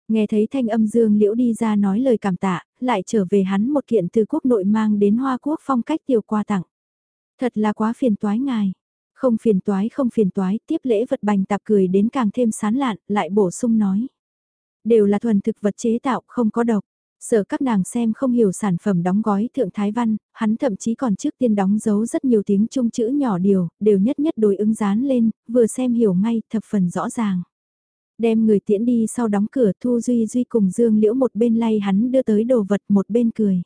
Nghe thấy thanh âm Dương Liễu đi ra nói lời cảm tạ, lại trở về hắn một kiện từ quốc nội mang đến Hoa Quốc phong cách tiểu qua tặng. Thật là quá phiền toái ngài. Không phiền toái không phiền toái, tiếp lễ vật bành tạp cười đến càng thêm sán lạn, lại bổ sung nói đều là thuần thực vật chế tạo, không có độc. Sợ các nàng xem không hiểu sản phẩm đóng gói thượng Thái Văn, hắn thậm chí còn trước tiên đóng dấu rất nhiều tiếng trung chữ nhỏ điều, đều nhất nhất đối ứng dán lên, vừa xem hiểu ngay, thập phần rõ ràng. Đem người tiễn đi sau đóng cửa Thu Duy Duy cùng Dương Liễu một bên lay hắn đưa tới đồ vật một bên cười.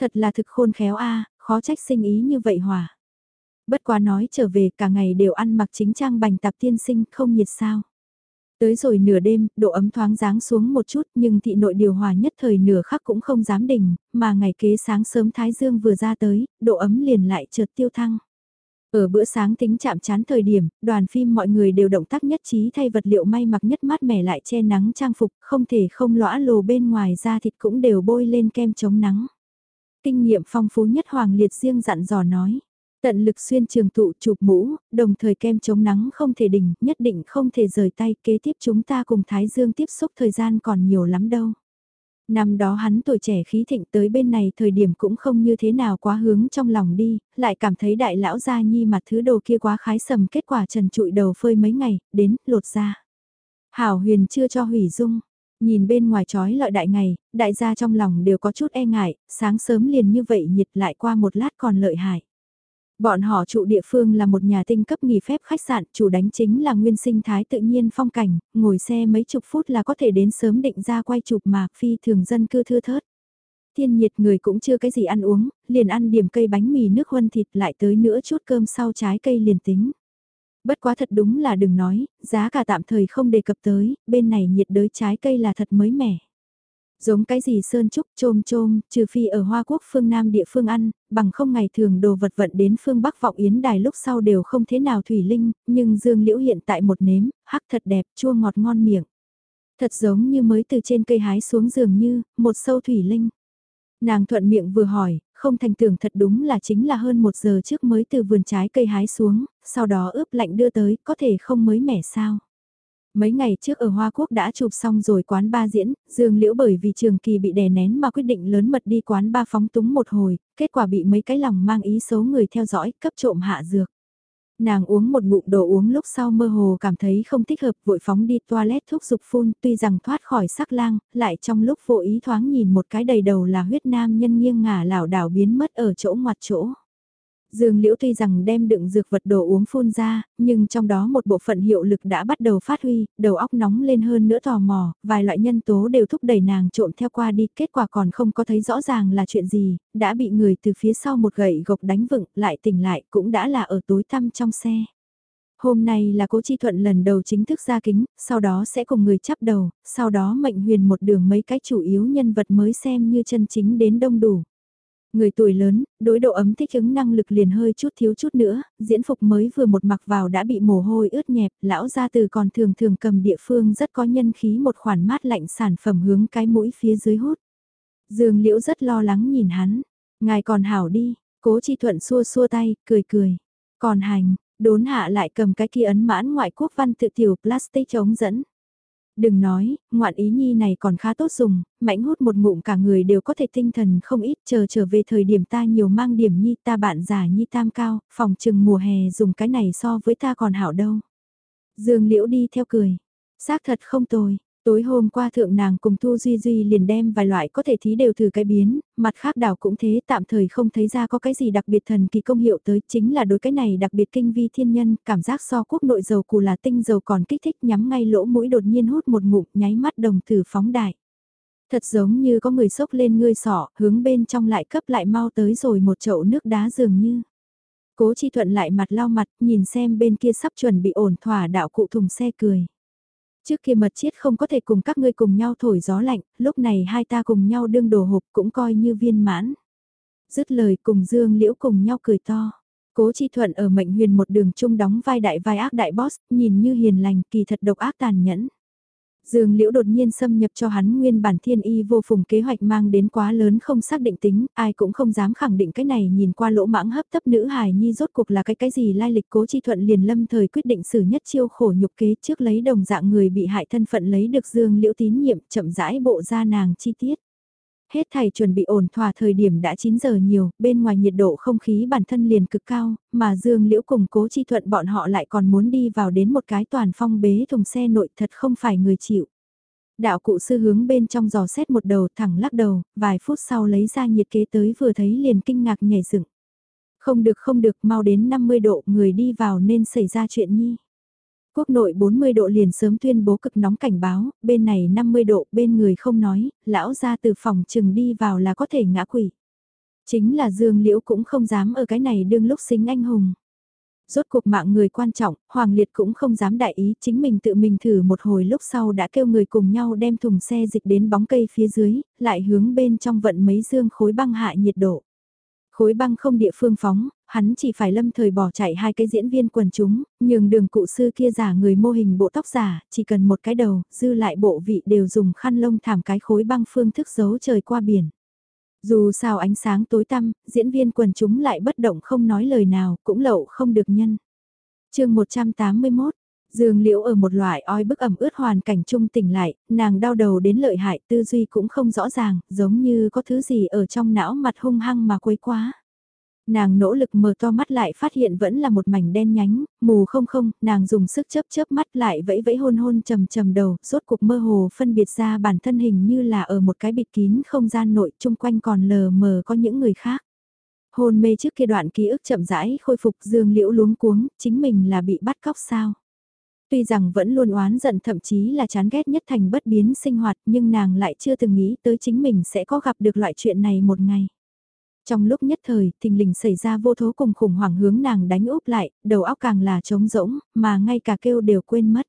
Thật là thực khôn khéo a khó trách sinh ý như vậy hòa. Bất quá nói trở về cả ngày đều ăn mặc chính trang bành tạp tiên sinh không nhiệt sao. Tới rồi nửa đêm, độ ấm thoáng dáng xuống một chút nhưng thị nội điều hòa nhất thời nửa khắc cũng không dám đỉnh, mà ngày kế sáng sớm Thái Dương vừa ra tới, độ ấm liền lại chợt tiêu thăng. Ở bữa sáng tính chạm chán thời điểm, đoàn phim mọi người đều động tác nhất trí thay vật liệu may mặc nhất mát mẻ lại che nắng trang phục, không thể không lõa lồ bên ngoài da thịt cũng đều bôi lên kem chống nắng. Kinh nghiệm phong phú nhất Hoàng Liệt riêng dặn dò nói. Tận lực xuyên trường tụ chụp mũ, đồng thời kem chống nắng không thể đỉnh, nhất định không thể rời tay, kế tiếp chúng ta cùng Thái Dương tiếp xúc thời gian còn nhiều lắm đâu. Năm đó hắn tuổi trẻ khí thịnh tới bên này thời điểm cũng không như thế nào quá hướng trong lòng đi, lại cảm thấy đại lão gia nhi mặt thứ đồ kia quá khái sầm kết quả trần trụi đầu phơi mấy ngày, đến, lột ra. Hảo huyền chưa cho hủy dung, nhìn bên ngoài trói lợi đại ngày, đại gia trong lòng đều có chút e ngại, sáng sớm liền như vậy nhiệt lại qua một lát còn lợi hại. Bọn họ trụ địa phương là một nhà tinh cấp nghỉ phép khách sạn, chủ đánh chính là nguyên sinh thái tự nhiên phong cảnh, ngồi xe mấy chục phút là có thể đến sớm định ra quay chụp mà phi thường dân cư thưa thớt. Thiên nhiệt người cũng chưa cái gì ăn uống, liền ăn điểm cây bánh mì nước huân thịt lại tới nữa chút cơm sau trái cây liền tính. Bất quá thật đúng là đừng nói, giá cả tạm thời không đề cập tới, bên này nhiệt đới trái cây là thật mới mẻ. Giống cái gì sơn trúc trôm trôm, trừ phi ở Hoa Quốc phương Nam địa phương ăn, bằng không ngày thường đồ vật vận đến phương Bắc vọng yến đài lúc sau đều không thế nào thủy linh, nhưng dương liễu hiện tại một nếm, hắc thật đẹp, chua ngọt ngon miệng. Thật giống như mới từ trên cây hái xuống giường như, một sâu thủy linh. Nàng thuận miệng vừa hỏi, không thành tưởng thật đúng là chính là hơn một giờ trước mới từ vườn trái cây hái xuống, sau đó ướp lạnh đưa tới, có thể không mới mẻ sao. Mấy ngày trước ở Hoa Quốc đã chụp xong rồi quán ba diễn, Dương Liễu bởi vì trường kỳ bị đè nén mà quyết định lớn mật đi quán ba phóng túng một hồi, kết quả bị mấy cái lòng mang ý xấu người theo dõi, cấp trộm hạ dược. Nàng uống một ngụm đồ uống lúc sau mơ hồ cảm thấy không thích hợp vội phóng đi toilet thuốc dục phun tuy rằng thoát khỏi sắc lang, lại trong lúc vô ý thoáng nhìn một cái đầy đầu là huyết nam nhân nghiêng ngả lảo đảo biến mất ở chỗ ngoặt chỗ. Dương Liễu tuy rằng đem đựng dược vật đồ uống phun ra, nhưng trong đó một bộ phận hiệu lực đã bắt đầu phát huy, đầu óc nóng lên hơn nữa tò mò, vài loại nhân tố đều thúc đẩy nàng trộm theo qua đi, kết quả còn không có thấy rõ ràng là chuyện gì, đã bị người từ phía sau một gậy gộc đánh vựng, lại tỉnh lại cũng đã là ở tối tăm trong xe. Hôm nay là cố chi thuận lần đầu chính thức ra kính, sau đó sẽ cùng người chắp đầu, sau đó mệnh huyền một đường mấy cái chủ yếu nhân vật mới xem như chân chính đến đông đủ. Người tuổi lớn, đối độ ấm thích ứng năng lực liền hơi chút thiếu chút nữa, diễn phục mới vừa một mặc vào đã bị mồ hôi ướt nhẹp, lão gia từ còn thường thường cầm địa phương rất có nhân khí một khoản mát lạnh sản phẩm hướng cái mũi phía dưới hút. Dương liễu rất lo lắng nhìn hắn, ngài còn hảo đi, Cố Chi Thuận xua xua tay, cười cười. Còn hành, đốn hạ lại cầm cái kia ấn mãn ngoại quốc văn tự tiểu plastic chống dẫn. Đừng nói, ngoạn ý nhi này còn khá tốt dùng, mãnh hút một ngụm cả người đều có thể tinh thần không ít chờ trở về thời điểm ta nhiều mang điểm nhi ta bạn giả nhi tam cao, phòng trừng mùa hè dùng cái này so với ta còn hảo đâu. Dương Liễu đi theo cười, xác thật không tồi, Tối hôm qua thượng nàng cùng Thu Duy Duy liền đem vài loại có thể thí đều thử cái biến, mặt khác đảo cũng thế tạm thời không thấy ra có cái gì đặc biệt thần kỳ công hiệu tới chính là đối cái này đặc biệt kinh vi thiên nhân, cảm giác so quốc nội dầu cù là tinh dầu còn kích thích nhắm ngay lỗ mũi đột nhiên hút một ngụm nháy mắt đồng tử phóng đại. Thật giống như có người sốc lên ngươi sọ, hướng bên trong lại cấp lại mau tới rồi một chậu nước đá dường như. Cố chi thuận lại mặt lau mặt, nhìn xem bên kia sắp chuẩn bị ổn thỏa đạo cụ thùng xe cười. Trước kia mật chiết không có thể cùng các ngươi cùng nhau thổi gió lạnh, lúc này hai ta cùng nhau đương đồ hộp cũng coi như viên mãn. Dứt lời cùng Dương Liễu cùng nhau cười to. Cố Chi Thuận ở mệnh huyền một đường chung đóng vai đại vai ác đại boss, nhìn như hiền lành kỳ thật độc ác tàn nhẫn. Dương Liễu đột nhiên xâm nhập cho hắn nguyên bản thiên y vô phùng kế hoạch mang đến quá lớn không xác định tính, ai cũng không dám khẳng định cái này nhìn qua lỗ mãng hấp tấp nữ hài nhi rốt cuộc là cái cái gì lai lịch cố chi thuận liền lâm thời quyết định xử nhất chiêu khổ nhục kế trước lấy đồng dạng người bị hại thân phận lấy được Dương Liễu tín nhiệm chậm rãi bộ ra nàng chi tiết. Hết thầy chuẩn bị ổn thỏa thời điểm đã 9 giờ nhiều, bên ngoài nhiệt độ không khí bản thân liền cực cao, mà Dương Liễu cùng cố chi thuận bọn họ lại còn muốn đi vào đến một cái toàn phong bế thùng xe nội thật không phải người chịu. Đạo cụ sư hướng bên trong giò xét một đầu thẳng lắc đầu, vài phút sau lấy ra nhiệt kế tới vừa thấy liền kinh ngạc nhảy dựng. Không được không được mau đến 50 độ người đi vào nên xảy ra chuyện nhi. Quốc nội 40 độ liền sớm tuyên bố cực nóng cảnh báo, bên này 50 độ, bên người không nói, lão ra từ phòng chừng đi vào là có thể ngã quỷ. Chính là Dương Liễu cũng không dám ở cái này đương lúc xính anh hùng. Rốt cuộc mạng người quan trọng, Hoàng Liệt cũng không dám đại ý, chính mình tự mình thử một hồi lúc sau đã kêu người cùng nhau đem thùng xe dịch đến bóng cây phía dưới, lại hướng bên trong vận mấy dương khối băng hạ nhiệt độ. Khối băng không địa phương phóng, hắn chỉ phải lâm thời bỏ chạy hai cái diễn viên quần chúng, nhường đường cụ sư kia giả người mô hình bộ tóc giả, chỉ cần một cái đầu, dư lại bộ vị đều dùng khăn lông thảm cái khối băng phương thức giấu trời qua biển. Dù sao ánh sáng tối tăm, diễn viên quần chúng lại bất động không nói lời nào, cũng lậu không được nhân. chương 181 Dương Liễu ở một loại oi bức ẩm ướt hoàn cảnh trung tỉnh lại, nàng đau đầu đến lợi hại tư duy cũng không rõ ràng, giống như có thứ gì ở trong não mặt hung hăng mà quấy quá. Nàng nỗ lực mở to mắt lại phát hiện vẫn là một mảnh đen nhánh, mù không không, nàng dùng sức chớp chớp mắt lại vẫy vẫy hôn hôn trầm trầm đầu, rốt cuộc mơ hồ phân biệt ra bản thân hình như là ở một cái bịt kín không gian nội chung quanh còn lờ mờ có những người khác. Hôn mê trước kia đoạn ký ức chậm rãi khôi phục dương liễu luống cuống, chính mình là bị bắt cóc sao. Tuy rằng vẫn luôn oán giận thậm chí là chán ghét nhất thành bất biến sinh hoạt nhưng nàng lại chưa từng nghĩ tới chính mình sẽ có gặp được loại chuyện này một ngày. Trong lúc nhất thời, thình lình xảy ra vô thố cùng khủng hoảng hướng nàng đánh úp lại, đầu óc càng là trống rỗng, mà ngay cả kêu đều quên mất.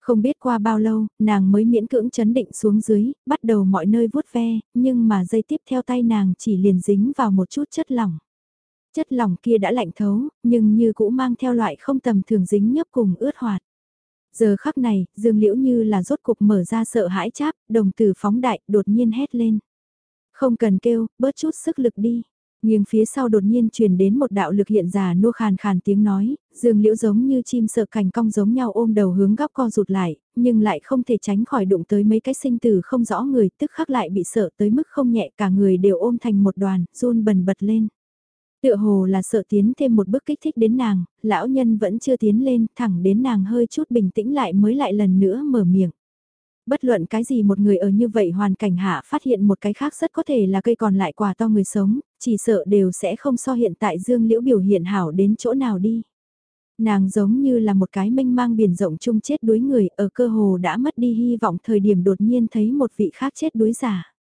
Không biết qua bao lâu, nàng mới miễn cưỡng chấn định xuống dưới, bắt đầu mọi nơi vuốt ve, nhưng mà dây tiếp theo tay nàng chỉ liền dính vào một chút chất lỏng. Chất lỏng kia đã lạnh thấu, nhưng như cũ mang theo loại không tầm thường dính nhấp cùng ướt hoạt. Giờ khắc này, Dương Liễu như là rốt cục mở ra sợ hãi cháp, đồng tử phóng đại, đột nhiên hét lên. Không cần kêu, bớt chút sức lực đi. Nhưng phía sau đột nhiên truyền đến một đạo lực hiện giả nua khàn khàn tiếng nói, dương liễu giống như chim sợ cành cong giống nhau ôm đầu hướng góc co rụt lại, nhưng lại không thể tránh khỏi đụng tới mấy cái sinh tử không rõ người, tức khắc lại bị sợ tới mức không nhẹ cả người đều ôm thành một đoàn, run bần bật lên. Tựa hồ là sợ tiến thêm một bước kích thích đến nàng, lão nhân vẫn chưa tiến lên, thẳng đến nàng hơi chút bình tĩnh lại mới lại lần nữa mở miệng. Bất luận cái gì một người ở như vậy hoàn cảnh hạ phát hiện một cái khác rất có thể là cây còn lại quả to người sống, chỉ sợ đều sẽ không so hiện tại dương liễu biểu hiện hảo đến chỗ nào đi. Nàng giống như là một cái mênh mang biển rộng chung chết đuối người ở cơ hồ đã mất đi hy vọng thời điểm đột nhiên thấy một vị khác chết đuối giả.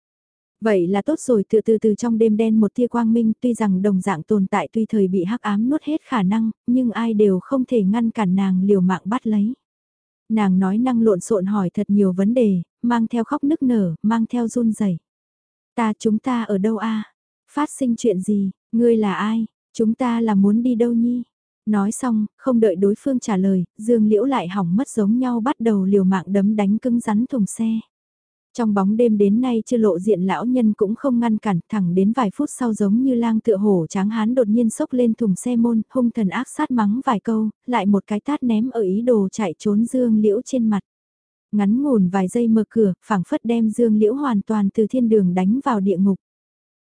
Vậy là tốt rồi từ từ từ trong đêm đen một tia quang minh tuy rằng đồng dạng tồn tại tuy thời bị hắc ám nuốt hết khả năng, nhưng ai đều không thể ngăn cản nàng liều mạng bắt lấy nàng nói năng lộn xộn hỏi thật nhiều vấn đề, mang theo khóc nức nở, mang theo run rẩy. Ta chúng ta ở đâu a? Phát sinh chuyện gì, ngươi là ai, chúng ta là muốn đi đâu nhi? Nói xong, không đợi đối phương trả lời, Dương Liễu lại hỏng mất giống nhau bắt đầu liều mạng đấm đánh cứng rắn thùng xe. Trong bóng đêm đến nay chưa lộ diện lão nhân cũng không ngăn cản, thẳng đến vài phút sau giống như lang tựa hổ tráng hán đột nhiên sốc lên thùng xe môn, hung thần ác sát mắng vài câu, lại một cái tát ném ở ý đồ chạy trốn dương liễu trên mặt. Ngắn ngủn vài giây mở cửa, phảng phất đem dương liễu hoàn toàn từ thiên đường đánh vào địa ngục.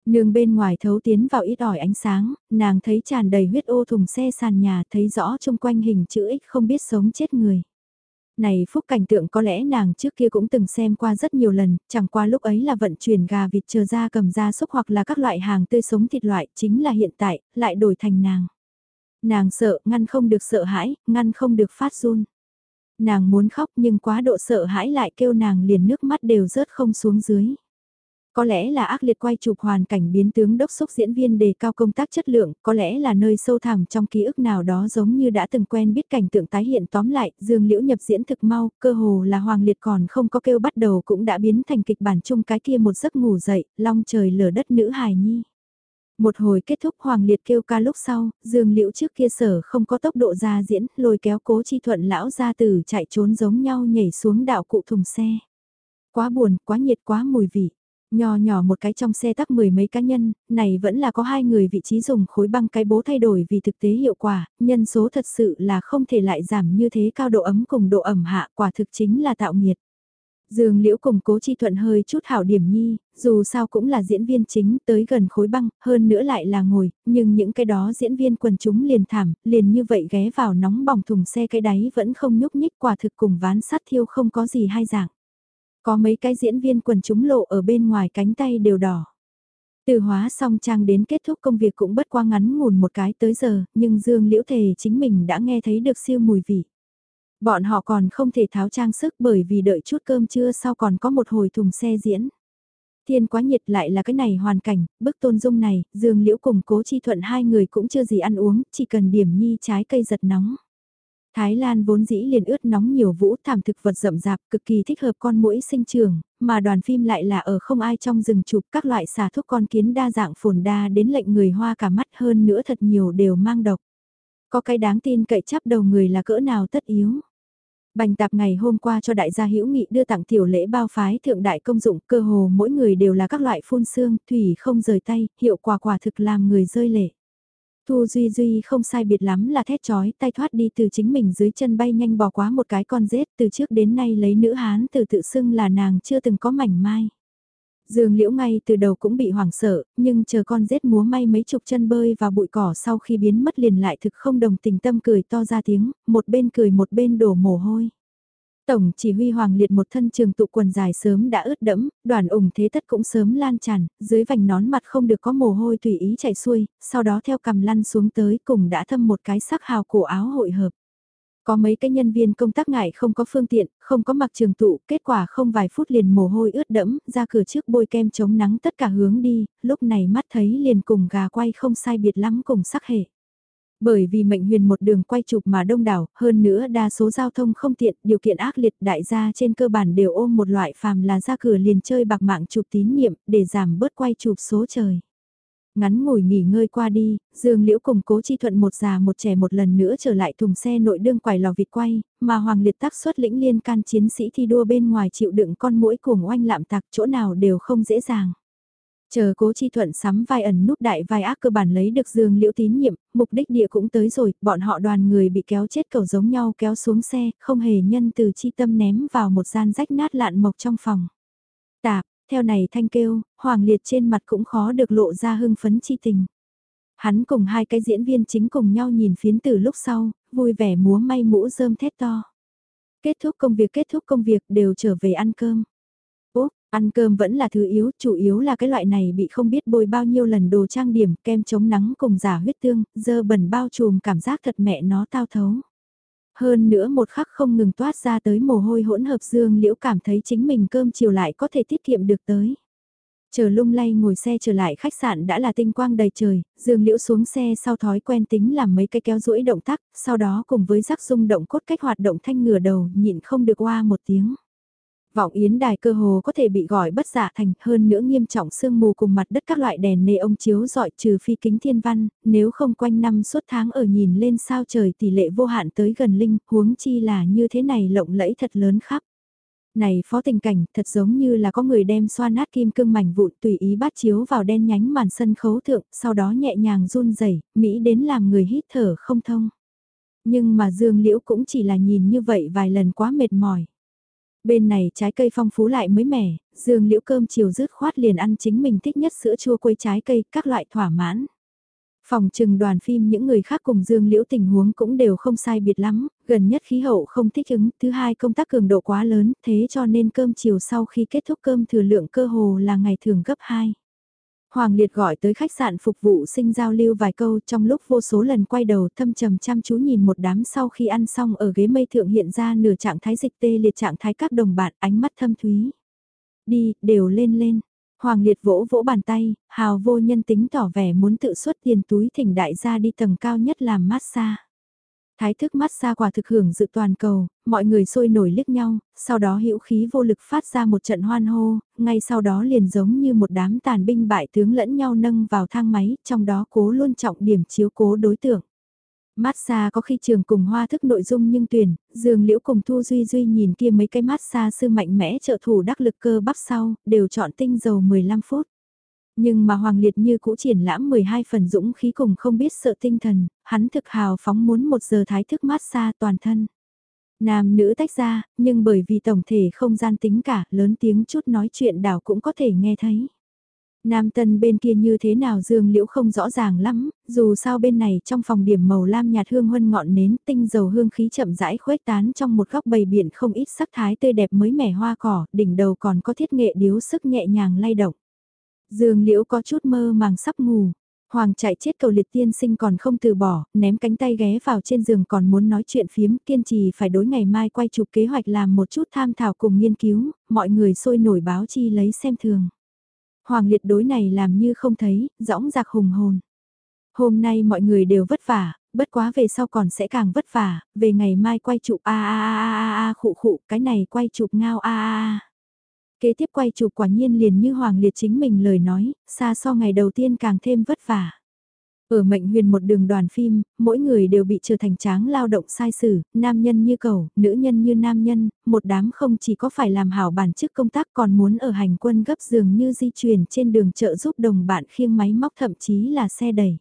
Nương bên ngoài thấu tiến vào ít ỏi ánh sáng, nàng thấy tràn đầy huyết ô thùng xe sàn nhà thấy rõ chung quanh hình chữ X không biết sống chết người. Này phúc cảnh tượng có lẽ nàng trước kia cũng từng xem qua rất nhiều lần, chẳng qua lúc ấy là vận chuyển gà vịt chờ ra cầm ra xúc hoặc là các loại hàng tươi sống thịt loại, chính là hiện tại, lại đổi thành nàng. Nàng sợ, ngăn không được sợ hãi, ngăn không được phát run. Nàng muốn khóc nhưng quá độ sợ hãi lại kêu nàng liền nước mắt đều rớt không xuống dưới. Có lẽ là ác liệt quay chụp hoàn cảnh biến tướng đốc xúc diễn viên đề cao công tác chất lượng, có lẽ là nơi sâu thẳm trong ký ức nào đó giống như đã từng quen biết cảnh tượng tái hiện tóm lại, Dương Liễu nhập diễn thực mau, cơ hồ là Hoàng Liệt còn không có kêu bắt đầu cũng đã biến thành kịch bản chung cái kia một giấc ngủ dậy, long trời lở đất nữ hài nhi. Một hồi kết thúc Hoàng Liệt kêu ca lúc sau, Dương Liễu trước kia sở không có tốc độ ra diễn, lôi kéo cố chi thuận lão ra từ chạy trốn giống nhau nhảy xuống đạo cụ thùng xe. Quá buồn, quá nhiệt, quá mùi vị. Nhỏ nhỏ một cái trong xe tắc mười mấy cá nhân, này vẫn là có hai người vị trí dùng khối băng cái bố thay đổi vì thực tế hiệu quả, nhân số thật sự là không thể lại giảm như thế cao độ ấm cùng độ ẩm hạ quả thực chính là tạo nhiệt. Dương Liễu cùng Cố Chi Thuận hơi chút hảo điểm nhi, dù sao cũng là diễn viên chính tới gần khối băng, hơn nữa lại là ngồi, nhưng những cái đó diễn viên quần chúng liền thảm, liền như vậy ghé vào nóng bỏng thùng xe cái đáy vẫn không nhúc nhích quả thực cùng ván sắt thiêu không có gì hai dạng. Có mấy cái diễn viên quần chúng lộ ở bên ngoài cánh tay đều đỏ. Từ hóa xong trang đến kết thúc công việc cũng bất qua ngắn ngủn một cái tới giờ, nhưng Dương Liễu Thề chính mình đã nghe thấy được siêu mùi vị. Bọn họ còn không thể tháo trang sức bởi vì đợi chút cơm trưa sau còn có một hồi thùng xe diễn. Thiên quá nhiệt lại là cái này hoàn cảnh, bức tôn dung này, Dương Liễu cùng Cố Chi Thuận hai người cũng chưa gì ăn uống, chỉ cần điểm nhi trái cây giật nóng. Thái Lan vốn dĩ liền ướt nóng nhiều vũ thảm thực vật rậm rạp cực kỳ thích hợp con mũi sinh trường, mà đoàn phim lại là ở không ai trong rừng chụp các loại xà thuốc con kiến đa dạng phồn đa đến lệnh người hoa cả mắt hơn nữa thật nhiều đều mang độc. Có cái đáng tin cậy chắp đầu người là cỡ nào tất yếu. Bành tạp ngày hôm qua cho đại gia hữu nghị đưa tặng tiểu lễ bao phái thượng đại công dụng cơ hồ mỗi người đều là các loại phun xương, thủy không rời tay, hiệu quả quả thực làm người rơi lệ. Thu Duy Duy không sai biệt lắm là thét chói tay thoát đi từ chính mình dưới chân bay nhanh bỏ quá một cái con rết từ trước đến nay lấy nữ hán từ tự xưng là nàng chưa từng có mảnh mai. Dương liễu ngay từ đầu cũng bị hoảng sợ, nhưng chờ con rết múa may mấy chục chân bơi vào bụi cỏ sau khi biến mất liền lại thực không đồng tình tâm cười to ra tiếng, một bên cười một bên đổ mồ hôi. Tổng chỉ huy Hoàng Liệt một thân trường tụ quần dài sớm đã ướt đẫm, đoàn ủng thế tất cũng sớm lan tràn, dưới vành nón mặt không được có mồ hôi tùy ý chảy xuôi, sau đó theo cầm lăn xuống tới cùng đã thâm một cái sắc hào cổ áo hội hợp. Có mấy cái nhân viên công tác ngại không có phương tiện, không có mặc trường tụ, kết quả không vài phút liền mồ hôi ướt đẫm, ra cửa trước bôi kem chống nắng tất cả hướng đi, lúc này mắt thấy liền cùng gà quay không sai biệt lắm cùng sắc hệ. Bởi vì mệnh huyền một đường quay chụp mà đông đảo, hơn nữa đa số giao thông không tiện, điều kiện ác liệt đại gia trên cơ bản đều ôm một loại phàm là ra cửa liền chơi bạc mạng chụp tín nhiệm để giảm bớt quay chụp số trời. Ngắn ngủi nghỉ ngơi qua đi, Dương Liễu cùng cố chi thuận một già một trẻ một lần nữa trở lại thùng xe nội đương quải lò vịt quay, mà Hoàng Liệt tác xuất lĩnh liên can chiến sĩ thi đua bên ngoài chịu đựng con mũi cùng oanh lạm tạc chỗ nào đều không dễ dàng. Chờ cố chi thuận sắm vai ẩn núp đại vai ác cơ bản lấy được dương liễu tín nhiệm, mục đích địa cũng tới rồi, bọn họ đoàn người bị kéo chết cầu giống nhau kéo xuống xe, không hề nhân từ chi tâm ném vào một gian rách nát lạn mộc trong phòng. Tạp, theo này thanh kêu, hoàng liệt trên mặt cũng khó được lộ ra hưng phấn chi tình. Hắn cùng hai cái diễn viên chính cùng nhau nhìn phiến từ lúc sau, vui vẻ múa may mũ rơm thét to. Kết thúc công việc kết thúc công việc đều trở về ăn cơm. Ăn cơm vẫn là thứ yếu, chủ yếu là cái loại này bị không biết bôi bao nhiêu lần đồ trang điểm, kem chống nắng cùng giả huyết tương, dơ bẩn bao trùm cảm giác thật mẹ nó tao thấu. Hơn nữa một khắc không ngừng toát ra tới mồ hôi hỗn hợp dương liễu cảm thấy chính mình cơm chiều lại có thể tiết kiệm được tới. Chờ lung lay ngồi xe trở lại khách sạn đã là tinh quang đầy trời, dương liễu xuống xe sau thói quen tính làm mấy cái kéo rũi động tác, sau đó cùng với rắc rung động cốt cách hoạt động thanh ngửa đầu nhịn không được qua một tiếng. Vọng yến đài cơ hồ có thể bị gọi bất giả thành hơn nữa nghiêm trọng sương mù cùng mặt đất các loại đèn nê ông chiếu dọi trừ phi kính thiên văn, nếu không quanh năm suốt tháng ở nhìn lên sao trời tỷ lệ vô hạn tới gần linh, huống chi là như thế này lộng lẫy thật lớn khắp. Này phó tình cảnh thật giống như là có người đem xoa nát kim cương mảnh vụn tùy ý bát chiếu vào đen nhánh màn sân khấu thượng, sau đó nhẹ nhàng run rẩy Mỹ đến làm người hít thở không thông. Nhưng mà Dương Liễu cũng chỉ là nhìn như vậy vài lần quá mệt mỏi. Bên này trái cây phong phú lại mới mẻ, Dương Liễu cơm chiều rứt khoát liền ăn chính mình thích nhất sữa chua quấy trái cây, các loại thỏa mãn. Phòng trừng đoàn phim những người khác cùng Dương Liễu tình huống cũng đều không sai biệt lắm, gần nhất khí hậu không thích ứng, thứ hai công tác cường độ quá lớn, thế cho nên cơm chiều sau khi kết thúc cơm thừa lượng cơ hồ là ngày thường gấp 2. Hoàng Liệt gọi tới khách sạn phục vụ sinh giao lưu vài câu trong lúc vô số lần quay đầu thâm trầm chăm chú nhìn một đám sau khi ăn xong ở ghế mây thượng hiện ra nửa trạng thái dịch tê liệt trạng thái các đồng bạn ánh mắt thâm thúy. Đi, đều lên lên. Hoàng Liệt vỗ vỗ bàn tay, hào vô nhân tính tỏ vẻ muốn tự xuất tiền túi thỉnh đại gia đi tầng cao nhất làm massage. Thái thức mát xa quả thực hưởng dự toàn cầu, mọi người sôi nổi liếc nhau, sau đó hữu khí vô lực phát ra một trận hoan hô, ngay sau đó liền giống như một đám tàn binh bại tướng lẫn nhau nâng vào thang máy, trong đó cố luôn trọng điểm chiếu cố đối tượng. Massage có khi trường cùng hoa thức nội dung nhưng tuyển, dường liễu cùng Thu Duy Duy nhìn kia mấy cái massage sư mạnh mẽ trợ thủ đắc lực cơ bắp sau, đều chọn tinh dầu 15 phút. Nhưng mà Hoàng Liệt như cũ triển lãm 12 phần dũng khí cùng không biết sợ tinh thần, hắn thực hào phóng muốn một giờ thái thức mát xa toàn thân. Nam nữ tách ra, nhưng bởi vì tổng thể không gian tính cả, lớn tiếng chút nói chuyện đảo cũng có thể nghe thấy. Nam tân bên kia như thế nào dương liễu không rõ ràng lắm, dù sao bên này trong phòng điểm màu lam nhạt hương huân ngọn nến tinh dầu hương khí chậm rãi khuếch tán trong một góc bầy biển không ít sắc thái tươi đẹp mới mẻ hoa cỏ, đỉnh đầu còn có thiết nghệ điếu sức nhẹ nhàng lay động. Dương Liễu có chút mơ màng sắp ngủ. Hoàng chạy chết cầu liệt tiên sinh còn không từ bỏ, ném cánh tay ghé vào trên giường còn muốn nói chuyện phiếm, kiên trì phải đối ngày mai quay chụp kế hoạch làm một chút tham thảo cùng nghiên cứu, mọi người sôi nổi báo chi lấy xem thường. Hoàng liệt đối này làm như không thấy, rõng giặc hùng hồn. Hôm nay mọi người đều vất vả, bất quá về sau còn sẽ càng vất vả, về ngày mai quay chụp a a a a a khụ khụ, cái này quay chụp ngao a a a. Kế tiếp quay chụp quả nhiên liền như Hoàng Liệt chính mình lời nói, xa so ngày đầu tiên càng thêm vất vả. Ở mệnh huyền một đường đoàn phim, mỗi người đều bị trở thành tráng lao động sai sử, nam nhân như cầu, nữ nhân như nam nhân, một đám không chỉ có phải làm hảo bản chức công tác còn muốn ở hành quân gấp giường như di chuyển trên đường chợ giúp đồng bạn khiêng máy móc thậm chí là xe đẩy.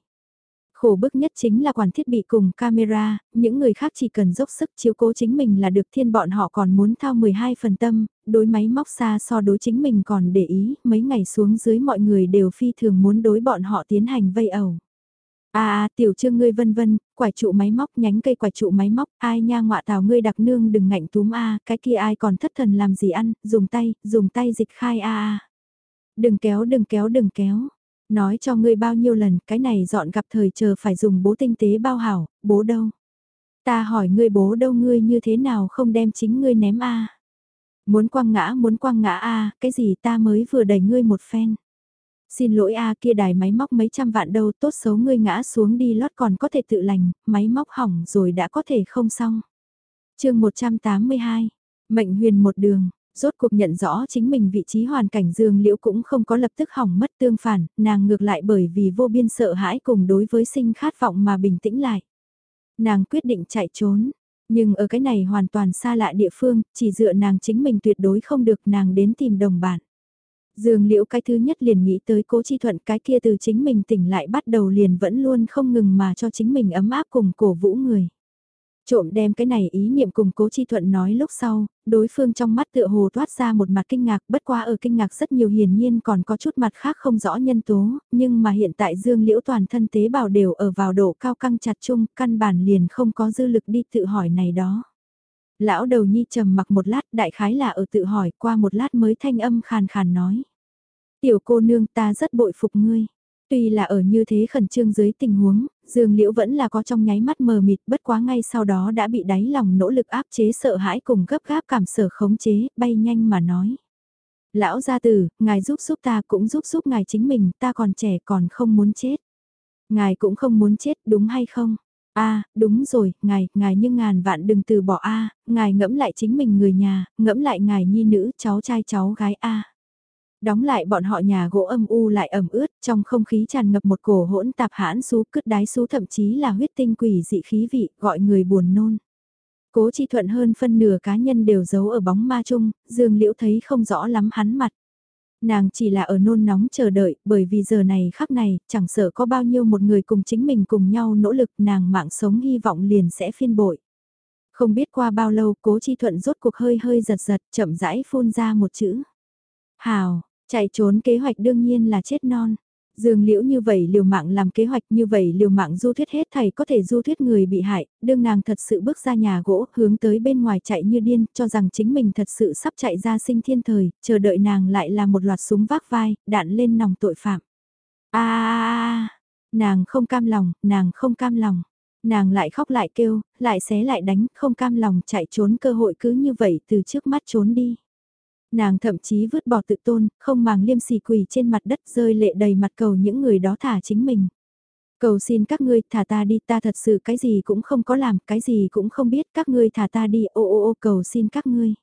Khổ bức nhất chính là quản thiết bị cùng camera, những người khác chỉ cần dốc sức chiếu cố chính mình là được thiên bọn họ còn muốn thao 12 phần tâm, đối máy móc xa so đối chính mình còn để ý, mấy ngày xuống dưới mọi người đều phi thường muốn đối bọn họ tiến hành vây ẩu. À, à tiểu trương ngươi vân vân, quả trụ máy móc nhánh cây quả trụ máy móc, ai nha ngọa tào ngươi đặc nương đừng ngạnh túm a cái kia ai còn thất thần làm gì ăn, dùng tay, dùng tay dịch khai a a. Đừng kéo đừng kéo đừng kéo. Nói cho ngươi bao nhiêu lần, cái này dọn gặp thời chờ phải dùng bố tinh tế bao hảo, bố đâu? Ta hỏi ngươi bố đâu ngươi như thế nào không đem chính ngươi ném a? Muốn quăng ngã muốn quăng ngã a, cái gì ta mới vừa đẩy ngươi một phen. Xin lỗi a kia đài máy móc mấy trăm vạn đâu tốt xấu ngươi ngã xuống đi lót còn có thể tự lành, máy móc hỏng rồi đã có thể không xong. chương 182, mệnh huyền một đường, rốt cuộc nhận rõ chính mình vị trí hoàn cảnh dương liễu cũng không có lập tức hỏng mất tương phản, nàng ngược lại bởi vì vô biên sợ hãi cùng đối với sinh khát vọng mà bình tĩnh lại. Nàng quyết định chạy trốn, nhưng ở cái này hoàn toàn xa lạ địa phương, chỉ dựa nàng chính mình tuyệt đối không được nàng đến tìm đồng bạn. Dương liễu cái thứ nhất liền nghĩ tới cố chi thuận cái kia từ chính mình tỉnh lại bắt đầu liền vẫn luôn không ngừng mà cho chính mình ấm áp cùng cổ vũ người. Trộm đem cái này ý niệm cùng cố chi thuận nói lúc sau, đối phương trong mắt tựa hồ toát ra một mặt kinh ngạc bất qua ở kinh ngạc rất nhiều hiển nhiên còn có chút mặt khác không rõ nhân tố, nhưng mà hiện tại dương liễu toàn thân tế bào đều ở vào độ cao căng chặt chung, căn bản liền không có dư lực đi tự hỏi này đó. Lão đầu nhi trầm mặc một lát đại khái là ở tự hỏi qua một lát mới thanh âm khàn khàn nói. Tiểu cô nương ta rất bội phục ngươi. Tuy là ở như thế khẩn trương dưới tình huống, Dương Liễu vẫn là có trong nháy mắt mờ mịt bất quá ngay sau đó đã bị đáy lòng nỗ lực áp chế sợ hãi cùng gấp gáp cảm sở khống chế, bay nhanh mà nói. Lão gia tử, ngài giúp giúp ta cũng giúp giúp ngài chính mình, ta còn trẻ còn không muốn chết. Ngài cũng không muốn chết đúng hay không? a đúng rồi, ngài, ngài nhưng ngàn vạn đừng từ bỏ a ngài ngẫm lại chính mình người nhà, ngẫm lại ngài nhi nữ, cháu trai cháu gái a Đóng lại bọn họ nhà gỗ âm u lại ẩm ướt, trong không khí tràn ngập một cổ hỗn tạp hãn xú cứt đái xú thậm chí là huyết tinh quỷ dị khí vị, gọi người buồn nôn. Cố chi thuận hơn phân nửa cá nhân đều giấu ở bóng ma chung, Dương Liễu thấy không rõ lắm hắn mặt. Nàng chỉ là ở nôn nóng chờ đợi, bởi vì giờ này khắc này, chẳng sợ có bao nhiêu một người cùng chính mình cùng nhau nỗ lực nàng mạng sống hy vọng liền sẽ phiên bội. Không biết qua bao lâu cố chi thuận rốt cuộc hơi hơi giật giật chậm rãi phun ra một chữ. Hào, chạy trốn kế hoạch đương nhiên là chết non. Dương Liễu như vậy liều mạng làm kế hoạch như vậy liều mạng du thuyết hết thầy có thể du thuyết người bị hại, đương nàng thật sự bước ra nhà gỗ hướng tới bên ngoài chạy như điên cho rằng chính mình thật sự sắp chạy ra sinh thiên thời, chờ đợi nàng lại là một loạt súng vác vai, đạn lên nòng tội phạm. a nàng không cam lòng, nàng không cam lòng. Nàng lại khóc lại kêu, lại xé lại đánh, không cam lòng chạy trốn cơ hội cứ như vậy từ trước mắt trốn đi. Nàng thậm chí vứt bỏ tự tôn, không màng liêm sỉ quỳ trên mặt đất rơi lệ đầy mặt cầu những người đó thả chính mình. Cầu xin các ngươi thả ta đi ta thật sự cái gì cũng không có làm, cái gì cũng không biết các ngươi thả ta đi ô ô ô cầu xin các ngươi.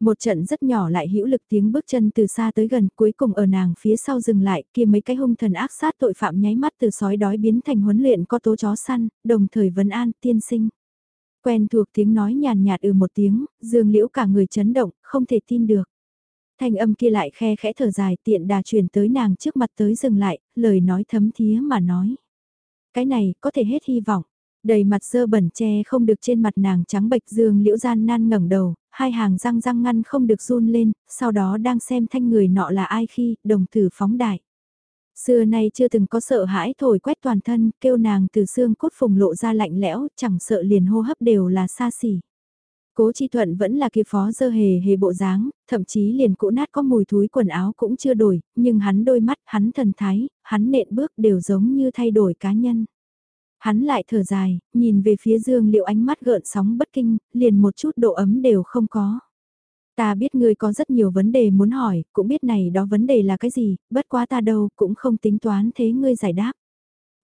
Một trận rất nhỏ lại hữu lực tiếng bước chân từ xa tới gần cuối cùng ở nàng phía sau dừng lại kia mấy cái hung thần ác sát tội phạm nháy mắt từ sói đói biến thành huấn luyện có tố chó săn, đồng thời vấn an tiên sinh. Quen thuộc tiếng nói nhàn nhạt ừ một tiếng, dương liễu cả người chấn động, không thể tin được. Thanh âm kia lại khe khẽ thở dài tiện đà chuyển tới nàng trước mặt tới dừng lại, lời nói thấm thía mà nói. Cái này có thể hết hy vọng. Đầy mặt dơ bẩn che không được trên mặt nàng trắng bệch dương liễu gian nan ngẩng đầu, hai hàng răng răng ngăn không được run lên, sau đó đang xem thanh người nọ là ai khi, đồng tử phóng đại. Xưa nay chưa từng có sợ hãi thổi quét toàn thân, kêu nàng từ xương cốt phùng lộ ra lạnh lẽo, chẳng sợ liền hô hấp đều là xa xỉ. Cố Chi Thuận vẫn là kia phó dơ hề hề bộ dáng, thậm chí liền cũ nát có mùi thúi quần áo cũng chưa đổi, nhưng hắn đôi mắt, hắn thần thái, hắn nện bước đều giống như thay đổi cá nhân. Hắn lại thở dài, nhìn về phía Dương Liệu ánh mắt gợn sóng bất kinh, liền một chút độ ấm đều không có. Ta biết ngươi có rất nhiều vấn đề muốn hỏi, cũng biết này đó vấn đề là cái gì, bất quá ta đâu cũng không tính toán thế ngươi giải đáp.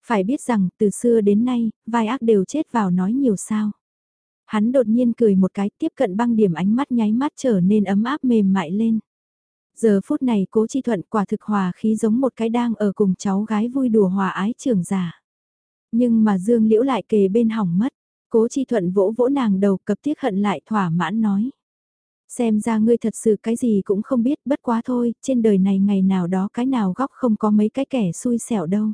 Phải biết rằng, từ xưa đến nay, vai ác đều chết vào nói nhiều sao. Hắn đột nhiên cười một cái tiếp cận băng điểm ánh mắt nháy mắt trở nên ấm áp mềm mại lên. Giờ phút này cố chi thuận quả thực hòa khí giống một cái đang ở cùng cháu gái vui đùa hòa ái trưởng giả. Nhưng mà Dương Liễu lại kề bên hỏng mất, cố chi thuận vỗ vỗ nàng đầu cập tiếc hận lại thỏa mãn nói. Xem ra ngươi thật sự cái gì cũng không biết bất quá thôi, trên đời này ngày nào đó cái nào góc không có mấy cái kẻ xui xẻo đâu.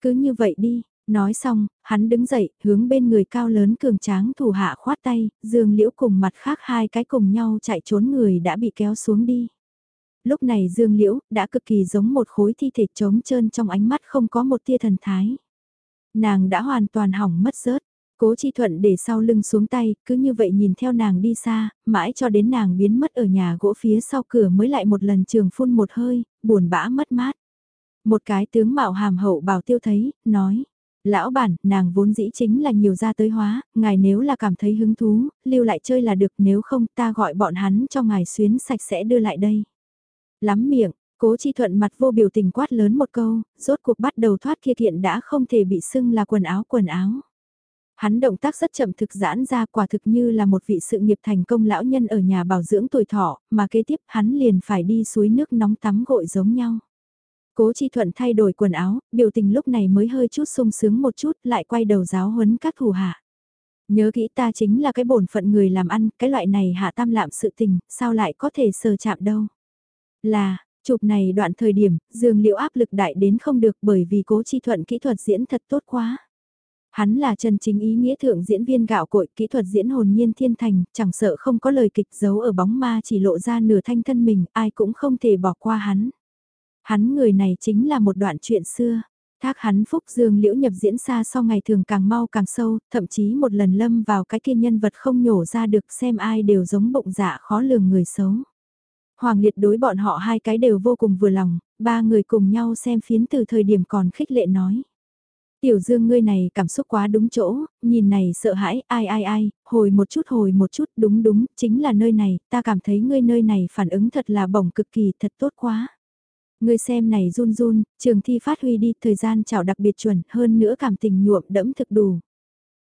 Cứ như vậy đi, nói xong, hắn đứng dậy, hướng bên người cao lớn cường tráng thủ hạ khoát tay, dương liễu cùng mặt khác hai cái cùng nhau chạy trốn người đã bị kéo xuống đi. Lúc này dương liễu đã cực kỳ giống một khối thi thể trống trơn trong ánh mắt không có một tia thần thái. Nàng đã hoàn toàn hỏng mất rớt, Cố Chi Thuận để sau lưng xuống tay, cứ như vậy nhìn theo nàng đi xa, mãi cho đến nàng biến mất ở nhà gỗ phía sau cửa mới lại một lần trường phun một hơi, buồn bã mất mát. Một cái tướng mạo hàm hậu bảo tiêu thấy, nói, lão bản, nàng vốn dĩ chính là nhiều gia tới hóa, ngài nếu là cảm thấy hứng thú, lưu lại chơi là được nếu không ta gọi bọn hắn cho ngài xuyến sạch sẽ đưa lại đây. Lắm miệng, cố chi thuận mặt vô biểu tình quát lớn một câu, rốt cuộc bắt đầu thoát kia kiện đã không thể bị sưng là quần áo quần áo. Hắn động tác rất chậm thực giãn ra quả thực như là một vị sự nghiệp thành công lão nhân ở nhà bảo dưỡng tuổi thọ, mà kế tiếp hắn liền phải đi suối nước nóng tắm gội giống nhau. Cố Chi Thuận thay đổi quần áo, biểu tình lúc này mới hơi chút sung sướng một chút, lại quay đầu giáo huấn các thủ hạ. Nhớ kỹ ta chính là cái bổn phận người làm ăn, cái loại này hạ tam lạm sự tình, sao lại có thể sờ chạm đâu. Là, chụp này đoạn thời điểm, dường liệu áp lực đại đến không được bởi vì cố chi thuận kỹ thuật diễn thật tốt quá. Hắn là chân chính ý nghĩa thượng diễn viên gạo cội, kỹ thuật diễn hồn nhiên thiên thành, chẳng sợ không có lời kịch giấu ở bóng ma chỉ lộ ra nửa thanh thân mình, ai cũng không thể bỏ qua hắn. Hắn người này chính là một đoạn chuyện xưa. Thác hắn phúc dương liễu nhập diễn xa sau ngày thường càng mau càng sâu, thậm chí một lần lâm vào cái kia nhân vật không nhổ ra được xem ai đều giống bụng dạ khó lường người xấu. Hoàng liệt đối bọn họ hai cái đều vô cùng vừa lòng, ba người cùng nhau xem phiến từ thời điểm còn khích lệ nói. Tiểu dương ngươi này cảm xúc quá đúng chỗ, nhìn này sợ hãi, ai ai ai, hồi một chút hồi một chút, đúng đúng, chính là nơi này, ta cảm thấy ngươi nơi này phản ứng thật là bổng cực kỳ, thật tốt quá. Ngươi xem này run run, trường thi phát huy đi, thời gian chảo đặc biệt chuẩn, hơn nữa cảm tình nhuộm đẫm thực đủ.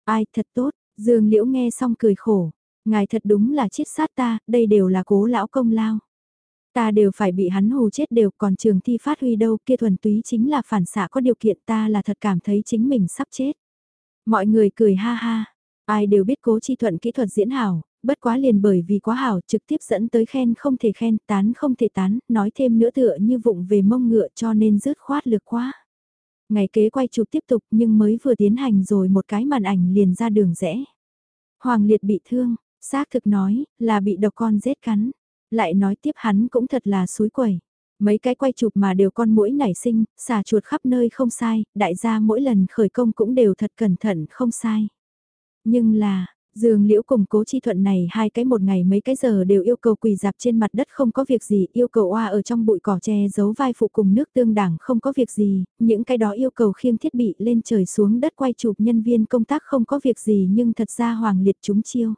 Ai, thật tốt, dương liễu nghe xong cười khổ, ngài thật đúng là chiết sát ta, đây đều là cố lão công lao. Ta đều phải bị hắn hù chết đều còn trường thi phát huy đâu kia thuần túy chính là phản xạ có điều kiện ta là thật cảm thấy chính mình sắp chết. Mọi người cười ha ha. Ai đều biết cố chi thuận kỹ thuật diễn hảo, bất quá liền bởi vì quá hảo trực tiếp dẫn tới khen không thể khen, tán không thể tán, nói thêm nữa tựa như vụng về mông ngựa cho nên rớt khoát lực quá. Ngày kế quay chụp tiếp tục nhưng mới vừa tiến hành rồi một cái màn ảnh liền ra đường rẽ. Hoàng Liệt bị thương, xác thực nói là bị độc con rết cắn. Lại nói tiếp hắn cũng thật là suối quẩy. Mấy cái quay chụp mà đều con mũi nảy sinh, xà chuột khắp nơi không sai, đại gia mỗi lần khởi công cũng đều thật cẩn thận không sai. Nhưng là, Dương Liễu cùng cố chi thuận này hai cái một ngày mấy cái giờ đều yêu cầu quỳ dạp trên mặt đất không có việc gì, yêu cầu oa ở trong bụi cỏ tre giấu vai phụ cùng nước tương đảng không có việc gì, những cái đó yêu cầu khiêng thiết bị lên trời xuống đất quay chụp nhân viên công tác không có việc gì nhưng thật ra hoàng liệt chúng chiêu.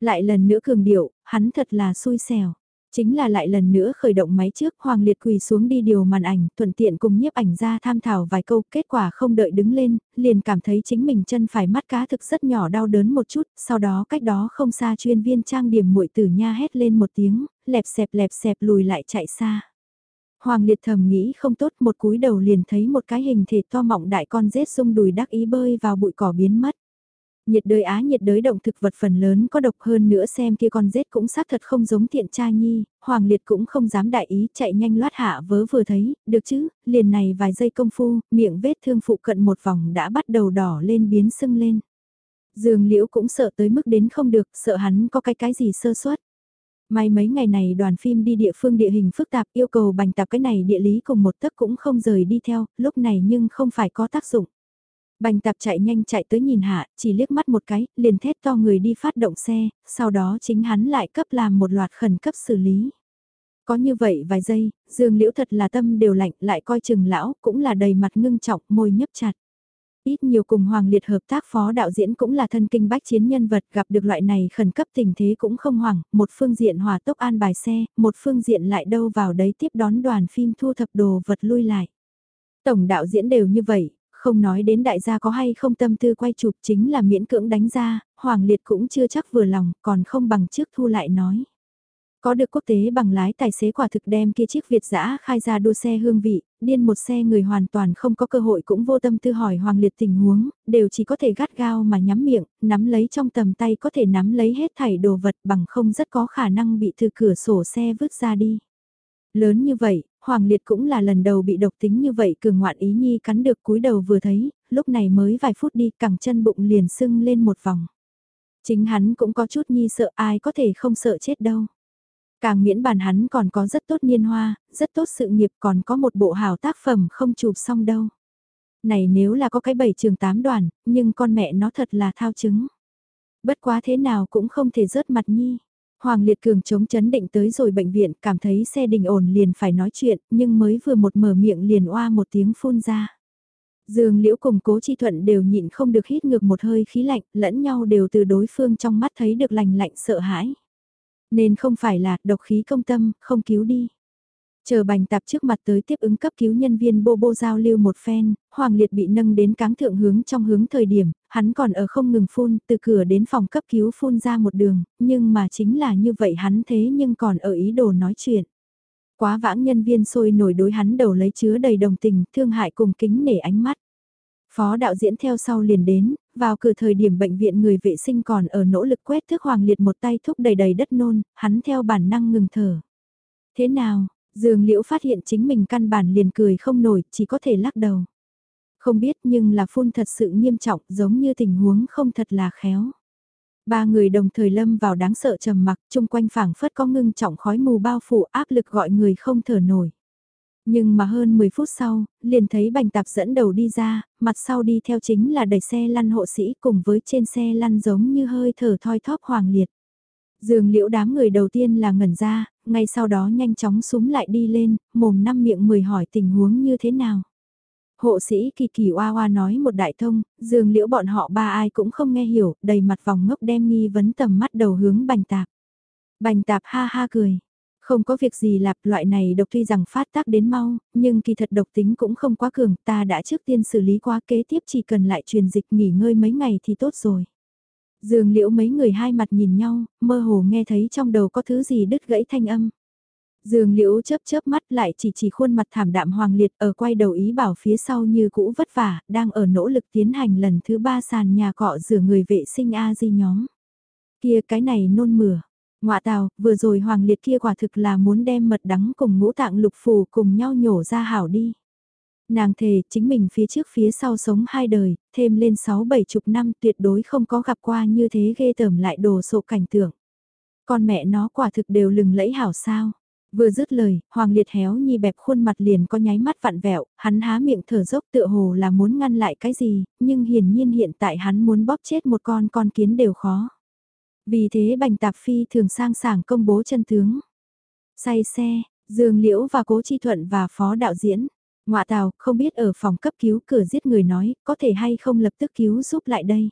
Lại lần nữa cường điệu, hắn thật là xui xẻo. Chính là lại lần nữa khởi động máy trước, Hoàng Liệt quỳ xuống đi điều màn ảnh, thuận tiện cùng nhiếp ảnh ra tham thảo vài câu, kết quả không đợi đứng lên, liền cảm thấy chính mình chân phải mắt cá thực rất nhỏ đau đớn một chút, sau đó cách đó không xa chuyên viên trang điểm muội tử nha hét lên một tiếng, lẹp xẹp lẹp xẹp lùi lại chạy xa. Hoàng Liệt thầm nghĩ không tốt một cúi đầu liền thấy một cái hình thể to mọng đại con rết sung đùi đắc ý bơi vào bụi cỏ biến mất nhiệt đới á nhiệt đới động thực vật phần lớn có độc hơn nữa xem kia con rết cũng xác thật không giống thiện cha nhi, Hoàng Liệt cũng không dám đại ý chạy nhanh loát hạ vớ vừa thấy, được chứ, liền này vài giây công phu, miệng vết thương phụ cận một vòng đã bắt đầu đỏ lên biến sưng lên. Dương Liễu cũng sợ tới mức đến không được, sợ hắn có cái cái gì sơ suất. May mấy ngày này đoàn phim đi địa phương địa hình phức tạp yêu cầu bành tạp cái này địa lý cùng một tấc cũng không rời đi theo, lúc này nhưng không phải có tác dụng. Bành tạp chạy nhanh chạy tới nhìn hạ, chỉ liếc mắt một cái, liền thét to người đi phát động xe, sau đó chính hắn lại cấp làm một loạt khẩn cấp xử lý. Có như vậy vài giây, Dương Liễu thật là tâm đều lạnh, lại coi chừng lão, cũng là đầy mặt ngưng trọng, môi nhấp chặt. Ít nhiều cùng Hoàng Liệt hợp tác phó đạo diễn cũng là thân kinh bách chiến nhân vật gặp được loại này khẩn cấp tình thế cũng không hoảng, một phương diện hòa tốc an bài xe, một phương diện lại đâu vào đấy tiếp đón đoàn phim thu thập đồ vật lui lại. Tổng đạo diễn đều như vậy, không nói đến đại gia có hay không tâm tư quay chụp chính là miễn cưỡng đánh ra, Hoàng Liệt cũng chưa chắc vừa lòng, còn không bằng trước thu lại nói. Có được quốc tế bằng lái tài xế quả thực đem kia chiếc Việt giã khai ra đua xe hương vị, điên một xe người hoàn toàn không có cơ hội cũng vô tâm tư hỏi Hoàng Liệt tình huống, đều chỉ có thể gắt gao mà nhắm miệng, nắm lấy trong tầm tay có thể nắm lấy hết thảy đồ vật bằng không rất có khả năng bị từ cửa sổ xe vứt ra đi. Lớn như vậy, Hoàng Liệt cũng là lần đầu bị độc tính như vậy cường ngoạn ý nhi cắn được cúi đầu vừa thấy, lúc này mới vài phút đi cẳng chân bụng liền sưng lên một vòng. Chính hắn cũng có chút nhi sợ ai có thể không sợ chết đâu. Càng miễn bàn hắn còn có rất tốt niên hoa, rất tốt sự nghiệp còn có một bộ hào tác phẩm không chụp xong đâu. Này nếu là có cái bảy trường tám đoàn, nhưng con mẹ nó thật là thao chứng. Bất quá thế nào cũng không thể rớt mặt nhi. Hoàng Liệt Cường chống chấn định tới rồi bệnh viện, cảm thấy xe đình ổn liền phải nói chuyện, nhưng mới vừa một mở miệng liền oa một tiếng phun ra. Dương Liễu cùng Cố Chi Thuận đều nhịn không được hít ngược một hơi khí lạnh, lẫn nhau đều từ đối phương trong mắt thấy được lành lạnh sợ hãi. Nên không phải là độc khí công tâm, không cứu đi. Chờ bành tạp trước mặt tới tiếp ứng cấp cứu nhân viên bô bô giao lưu một phen, Hoàng Liệt bị nâng đến cáng thượng hướng trong hướng thời điểm, hắn còn ở không ngừng phun, từ cửa đến phòng cấp cứu phun ra một đường, nhưng mà chính là như vậy hắn thế nhưng còn ở ý đồ nói chuyện. Quá vãng nhân viên sôi nổi đối hắn đầu lấy chứa đầy đồng tình, thương hại cùng kính nể ánh mắt. Phó đạo diễn theo sau liền đến, vào cửa thời điểm bệnh viện người vệ sinh còn ở nỗ lực quét thước Hoàng Liệt một tay thúc đầy đầy đất nôn, hắn theo bản năng ngừng thở. Thế nào, dường Liễu phát hiện chính mình căn bản liền cười không nổi, chỉ có thể lắc đầu. Không biết nhưng là phun thật sự nghiêm trọng giống như tình huống không thật là khéo. Ba người đồng thời lâm vào đáng sợ trầm mặc, chung quanh phảng phất có ngưng trọng khói mù bao phủ áp lực gọi người không thở nổi. Nhưng mà hơn 10 phút sau, liền thấy bành tạp dẫn đầu đi ra, mặt sau đi theo chính là đẩy xe lăn hộ sĩ cùng với trên xe lăn giống như hơi thở thoi thóp hoàng liệt. dường liễu đám người đầu tiên là ngẩn ra, ngay sau đó nhanh chóng súng lại đi lên, mồm năm miệng mười hỏi tình huống như thế nào. Hộ sĩ kỳ kỳ oa oa nói một đại thông, dương liễu bọn họ ba ai cũng không nghe hiểu, đầy mặt vòng ngốc đem nghi vấn tầm mắt đầu hướng bành tạp. Bành tạp ha ha cười. Không có việc gì lạp loại này độc tuy rằng phát tác đến mau, nhưng kỳ thật độc tính cũng không quá cường, ta đã trước tiên xử lý quá kế tiếp chỉ cần lại truyền dịch nghỉ ngơi mấy ngày thì tốt rồi. Dương liễu mấy người hai mặt nhìn nhau, mơ hồ nghe thấy trong đầu có thứ gì đứt gãy thanh âm. Dương Liễu chớp chớp mắt lại chỉ chỉ khuôn mặt thảm đạm hoàng liệt ở quay đầu ý bảo phía sau như cũ vất vả, đang ở nỗ lực tiến hành lần thứ ba sàn nhà cọ rửa người vệ sinh A di nhóm. Kia cái này nôn mửa. Ngoạ tào, vừa rồi hoàng liệt kia quả thực là muốn đem mật đắng cùng ngũ tạng lục phù cùng nhau nhổ ra hảo đi. Nàng thề chính mình phía trước phía sau sống hai đời, thêm lên sáu bảy chục năm tuyệt đối không có gặp qua như thế ghê tởm lại đồ sộ cảnh tượng. Con mẹ nó quả thực đều lừng lẫy hảo sao. Vừa dứt lời, Hoàng Liệt héo nhi bẹp khuôn mặt liền có nháy mắt vặn vẹo, hắn há miệng thở dốc tựa hồ là muốn ngăn lại cái gì, nhưng hiển nhiên hiện tại hắn muốn bóp chết một con con kiến đều khó. Vì thế Bành Tạp Phi thường sang sảng công bố chân tướng. Say xe, Dương Liễu và Cố Chi Thuận và Phó đạo diễn. Ngoạ tào, không biết ở phòng cấp cứu cửa giết người nói, có thể hay không lập tức cứu giúp lại đây.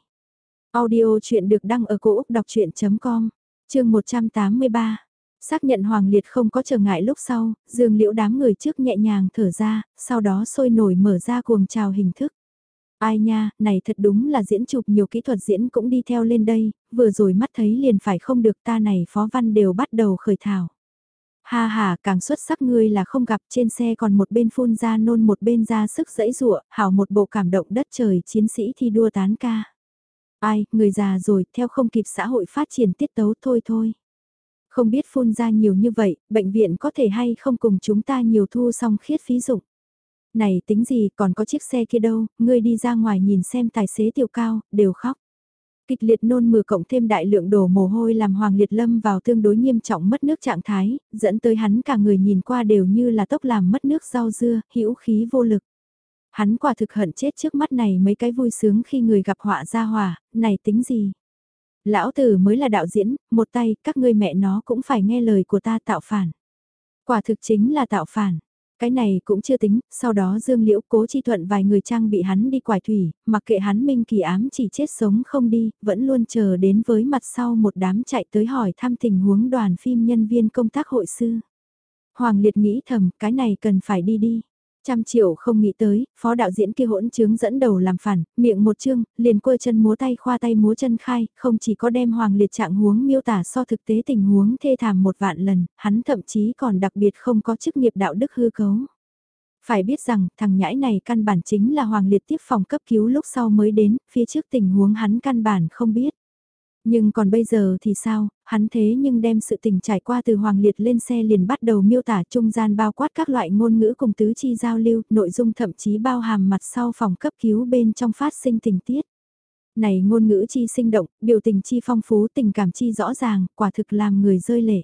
Audio chuyện được đăng ở cổ Úc đọc chuyện.com, chương 183. Xác nhận Hoàng Liệt không có trở ngại lúc sau, dương liễu đám người trước nhẹ nhàng thở ra, sau đó sôi nổi mở ra cuồng trào hình thức. Ai nha, này thật đúng là diễn chụp nhiều kỹ thuật diễn cũng đi theo lên đây, vừa rồi mắt thấy liền phải không được ta này phó văn đều bắt đầu khởi thảo. Ha ha, càng xuất sắc ngươi là không gặp trên xe còn một bên phun ra nôn một bên ra sức dẫy rụa, hảo một bộ cảm động đất trời chiến sĩ thi đua tán ca. Ai, người già rồi, theo không kịp xã hội phát triển tiết tấu thôi thôi. Không biết phun ra nhiều như vậy, bệnh viện có thể hay không cùng chúng ta nhiều thu xong khiết phí dụng. Này tính gì còn có chiếc xe kia đâu, ngươi đi ra ngoài nhìn xem tài xế tiểu cao, đều khóc. Kịch liệt nôn mửa cộng thêm đại lượng đổ mồ hôi làm Hoàng Liệt Lâm vào tương đối nghiêm trọng mất nước trạng thái, dẫn tới hắn cả người nhìn qua đều như là tốc làm mất nước rau dưa, hữu khí vô lực. Hắn quả thực hận chết trước mắt này mấy cái vui sướng khi người gặp họa ra hòa, này tính gì? Lão tử mới là đạo diễn, một tay, các ngươi mẹ nó cũng phải nghe lời của ta tạo phản. Quả thực chính là tạo phản. Cái này cũng chưa tính, sau đó Dương Liễu cố chi thuận vài người trang bị hắn đi quải thủy, mặc kệ hắn minh kỳ ám chỉ chết sống không đi, vẫn luôn chờ đến với mặt sau một đám chạy tới hỏi thăm tình huống đoàn phim nhân viên công tác hội sư. Hoàng Liệt nghĩ thầm, cái này cần phải đi đi. Trăm triệu không nghĩ tới, phó đạo diễn kia hỗn trướng dẫn đầu làm phản, miệng một chương, liền quơ chân múa tay khoa tay múa chân khai, không chỉ có đem hoàng liệt trạng huống miêu tả so thực tế tình huống thê thảm một vạn lần, hắn thậm chí còn đặc biệt không có chức nghiệp đạo đức hư cấu. Phải biết rằng, thằng nhãi này căn bản chính là hoàng liệt tiếp phòng cấp cứu lúc sau mới đến, phía trước tình huống hắn căn bản không biết. Nhưng còn bây giờ thì sao, hắn thế nhưng đem sự tình trải qua từ Hoàng Liệt lên xe liền bắt đầu miêu tả trung gian bao quát các loại ngôn ngữ cùng tứ chi giao lưu, nội dung thậm chí bao hàm mặt sau phòng cấp cứu bên trong phát sinh tình tiết. Này ngôn ngữ chi sinh động, biểu tình chi phong phú, tình cảm chi rõ ràng, quả thực làm người rơi lệ.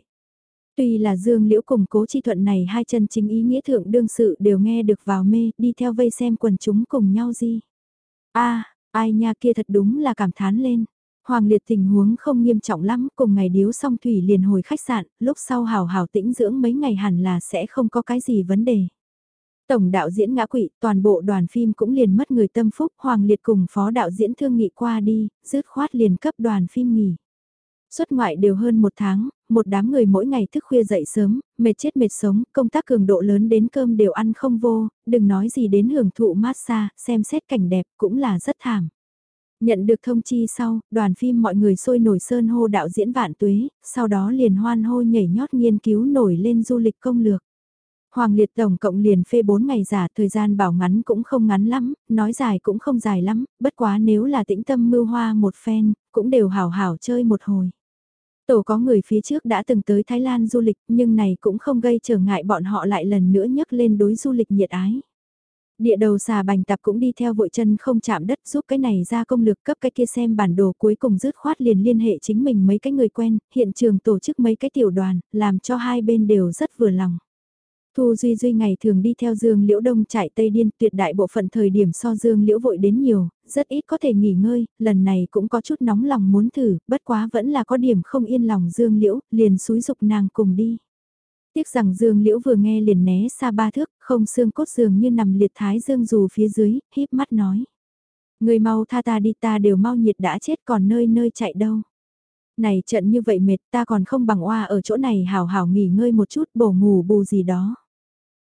Tuy là Dương Liễu cùng cố chi thuận này hai chân chính ý nghĩa thượng đương sự đều nghe được vào mê, đi theo vây xem quần chúng cùng nhau gì. a ai nha kia thật đúng là cảm thán lên. Hoàng liệt tình huống không nghiêm trọng lắm, cùng ngày điếu xong Thủy liền hồi khách sạn, lúc sau hào hào tĩnh dưỡng mấy ngày hẳn là sẽ không có cái gì vấn đề. Tổng đạo diễn ngã quỵ, toàn bộ đoàn phim cũng liền mất người tâm phúc, Hoàng Liệt cùng phó đạo diễn thương nghị qua đi, dứt khoát liền cấp đoàn phim nghỉ. Xuất ngoại đều hơn một tháng, một đám người mỗi ngày thức khuya dậy sớm, mệt chết mệt sống, công tác cường độ lớn đến cơm đều ăn không vô, đừng nói gì đến hưởng thụ massage, xem xét cảnh đẹp cũng là rất thảm. Nhận được thông chi sau, đoàn phim mọi người sôi nổi sơn hô đạo diễn vạn tuế, sau đó liền hoan hô nhảy nhót nghiên cứu nổi lên du lịch công lược. Hoàng Liệt tổng cộng liền phê 4 ngày giả thời gian bảo ngắn cũng không ngắn lắm, nói dài cũng không dài lắm, bất quá nếu là tĩnh tâm mưu hoa một phen, cũng đều hảo hảo chơi một hồi. Tổ có người phía trước đã từng tới Thái Lan du lịch nhưng này cũng không gây trở ngại bọn họ lại lần nữa nhấc lên đối du lịch nhiệt ái. Địa đầu xà bành tập cũng đi theo vội chân không chạm đất giúp cái này ra công lược cấp cái kia xem bản đồ cuối cùng rứt khoát liền liên hệ chính mình mấy cái người quen, hiện trường tổ chức mấy cái tiểu đoàn, làm cho hai bên đều rất vừa lòng. Thu Duy Duy ngày thường đi theo Dương Liễu Đông chạy Tây Điên tuyệt đại bộ phận thời điểm so Dương Liễu vội đến nhiều, rất ít có thể nghỉ ngơi, lần này cũng có chút nóng lòng muốn thử, bất quá vẫn là có điểm không yên lòng Dương Liễu, liền xúi dục nàng cùng đi. Tiếc rằng Dương Liễu vừa nghe liền né xa ba thước, không xương cốt giường như nằm liệt thái dương dù phía dưới, híp mắt nói. Người mau tha ta đi ta đều mau nhiệt đã chết còn nơi nơi chạy đâu. Này trận như vậy mệt ta còn không bằng oa ở chỗ này hào hào nghỉ ngơi một chút bổ ngủ bù gì đó.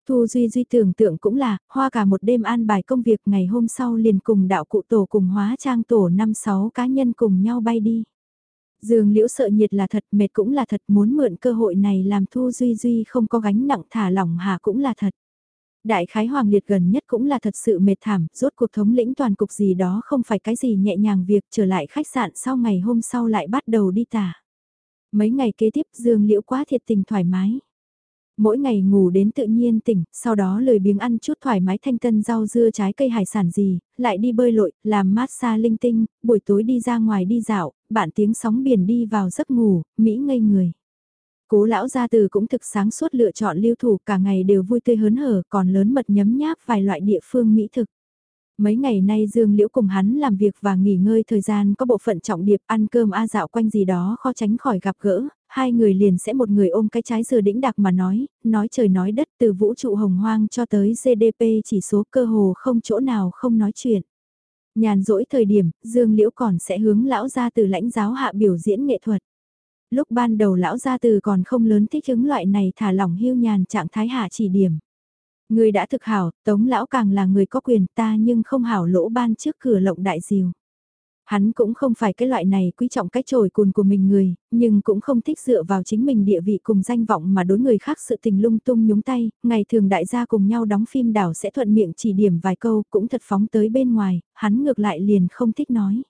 Thu Duy Duy tưởng tượng cũng là, hoa cả một đêm an bài công việc ngày hôm sau liền cùng đạo cụ tổ cùng hóa trang tổ 5-6 cá nhân cùng nhau bay đi. Dương Liễu sợ nhiệt là thật, mệt cũng là thật, muốn mượn cơ hội này làm Thu Duy Duy không có gánh nặng thả lỏng hà cũng là thật. Đại khái Hoàng Liệt gần nhất cũng là thật sự mệt thảm, rốt cuộc thống lĩnh toàn cục gì đó không phải cái gì nhẹ nhàng việc trở lại khách sạn sau ngày hôm sau lại bắt đầu đi tả. Mấy ngày kế tiếp Dương Liễu quá thiệt tình thoải mái. Mỗi ngày ngủ đến tự nhiên tỉnh, sau đó lười biếng ăn chút thoải mái thanh tân rau dưa trái cây hải sản gì, lại đi bơi lội, làm massage linh tinh, buổi tối đi ra ngoài đi dạo, bạn tiếng sóng biển đi vào giấc ngủ, Mỹ ngây người. Cố lão gia từ cũng thực sáng suốt lựa chọn lưu thủ cả ngày đều vui tươi hớn hở còn lớn mật nhấm nháp vài loại địa phương mỹ thực. Mấy ngày nay Dương Liễu cùng hắn làm việc và nghỉ ngơi thời gian có bộ phận trọng điệp ăn cơm a dạo quanh gì đó khó tránh khỏi gặp gỡ, hai người liền sẽ một người ôm cái trái dừa đĩnh đặc mà nói, nói trời nói đất từ vũ trụ hồng hoang cho tới GDP chỉ số cơ hồ không chỗ nào không nói chuyện. Nhàn rỗi thời điểm, Dương Liễu còn sẽ hướng lão gia từ lãnh giáo hạ biểu diễn nghệ thuật. Lúc ban đầu lão gia từ còn không lớn thích ứng loại này thả lỏng hưu nhàn trạng thái hạ chỉ điểm. Người đã thực hảo, tống lão càng là người có quyền ta nhưng không hảo lỗ ban trước cửa lộng đại diều. Hắn cũng không phải cái loại này quý trọng cái trồi cùn của mình người, nhưng cũng không thích dựa vào chính mình địa vị cùng danh vọng mà đối người khác sự tình lung tung nhúng tay, ngày thường đại gia cùng nhau đóng phim đảo sẽ thuận miệng chỉ điểm vài câu cũng thật phóng tới bên ngoài, hắn ngược lại liền không thích nói.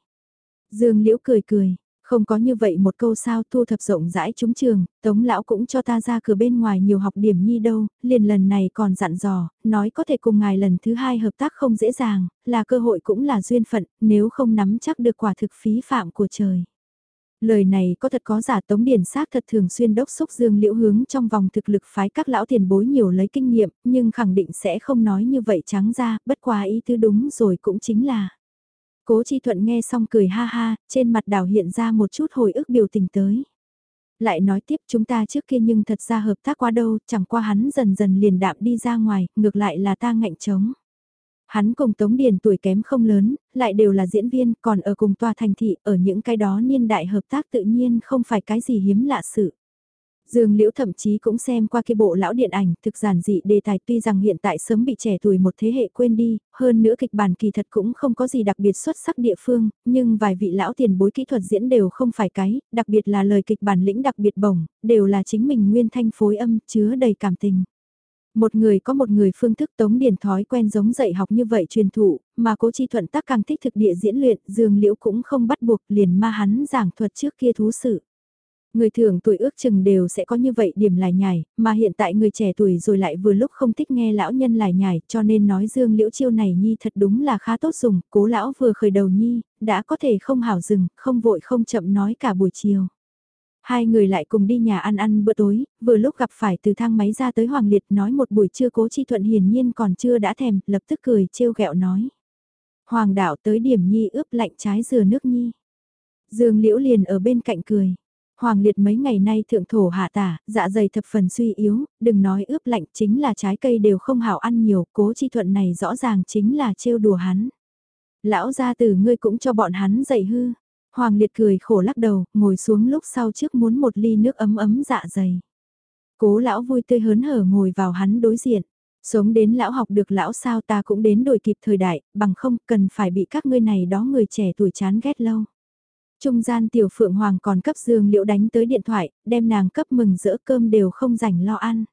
Dương Liễu cười cười, không có như vậy một câu sao thu thập rộng rãi chúng trường, tống lão cũng cho ta ra cửa bên ngoài nhiều học điểm nhi đâu, liền lần này còn dặn dò, nói có thể cùng ngài lần thứ hai hợp tác không dễ dàng, là cơ hội cũng là duyên phận, nếu không nắm chắc được quả thực phí phạm của trời. Lời này có thật có giả tống điển xác thật thường xuyên đốc xúc dương liễu hướng trong vòng thực lực phái các lão tiền bối nhiều lấy kinh nghiệm, nhưng khẳng định sẽ không nói như vậy trắng ra, bất quá ý thứ đúng rồi cũng chính là. Cố Chi Thuận nghe xong cười ha ha, trên mặt đảo hiện ra một chút hồi ức biểu tình tới. Lại nói tiếp chúng ta trước kia nhưng thật ra hợp tác qua đâu, chẳng qua hắn dần dần liền đạm đi ra ngoài, ngược lại là ta ngạnh trống. Hắn cùng Tống Điền tuổi kém không lớn, lại đều là diễn viên, còn ở cùng tòa thành thị, ở những cái đó niên đại hợp tác tự nhiên không phải cái gì hiếm lạ sự. Dương Liễu thậm chí cũng xem qua cái bộ lão điện ảnh, thực giản dị đề tài tuy rằng hiện tại sớm bị trẻ tuổi một thế hệ quên đi, hơn nữa kịch bản kỳ thật cũng không có gì đặc biệt xuất sắc địa phương, nhưng vài vị lão tiền bối kỹ thuật diễn đều không phải cái, đặc biệt là lời kịch bản lĩnh đặc biệt bổng, đều là chính mình nguyên thanh phối âm, chứa đầy cảm tình. Một người có một người phương thức tống điển thói quen giống dạy học như vậy truyền thụ, mà cố chi thuận tác càng thích thực địa diễn luyện, dương liễu cũng không bắt buộc liền ma hắn giảng thuật trước kia thú sự. Người thường tuổi ước chừng đều sẽ có như vậy điểm lải nhải, mà hiện tại người trẻ tuổi rồi lại vừa lúc không thích nghe lão nhân lải nhải, cho nên nói dương liễu chiêu này nhi thật đúng là khá tốt dùng, cố lão vừa khởi đầu nhi, đã có thể không hảo dừng, không vội không chậm nói cả buổi chiều. Hai người lại cùng đi nhà ăn ăn bữa tối, vừa lúc gặp phải từ thang máy ra tới Hoàng Liệt nói một buổi trưa cố chi thuận hiển nhiên còn chưa đã thèm, lập tức cười trêu ghẹo nói. Hoàng đạo tới điểm nhi ướp lạnh trái dừa nước nhi. Dương liễu liền ở bên cạnh cười. Hoàng liệt mấy ngày nay thượng thổ hạ tả, dạ dày thập phần suy yếu, đừng nói ướp lạnh chính là trái cây đều không hảo ăn nhiều, cố chi thuận này rõ ràng chính là trêu đùa hắn. Lão gia tử ngươi cũng cho bọn hắn dậy hư. Hoàng liệt cười khổ lắc đầu, ngồi xuống lúc sau trước muốn một ly nước ấm ấm dạ dày. Cố lão vui tươi hớn hở ngồi vào hắn đối diện. Sống đến lão học được lão sao ta cũng đến đổi kịp thời đại, bằng không cần phải bị các ngươi này đó người trẻ tuổi chán ghét lâu. Trung gian tiểu phượng hoàng còn cấp dương liễu đánh tới điện thoại, đem nàng cấp mừng rỡ cơm đều không rảnh lo ăn.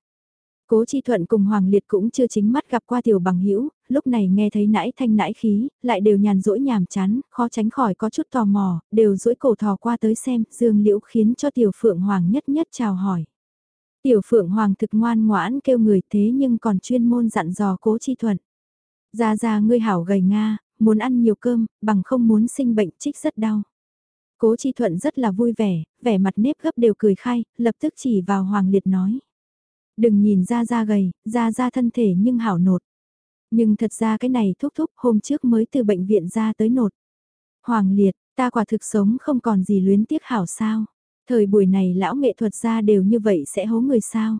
Cố Chi Thuận cùng Hoàng Liệt cũng chưa chính mắt gặp qua tiểu bằng hữu lúc này nghe thấy nãi thanh nãi khí, lại đều nhàn rỗi nhàm chán, khó tránh khỏi có chút tò mò, đều rỗi cổ thò qua tới xem, Dương Liễu khiến cho tiểu Phượng Hoàng nhất nhất chào hỏi. Tiểu Phượng Hoàng thực ngoan ngoãn kêu người thế nhưng còn chuyên môn dặn dò Cố Chi Thuận. Ra ra ngươi hảo gầy Nga, muốn ăn nhiều cơm, bằng không muốn sinh bệnh trích rất đau. Cố Chi Thuận rất là vui vẻ, vẻ mặt nếp gấp đều cười khai, lập tức chỉ vào Hoàng Liệt nói. Đừng nhìn ra ra gầy, ra ra thân thể nhưng hảo nột. Nhưng thật ra cái này thúc thúc hôm trước mới từ bệnh viện ra tới nột. Hoàng Liệt, ta quả thực sống không còn gì luyến tiếc hảo sao. Thời buổi này lão nghệ thuật gia đều như vậy sẽ hố người sao.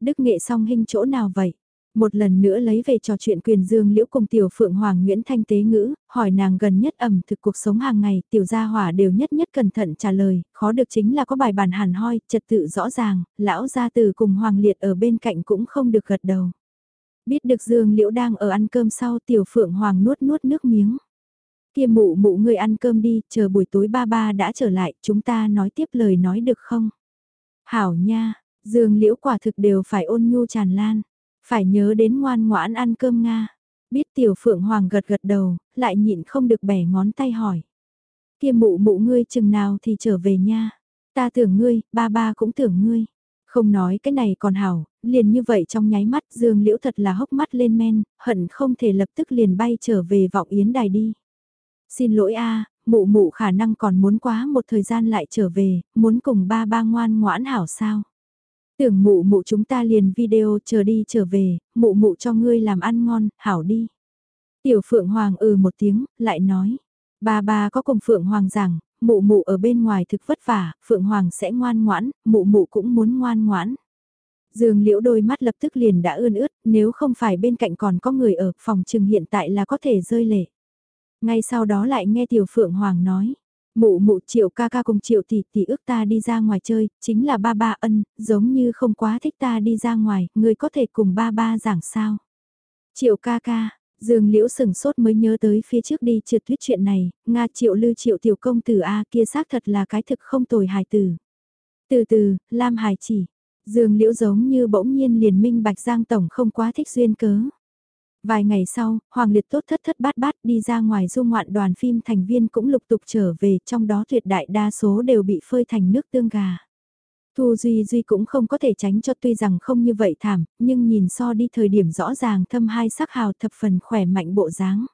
Đức nghệ song hình chỗ nào vậy? Một lần nữa lấy về trò chuyện quyền dương liễu cùng tiểu phượng hoàng Nguyễn Thanh Tế Ngữ, hỏi nàng gần nhất ẩm thực cuộc sống hàng ngày, tiểu gia hỏa đều nhất nhất cẩn thận trả lời, khó được chính là có bài bản hàn hoi, trật tự rõ ràng, lão gia từ cùng hoàng liệt ở bên cạnh cũng không được gật đầu. Biết được dương liễu đang ở ăn cơm sau tiểu phượng hoàng nuốt nuốt nước miếng. Kia mụ mụ người ăn cơm đi, chờ buổi tối ba ba đã trở lại, chúng ta nói tiếp lời nói được không? Hảo nha, dương liễu quả thực đều phải ôn nhu tràn lan, phải nhớ đến ngoan ngoãn ăn cơm Nga. Biết tiểu phượng hoàng gật gật đầu, lại nhịn không được bẻ ngón tay hỏi. Kia mụ mụ ngươi chừng nào thì trở về nha. Ta tưởng ngươi, ba ba cũng tưởng ngươi. Không nói cái này còn hảo, liền như vậy trong nháy mắt Dương Liễu thật là hốc mắt lên men, hận không thể lập tức liền bay trở về vọng yến đài đi. Xin lỗi a mụ mụ khả năng còn muốn quá một thời gian lại trở về, muốn cùng ba ba ngoan ngoãn hảo sao. Tưởng mụ mụ chúng ta liền video chờ đi trở về, mụ mụ cho ngươi làm ăn ngon, hảo đi. Tiểu Phượng Hoàng ừ một tiếng, lại nói. Ba ba có cùng Phượng Hoàng rằng, mụ mụ ở bên ngoài thực vất vả, Phượng Hoàng sẽ ngoan ngoãn, mụ mụ cũng muốn ngoan ngoãn. Dương liễu đôi mắt lập tức liền đã ươn ướt, nếu không phải bên cạnh còn có người ở phòng trừng hiện tại là có thể rơi lệ. Ngay sau đó lại nghe Tiểu Phượng Hoàng nói, mụ mụ triệu ca ca cùng triệu tỷ tỷ ước ta đi ra ngoài chơi, chính là ba ba ân, giống như không quá thích ta đi ra ngoài, người có thể cùng ba ba giảng sao. Triệu ca ca, Dương Liễu sừng sốt mới nhớ tới phía trước đi trượt tuyết chuyện này, Nga triệu lư triệu tiểu công tử A kia xác thật là cái thực không tồi hài tử. Từ từ, Lam hải chỉ, Dương Liễu giống như bỗng nhiên liền minh bạch Giang Tổng không quá thích duyên cớ. Vài ngày sau, Hoàng Liệt tốt thất thất bát bát đi ra ngoài du ngoạn đoàn phim thành viên cũng lục tục trở về, trong đó tuyệt đại đa số đều bị phơi thành nước tương gà. Thu Duy Duy cũng không có thể tránh cho tuy rằng không như vậy thảm, nhưng nhìn so đi thời điểm rõ ràng thâm hai sắc hào thập phần khỏe mạnh bộ dáng.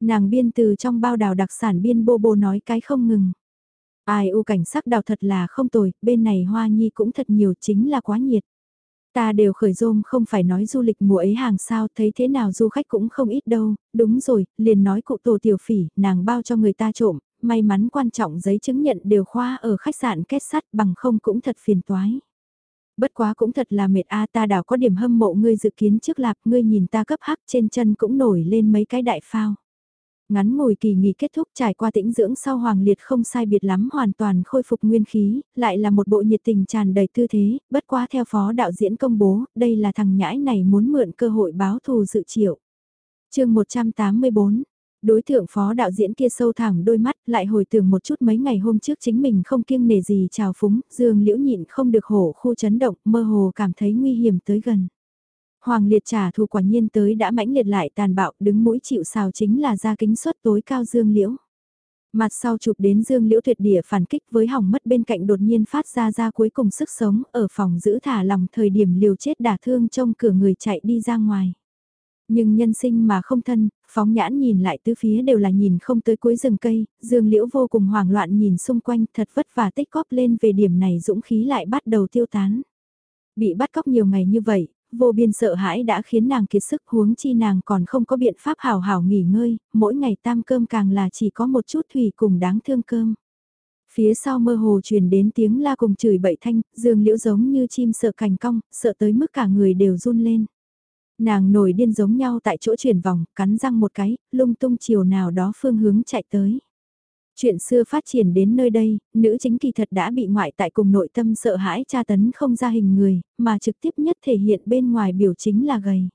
Nàng biên từ trong bao đào đặc sản biên bô bô nói cái không ngừng. Ai u cảnh sắc đào thật là không tồi, bên này hoa nhi cũng thật nhiều chính là quá nhiệt. Ta đều khởi rôm không phải nói du lịch mùa ấy hàng sao thấy thế nào du khách cũng không ít đâu, đúng rồi, liền nói cụ tổ tiểu phỉ, nàng bao cho người ta trộm, may mắn quan trọng giấy chứng nhận đều khoa ở khách sạn kết sắt bằng không cũng thật phiền toái. Bất quá cũng thật là mệt a ta đảo có điểm hâm mộ ngươi dự kiến trước lạp ngươi nhìn ta cấp hắc trên chân cũng nổi lên mấy cái đại phao. Ngắn ngồi kỳ nghỉ kết thúc trải qua tĩnh dưỡng sau Hoàng Liệt không sai biệt lắm hoàn toàn khôi phục nguyên khí, lại là một bộ nhiệt tình tràn đầy tư thế, bất quá theo phó đạo diễn công bố, đây là thằng nhãi này muốn mượn cơ hội báo thù dự triệu. chương 184 Đối tượng phó đạo diễn kia sâu thẳng đôi mắt lại hồi tưởng một chút mấy ngày hôm trước chính mình không kiêng nề gì chào phúng, dương liễu nhịn không được hổ khu chấn động, mơ hồ cảm thấy nguy hiểm tới gần. Hoàng liệt trả thù quả nhiên tới đã mãnh liệt lại tàn bạo, đứng mũi chịu xào chính là ra kính suất tối cao dương liễu. Mặt sau chụp đến dương liễu tuyệt địa phản kích với hỏng mất bên cạnh đột nhiên phát ra ra cuối cùng sức sống ở phòng giữ thả lòng thời điểm liều chết đả thương trong cửa người chạy đi ra ngoài. Nhưng nhân sinh mà không thân, phóng nhãn nhìn lại tứ phía đều là nhìn không tới cuối rừng cây, dương liễu vô cùng hoảng loạn nhìn xung quanh thật vất vả tích góp lên về điểm này dũng khí lại bắt đầu tiêu tán. Bị bắt cóc nhiều ngày như vậy, vô biên sợ hãi đã khiến nàng kiệt sức huống chi nàng còn không có biện pháp hào hào nghỉ ngơi, mỗi ngày tam cơm càng là chỉ có một chút thủy cùng đáng thương cơm. Phía sau mơ hồ truyền đến tiếng la cùng chửi bậy thanh, dương liễu giống như chim sợ cành cong, sợ tới mức cả người đều run lên. Nàng nổi điên giống nhau tại chỗ chuyển vòng, cắn răng một cái, lung tung chiều nào đó phương hướng chạy tới. Chuyện xưa phát triển đến nơi đây, nữ chính kỳ thật đã bị ngoại tại cùng nội tâm sợ hãi tra tấn không ra hình người, mà trực tiếp nhất thể hiện bên ngoài biểu chính là gầy.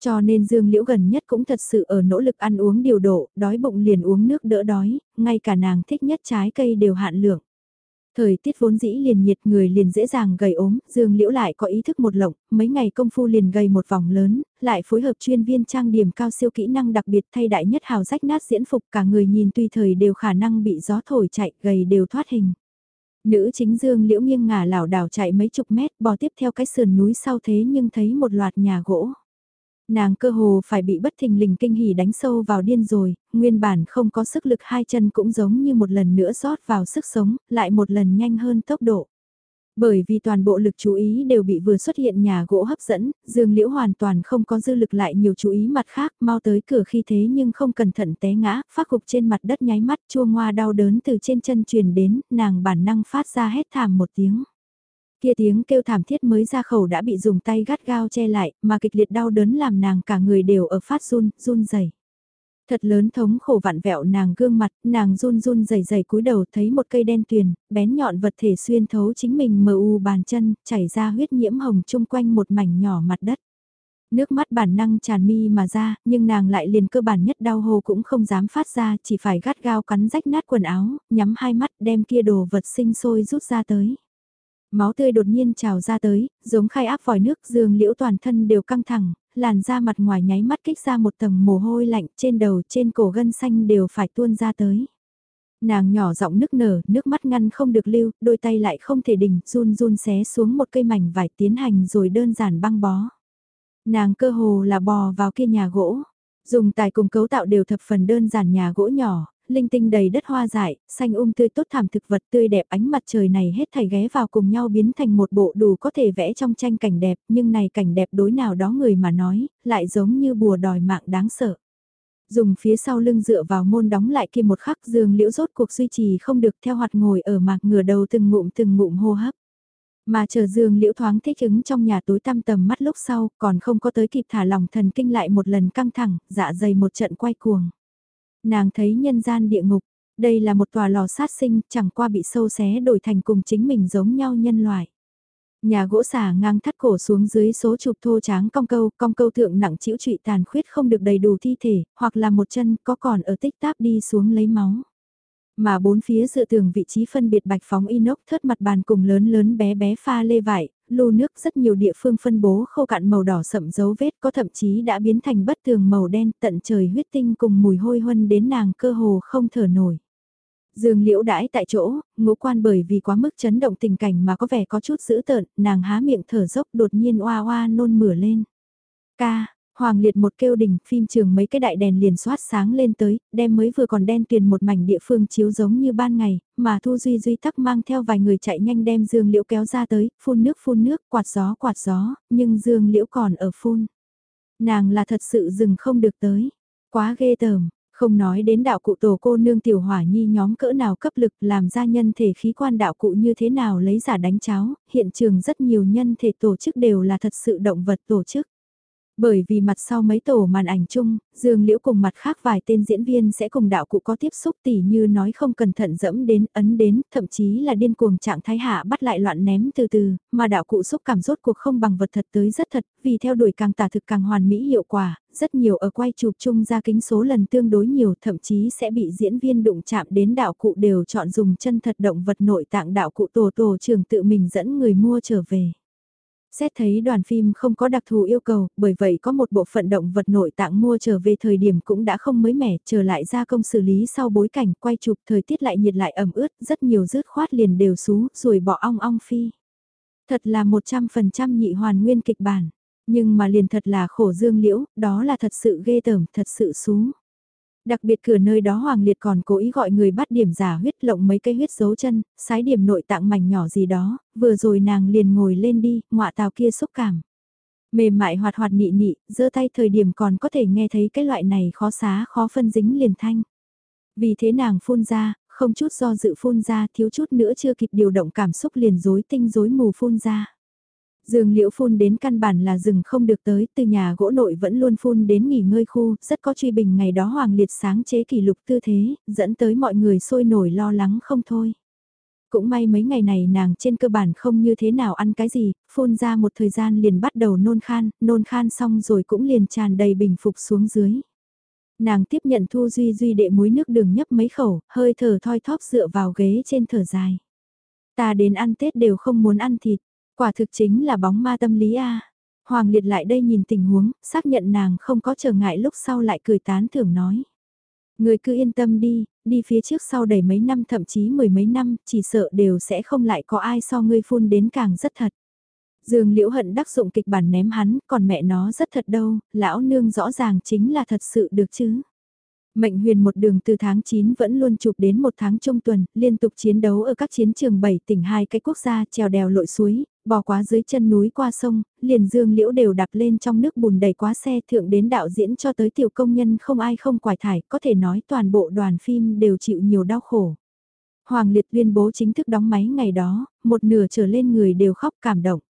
Cho nên Dương Liễu gần nhất cũng thật sự ở nỗ lực ăn uống điều độ, đói bụng liền uống nước đỡ đói, ngay cả nàng thích nhất trái cây đều hạn lượng. Thời tiết vốn dĩ liền nhiệt người liền dễ dàng gầy ốm, Dương Liễu lại có ý thức một lộng, mấy ngày công phu liền gầy một vòng lớn, lại phối hợp chuyên viên trang điểm cao siêu kỹ năng đặc biệt thay đại nhất hào rách nát diễn phục cả người nhìn tùy thời đều khả năng bị gió thổi chạy gầy đều thoát hình. Nữ chính Dương Liễu nghiêng ngả lảo đảo chạy mấy chục mét bò tiếp theo cái sườn núi sau thế nhưng thấy một loạt nhà gỗ. Nàng cơ hồ phải bị bất thình lình kinh hỉ đánh sâu vào điên rồi, nguyên bản không có sức lực hai chân cũng giống như một lần nữa rót vào sức sống, lại một lần nhanh hơn tốc độ. Bởi vì toàn bộ lực chú ý đều bị vừa xuất hiện nhà gỗ hấp dẫn, Dương Liễu hoàn toàn không có dư lực lại nhiều chú ý mặt khác, mau tới cửa khi thế nhưng không cẩn thận té ngã, phát cục trên mặt đất nháy mắt chua ngoa đau đớn từ trên chân truyền đến, nàng bản năng phát ra hết thảm một tiếng. Kia tiếng kêu thảm thiết mới ra khẩu đã bị dùng tay gắt gao che lại, mà kịch liệt đau đớn làm nàng cả người đều ở phát run, run rẩy. Thật lớn thống khổ vặn vẹo nàng gương mặt, nàng run run rẩy rẩy cúi đầu thấy một cây đen tuyền, bén nhọn vật thể xuyên thấu chính mình mờ u bàn chân, chảy ra huyết nhiễm hồng chung quanh một mảnh nhỏ mặt đất. Nước mắt bản năng tràn mi mà ra, nhưng nàng lại liền cơ bản nhất đau hồ cũng không dám phát ra, chỉ phải gắt gao cắn rách nát quần áo, nhắm hai mắt đem kia đồ vật sinh sôi rút ra tới. Máu tươi đột nhiên trào ra tới, giống khai áp vòi nước dương liễu toàn thân đều căng thẳng, làn da mặt ngoài nháy mắt kích ra một tầng mồ hôi lạnh trên đầu trên cổ gân xanh đều phải tuôn ra tới. Nàng nhỏ giọng nức nở, nước mắt ngăn không được lưu, đôi tay lại không thể đỉnh, run run xé xuống một cây mảnh vải tiến hành rồi đơn giản băng bó. Nàng cơ hồ là bò vào kia nhà gỗ. Dùng tài cùng cấu tạo đều thập phần đơn giản nhà gỗ nhỏ, linh tinh đầy đất hoa dại, xanh um tươi tốt thảm thực vật tươi đẹp ánh mặt trời này hết thảy ghé vào cùng nhau biến thành một bộ đủ có thể vẽ trong tranh cảnh đẹp, nhưng này cảnh đẹp đối nào đó người mà nói, lại giống như bùa đòi mạng đáng sợ. Dùng phía sau lưng dựa vào môn đóng lại kia một khắc giường liễu rốt cuộc duy trì không được theo hoạt ngồi ở mạc ngửa đầu từng ngụm từng ngụm hô hấp. Mà chờ dương liễu thoáng thích ứng trong nhà tối tăm tầm mắt lúc sau, còn không có tới kịp thả lòng thần kinh lại một lần căng thẳng, dạ dày một trận quay cuồng. Nàng thấy nhân gian địa ngục, đây là một tòa lò sát sinh, chẳng qua bị sâu xé đổi thành cùng chính mình giống nhau nhân loại. Nhà gỗ xả ngang thắt cổ xuống dưới số chụp thô tráng cong câu, cong câu thượng nặng chịu trụy tàn khuyết không được đầy đủ thi thể, hoặc là một chân có còn ở tích táp đi xuống lấy máu. Mà bốn phía dựa tường vị trí phân biệt bạch phóng inox thớt mặt bàn cùng lớn lớn bé bé pha lê vải, lô nước rất nhiều địa phương phân bố khô cạn màu đỏ sậm dấu vết có thậm chí đã biến thành bất tường màu đen tận trời huyết tinh cùng mùi hôi huân đến nàng cơ hồ không thở nổi. Dương liễu đãi tại chỗ, ngũ quan bởi vì quá mức chấn động tình cảnh mà có vẻ có chút dữ tợn, nàng há miệng thở dốc đột nhiên oa oa nôn mửa lên. Ca, Hoàng liệt một kêu đỉnh, phim trường mấy cái đại đèn liền soát sáng lên tới, đem mới vừa còn đen tuyền một mảnh địa phương chiếu giống như ban ngày, mà Thu Duy Duy tắc mang theo vài người chạy nhanh đem Dương Liễu kéo ra tới, phun nước phun nước, quạt gió quạt gió, nhưng Dương Liễu còn ở phun. Nàng là thật sự dừng không được tới, quá ghê tởm, không nói đến đạo cụ tổ cô nương tiểu hỏa nhi nhóm cỡ nào cấp lực làm ra nhân thể khí quan đạo cụ như thế nào lấy giả đánh cháo, hiện trường rất nhiều nhân thể tổ chức đều là thật sự động vật tổ chức. Bởi vì mặt sau mấy tổ màn ảnh chung, Dương Liễu cùng mặt khác vài tên diễn viên sẽ cùng đạo cụ có tiếp xúc tỉ như nói không cẩn thận dẫm đến, ấn đến, thậm chí là điên cuồng trạng thái hạ bắt lại loạn ném từ từ, mà đạo cụ xúc cảm rốt cuộc không bằng vật thật tới rất thật, vì theo đuổi càng tả thực càng hoàn mỹ hiệu quả, rất nhiều ở quay chụp chung ra kính số lần tương đối nhiều, thậm chí sẽ bị diễn viên đụng chạm đến đạo cụ đều chọn dùng chân thật động vật nội tạng đạo cụ tổ tổ trường tự mình dẫn người mua trở về. Xét thấy đoàn phim không có đặc thù yêu cầu, bởi vậy có một bộ phận động vật nội tạng mua trở về thời điểm cũng đã không mới mẻ, trở lại gia công xử lý sau bối cảnh, quay chụp thời tiết lại nhiệt lại ẩm ướt, rất nhiều rứt khoát liền đều xú, rồi bỏ ong ong phi. Thật là 100% nhị hoàn nguyên kịch bản, nhưng mà liền thật là khổ dương liễu, đó là thật sự ghê tởm, thật sự xú. Đặc biệt cửa nơi đó Hoàng Liệt còn cố ý gọi người bắt điểm giả huyết lộng mấy cây huyết dấu chân, sái điểm nội tạng mảnh nhỏ gì đó, vừa rồi nàng liền ngồi lên đi, ngọa tàu kia xúc cảm. Mềm mại hoạt hoạt nị nị, giơ tay thời điểm còn có thể nghe thấy cái loại này khó xá khó phân dính liền thanh. Vì thế nàng phun ra, không chút do dự phun ra, thiếu chút nữa chưa kịp điều động cảm xúc liền rối tinh rối mù phun ra. Dương liễu phun đến căn bản là rừng không được tới, từ nhà gỗ nội vẫn luôn phun đến nghỉ ngơi khu, rất có truy bình ngày đó hoàng liệt sáng chế kỷ lục tư thế, dẫn tới mọi người sôi nổi lo lắng không thôi. Cũng may mấy ngày này nàng trên cơ bản không như thế nào ăn cái gì, phun ra một thời gian liền bắt đầu nôn khan, nôn khan xong rồi cũng liền tràn đầy bình phục xuống dưới. Nàng tiếp nhận thu duy duy đệ muối nước đường nhấp mấy khẩu, hơi thở thoi thóp dựa vào ghế trên thở dài. Ta đến ăn Tết đều không muốn ăn thịt, Quả thực chính là bóng ma tâm lý a. Hoàng Liệt lại đây nhìn tình huống, xác nhận nàng không có trở ngại lúc sau lại cười tán thưởng nói. Người cứ yên tâm đi, đi phía trước sau đầy mấy năm thậm chí mười mấy năm, chỉ sợ đều sẽ không lại có ai so ngươi phun đến càng rất thật. Dương Liễu Hận đắc dụng kịch bản ném hắn, còn mẹ nó rất thật đâu, lão nương rõ ràng chính là thật sự được chứ. Mệnh huyền một đường từ tháng 9 vẫn luôn chụp đến một tháng trung tuần, liên tục chiến đấu ở các chiến trường 7 tỉnh hai cái quốc gia trèo đèo lội suối, bò quá dưới chân núi qua sông, liền dương liễu đều đạp lên trong nước bùn đầy quá xe thượng đến đạo diễn cho tới tiểu công nhân không ai không quải thải, có thể nói toàn bộ đoàn phim đều chịu nhiều đau khổ. Hoàng Liệt tuyên bố chính thức đóng máy ngày đó, một nửa trở lên người đều khóc cảm động.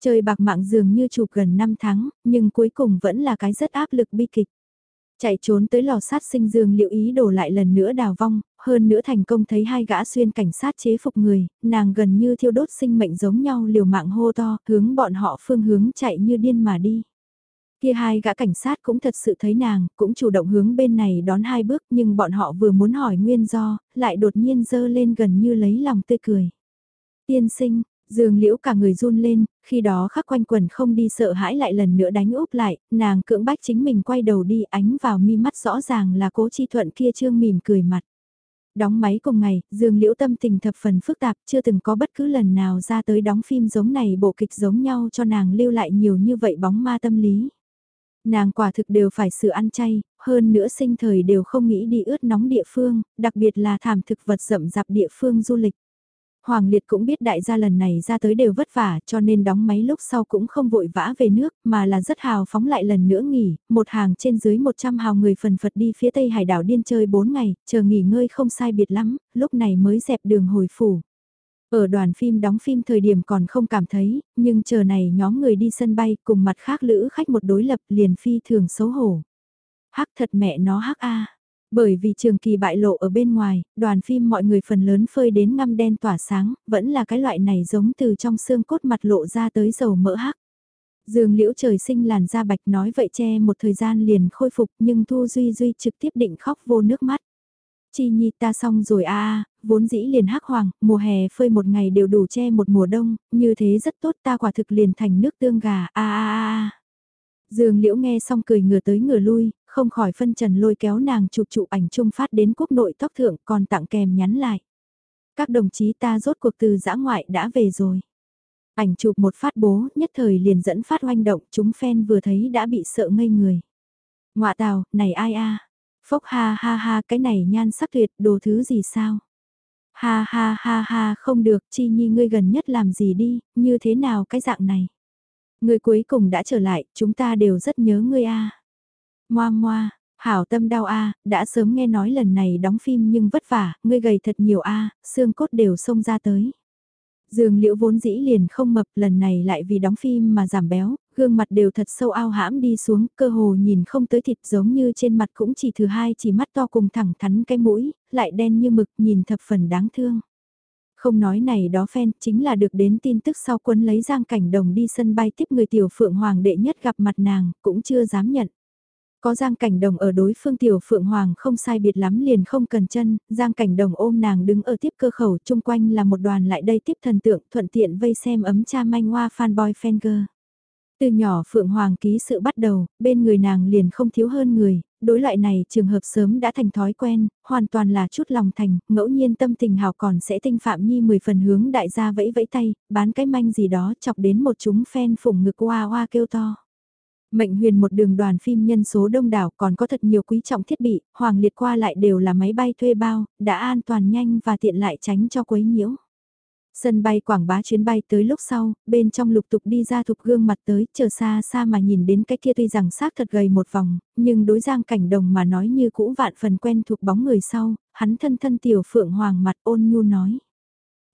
Chơi bạc mạng dường như chụp gần 5 tháng, nhưng cuối cùng vẫn là cái rất áp lực bi kịch. Chạy trốn tới lò sát sinh dương liệu ý đổ lại lần nữa đào vong, hơn nữa thành công thấy hai gã xuyên cảnh sát chế phục người, nàng gần như thiêu đốt sinh mệnh giống nhau liều mạng hô to, hướng bọn họ phương hướng chạy như điên mà đi. Kia hai gã cảnh sát cũng thật sự thấy nàng, cũng chủ động hướng bên này đón hai bước nhưng bọn họ vừa muốn hỏi nguyên do, lại đột nhiên dơ lên gần như lấy lòng tươi cười. Tiên sinh, Dương liễu cả người run lên, khi đó khắc quanh quần không đi sợ hãi lại lần nữa đánh úp lại, nàng cưỡng bách chính mình quay đầu đi ánh vào mi mắt rõ ràng là cố chi thuận kia trương mỉm cười mặt. Đóng máy cùng ngày, Dương Liễu tâm tình thập phần phức tạp, chưa từng có bất cứ lần nào ra tới đóng phim giống này bộ kịch giống nhau cho nàng lưu lại nhiều như vậy bóng ma tâm lý. Nàng quả thực đều phải sự ăn chay, hơn nữa sinh thời đều không nghĩ đi ướt nóng địa phương, đặc biệt là thảm thực vật rậm rạp địa phương du lịch. Hoàng Liệt cũng biết đại gia lần này ra tới đều vất vả cho nên đóng máy lúc sau cũng không vội vã về nước mà là rất hào phóng lại lần nữa nghỉ, một hàng trên dưới 100 hào người phần phật đi phía tây hải đảo điên chơi 4 ngày, chờ nghỉ ngơi không sai biệt lắm, lúc này mới dẹp đường hồi phủ. Ở đoàn phim đóng phim thời điểm còn không cảm thấy, nhưng chờ này nhóm người đi sân bay cùng mặt khác lữ khách một đối lập liền phi thường xấu hổ. Hắc thật mẹ nó hắc a bởi vì trường kỳ bại lộ ở bên ngoài, đoàn phim mọi người phần lớn phơi đến ngăm đen tỏa sáng, vẫn là cái loại này giống từ trong xương cốt mặt lộ ra tới dầu mỡ hắc. Dương liễu trời sinh làn da bạch nói vậy che một thời gian liền khôi phục nhưng Thu Duy Duy trực tiếp định khóc vô nước mắt. Chi Nhi ta xong rồi a vốn dĩ liền hắc hoàng, mùa hè phơi một ngày đều đủ che một mùa đông, như thế rất tốt ta quả thực liền thành nước tương gà a a a a. Dương Liễu nghe xong cười ngửa tới ngửa lui, không khỏi phân trần lôi kéo nàng chụp chụp ảnh chung phát đến quốc nội tóc thượng còn tặng kèm nhắn lại. Các đồng chí ta rốt cuộc từ giã ngoại đã về rồi. Ảnh chụp một phát bố nhất thời liền dẫn phát oanh động chúng fan vừa thấy đã bị sợ ngây người. Ngoạ tào, này ai a Phốc ha ha ha cái này nhan sắc tuyệt đồ thứ gì sao? Ha ha ha ha không được chi nhi ngươi gần nhất làm gì đi, như thế nào cái dạng này? Ngươi cuối cùng đã trở lại, chúng ta đều rất nhớ ngươi a. Moa moa, hảo tâm đau a, đã sớm nghe nói lần này đóng phim nhưng vất vả, ngươi gầy thật nhiều a, xương cốt đều xông ra tới. Dương liễu vốn dĩ liền không mập lần này lại vì đóng phim mà giảm béo, gương mặt đều thật sâu ao hãm đi xuống, cơ hồ nhìn không tới thịt giống như trên mặt cũng chỉ thứ hai chỉ mắt to cùng thẳng thắn cái mũi, lại đen như mực nhìn thập phần đáng thương. Không nói này đó phen chính là được đến tin tức sau quân lấy Giang Cảnh Đồng đi sân bay tiếp người tiểu phượng hoàng đệ nhất gặp mặt nàng, cũng chưa dám nhận. Có Giang Cảnh Đồng ở đối phương tiểu Phượng Hoàng không sai biệt lắm liền không cần chân, Giang Cảnh Đồng ôm nàng đứng ở tiếp cơ khẩu chung quanh là một đoàn lại đây tiếp thần tượng thuận tiện vây xem ấm cha manh hoa fanboy fanger. Từ nhỏ Phượng Hoàng ký sự bắt đầu, bên người nàng liền không thiếu hơn người, đối loại này trường hợp sớm đã thành thói quen, hoàn toàn là chút lòng thành, ngẫu nhiên tâm tình hào còn sẽ tinh phạm nhi 10 phần hướng đại gia vẫy vẫy tay, bán cái manh gì đó chọc đến một chúng fan phủng ngực hoa hoa kêu to. Mệnh huyền một đường đoàn phim nhân số đông đảo còn có thật nhiều quý trọng thiết bị, hoàng liệt qua lại đều là máy bay thuê bao, đã an toàn nhanh và tiện lại tránh cho quấy nhiễu. Sân bay quảng bá chuyến bay tới lúc sau, bên trong lục tục đi ra thục gương mặt tới, chờ xa xa mà nhìn đến cái kia tuy rằng xác thật gầy một vòng, nhưng đối giang cảnh đồng mà nói như cũ vạn phần quen thuộc bóng người sau, hắn thân thân tiểu phượng hoàng mặt ôn nhu nói.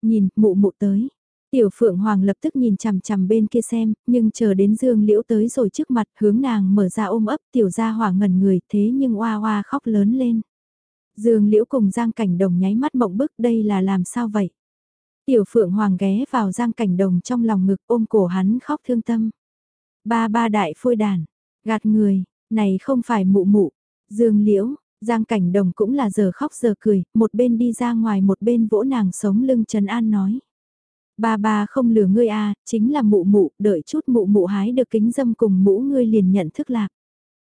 Nhìn, mụ mụ tới, Tiểu Phượng Hoàng lập tức nhìn chằm chằm bên kia xem, nhưng chờ đến Dương Liễu tới rồi trước mặt hướng nàng mở ra ôm ấp tiểu gia hỏa ngẩn người thế nhưng oa oa khóc lớn lên. Dương Liễu cùng Giang Cảnh Đồng nháy mắt mộng bức đây là làm sao vậy? Tiểu Phượng Hoàng ghé vào Giang Cảnh Đồng trong lòng ngực ôm cổ hắn khóc thương tâm. Ba ba đại phôi đàn, gạt người, này không phải mụ mụ, Dương Liễu, Giang Cảnh Đồng cũng là giờ khóc giờ cười, một bên đi ra ngoài một bên vỗ nàng sống lưng Trần An nói. Ba ba không lừa ngươi à, chính là mụ mụ, đợi chút mụ mụ hái được kính dâm cùng mũ ngươi liền nhận thức lạc.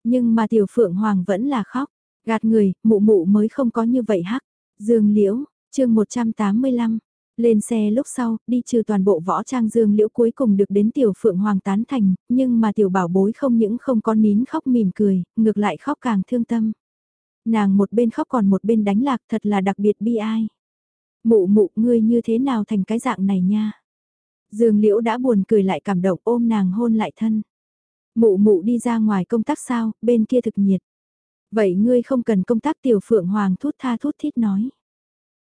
Nhưng mà tiểu phượng hoàng vẫn là khóc, gạt người, mụ mụ mới không có như vậy hắc. Dương Liễu, chương 185, lên xe lúc sau, đi trừ toàn bộ võ trang Dương Liễu cuối cùng được đến tiểu phượng hoàng tán thành, nhưng mà tiểu bảo bối không những không có nín khóc mỉm cười, ngược lại khóc càng thương tâm. Nàng một bên khóc còn một bên đánh lạc thật là đặc biệt bi ai. Mụ mụ ngươi như thế nào thành cái dạng này nha. Dương Liễu đã buồn cười lại cảm động ôm nàng hôn lại thân. Mụ mụ đi ra ngoài công tác sao, bên kia thực nhiệt. Vậy ngươi không cần công tác tiểu phượng hoàng thút tha thút thít nói.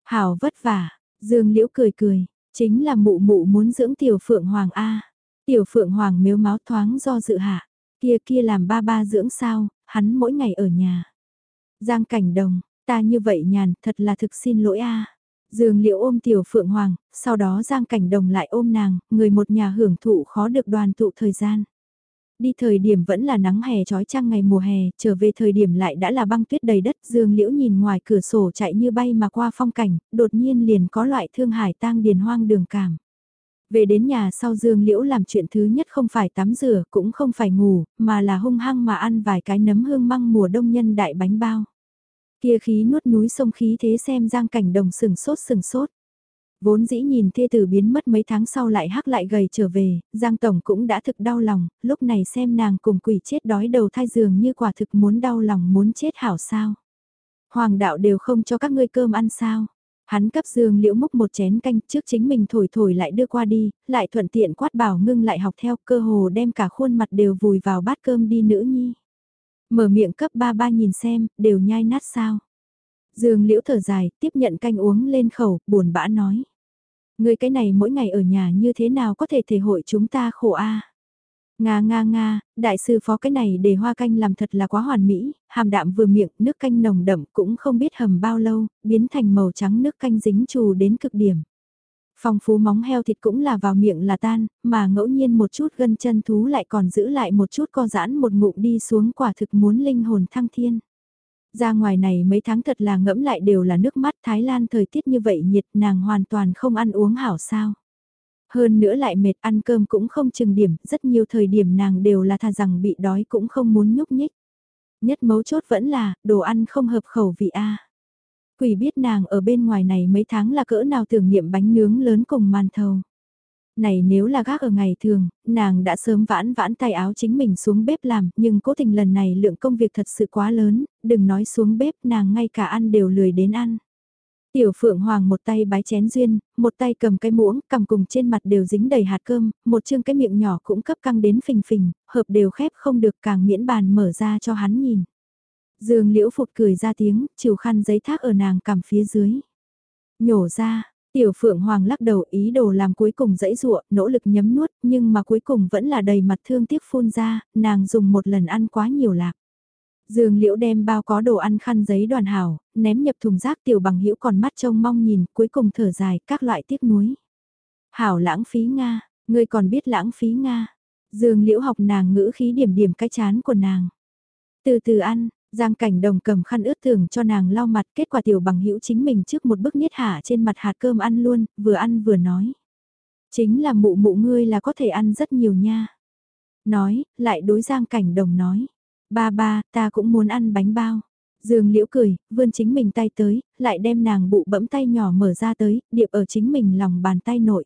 Hảo vất vả, Dương Liễu cười cười, chính là mụ mụ muốn dưỡng tiểu phượng hoàng A. Tiểu phượng hoàng miếu máu thoáng do dự hạ, kia kia làm ba ba dưỡng sao, hắn mỗi ngày ở nhà. Giang cảnh đồng, ta như vậy nhàn, thật là thực xin lỗi A. Dương Liễu ôm Tiểu Phượng Hoàng, sau đó Giang Cảnh Đồng lại ôm nàng, người một nhà hưởng thụ khó được đoàn tụ thời gian. đi thời điểm vẫn là nắng hè trói trăng ngày mùa hè, trở về thời điểm lại đã là băng tuyết đầy đất, Dương Liễu nhìn ngoài cửa sổ chạy như bay mà qua phong cảnh, đột nhiên liền có loại thương hải tang điền hoang đường cảm. Về đến nhà sau Dương Liễu làm chuyện thứ nhất không phải tắm rửa, cũng không phải ngủ, mà là hung hăng mà ăn vài cái nấm hương măng mùa đông nhân đại bánh bao. Kia khí nuốt núi sông khí thế xem giang cảnh đồng sừng sốt sừng sốt. Vốn dĩ nhìn thê tử biến mất mấy tháng sau lại hắc lại gầy trở về, Giang Tổng cũng đã thực đau lòng, lúc này xem nàng cùng quỷ chết đói đầu thai giường như quả thực muốn đau lòng muốn chết hảo sao. Hoàng đạo đều không cho các ngươi cơm ăn sao. Hắn cấp dương liễu múc một chén canh trước chính mình thổi thổi lại đưa qua đi, lại thuận tiện quát bảo ngưng lại học theo cơ hồ đem cả khuôn mặt đều vùi vào bát cơm đi nữ nhi. Mở miệng cấp ba ba nhìn xem, đều nhai nát sao. Dương liễu thở dài, tiếp nhận canh uống lên khẩu, buồn bã nói. Người cái này mỗi ngày ở nhà như thế nào có thể thể hội chúng ta khổ a Nga nga nga, đại sư phó cái này để hoa canh làm thật là quá hoàn mỹ, hàm đạm vừa miệng, nước canh nồng đậm cũng không biết hầm bao lâu, biến thành màu trắng nước canh dính trù đến cực điểm. Phong phú móng heo thịt cũng là vào miệng là tan, mà ngẫu nhiên một chút gân chân thú lại còn giữ lại một chút co giãn một ngụm đi xuống quả thực muốn linh hồn thăng thiên. Ra ngoài này mấy tháng thật là ngẫm lại đều là nước mắt Thái Lan thời tiết như vậy nhiệt nàng hoàn toàn không ăn uống hảo sao. Hơn nữa lại mệt ăn cơm cũng không chừng điểm, rất nhiều thời điểm nàng đều là thà rằng bị đói cũng không muốn nhúc nhích. Nhất mấu chốt vẫn là, đồ ăn không hợp khẩu vị A. Quỷ biết nàng ở bên ngoài này mấy tháng là cỡ nào tưởng niệm bánh nướng lớn cùng màn thầu. Này nếu là gác ở ngày thường, nàng đã sớm vãn vãn tay áo chính mình xuống bếp làm, nhưng cố tình lần này lượng công việc thật sự quá lớn, đừng nói xuống bếp nàng ngay cả ăn đều lười đến ăn. Tiểu Phượng Hoàng một tay bái chén duyên, một tay cầm cái muỗng, cầm cùng trên mặt đều dính đầy hạt cơm, một chương cái miệng nhỏ cũng cấp căng đến phình phình, hợp đều khép không được càng miễn bàn mở ra cho hắn nhìn. Dương Liễu phục cười ra tiếng, chiều khăn giấy thác ở nàng cầm phía dưới. Nhổ ra, Tiểu Phượng Hoàng lắc đầu ý đồ làm cuối cùng dãy dụa, nỗ lực nhấm nuốt, nhưng mà cuối cùng vẫn là đầy mặt thương tiếc phun ra, nàng dùng một lần ăn quá nhiều lạc. Dương Liễu đem bao có đồ ăn khăn giấy đoàn hảo, ném nhập thùng rác tiểu bằng hữu còn mắt trông mong nhìn, cuối cùng thở dài các loại tiếc nuối. Hảo lãng phí Nga, ngươi còn biết lãng phí Nga. Dương Liễu học nàng ngữ khí điểm điểm cái chán của nàng. Từ từ ăn, Giang cảnh đồng cầm khăn ướt thường cho nàng lau mặt, kết quả tiểu bằng hữu chính mình trước một bước niết hạ trên mặt hạt cơm ăn luôn, vừa ăn vừa nói. Chính là mụ mụ ngươi là có thể ăn rất nhiều nha. Nói, lại đối giang cảnh đồng nói. Ba ba, ta cũng muốn ăn bánh bao. Dương liễu cười, vươn chính mình tay tới, lại đem nàng bụ bẫm tay nhỏ mở ra tới, điệp ở chính mình lòng bàn tay nội.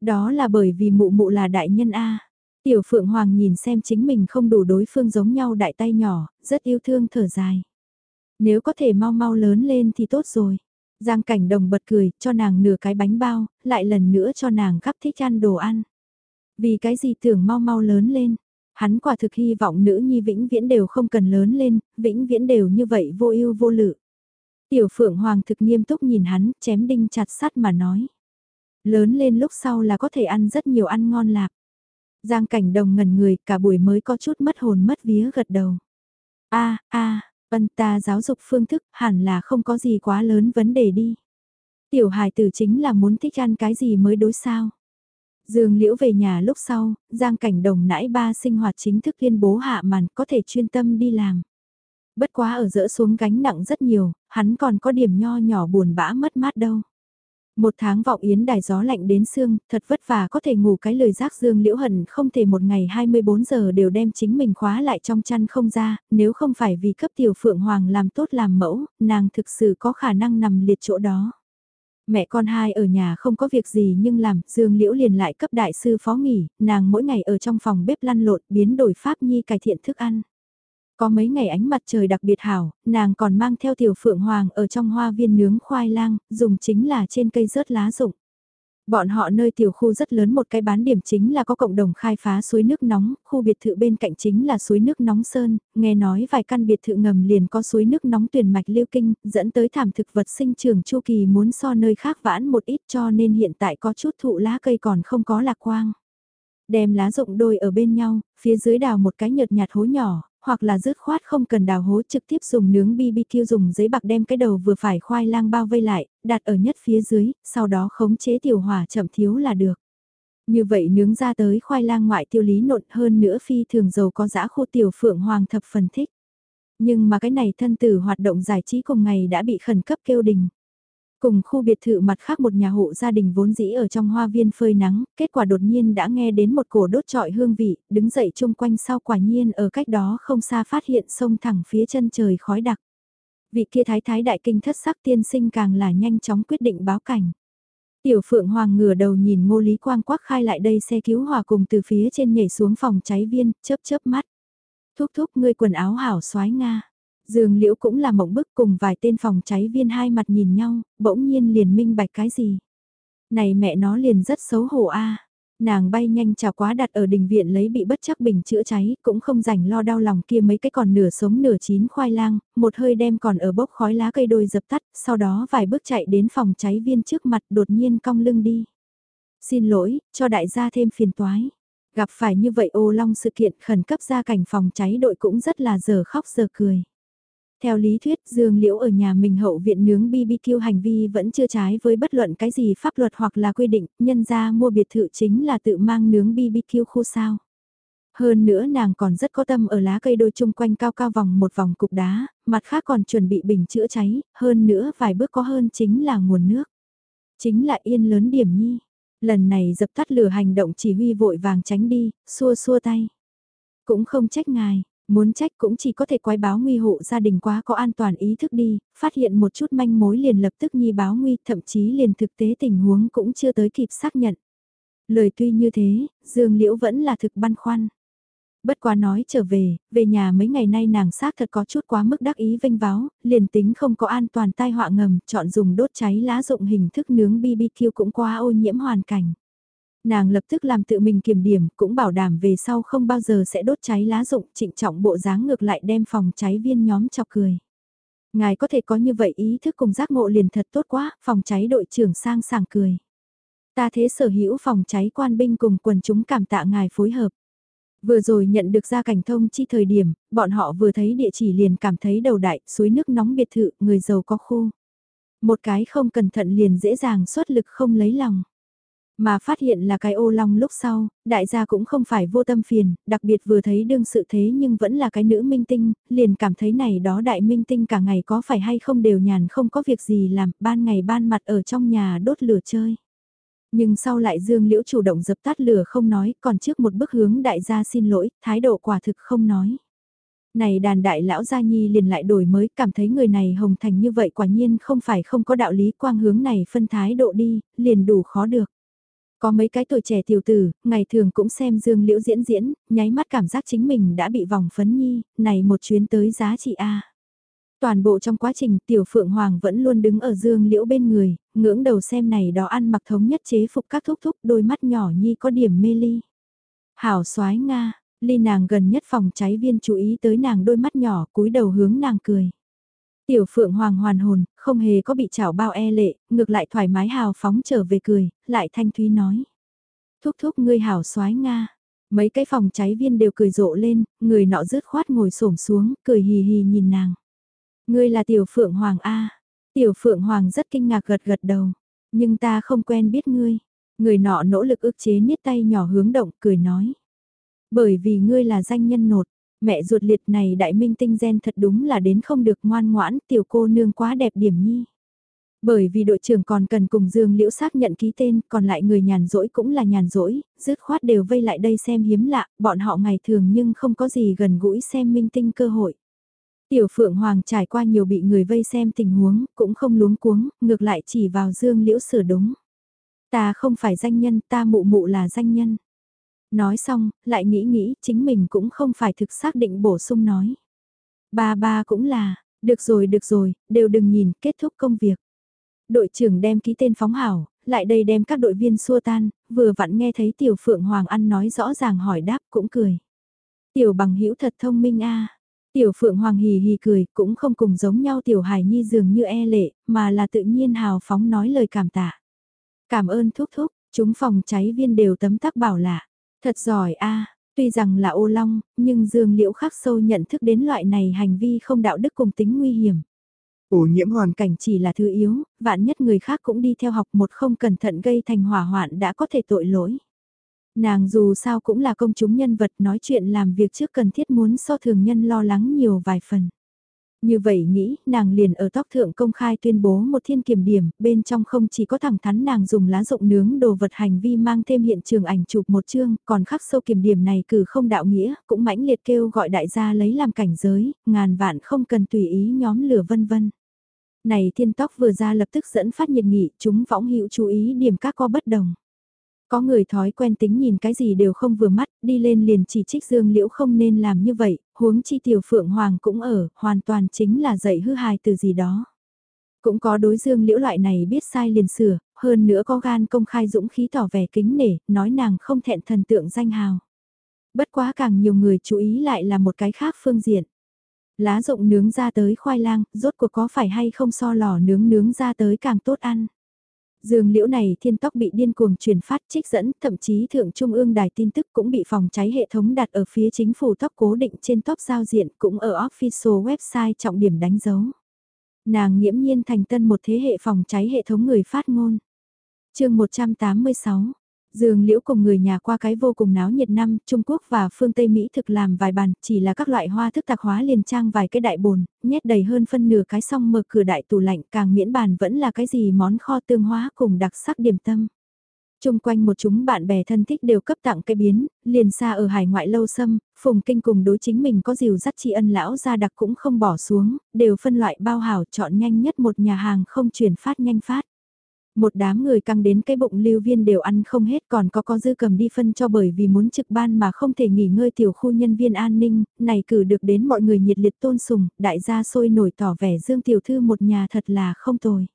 Đó là bởi vì mụ mụ là đại nhân A. Tiểu Phượng Hoàng nhìn xem chính mình không đủ đối phương giống nhau đại tay nhỏ, rất yêu thương thở dài. Nếu có thể mau mau lớn lên thì tốt rồi. Giang cảnh đồng bật cười, cho nàng nửa cái bánh bao, lại lần nữa cho nàng gắp thích ăn đồ ăn. Vì cái gì tưởng mau mau lớn lên, hắn quả thực hy vọng nữ nhi vĩnh viễn đều không cần lớn lên, vĩnh viễn đều như vậy vô ưu vô lự. Tiểu Phượng Hoàng thực nghiêm túc nhìn hắn, chém đinh chặt sắt mà nói. Lớn lên lúc sau là có thể ăn rất nhiều ăn ngon lạc. Giang cảnh đồng ngẩn người cả buổi mới có chút mất hồn mất vía gật đầu. a a ân ta giáo dục phương thức hẳn là không có gì quá lớn vấn đề đi. Tiểu hài tử chính là muốn thích ăn cái gì mới đối sao. Dương Liễu về nhà lúc sau, Giang Cảnh Đồng nãi ba sinh hoạt chính thức tuyên bố hạ màn có thể chuyên tâm đi làm. Bất quá ở giữa xuống gánh nặng rất nhiều, hắn còn có điểm nho nhỏ buồn bã mất mát đâu. Một tháng vọng yến đài gió lạnh đến xương, thật vất vả có thể ngủ cái lời giác dương liễu hận không thể một ngày 24 giờ đều đem chính mình khóa lại trong chăn không ra, nếu không phải vì cấp tiểu phượng hoàng làm tốt làm mẫu, nàng thực sự có khả năng nằm liệt chỗ đó. Mẹ con hai ở nhà không có việc gì nhưng làm, Dương Liễu liền lại cấp đại sư phó nghỉ, nàng mỗi ngày ở trong phòng bếp lăn lộn biến đổi pháp nhi cải thiện thức ăn. Có mấy ngày ánh mặt trời đặc biệt hảo, nàng còn mang theo tiểu phượng hoàng ở trong hoa viên nướng khoai lang, dùng chính là trên cây rớt lá rụng. Bọn họ nơi tiểu khu rất lớn một cái bán điểm chính là có cộng đồng khai phá suối nước nóng, khu biệt thự bên cạnh chính là suối nước nóng sơn, nghe nói vài căn biệt thự ngầm liền có suối nước nóng tuyển mạch liêu kinh, dẫn tới thảm thực vật sinh trưởng chu kỳ muốn so nơi khác vãn một ít cho nên hiện tại có chút thụ lá cây còn không có lạc quang. Đem lá rụng đôi ở bên nhau, phía dưới đào một cái nhợt nhạt hố nhỏ, hoặc là rứt khoát không cần đào hố trực tiếp dùng nướng BBQ dùng giấy bạc đem cái đầu vừa phải khoai lang bao vây lại, đặt ở nhất phía dưới, sau đó khống chế tiểu hỏa chậm thiếu là được. Như vậy nướng ra tới khoai lang ngoại tiêu lý nộn hơn nữa phi thường dầu có giã khô tiểu phượng hoàng thập phần thích. Nhưng mà cái này thân tử hoạt động giải trí cùng ngày đã bị khẩn cấp kêu đình. Cùng khu biệt thự mặt khác một nhà hộ gia đình vốn dĩ ở trong hoa viên phơi nắng, kết quả đột nhiên đã nghe đến một cổ đốt trọi hương vị, đứng dậy chung quanh sau quả nhiên ở cách đó không xa phát hiện sông thẳng phía chân trời khói đặc. Vị kia thái thái đại kinh thất sắc tiên sinh càng là nhanh chóng quyết định báo cảnh. Tiểu Phượng Hoàng ngửa đầu nhìn Ngô Lý Quang quắc khai lại đây xe cứu hỏa cùng từ phía trên nhảy xuống phòng cháy viên, chớp chớp mắt. Thúc thúc ngươi quần áo hảo xoái Nga. Dương Liễu cũng là mộng bức cùng vài tên phòng cháy viên hai mặt nhìn nhau, bỗng nhiên liền minh bạch cái gì. Này mẹ nó liền rất xấu hổ a. Nàng bay nhanh chào quá đặt ở đình viện lấy bị bất chắc bình chữa cháy, cũng không rảnh lo đau lòng kia mấy cái còn nửa sống nửa chín khoai lang, một hơi đem còn ở bốc khói lá cây đôi dập tắt, sau đó vài bước chạy đến phòng cháy viên trước mặt đột nhiên cong lưng đi. Xin lỗi, cho đại gia thêm phiền toái. Gặp phải như vậy ô long sự kiện khẩn cấp ra cảnh phòng cháy đội cũng rất là giờ khóc giờ cười. Theo lý thuyết Dương Liễu ở nhà mình hậu viện nướng BBQ hành vi vẫn chưa trái với bất luận cái gì pháp luật hoặc là quy định, nhân ra mua biệt thự chính là tự mang nướng BBQ khu sao. Hơn nữa nàng còn rất có tâm ở lá cây đôi chung quanh cao cao vòng một vòng cục đá, mặt khác còn chuẩn bị bình chữa cháy, hơn nữa vài bước có hơn chính là nguồn nước. Chính là yên lớn điểm nhi. Lần này dập tắt lửa hành động chỉ huy vội vàng tránh đi, xua xua tay. Cũng không trách ngài, Muốn trách cũng chỉ có thể quái báo nguy hộ gia đình quá có an toàn ý thức đi, phát hiện một chút manh mối liền lập tức nhi báo nguy, thậm chí liền thực tế tình huống cũng chưa tới kịp xác nhận. Lời tuy như thế, Dương Liễu vẫn là thực băn khoăn. Bất quá nói trở về, về nhà mấy ngày nay nàng xác thật có chút quá mức đắc ý vinh váo, liền tính không có an toàn tai họa ngầm, chọn dùng đốt cháy lá dụng hình thức nướng BBQ cũng quá ô nhiễm hoàn cảnh. Nàng lập tức làm tự mình kiểm điểm, cũng bảo đảm về sau không bao giờ sẽ đốt cháy lá rụng, trịnh trọng bộ dáng ngược lại đem phòng cháy viên nhóm chọc cười. Ngài có thể có như vậy ý thức cùng giác ngộ liền thật tốt quá, phòng cháy đội trưởng sang sảng cười. Ta thế sở hữu phòng cháy quan binh cùng quần chúng cảm tạ ngài phối hợp. Vừa rồi nhận được ra cảnh thông chi thời điểm, bọn họ vừa thấy địa chỉ liền cảm thấy đầu đại, suối nước nóng biệt thự, người giàu có khu. Một cái không cẩn thận liền dễ dàng xuất lực không lấy lòng. Mà phát hiện là cái ô long lúc sau, đại gia cũng không phải vô tâm phiền, đặc biệt vừa thấy đương sự thế nhưng vẫn là cái nữ minh tinh, liền cảm thấy này đó đại minh tinh cả ngày có phải hay không đều nhàn không có việc gì làm, ban ngày ban mặt ở trong nhà đốt lửa chơi. Nhưng sau lại Dương Liễu chủ động dập tắt lửa không nói, còn trước một bước hướng đại gia xin lỗi, thái độ quả thực không nói. Này đàn đại lão gia nhi liền lại đổi mới, cảm thấy người này hồng thành như vậy quả nhiên không phải không có đạo lý quang hướng này phân thái độ đi, liền đủ khó được. Có mấy cái tuổi trẻ tiểu tử, ngày thường cũng xem Dương Liễu diễn diễn, nháy mắt cảm giác chính mình đã bị vòng phấn nhi, này một chuyến tới giá trị A. Toàn bộ trong quá trình tiểu phượng hoàng vẫn luôn đứng ở Dương Liễu bên người, ngưỡng đầu xem này đó ăn mặc thống nhất chế phục các thúc thúc đôi mắt nhỏ nhi có điểm mê ly. Hảo soái Nga, ly nàng gần nhất phòng cháy viên chú ý tới nàng đôi mắt nhỏ cúi đầu hướng nàng cười. Tiểu phượng hoàng hoàn hồn, không hề có bị chảo bao e lệ, ngược lại thoải mái hào phóng trở về cười, lại thanh thúy nói. Thúc thúc ngươi hảo soái Nga. Mấy cái phòng cháy viên đều cười rộ lên, người nọ rứt khoát ngồi xổm xuống, cười hì hì nhìn nàng. Ngươi là tiểu phượng hoàng A. Tiểu phượng hoàng rất kinh ngạc gật gật đầu. Nhưng ta không quen biết ngươi. Người nọ nỗ lực ức chế niết tay nhỏ hướng động, cười nói. Bởi vì ngươi là danh nhân nột, Mẹ ruột liệt này đại minh tinh gen thật đúng là đến không được ngoan ngoãn, tiểu cô nương quá đẹp điểm nhi. Bởi vì đội trưởng còn cần cùng Dương Liễu xác nhận ký tên, còn lại người nhàn rỗi cũng là nhàn rỗi, dứt khoát đều vây lại đây xem hiếm lạ, bọn họ ngày thường nhưng không có gì gần gũi xem minh tinh cơ hội. Tiểu Phượng Hoàng trải qua nhiều bị người vây xem tình huống, cũng không luống cuống, ngược lại chỉ vào Dương Liễu sửa đúng. Ta không phải danh nhân, ta mụ mụ là danh nhân. Nói xong, lại nghĩ nghĩ, chính mình cũng không phải thực xác định bổ sung nói. Ba ba cũng là, được rồi được rồi, đều đừng nhìn, kết thúc công việc. Đội trưởng đem ký tên phóng hảo, lại đây đem các đội viên xua tan, vừa vặn nghe thấy tiểu phượng hoàng ăn nói rõ ràng hỏi đáp cũng cười. Tiểu bằng hữu thật thông minh a Tiểu phượng hoàng hì hì cười, cũng không cùng giống nhau tiểu hải nhi dường như e lệ, mà là tự nhiên hào phóng nói lời cảm tạ. Cảm ơn thúc thúc, chúng phòng cháy viên đều tấm tắc bảo lạ. Thật giỏi a tuy rằng là ô long, nhưng Dương Liễu khắc sâu nhận thức đến loại này hành vi không đạo đức cùng tính nguy hiểm. Ô nhiễm hoàn cảnh chỉ là thứ yếu, vạn nhất người khác cũng đi theo học một không cẩn thận gây thành hỏa hoạn đã có thể tội lỗi. Nàng dù sao cũng là công chúng nhân vật nói chuyện làm việc trước cần thiết muốn so thường nhân lo lắng nhiều vài phần. Như vậy nghĩ, nàng liền ở tóc thượng công khai tuyên bố một thiên kiểm điểm, bên trong không chỉ có thẳng thắn nàng dùng lá rộng nướng đồ vật hành vi mang thêm hiện trường ảnh chụp một chương, còn khắc sâu kiểm điểm này cử không đạo nghĩa, cũng mãnh liệt kêu gọi đại gia lấy làm cảnh giới, ngàn vạn không cần tùy ý nhóm lửa vân vân. Này thiên tóc vừa ra lập tức dẫn phát nhiệt nghị, chúng võng hữu chú ý điểm các co bất đồng. Có người thói quen tính nhìn cái gì đều không vừa mắt, đi lên liền chỉ trích Dương Liễu không nên làm như vậy, huống chi tiểu Phượng Hoàng cũng ở, hoàn toàn chính là dạy hư hài từ gì đó. Cũng có đối Dương Liễu loại này biết sai liền sửa, hơn nữa có gan công khai dũng khí tỏ vẻ kính nể, nói nàng không thẹn thần tượng danh hào. Bất quá càng nhiều người chú ý lại là một cái khác phương diện. Lá rộng nướng ra tới khoai lang, rốt cuộc có phải hay không so lò nướng nướng ra tới càng tốt ăn. Dương liễu này thiên tóc bị điên cuồng truyền phát trích dẫn, thậm chí thượng trung ương đài tin tức cũng bị phòng cháy hệ thống đặt ở phía chính phủ tóc cố định trên tóc giao diện cũng ở official website trọng điểm đánh dấu. Nàng nghiễm nhiên thành tân một thế hệ phòng cháy hệ thống người phát ngôn. chương 186 Dương Liễu cùng người nhà qua cái vô cùng náo nhiệt năm, Trung Quốc và phương Tây Mỹ thực làm vài bàn, chỉ là các loại hoa thức tạc hóa liền trang vài cái đại bồn, nhét đầy hơn phân nửa cái xong mở cửa đại tủ lạnh càng miễn bàn vẫn là cái gì món kho tương hóa cùng đặc sắc điểm tâm. Trung quanh một chúng bạn bè thân thích đều cấp tặng cái biến, liền xa ở hải ngoại lâu xâm, phùng kinh cùng đối chính mình có dìu dắt tri ân lão ra đặc cũng không bỏ xuống, đều phân loại bao hảo chọn nhanh nhất một nhà hàng không chuyển phát nhanh phát. Một đám người căng đến cái bụng lưu viên đều ăn không hết còn có có dư cầm đi phân cho bởi vì muốn trực ban mà không thể nghỉ ngơi tiểu khu nhân viên an ninh, này cử được đến mọi người nhiệt liệt tôn sùng, đại gia sôi nổi tỏ vẻ dương tiểu thư một nhà thật là không tồi.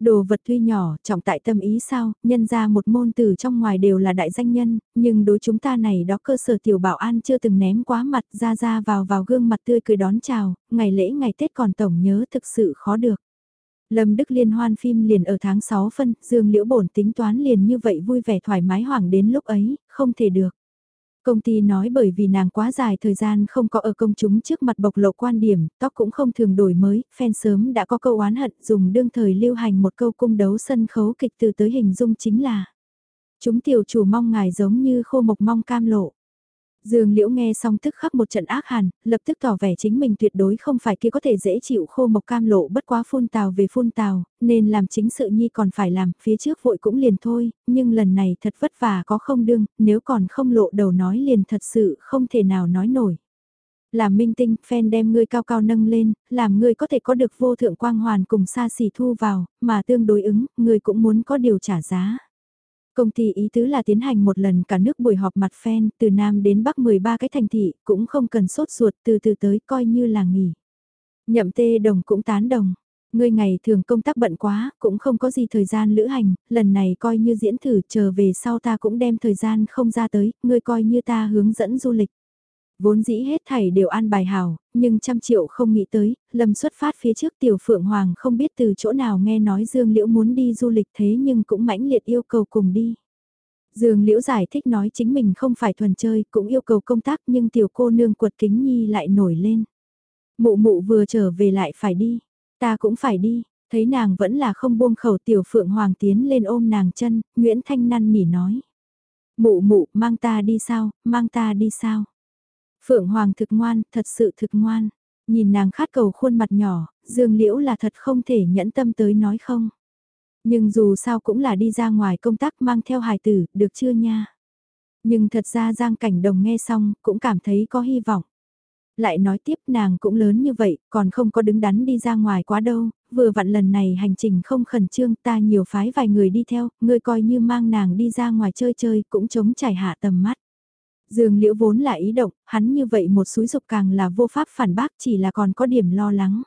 Đồ vật tuy nhỏ, trọng tại tâm ý sao, nhân ra một môn từ trong ngoài đều là đại danh nhân, nhưng đối chúng ta này đó cơ sở tiểu bảo an chưa từng ném quá mặt ra ra vào vào gương mặt tươi cười đón chào, ngày lễ ngày Tết còn tổng nhớ thực sự khó được. Lâm Đức Liên hoan phim liền ở tháng 6 phân, Dương Liễu bổn tính toán liền như vậy vui vẻ thoải mái hoảng đến lúc ấy, không thể được. Công ty nói bởi vì nàng quá dài thời gian không có ở công chúng trước mặt bộc lộ quan điểm, tóc cũng không thường đổi mới, fan sớm đã có câu oán hận dùng đương thời lưu hành một câu cung đấu sân khấu kịch từ tới hình dung chính là Chúng tiểu chủ mong ngài giống như khô mộc mong cam lộ. Dương Liễu nghe xong tức khắc một trận ác hàn, lập tức tỏ vẻ chính mình tuyệt đối không phải kia có thể dễ chịu khô mộc cam lộ bất quá phun tào về phun tào, nên làm chính sự nhi còn phải làm, phía trước vội cũng liền thôi, nhưng lần này thật vất vả có không đương, nếu còn không lộ đầu nói liền thật sự không thể nào nói nổi. Làm minh tinh, fan đem ngươi cao cao nâng lên, làm ngươi có thể có được vô thượng quang hoàn cùng xa xỉ thu vào, mà tương đối ứng, ngươi cũng muốn có điều trả giá. Công ty ý tứ là tiến hành một lần cả nước buổi họp mặt fan, từ Nam đến Bắc 13 cái thành thị, cũng không cần sốt ruột từ từ tới coi như là nghỉ. Nhậm tê đồng cũng tán đồng. Ngươi ngày thường công tác bận quá, cũng không có gì thời gian lữ hành, lần này coi như diễn thử chờ về sau ta cũng đem thời gian không ra tới, ngươi coi như ta hướng dẫn du lịch. Vốn dĩ hết thảy đều an bài hảo, nhưng trăm triệu không nghĩ tới, lâm xuất phát phía trước tiểu phượng hoàng không biết từ chỗ nào nghe nói Dương Liễu muốn đi du lịch thế nhưng cũng mãnh liệt yêu cầu cùng đi. Dương Liễu giải thích nói chính mình không phải thuần chơi, cũng yêu cầu công tác nhưng tiểu cô nương quật kính nhi lại nổi lên. Mụ mụ vừa trở về lại phải đi, ta cũng phải đi, thấy nàng vẫn là không buông khẩu tiểu phượng hoàng tiến lên ôm nàng chân, Nguyễn Thanh Năn nỉ nói. Mụ mụ, mang ta đi sao, mang ta đi sao? Phượng Hoàng thực ngoan, thật sự thực ngoan. Nhìn nàng khát cầu khuôn mặt nhỏ, Dương Liễu là thật không thể nhẫn tâm tới nói không. Nhưng dù sao cũng là đi ra ngoài công tác mang theo hài tử, được chưa nha? Nhưng thật ra Giang Cảnh Đồng nghe xong, cũng cảm thấy có hy vọng. Lại nói tiếp nàng cũng lớn như vậy, còn không có đứng đắn đi ra ngoài quá đâu, vừa vặn lần này hành trình không khẩn trương ta nhiều phái vài người đi theo, ngươi coi như mang nàng đi ra ngoài chơi chơi cũng chống trải hạ tầm mắt. Dương Liễu vốn là ý động, hắn như vậy một suối dục càng là vô pháp phản bác chỉ là còn có điểm lo lắng.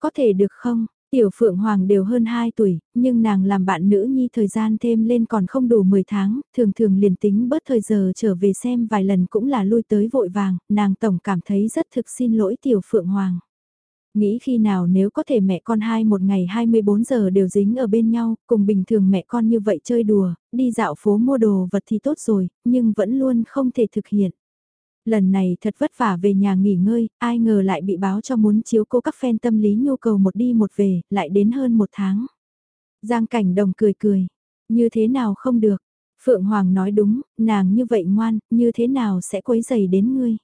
Có thể được không? Tiểu Phượng Hoàng đều hơn 2 tuổi, nhưng nàng làm bạn nữ nhi thời gian thêm lên còn không đủ 10 tháng, thường thường liền tính bớt thời giờ trở về xem vài lần cũng là lui tới vội vàng, nàng tổng cảm thấy rất thực xin lỗi Tiểu Phượng Hoàng. Nghĩ khi nào nếu có thể mẹ con hai một ngày 24 giờ đều dính ở bên nhau, cùng bình thường mẹ con như vậy chơi đùa, đi dạo phố mua đồ vật thì tốt rồi, nhưng vẫn luôn không thể thực hiện. Lần này thật vất vả về nhà nghỉ ngơi, ai ngờ lại bị báo cho muốn chiếu cố các fan tâm lý nhu cầu một đi một về, lại đến hơn một tháng. Giang cảnh đồng cười cười, như thế nào không được, Phượng Hoàng nói đúng, nàng như vậy ngoan, như thế nào sẽ quấy dày đến ngươi.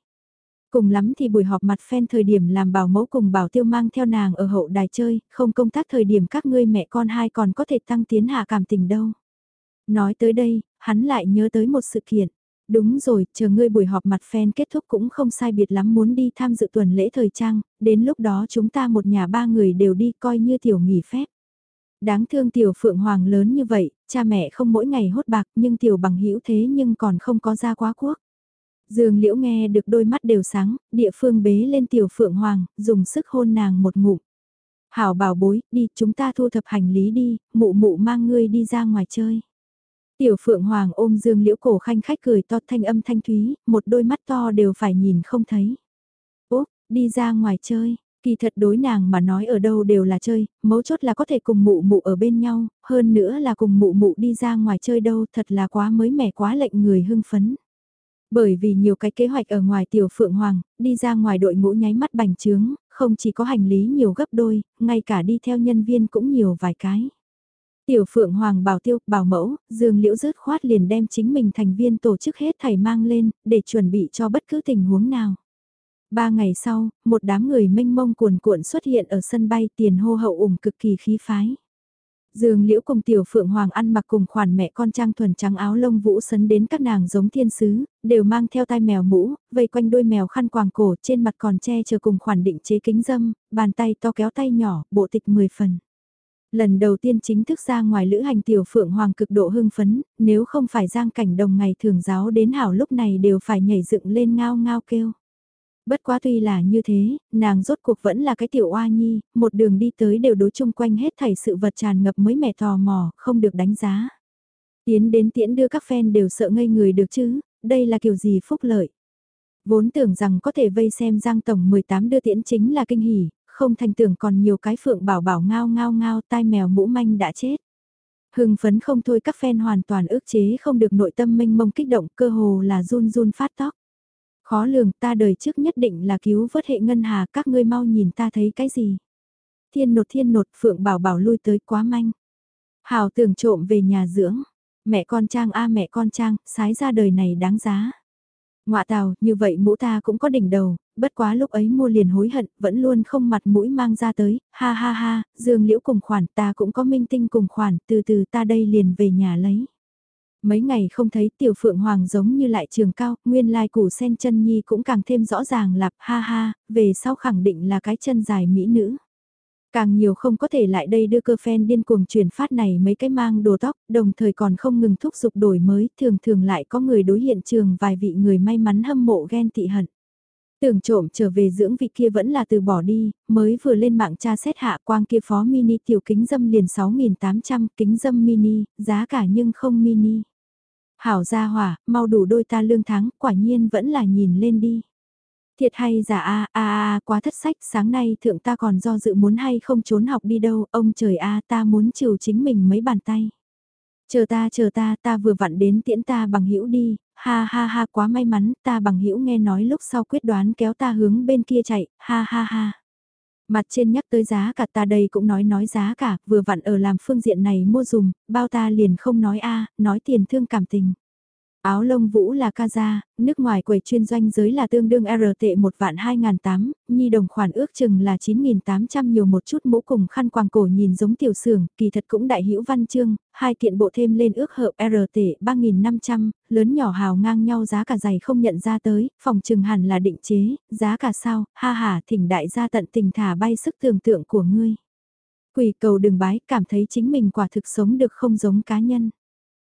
Cùng lắm thì buổi họp mặt fan thời điểm làm bảo mẫu cùng bảo tiêu mang theo nàng ở hậu đài chơi, không công tác thời điểm các ngươi mẹ con hai còn có thể tăng tiến hạ cảm tình đâu. Nói tới đây, hắn lại nhớ tới một sự kiện. Đúng rồi, chờ ngươi buổi họp mặt fan kết thúc cũng không sai biệt lắm muốn đi tham dự tuần lễ thời trang, đến lúc đó chúng ta một nhà ba người đều đi coi như tiểu nghỉ phép. Đáng thương tiểu phượng hoàng lớn như vậy, cha mẹ không mỗi ngày hốt bạc nhưng tiểu bằng hữu thế nhưng còn không có ra quá quốc. Dương liễu nghe được đôi mắt đều sáng, địa phương bế lên tiểu phượng hoàng, dùng sức hôn nàng một ngụm. Hảo bảo bối, đi chúng ta thu thập hành lý đi, mụ mụ mang ngươi đi ra ngoài chơi. Tiểu Phượng Hoàng ôm Dương Liễu cổ khanh khách cười to thanh âm thanh thúy, một đôi mắt to đều phải nhìn không thấy. Úp, đi ra ngoài chơi, kỳ thật đối nàng mà nói ở đâu đều là chơi, mấu chốt là có thể cùng mụ mụ ở bên nhau, hơn nữa là cùng mụ mụ đi ra ngoài chơi đâu thật là quá mới mẻ quá lệnh người hưng phấn. Bởi vì nhiều cái kế hoạch ở ngoài tiểu phượng hoàng, đi ra ngoài đội ngũ nháy mắt bành trướng, không chỉ có hành lý nhiều gấp đôi, ngay cả đi theo nhân viên cũng nhiều vài cái. Tiểu Phượng Hoàng bảo tiêu, bảo mẫu, Dương Liễu rớt khoát liền đem chính mình thành viên tổ chức hết thảy mang lên, để chuẩn bị cho bất cứ tình huống nào. Ba ngày sau, một đám người mênh mông cuồn cuộn xuất hiện ở sân bay tiền hô hậu ủng cực kỳ khí phái. Dương Liễu cùng Tiểu Phượng Hoàng ăn mặc cùng khoản mẹ con trang thuần trắng áo lông vũ sấn đến các nàng giống thiên sứ, đều mang theo tai mèo mũ, vây quanh đôi mèo khăn quàng cổ trên mặt còn che chờ cùng khoản định chế kính dâm, bàn tay to kéo tay nhỏ, bộ tịch 10 phần. Lần đầu tiên chính thức ra ngoài lữ hành tiểu phượng hoàng cực độ hưng phấn, nếu không phải giang cảnh đồng ngày thường giáo đến hảo lúc này đều phải nhảy dựng lên ngao ngao kêu. Bất quá tuy là như thế, nàng rốt cuộc vẫn là cái tiểu oa nhi, một đường đi tới đều đối chung quanh hết thảy sự vật tràn ngập mới mẻ tò mò, không được đánh giá. Tiến đến tiễn đưa các fan đều sợ ngây người được chứ, đây là kiểu gì phúc lợi. Vốn tưởng rằng có thể vây xem Giang Tổng 18 đưa tiễn chính là kinh hỉ, không thành tưởng còn nhiều cái phượng bảo bảo ngao ngao ngao tai mèo mũ manh đã chết. Hưng phấn không thôi các fan hoàn toàn ức chế không được nội tâm mênh mông kích động cơ hồ là run run phát tóc. Khó lường ta đời trước nhất định là cứu vớt hệ ngân hà các ngươi mau nhìn ta thấy cái gì. Thiên nột thiên nột phượng bảo bảo lui tới quá manh. Hào tưởng trộm về nhà dưỡng. Mẹ con trang a mẹ con trang, sái ra đời này đáng giá. Ngoạ tào, như vậy mũ ta cũng có đỉnh đầu, bất quá lúc ấy mua liền hối hận, vẫn luôn không mặt mũi mang ra tới, ha ha ha, dương liễu cùng khoản ta cũng có minh tinh cùng khoản, từ từ ta đây liền về nhà lấy. Mấy ngày không thấy tiểu phượng hoàng giống như lại trường cao, nguyên lai củ sen chân nhi cũng càng thêm rõ ràng lạp ha ha, về sau khẳng định là cái chân dài mỹ nữ. Càng nhiều không có thể lại đây đưa cơ fan điên cuồng truyền phát này mấy cái mang đồ tóc, đồng thời còn không ngừng thúc giục đổi mới, thường thường lại có người đối hiện trường vài vị người may mắn hâm mộ ghen tị hận. Tưởng trộm trở về dưỡng vị kia vẫn là từ bỏ đi, mới vừa lên mạng tra xét hạ quang kia phó mini tiểu kính dâm liền 6.800 kính dâm mini, giá cả nhưng không mini. Hảo gia hỏa, mau đủ đôi ta lương tháng, quả nhiên vẫn là nhìn lên đi. Thiệt hay giả a a a quá thất sách, sáng nay thượng ta còn do dự muốn hay không trốn học đi đâu, ông trời a ta muốn chiều chính mình mấy bàn tay. Chờ ta chờ ta, ta vừa vặn đến tiễn ta bằng hữu đi, ha ha ha quá may mắn, ta bằng hữu nghe nói lúc sau quyết đoán kéo ta hướng bên kia chạy, ha ha ha. Mặt trên nhắc tới giá cả ta đây cũng nói nói giá cả, vừa vặn ở làm phương diện này mua dùm, bao ta liền không nói a nói tiền thương cảm tình. Áo lông vũ là kaza nước ngoài quầy chuyên doanh giới là tương đương R tệ 1 vạn 2.800, nhi đồng khoản ước chừng là 9.800 nhiều một chút mũ cùng khăn quàng cổ nhìn giống tiểu sưởng, kỳ thật cũng đại hữu văn chương, hai kiện bộ thêm lên ước hợp R tệ 3.500, lớn nhỏ hào ngang nhau giá cả giày không nhận ra tới, phòng chừng hẳn là định chế, giá cả sao, ha ha thỉnh đại gia tận tình thả bay sức tưởng tượng của ngươi. Quỷ cầu đừng bái, cảm thấy chính mình quả thực sống được không giống cá nhân.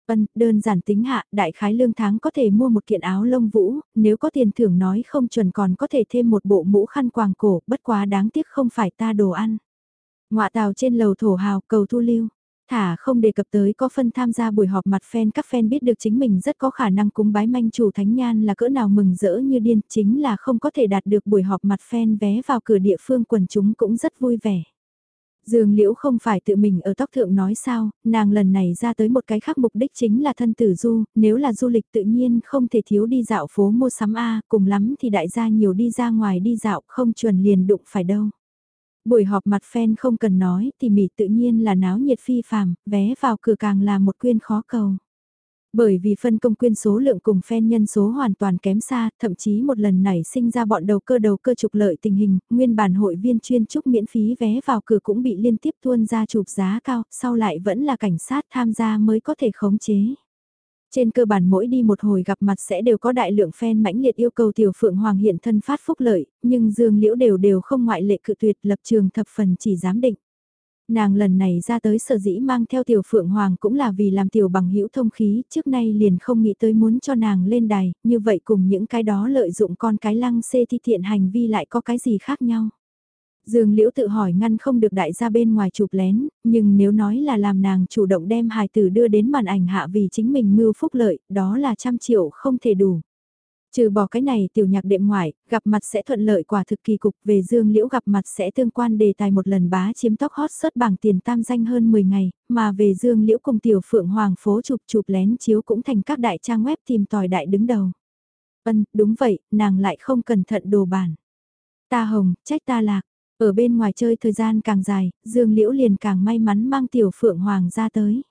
Ân, đơn giản tính hạ, đại khái lương tháng có thể mua một kiện áo lông vũ, nếu có tiền thưởng nói không chuẩn còn có thể thêm một bộ mũ khăn quàng cổ, bất quá đáng tiếc không phải ta đồ ăn. Ngoạ tàu trên lầu thổ hào cầu thu lưu. Thả không đề cập tới có phân tham gia buổi họp mặt fan các fan biết được chính mình rất có khả năng cúng bái manh chủ thánh nhan là cỡ nào mừng rỡ như điên chính là không có thể đạt được buổi họp mặt fan vé vào cửa địa phương quần chúng cũng rất vui vẻ. Dương Liễu không phải tự mình ở tóc thượng nói sao, nàng lần này ra tới một cái khác mục đích chính là thân tử du, nếu là du lịch tự nhiên không thể thiếu đi dạo phố mua sắm A, cùng lắm thì đại gia nhiều đi ra ngoài đi dạo không chuẩn liền đụng phải đâu. Buổi họp mặt fan không cần nói thì mỉ tự nhiên là náo nhiệt phi phàm, vé vào cửa càng là một quyên khó cầu. Bởi vì phân công quyên số lượng cùng phen nhân số hoàn toàn kém xa, thậm chí một lần nảy sinh ra bọn đầu cơ đầu cơ trục lợi tình hình, nguyên bản hội viên chuyên trúc miễn phí vé vào cửa cũng bị liên tiếp tuôn ra chụp giá cao, sau lại vẫn là cảnh sát tham gia mới có thể khống chế. Trên cơ bản mỗi đi một hồi gặp mặt sẽ đều có đại lượng fan mãnh liệt yêu cầu Tiểu Phượng Hoàng hiện thân phát phúc lợi, nhưng Dương Liễu đều đều không ngoại lệ cự tuyệt lập trường thập phần chỉ giám định. Nàng lần này ra tới sở dĩ mang theo tiểu phượng hoàng cũng là vì làm tiểu bằng hữu thông khí, trước nay liền không nghĩ tới muốn cho nàng lên đài, như vậy cùng những cái đó lợi dụng con cái lăng xê thi thiện hành vi lại có cái gì khác nhau. Dương Liễu tự hỏi ngăn không được đại gia bên ngoài chụp lén, nhưng nếu nói là làm nàng chủ động đem hài tử đưa đến màn ảnh hạ vì chính mình mưu phúc lợi, đó là trăm triệu không thể đủ. Trừ bỏ cái này tiểu nhạc đệm ngoại, gặp mặt sẽ thuận lợi quả thực kỳ cục về Dương Liễu gặp mặt sẽ tương quan đề tài một lần bá chiếm tóc hot search bảng tiền tam danh hơn 10 ngày, mà về Dương Liễu cùng tiểu phượng hoàng phố chụp chụp lén chiếu cũng thành các đại trang web tìm tòi đại đứng đầu. Vân, đúng vậy, nàng lại không cẩn thận đồ bản. Ta hồng, trách ta lạc, ở bên ngoài chơi thời gian càng dài, Dương Liễu liền càng may mắn mang tiểu phượng hoàng ra tới.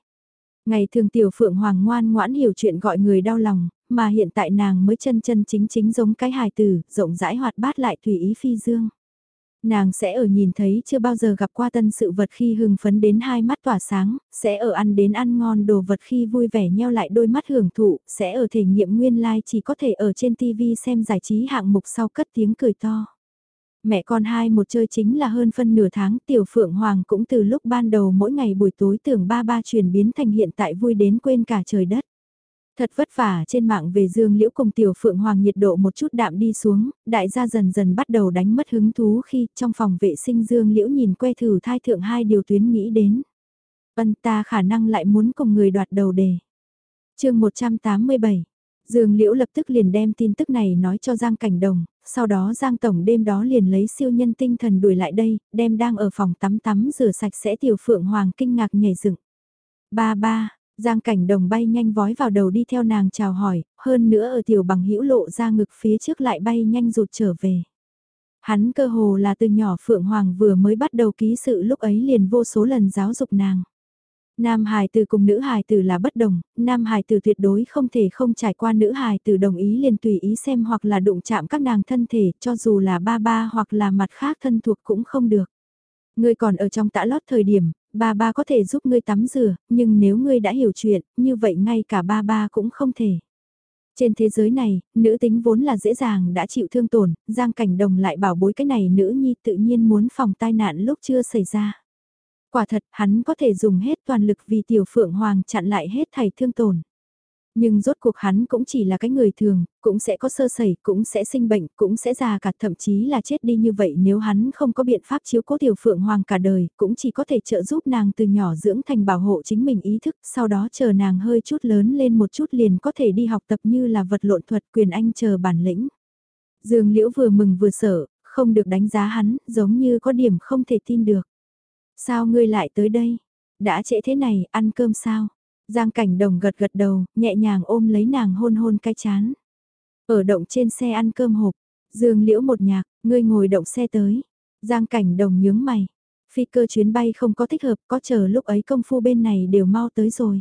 Ngày thường tiểu phượng hoàng ngoan ngoãn hiểu chuyện gọi người đau lòng, mà hiện tại nàng mới chân chân chính chính giống cái hài tử, rộng rãi hoạt bát lại tùy ý phi dương. Nàng sẽ ở nhìn thấy chưa bao giờ gặp qua tân sự vật khi hưng phấn đến hai mắt tỏa sáng, sẽ ở ăn đến ăn ngon đồ vật khi vui vẻ nheo lại đôi mắt hưởng thụ, sẽ ở thể nghiệm nguyên lai like chỉ có thể ở trên TV xem giải trí hạng mục sau cất tiếng cười to. Mẹ con hai một chơi chính là hơn phân nửa tháng tiểu phượng hoàng cũng từ lúc ban đầu mỗi ngày buổi tối tưởng ba ba chuyển biến thành hiện tại vui đến quên cả trời đất. Thật vất vả trên mạng về Dương Liễu cùng Tiểu Phượng Hoàng nhiệt độ một chút đạm đi xuống, đại gia dần dần bắt đầu đánh mất hứng thú khi trong phòng vệ sinh Dương Liễu nhìn que thử thai thượng hai điều tuyến nghĩ đến. Ân ta khả năng lại muốn cùng người đoạt đầu đề. chương 187 Dương Liễu lập tức liền đem tin tức này nói cho Giang Cảnh Đồng, sau đó Giang Tổng đêm đó liền lấy siêu nhân tinh thần đuổi lại đây, đem đang ở phòng tắm tắm rửa sạch sẽ Tiểu Phượng Hoàng kinh ngạc nhảy dựng. Ba ba, Giang cảnh đồng bay nhanh vói vào đầu đi theo nàng chào hỏi, hơn nữa ở tiểu bằng hữu lộ ra ngực phía trước lại bay nhanh rụt trở về. Hắn cơ hồ là từ nhỏ Phượng Hoàng vừa mới bắt đầu ký sự lúc ấy liền vô số lần giáo dục nàng. Nam hài tử cùng nữ hài tử là bất đồng, nam hài tử tuyệt đối không thể không trải qua nữ hài tử đồng ý liền tùy ý xem hoặc là đụng chạm các nàng thân thể cho dù là ba ba hoặc là mặt khác thân thuộc cũng không được. Ngươi còn ở trong tã lót thời điểm, ba ba có thể giúp ngươi tắm rửa, nhưng nếu ngươi đã hiểu chuyện, như vậy ngay cả ba ba cũng không thể. Trên thế giới này, nữ tính vốn là dễ dàng đã chịu thương tổn, Giang Cảnh Đồng lại bảo bối cái này nữ nhi tự nhiên muốn phòng tai nạn lúc chưa xảy ra. Quả thật, hắn có thể dùng hết toàn lực vì tiểu phượng hoàng chặn lại hết thảy thương tổn. Nhưng rốt cuộc hắn cũng chỉ là cái người thường, cũng sẽ có sơ sẩy, cũng sẽ sinh bệnh, cũng sẽ già cả thậm chí là chết đi như vậy nếu hắn không có biện pháp chiếu cố tiểu phượng hoàng cả đời, cũng chỉ có thể trợ giúp nàng từ nhỏ dưỡng thành bảo hộ chính mình ý thức, sau đó chờ nàng hơi chút lớn lên một chút liền có thể đi học tập như là vật lộn thuật quyền anh chờ bản lĩnh. Dương Liễu vừa mừng vừa sợ, không được đánh giá hắn, giống như có điểm không thể tin được. Sao ngươi lại tới đây? Đã trễ thế này, ăn cơm sao? Giang cảnh đồng gật gật đầu, nhẹ nhàng ôm lấy nàng hôn hôn cái chán. Ở động trên xe ăn cơm hộp, dương liễu một nhạc, ngươi ngồi động xe tới. Giang cảnh đồng nhướng mày. Phi cơ chuyến bay không có thích hợp, có chờ lúc ấy công phu bên này đều mau tới rồi.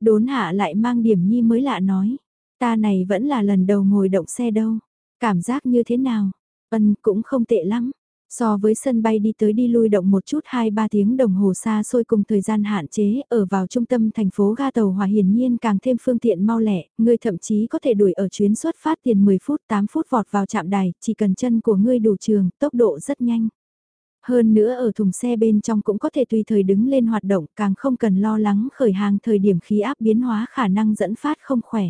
Đốn hạ lại mang điểm nhi mới lạ nói. Ta này vẫn là lần đầu ngồi động xe đâu. Cảm giác như thế nào? Ân cũng không tệ lắm. So với sân bay đi tới đi lui động một chút 2-3 tiếng đồng hồ xa xôi cùng thời gian hạn chế, ở vào trung tâm thành phố ga tàu hòa hiển nhiên càng thêm phương tiện mau lẹ, ngươi thậm chí có thể đuổi ở chuyến xuất phát tiền 10 phút 8 phút vọt vào trạm đài, chỉ cần chân của ngươi đủ trường, tốc độ rất nhanh. Hơn nữa ở thùng xe bên trong cũng có thể tùy thời đứng lên hoạt động, càng không cần lo lắng khởi hàng thời điểm khí áp biến hóa khả năng dẫn phát không khỏe.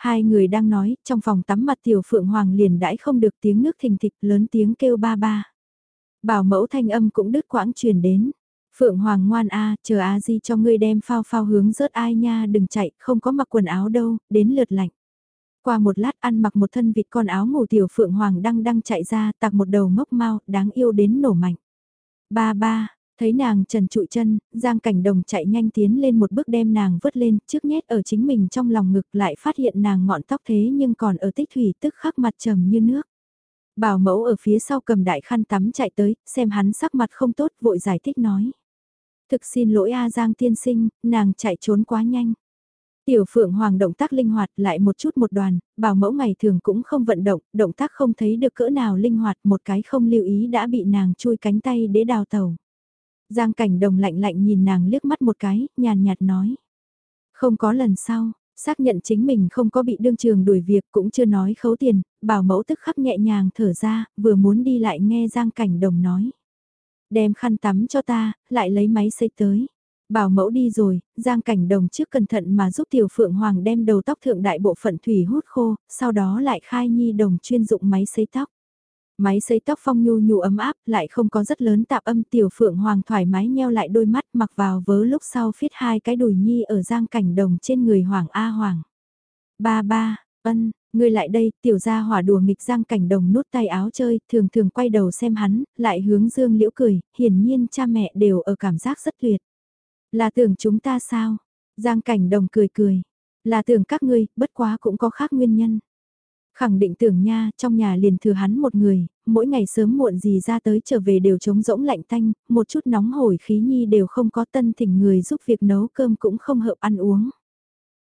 Hai người đang nói, trong phòng tắm mặt tiểu phượng hoàng liền đãi không được tiếng nước thình thịch lớn tiếng kêu ba ba. Bảo mẫu thanh âm cũng đứt quãng truyền đến. Phượng Hoàng ngoan a, chờ a di cho ngươi đem phao phao hướng rớt ai nha đừng chạy, không có mặc quần áo đâu, đến lượt lạnh. Qua một lát ăn mặc một thân vịt con áo ngủ tiểu Phượng Hoàng đang đang chạy ra, tạc một đầu ngốc mau, đáng yêu đến nổ mạnh. Ba ba, thấy nàng trần trụi chân, Giang Cảnh Đồng chạy nhanh tiến lên một bước đem nàng vớt lên, trước nhét ở chính mình trong lòng ngực lại phát hiện nàng ngọn tóc thế nhưng còn ở tích thủy tức khắc mặt trầm như nước. Bảo mẫu ở phía sau cầm đại khăn tắm chạy tới, xem hắn sắc mặt không tốt vội giải thích nói. Thực xin lỗi A Giang tiên sinh, nàng chạy trốn quá nhanh. Tiểu Phượng Hoàng động tác linh hoạt lại một chút một đoàn, bảo mẫu ngày thường cũng không vận động, động tác không thấy được cỡ nào linh hoạt một cái không lưu ý đã bị nàng chui cánh tay để đào tàu. Giang cảnh đồng lạnh lạnh nhìn nàng liếc mắt một cái, nhàn nhạt nói. Không có lần sau, xác nhận chính mình không có bị đương trường đuổi việc cũng chưa nói khấu tiền, bảo mẫu tức khắc nhẹ nhàng thở ra, vừa muốn đi lại nghe Giang cảnh đồng nói. Đem khăn tắm cho ta, lại lấy máy xây tới. Bảo mẫu đi rồi, Giang Cảnh Đồng trước cẩn thận mà giúp Tiểu Phượng Hoàng đem đầu tóc thượng đại bộ phận thủy hút khô, sau đó lại khai nhi đồng chuyên dụng máy sấy tóc. Máy sấy tóc phong nhu nhu ấm áp, lại không có rất lớn tạp âm Tiểu Phượng Hoàng thoải mái nheo lại đôi mắt mặc vào vớ lúc sau phiết hai cái đùi nhi ở Giang Cảnh Đồng trên người Hoàng A Hoàng. Ba ba, ân, ngươi lại đây, tiểu gia hỏa đùa nghịch giang cảnh đồng nút tay áo chơi, thường thường quay đầu xem hắn, lại hướng dương liễu cười, hiển nhiên cha mẹ đều ở cảm giác rất tuyệt. Là tưởng chúng ta sao? Giang cảnh đồng cười cười. Là tưởng các ngươi, bất quá cũng có khác nguyên nhân. Khẳng định tưởng nha, trong nhà liền thừa hắn một người, mỗi ngày sớm muộn gì ra tới trở về đều trống rỗng lạnh tanh, một chút nóng hổi khí nhi đều không có tân thỉnh người giúp việc nấu cơm cũng không hợp ăn uống.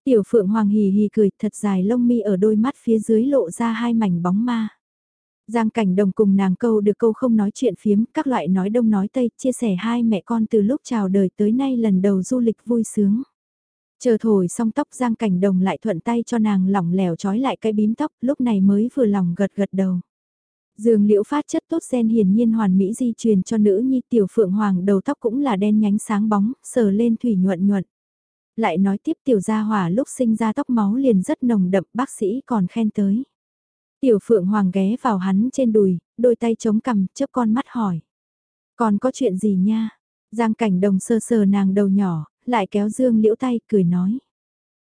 Tiểu phượng hoàng hì hì cười thật dài lông mi ở đôi mắt phía dưới lộ ra hai mảnh bóng ma. Giang cảnh đồng cùng nàng câu được câu không nói chuyện phiếm, các loại nói đông nói tây, chia sẻ hai mẹ con từ lúc chào đời tới nay lần đầu du lịch vui sướng. Chờ thổi xong tóc Giang cảnh đồng lại thuận tay cho nàng lỏng lẻo trói lại cái bím tóc, lúc này mới vừa lòng gật gật đầu. Dương liễu phát chất tốt gen hiển nhiên hoàn mỹ di truyền cho nữ nhi tiểu phượng hoàng đầu tóc cũng là đen nhánh sáng bóng, sờ lên thủy nhuận nhuận. Lại nói tiếp tiểu gia hỏa lúc sinh ra tóc máu liền rất nồng đậm bác sĩ còn khen tới. Tiểu Phượng Hoàng ghé vào hắn trên đùi, đôi tay chống cằm, chớp con mắt hỏi. Còn có chuyện gì nha? Giang cảnh đồng sơ sờ nàng đầu nhỏ, lại kéo dương liễu tay, cười nói.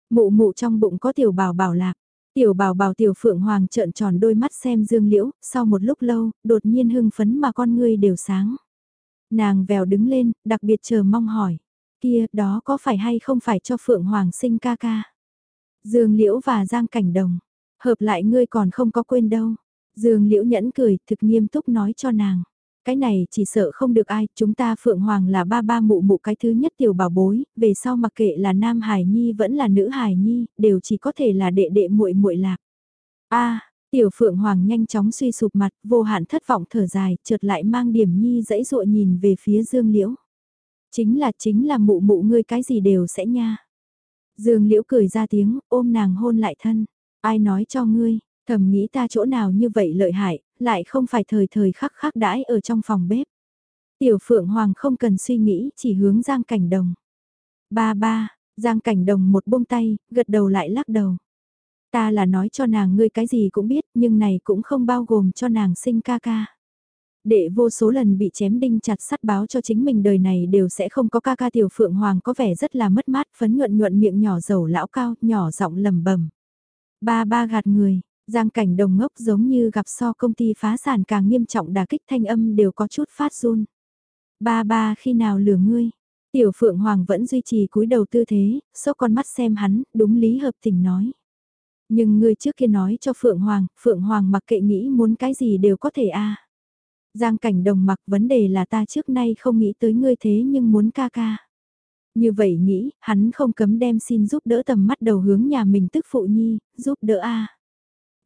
Mụ mụ trong bụng có tiểu bảo bảo lạc. Tiểu bảo bảo tiểu Phượng Hoàng trợn tròn đôi mắt xem dương liễu, sau một lúc lâu, đột nhiên hưng phấn mà con ngươi đều sáng. Nàng vèo đứng lên, đặc biệt chờ mong hỏi. Kia, đó có phải hay không phải cho Phượng Hoàng sinh ca ca? Dương liễu và Giang cảnh đồng Hợp lại ngươi còn không có quên đâu. Dương Liễu nhẫn cười, thực nghiêm túc nói cho nàng. Cái này chỉ sợ không được ai, chúng ta Phượng Hoàng là ba ba mụ mụ cái thứ nhất tiểu bảo bối, về sau mặc kệ là nam hải nhi vẫn là nữ hải nhi, đều chỉ có thể là đệ đệ muội muội lạc. A, tiểu Phượng Hoàng nhanh chóng suy sụp mặt, vô hạn thất vọng thở dài, chợt lại mang điểm nhi dãy dụa nhìn về phía Dương Liễu. Chính là chính là mụ mụ ngươi cái gì đều sẽ nha. Dương Liễu cười ra tiếng, ôm nàng hôn lại thân. Ai nói cho ngươi, thầm nghĩ ta chỗ nào như vậy lợi hại, lại không phải thời thời khắc khắc đãi ở trong phòng bếp. Tiểu Phượng Hoàng không cần suy nghĩ, chỉ hướng Giang Cảnh Đồng. Ba ba, Giang Cảnh Đồng một buông tay, gật đầu lại lắc đầu. Ta là nói cho nàng ngươi cái gì cũng biết, nhưng này cũng không bao gồm cho nàng sinh ca ca. Đệ vô số lần bị chém đinh chặt sắt báo cho chính mình đời này đều sẽ không có ca ca tiểu phượng hoàng có vẻ rất là mất mát phấn nhuận nhuận miệng nhỏ dầu lão cao, nhỏ giọng lầm bẩm Ba ba gạt người, giang cảnh đồng ngốc giống như gặp so công ty phá sản càng nghiêm trọng đà kích thanh âm đều có chút phát run. Ba ba khi nào lừa ngươi? Tiểu Phượng Hoàng vẫn duy trì cúi đầu tư thế, số con mắt xem hắn, đúng lý hợp tình nói. Nhưng ngươi trước kia nói cho Phượng Hoàng, Phượng Hoàng mặc kệ nghĩ muốn cái gì đều có thể a. Giang cảnh đồng mặc vấn đề là ta trước nay không nghĩ tới ngươi thế nhưng muốn ca ca. Như vậy nghĩ, hắn không cấm đem xin giúp đỡ tầm mắt đầu hướng nhà mình tức phụ nhi, giúp đỡ a.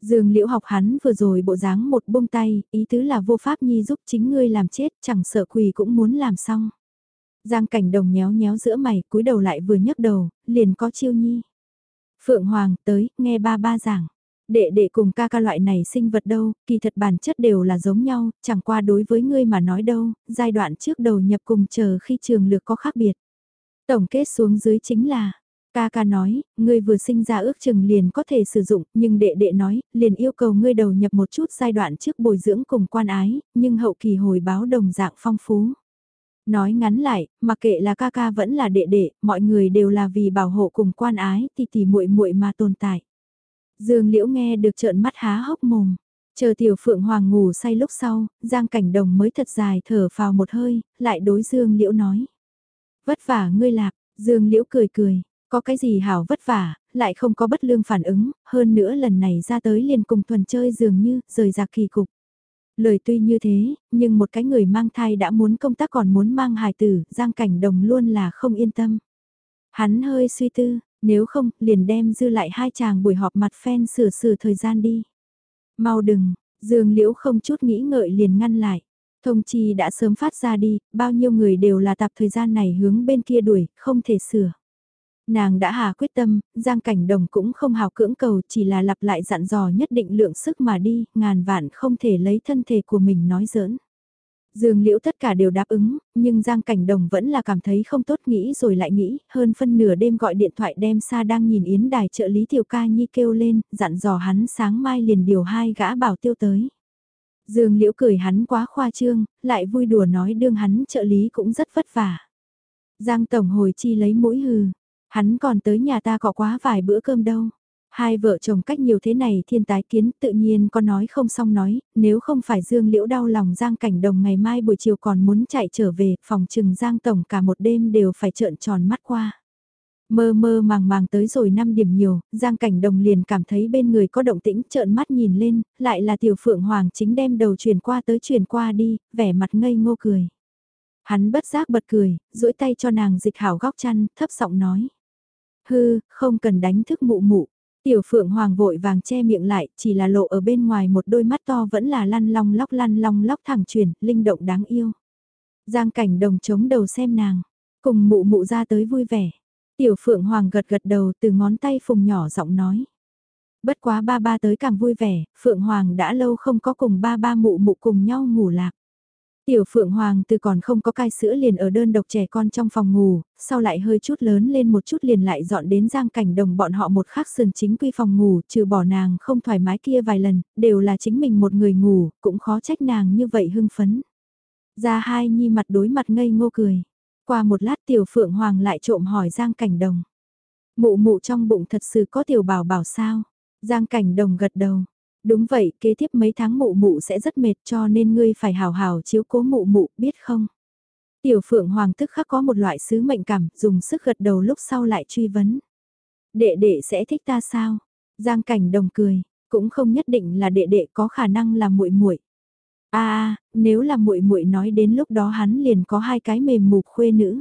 Dương liễu học hắn vừa rồi bộ dáng một buông tay, ý tứ là vô pháp nhi giúp chính ngươi làm chết, chẳng sợ quỳ cũng muốn làm xong. Giang cảnh đồng nhéo nhéo giữa mày, cúi đầu lại vừa nhấc đầu, liền có chiêu nhi. Phượng Hoàng tới, nghe ba ba giảng. Đệ đệ cùng ca ca loại này sinh vật đâu, kỳ thật bản chất đều là giống nhau, chẳng qua đối với ngươi mà nói đâu, giai đoạn trước đầu nhập cùng chờ khi trường lược có khác biệt. Tổng kết xuống dưới chính là, ca ca nói, ngươi vừa sinh ra ước chừng liền có thể sử dụng, nhưng đệ đệ nói, liền yêu cầu ngươi đầu nhập một chút giai đoạn trước bồi dưỡng cùng quan ái, nhưng hậu kỳ hồi báo đồng dạng phong phú. Nói ngắn lại, mặc kệ là ca ca vẫn là đệ đệ, mọi người đều là vì bảo hộ cùng quan ái thì tỷ muội muội mà tồn tại. Dương Liễu nghe được trợn mắt há hốc mồm. Chờ tiểu phượng hoàng ngủ say lúc sau, Giang Cảnh Đồng mới thật dài thở vào một hơi, lại đối Dương Liễu nói. Vất vả ngươi lạc, Dương Liễu cười cười, có cái gì hảo vất vả, lại không có bất lương phản ứng, hơn nữa lần này ra tới liền cùng thuần chơi dường như, rời ra kỳ cục. Lời tuy như thế, nhưng một cái người mang thai đã muốn công tác còn muốn mang hài tử, Giang Cảnh Đồng luôn là không yên tâm. Hắn hơi suy tư, Nếu không, liền đem dư lại hai chàng buổi họp mặt phen sửa sửa thời gian đi. Mau đừng, Dương Liễu không chút nghĩ ngợi liền ngăn lại. Thông chi đã sớm phát ra đi, bao nhiêu người đều là tạp thời gian này hướng bên kia đuổi, không thể sửa. Nàng đã hà quyết tâm, Giang Cảnh Đồng cũng không hào cưỡng cầu, chỉ là lặp lại dặn dò nhất định lượng sức mà đi, ngàn vạn không thể lấy thân thể của mình nói giỡn. Dương Liễu tất cả đều đáp ứng, nhưng Giang Cảnh Đồng vẫn là cảm thấy không tốt nghĩ rồi lại nghĩ, hơn phân nửa đêm gọi điện thoại đem xa đang nhìn Yến Đài trợ lý Tiểu Ca Nhi kêu lên, dặn dò hắn sáng mai liền điều hai gã bảo tiêu tới. Dương Liễu cười hắn quá khoa trương, lại vui đùa nói đương hắn trợ lý cũng rất vất vả. Giang Tổng hồi chi lấy mũi hừ, hắn còn tới nhà ta có quá vài bữa cơm đâu. Hai vợ chồng cách nhiều thế này thiên tái kiến tự nhiên có nói không xong nói, nếu không phải Dương Liễu đau lòng Giang Cảnh Đồng ngày mai buổi chiều còn muốn chạy trở về, phòng trừng Giang Tổng cả một đêm đều phải trợn tròn mắt qua. Mơ mơ màng màng tới rồi 5 điểm nhiều, Giang Cảnh Đồng liền cảm thấy bên người có động tĩnh trợn mắt nhìn lên, lại là Tiểu Phượng Hoàng chính đem đầu chuyển qua tới chuyển qua đi, vẻ mặt ngây ngô cười. Hắn bất giác bật cười, duỗi tay cho nàng dịch hảo góc chăn, thấp giọng nói. Hư, không cần đánh thức mụ mụ. Tiểu Phượng Hoàng vội vàng che miệng lại, chỉ là lộ ở bên ngoài một đôi mắt to vẫn là lăn long lóc lăn long lóc thẳng truyền, linh động đáng yêu. Giang cảnh đồng chống đầu xem nàng, cùng mụ mụ ra tới vui vẻ. Tiểu Phượng Hoàng gật gật đầu từ ngón tay phùng nhỏ giọng nói. Bất quá ba ba tới càng vui vẻ, Phượng Hoàng đã lâu không có cùng ba ba mụ mụ cùng nhau ngủ lạc. Tiểu Phượng Hoàng từ còn không có cai sữa liền ở đơn độc trẻ con trong phòng ngủ, sau lại hơi chút lớn lên một chút liền lại dọn đến giang cảnh đồng bọn họ một khắc sườn chính quy phòng ngủ, trừ bỏ nàng không thoải mái kia vài lần, đều là chính mình một người ngủ, cũng khó trách nàng như vậy hưng phấn. Ra hai nhi mặt đối mặt ngây ngô cười. Qua một lát Tiểu Phượng Hoàng lại trộm hỏi giang cảnh đồng. Mụ mụ trong bụng thật sự có tiểu bảo bảo sao? Giang cảnh đồng gật đầu. Đúng vậy, kế tiếp mấy tháng mụ mụ sẽ rất mệt cho nên ngươi phải hào hào chiếu cố mụ mụ, biết không? Tiểu Phượng Hoàng tức khắc có một loại sứ mệnh cảm, dùng sức gật đầu lúc sau lại truy vấn. Đệ đệ sẽ thích ta sao? Giang Cảnh Đồng cười, cũng không nhất định là đệ đệ có khả năng là muội muội. A nếu là muội muội nói đến lúc đó hắn liền có hai cái mềm mục khuê nữ.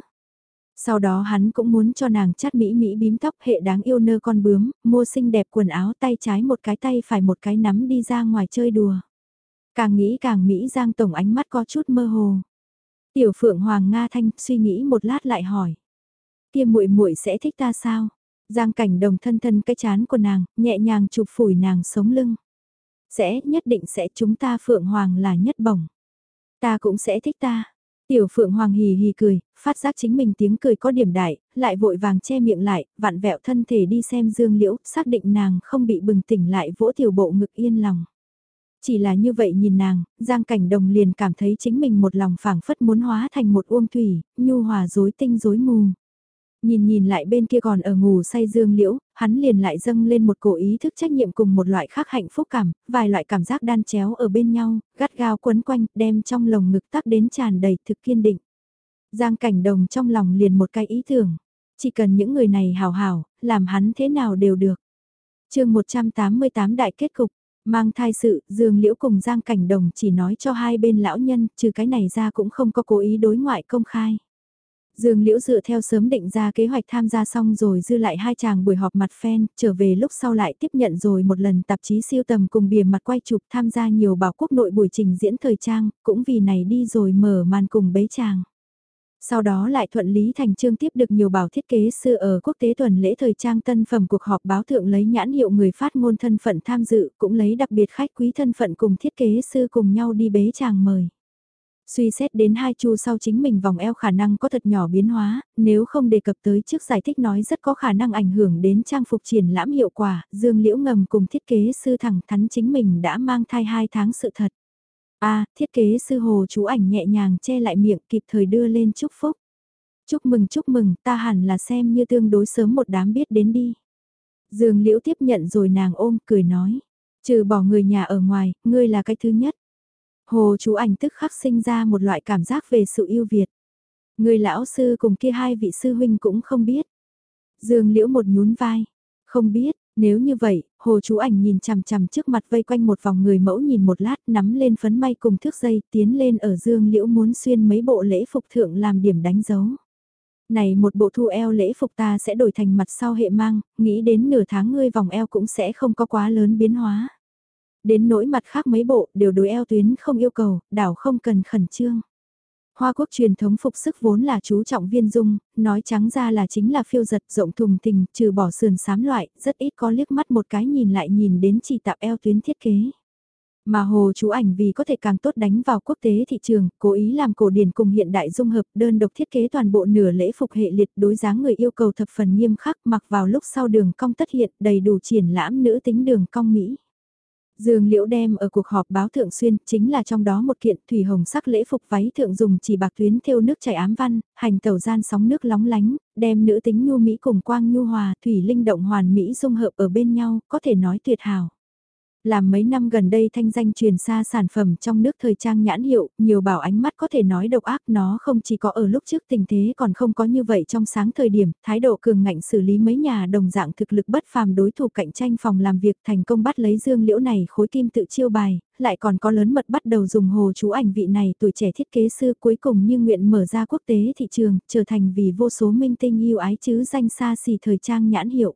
Sau đó hắn cũng muốn cho nàng chắt mỹ mỹ bím tóc hệ đáng yêu nơ con bướm, mua xinh đẹp quần áo tay trái một cái tay phải một cái nắm đi ra ngoài chơi đùa. Càng nghĩ càng Mỹ Giang Tổng ánh mắt có chút mơ hồ. Tiểu Phượng Hoàng Nga Thanh suy nghĩ một lát lại hỏi. Kia muội muội sẽ thích ta sao? Giang cảnh đồng thân thân cái chán của nàng, nhẹ nhàng chụp phủi nàng sống lưng. Sẽ, nhất định sẽ chúng ta Phượng Hoàng là nhất bổng. Ta cũng sẽ thích ta. Tiểu Phượng Hoàng hì hì cười, phát giác chính mình tiếng cười có điểm đại, lại vội vàng che miệng lại, vặn vẹo thân thể đi xem Dương Liễu, xác định nàng không bị bừng tỉnh lại vỗ tiểu bộ ngực yên lòng. Chỉ là như vậy nhìn nàng, Giang Cảnh Đồng liền cảm thấy chính mình một lòng phảng phất muốn hóa thành một uông thủy, nhu hòa rối tinh rối mù. Nhìn nhìn lại bên kia còn ở ngủ say dương liễu, hắn liền lại dâng lên một cổ ý thức trách nhiệm cùng một loại khác hạnh phúc cảm, vài loại cảm giác đan chéo ở bên nhau, gắt gao quấn quanh, đem trong lồng ngực tắc đến tràn đầy thực kiên định. Giang cảnh đồng trong lòng liền một cái ý tưởng, chỉ cần những người này hào hào, làm hắn thế nào đều được. chương 188 đại kết cục, mang thai sự, Dương Liễu cùng Giang Cảnh Đồng chỉ nói cho hai bên lão nhân, trừ cái này ra cũng không có cố ý đối ngoại công khai. Dương Liễu dựa theo sớm định ra kế hoạch tham gia xong rồi dư lại hai chàng buổi họp mặt fan, trở về lúc sau lại tiếp nhận rồi một lần tạp chí siêu tầm cùng bìa mặt quay chụp tham gia nhiều bảo quốc nội buổi trình diễn thời trang, cũng vì này đi rồi mở màn cùng bấy chàng. Sau đó lại thuận lý thành trương tiếp được nhiều bảo thiết kế sư ở quốc tế tuần lễ thời trang tân phẩm cuộc họp báo thượng lấy nhãn hiệu người phát ngôn thân phận tham dự, cũng lấy đặc biệt khách quý thân phận cùng thiết kế sư cùng nhau đi bế chàng mời. Suy xét đến hai chu sau chính mình vòng eo khả năng có thật nhỏ biến hóa, nếu không đề cập tới trước giải thích nói rất có khả năng ảnh hưởng đến trang phục triển lãm hiệu quả, Dương Liễu ngầm cùng thiết kế sư thẳng thắn chính mình đã mang thai hai tháng sự thật. a thiết kế sư hồ chú ảnh nhẹ nhàng che lại miệng kịp thời đưa lên chúc phúc. Chúc mừng chúc mừng, ta hẳn là xem như tương đối sớm một đám biết đến đi. Dương Liễu tiếp nhận rồi nàng ôm cười nói, trừ bỏ người nhà ở ngoài, ngươi là cái thứ nhất. Hồ chú ảnh tức khắc sinh ra một loại cảm giác về sự yêu Việt. Người lão sư cùng kia hai vị sư huynh cũng không biết. Dương liễu một nhún vai. Không biết, nếu như vậy, hồ chú ảnh nhìn chằm chằm trước mặt vây quanh một vòng người mẫu nhìn một lát nắm lên phấn may cùng thước dây tiến lên ở dương liễu muốn xuyên mấy bộ lễ phục thượng làm điểm đánh dấu. Này một bộ thu eo lễ phục ta sẽ đổi thành mặt sau hệ mang, nghĩ đến nửa tháng ngươi vòng eo cũng sẽ không có quá lớn biến hóa. Đến nỗi mặt khác mấy bộ đều đối eo tuyến không yêu cầu, đảo không cần khẩn trương. Hoa quốc truyền thống phục sức vốn là chú trọng viên dung, nói trắng ra là chính là phiêu giật rộng thùng tình, trừ bỏ sườn sám loại, rất ít có liếc mắt một cái nhìn lại nhìn đến chỉ tạo eo tuyến thiết kế. Mà hồ chú ảnh vì có thể càng tốt đánh vào quốc tế thị trường, cố ý làm cổ điển cùng hiện đại dung hợp đơn độc thiết kế toàn bộ nửa lễ phục hệ liệt đối dáng người yêu cầu thập phần nghiêm khắc mặc vào lúc sau đường cong tất hiện đầy đủ triển lãm nữ tính đường cong Mỹ. Dương Liễu đem ở cuộc họp báo thượng xuyên, chính là trong đó một kiện thủy hồng sắc lễ phục váy thượng dùng chỉ bạc tuyến thêu nước chảy ám văn, hành tàu gian sóng nước lóng lánh, đem nữ tính nhu mỹ cùng quang nhu hòa, thủy linh động hoàn mỹ dung hợp ở bên nhau, có thể nói tuyệt hảo làm mấy năm gần đây thanh danh truyền xa sản phẩm trong nước thời trang nhãn hiệu, nhiều bảo ánh mắt có thể nói độc ác nó không chỉ có ở lúc trước tình thế còn không có như vậy trong sáng thời điểm, thái độ cường ngạnh xử lý mấy nhà đồng dạng thực lực bất phàm đối thủ cạnh tranh phòng làm việc thành công bắt lấy dương liễu này khối kim tự chiêu bài, lại còn có lớn mật bắt đầu dùng hồ chú ảnh vị này tuổi trẻ thiết kế sư cuối cùng như nguyện mở ra quốc tế thị trường, trở thành vì vô số minh tinh yêu ái chứ danh xa xỉ thời trang nhãn hiệu.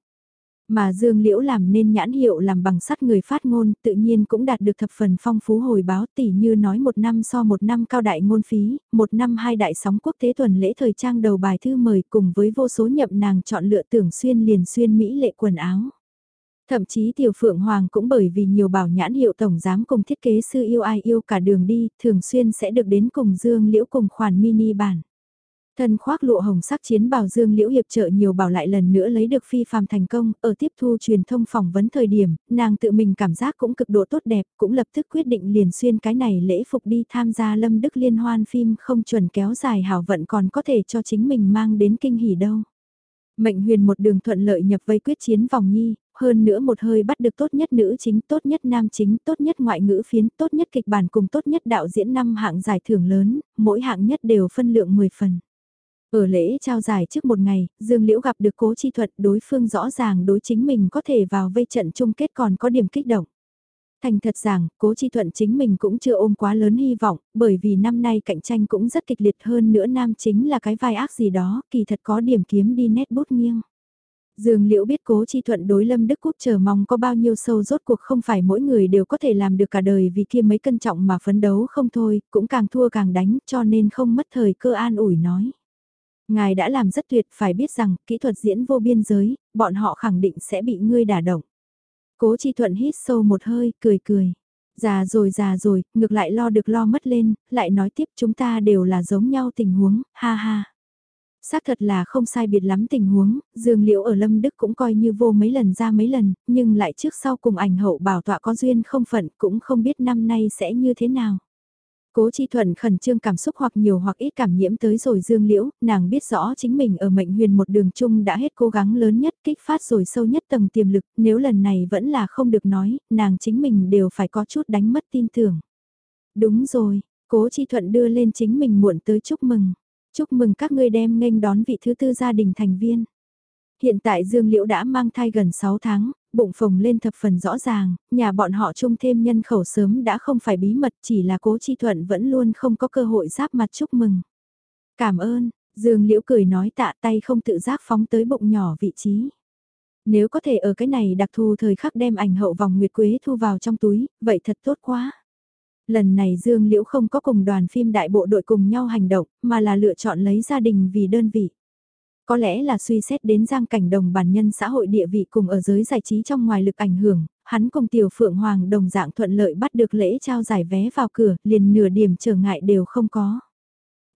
Mà Dương Liễu làm nên nhãn hiệu làm bằng sắt người phát ngôn tự nhiên cũng đạt được thập phần phong phú hồi báo tỷ như nói một năm so một năm cao đại ngôn phí, một năm hai đại sóng quốc tế tuần lễ thời trang đầu bài thư mời cùng với vô số nhậm nàng chọn lựa tưởng xuyên liền xuyên Mỹ lệ quần áo. Thậm chí Tiểu Phượng Hoàng cũng bởi vì nhiều bảo nhãn hiệu tổng giám cùng thiết kế sư yêu ai yêu cả đường đi, thường xuyên sẽ được đến cùng Dương Liễu cùng khoản mini bản. Thân khoác lụa hồng sắc chiến bào dương liễu hiệp trợ nhiều bảo lại lần nữa lấy được phi phàm thành công, ở tiếp thu truyền thông phỏng vấn thời điểm, nàng tự mình cảm giác cũng cực độ tốt đẹp, cũng lập tức quyết định liền xuyên cái này lễ phục đi tham gia lâm đức liên hoan phim không chuẩn kéo dài hảo vận còn có thể cho chính mình mang đến kinh hỉ đâu. Mệnh huyền một đường thuận lợi nhập vây quyết chiến vòng nhi, hơn nữa một hơi bắt được tốt nhất nữ chính, tốt nhất nam chính, tốt nhất ngoại ngữ phiến, tốt nhất kịch bản cùng tốt nhất đạo diễn năm hạng giải thưởng lớn, mỗi hạng nhất đều phân lượng 10 phần. Ở lễ trao giải trước một ngày, Dương Liễu gặp được cố chi thuật đối phương rõ ràng đối chính mình có thể vào vây trận chung kết còn có điểm kích động. Thành thật rằng, cố chi thuận chính mình cũng chưa ôm quá lớn hy vọng, bởi vì năm nay cạnh tranh cũng rất kịch liệt hơn nữa nam chính là cái vai ác gì đó, kỳ thật có điểm kiếm đi nét bút nghiêng. Dương Liễu biết cố chi thuận đối Lâm Đức Quốc chờ mong có bao nhiêu sâu rốt cuộc không phải mỗi người đều có thể làm được cả đời vì kia mấy cân trọng mà phấn đấu không thôi, cũng càng thua càng đánh cho nên không mất thời cơ an ủi nói. Ngài đã làm rất tuyệt phải biết rằng kỹ thuật diễn vô biên giới, bọn họ khẳng định sẽ bị ngươi đả động. Cố Chi Thuận hít sâu một hơi, cười cười. Già rồi già rồi, ngược lại lo được lo mất lên, lại nói tiếp chúng ta đều là giống nhau tình huống, ha ha. Xác thật là không sai biệt lắm tình huống, Dương Liễu ở Lâm Đức cũng coi như vô mấy lần ra mấy lần, nhưng lại trước sau cùng ảnh hậu bảo tọa có duyên không phận cũng không biết năm nay sẽ như thế nào. Cố Chi Thuận khẩn trương cảm xúc hoặc nhiều hoặc ít cảm nhiễm tới rồi dương liễu, nàng biết rõ chính mình ở mệnh huyền một đường chung đã hết cố gắng lớn nhất kích phát rồi sâu nhất tầng tiềm lực, nếu lần này vẫn là không được nói, nàng chính mình đều phải có chút đánh mất tin tưởng. Đúng rồi, Cố Chi Thuận đưa lên chính mình muộn tới chúc mừng. Chúc mừng các ngươi đem nghênh đón vị thứ tư gia đình thành viên. Hiện tại Dương Liễu đã mang thai gần 6 tháng, bụng phồng lên thập phần rõ ràng, nhà bọn họ chung thêm nhân khẩu sớm đã không phải bí mật chỉ là cố chi thuận vẫn luôn không có cơ hội giáp mặt chúc mừng. Cảm ơn, Dương Liễu cười nói tạ tay không tự giác phóng tới bụng nhỏ vị trí. Nếu có thể ở cái này đặc thù thời khắc đem ảnh hậu vòng nguyệt quế thu vào trong túi, vậy thật tốt quá. Lần này Dương Liễu không có cùng đoàn phim đại bộ đội cùng nhau hành động, mà là lựa chọn lấy gia đình vì đơn vị. Có lẽ là suy xét đến giang cảnh đồng bản nhân xã hội địa vị cùng ở giới giải trí trong ngoài lực ảnh hưởng, hắn cùng tiểu phượng hoàng đồng dạng thuận lợi bắt được lễ trao giải vé vào cửa, liền nửa điểm trở ngại đều không có.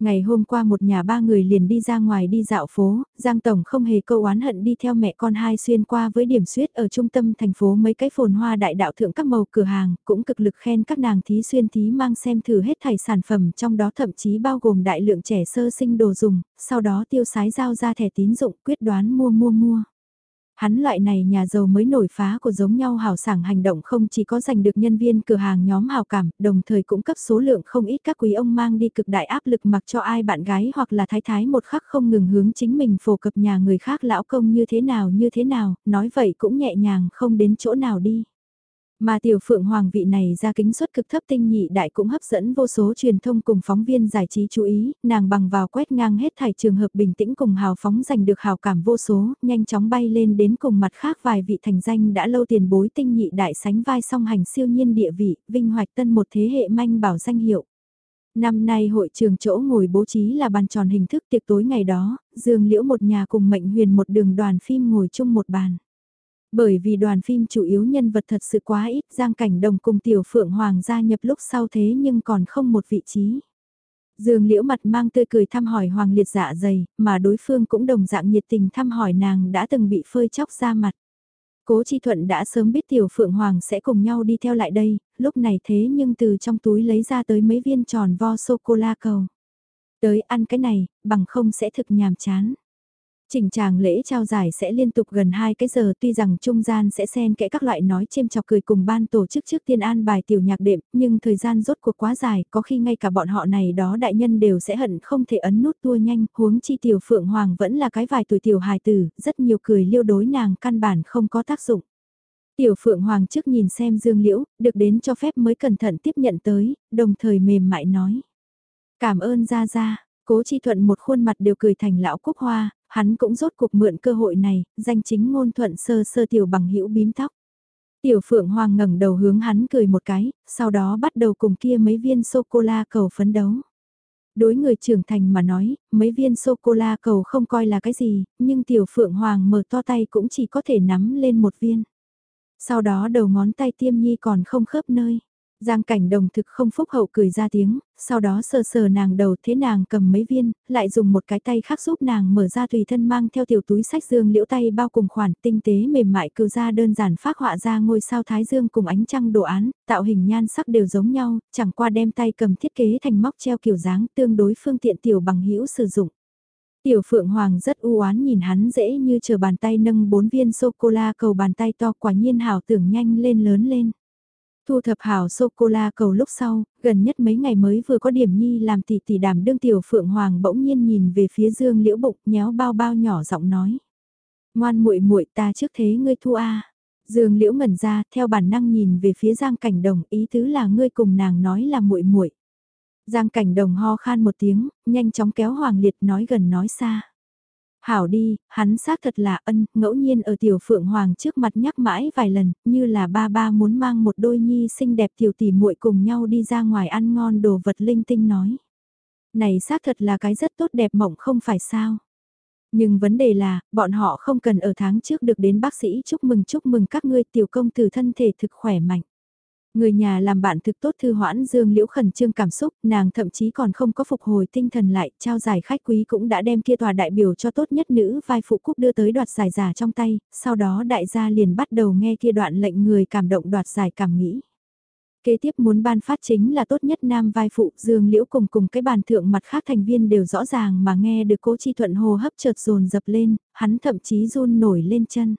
Ngày hôm qua một nhà ba người liền đi ra ngoài đi dạo phố, Giang Tổng không hề câu oán hận đi theo mẹ con hai xuyên qua với điểm suyết ở trung tâm thành phố mấy cái phồn hoa đại đạo thượng các màu cửa hàng, cũng cực lực khen các nàng thí xuyên thí mang xem thử hết thảy sản phẩm trong đó thậm chí bao gồm đại lượng trẻ sơ sinh đồ dùng, sau đó tiêu sái giao ra thẻ tín dụng quyết đoán mua mua mua. Hắn loại này nhà giàu mới nổi phá của giống nhau hào sảng hành động không chỉ có giành được nhân viên cửa hàng nhóm hào cảm, đồng thời cũng cấp số lượng không ít các quý ông mang đi cực đại áp lực mặc cho ai bạn gái hoặc là thái thái một khắc không ngừng hướng chính mình phổ cập nhà người khác lão công như thế nào như thế nào, nói vậy cũng nhẹ nhàng không đến chỗ nào đi. Mà tiểu phượng hoàng vị này ra kính suất cực thấp tinh nhị đại cũng hấp dẫn vô số truyền thông cùng phóng viên giải trí chú ý, nàng bằng vào quét ngang hết thảy trường hợp bình tĩnh cùng hào phóng giành được hào cảm vô số, nhanh chóng bay lên đến cùng mặt khác vài vị thành danh đã lâu tiền bối tinh nhị đại sánh vai song hành siêu nhiên địa vị, vinh hoạch tân một thế hệ manh bảo danh hiệu. Năm nay hội trường chỗ ngồi bố trí là bàn tròn hình thức tiệc tối ngày đó, dương liễu một nhà cùng mệnh huyền một đường đoàn phim ngồi chung một bàn. Bởi vì đoàn phim chủ yếu nhân vật thật sự quá ít, Giang Cảnh Đồng cùng Tiểu Phượng Hoàng gia nhập lúc sau thế nhưng còn không một vị trí. Dương liễu mặt mang tươi cười thăm hỏi Hoàng liệt dạ dày, mà đối phương cũng đồng dạng nhiệt tình thăm hỏi nàng đã từng bị phơi chóc ra mặt. Cố Chi Thuận đã sớm biết Tiểu Phượng Hoàng sẽ cùng nhau đi theo lại đây, lúc này thế nhưng từ trong túi lấy ra tới mấy viên tròn vo sô-cô-la cầu. Tới ăn cái này, bằng không sẽ thực nhàm chán trình tràng lễ trao giải sẽ liên tục gần 2 cái giờ tuy rằng trung gian sẽ xen kẽ các loại nói chêm chọc cười cùng ban tổ chức trước tiên an bài tiểu nhạc đệm, nhưng thời gian rốt cuộc quá dài, có khi ngay cả bọn họ này đó đại nhân đều sẽ hận không thể ấn nút tua nhanh, huống chi tiểu phượng hoàng vẫn là cái vài tuổi tiểu hài tử, rất nhiều cười liêu đối nàng căn bản không có tác dụng. Tiểu Phượng Hoàng trước nhìn xem Dương Liễu, được đến cho phép mới cẩn thận tiếp nhận tới, đồng thời mềm mại nói. Cảm ơn Gia Gia, Cố Chi Thuận một khuôn mặt đều cười thành lão cúc hoa, hắn cũng rốt cuộc mượn cơ hội này, danh chính ngôn thuận sơ sơ tiểu bằng hữu bím tóc. Tiểu Phượng Hoàng ngẩng đầu hướng hắn cười một cái, sau đó bắt đầu cùng kia mấy viên sô-cô-la cầu phấn đấu. Đối người trưởng thành mà nói, mấy viên sô-cô-la cầu không coi là cái gì, nhưng Tiểu Phượng Hoàng mở to tay cũng chỉ có thể nắm lên một viên. Sau đó đầu ngón tay tiêm nhi còn không khớp nơi. Giang cảnh đồng thực không phúc hậu cười ra tiếng, sau đó sờ sờ nàng đầu thế nàng cầm mấy viên, lại dùng một cái tay khác giúp nàng mở ra tùy thân mang theo tiểu túi sách dương liễu tay bao cùng khoản tinh tế mềm mại cừu ra đơn giản phát họa ra ngôi sao thái dương cùng ánh trăng đồ án, tạo hình nhan sắc đều giống nhau, chẳng qua đem tay cầm thiết kế thành móc treo kiểu dáng tương đối phương tiện tiểu bằng hữu sử dụng. Tiểu Phượng Hoàng rất u oán nhìn hắn dễ như chờ bàn tay nâng bốn viên sô-cô-la cầu bàn tay to quả nhiên hảo tưởng nhanh lên lớn lên. Thu thập hảo sô-cô-la cầu lúc sau, gần nhất mấy ngày mới vừa có điểm nhi làm tỷ tỷ đảm đương Tiểu Phượng Hoàng bỗng nhiên nhìn về phía Dương Liễu Bụng nhéo bao bao nhỏ giọng nói. Ngoan muội muội ta trước thế ngươi thu a Dương Liễu ngẩn ra theo bản năng nhìn về phía Giang Cảnh Đồng ý tứ là ngươi cùng nàng nói là muội muội Giang cảnh đồng ho khan một tiếng, nhanh chóng kéo Hoàng Liệt nói gần nói xa. Hảo đi, hắn xác thật là ân, ngẫu nhiên ở tiểu phượng hoàng trước mặt nhắc mãi vài lần, như là ba ba muốn mang một đôi nhi xinh đẹp tiểu tỷ muội cùng nhau đi ra ngoài ăn ngon đồ vật linh tinh nói. Này xác thật là cái rất tốt đẹp mộng không phải sao. Nhưng vấn đề là, bọn họ không cần ở tháng trước được đến bác sĩ chúc mừng chúc mừng các ngươi tiểu công tử thân thể thực khỏe mạnh. Người nhà làm bạn thực tốt thư hoãn Dương Liễu khẩn trương cảm xúc, nàng thậm chí còn không có phục hồi tinh thần lại, trao giải khách quý cũng đã đem kia tòa đại biểu cho tốt nhất nữ vai phụ cúc đưa tới đoạt giải giả trong tay, sau đó đại gia liền bắt đầu nghe kia đoạn lệnh người cảm động đoạt giải cảm nghĩ. Kế tiếp muốn ban phát chính là tốt nhất nam vai phụ, Dương Liễu cùng cùng cái bàn thượng mặt khác thành viên đều rõ ràng mà nghe được cố chi thuận hồ hấp chợt dồn dập lên, hắn thậm chí run nổi lên chân.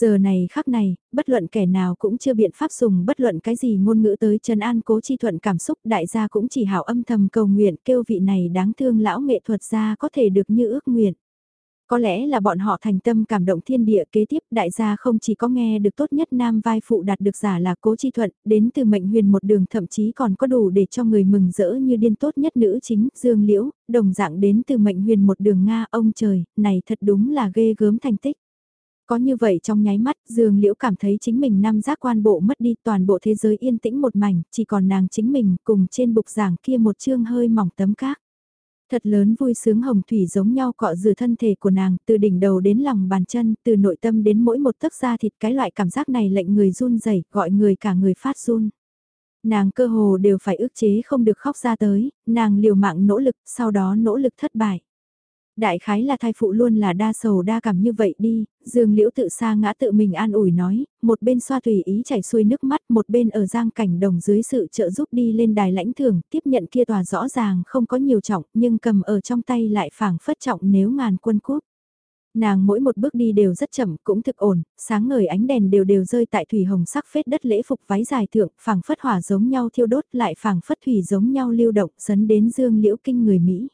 Giờ này khắc này, bất luận kẻ nào cũng chưa biện pháp dùng bất luận cái gì ngôn ngữ tới trần an cố chi thuận cảm xúc đại gia cũng chỉ hảo âm thầm cầu nguyện kêu vị này đáng thương lão nghệ thuật gia có thể được như ước nguyện. Có lẽ là bọn họ thành tâm cảm động thiên địa kế tiếp đại gia không chỉ có nghe được tốt nhất nam vai phụ đạt được giả là cố chi thuận, đến từ mệnh huyền một đường thậm chí còn có đủ để cho người mừng rỡ như điên tốt nhất nữ chính, Dương Liễu, đồng dạng đến từ mệnh huyền một đường Nga ông trời, này thật đúng là ghê gớm thành tích. Có như vậy trong nháy mắt, Dương Liễu cảm thấy chính mình năm giác quan bộ mất đi toàn bộ thế giới yên tĩnh một mảnh, chỉ còn nàng chính mình cùng trên bục giảng kia một chương hơi mỏng tấm cát. Thật lớn vui sướng hồng thủy giống nhau cọ rửa thân thể của nàng, từ đỉnh đầu đến lòng bàn chân, từ nội tâm đến mỗi một tấc da thịt cái loại cảm giác này lệnh người run rẩy gọi người cả người phát run. Nàng cơ hồ đều phải ức chế không được khóc ra tới, nàng liều mạng nỗ lực, sau đó nỗ lực thất bại. Đại khái là thai phụ luôn là đa sầu đa cảm như vậy đi, dương liễu tự xa ngã tự mình an ủi nói, một bên xoa tùy ý chảy xuôi nước mắt, một bên ở giang cảnh đồng dưới sự trợ giúp đi lên đài lãnh thưởng, tiếp nhận kia tòa rõ ràng không có nhiều trọng, nhưng cầm ở trong tay lại phảng phất trọng nếu ngàn quân quốc. Nàng mỗi một bước đi đều rất chậm, cũng thực ổn, sáng ngời ánh đèn đều đều rơi tại thủy hồng sắc phết đất lễ phục váy dài thượng, phảng phất hỏa giống nhau thiêu đốt lại phảng phất thủy giống nhau lưu động, sấn đến dương liễu kinh người Mỹ.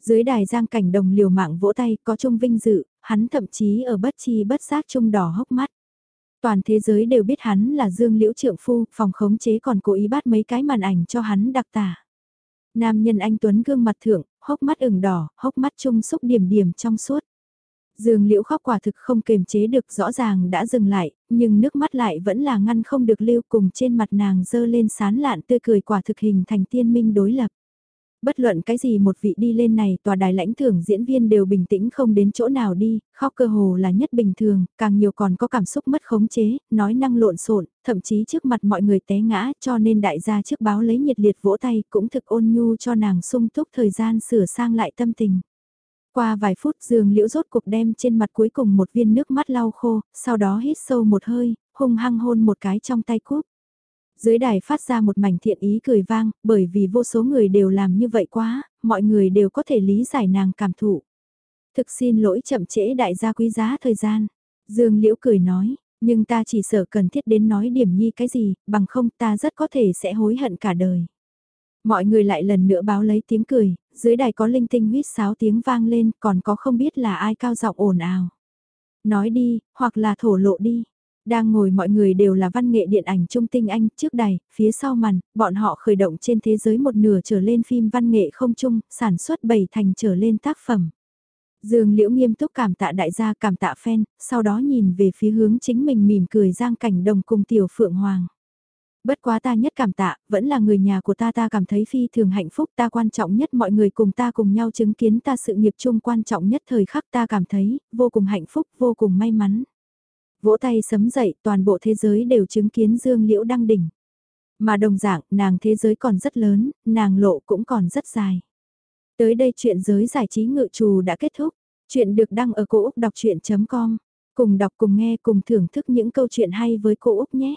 Dưới đài giang cảnh đồng liều mạng vỗ tay có trung vinh dự, hắn thậm chí ở bất chi bất giác trung đỏ hốc mắt. Toàn thế giới đều biết hắn là Dương Liễu Trượng Phu, phòng khống chế còn cố ý bắt mấy cái màn ảnh cho hắn đặc tả. Nam nhân anh Tuấn gương mặt thượng, hốc mắt ửng đỏ, hốc mắt trung xúc điểm điểm trong suốt. Dương Liễu khóc quả thực không kềm chế được rõ ràng đã dừng lại, nhưng nước mắt lại vẫn là ngăn không được lưu cùng trên mặt nàng dơ lên sán lạn tươi cười quả thực hình thành tiên minh đối lập. Bất luận cái gì một vị đi lên này tòa đài lãnh thưởng diễn viên đều bình tĩnh không đến chỗ nào đi, khóc cơ hồ là nhất bình thường, càng nhiều còn có cảm xúc mất khống chế, nói năng lộn xộn, thậm chí trước mặt mọi người té ngã cho nên đại gia trước báo lấy nhiệt liệt vỗ tay cũng thực ôn nhu cho nàng sung túc thời gian sửa sang lại tâm tình. Qua vài phút giường liễu rốt cục đem trên mặt cuối cùng một viên nước mắt lau khô, sau đó hít sâu một hơi, hung hăng hôn một cái trong tay cúp. Dưới đài phát ra một mảnh thiện ý cười vang, bởi vì vô số người đều làm như vậy quá, mọi người đều có thể lý giải nàng cảm thụ. Thực xin lỗi chậm trễ đại gia quý giá thời gian. Dương Liễu cười nói, nhưng ta chỉ sợ cần thiết đến nói điểm nhi cái gì, bằng không ta rất có thể sẽ hối hận cả đời. Mọi người lại lần nữa báo lấy tiếng cười, dưới đài có linh tinh huyết sáo tiếng vang lên, còn có không biết là ai cao giọng ồn ào. Nói đi, hoặc là thổ lộ đi. Đang ngồi mọi người đều là văn nghệ điện ảnh trung tinh anh, trước đài, phía sau màn, bọn họ khởi động trên thế giới một nửa trở lên phim văn nghệ không chung, sản xuất bảy thành trở lên tác phẩm. Dương Liễu nghiêm túc cảm tạ đại gia cảm tạ fan, sau đó nhìn về phía hướng chính mình mỉm cười giang cảnh đồng cùng tiểu phượng hoàng. Bất quá ta nhất cảm tạ, vẫn là người nhà của ta ta cảm thấy phi thường hạnh phúc ta quan trọng nhất mọi người cùng ta cùng nhau chứng kiến ta sự nghiệp chung quan trọng nhất thời khắc ta cảm thấy, vô cùng hạnh phúc, vô cùng may mắn. Vỗ tay sấm dậy, toàn bộ thế giới đều chứng kiến Dương Liễu đăng đỉnh. Mà đồng dạng, nàng thế giới còn rất lớn, nàng lộ cũng còn rất dài. Tới đây chuyện giới giải trí ngự trù đã kết thúc. Chuyện được đăng ở cổ Úc đọc chuyện.com. Cùng đọc cùng nghe cùng thưởng thức những câu chuyện hay với cô Úc nhé.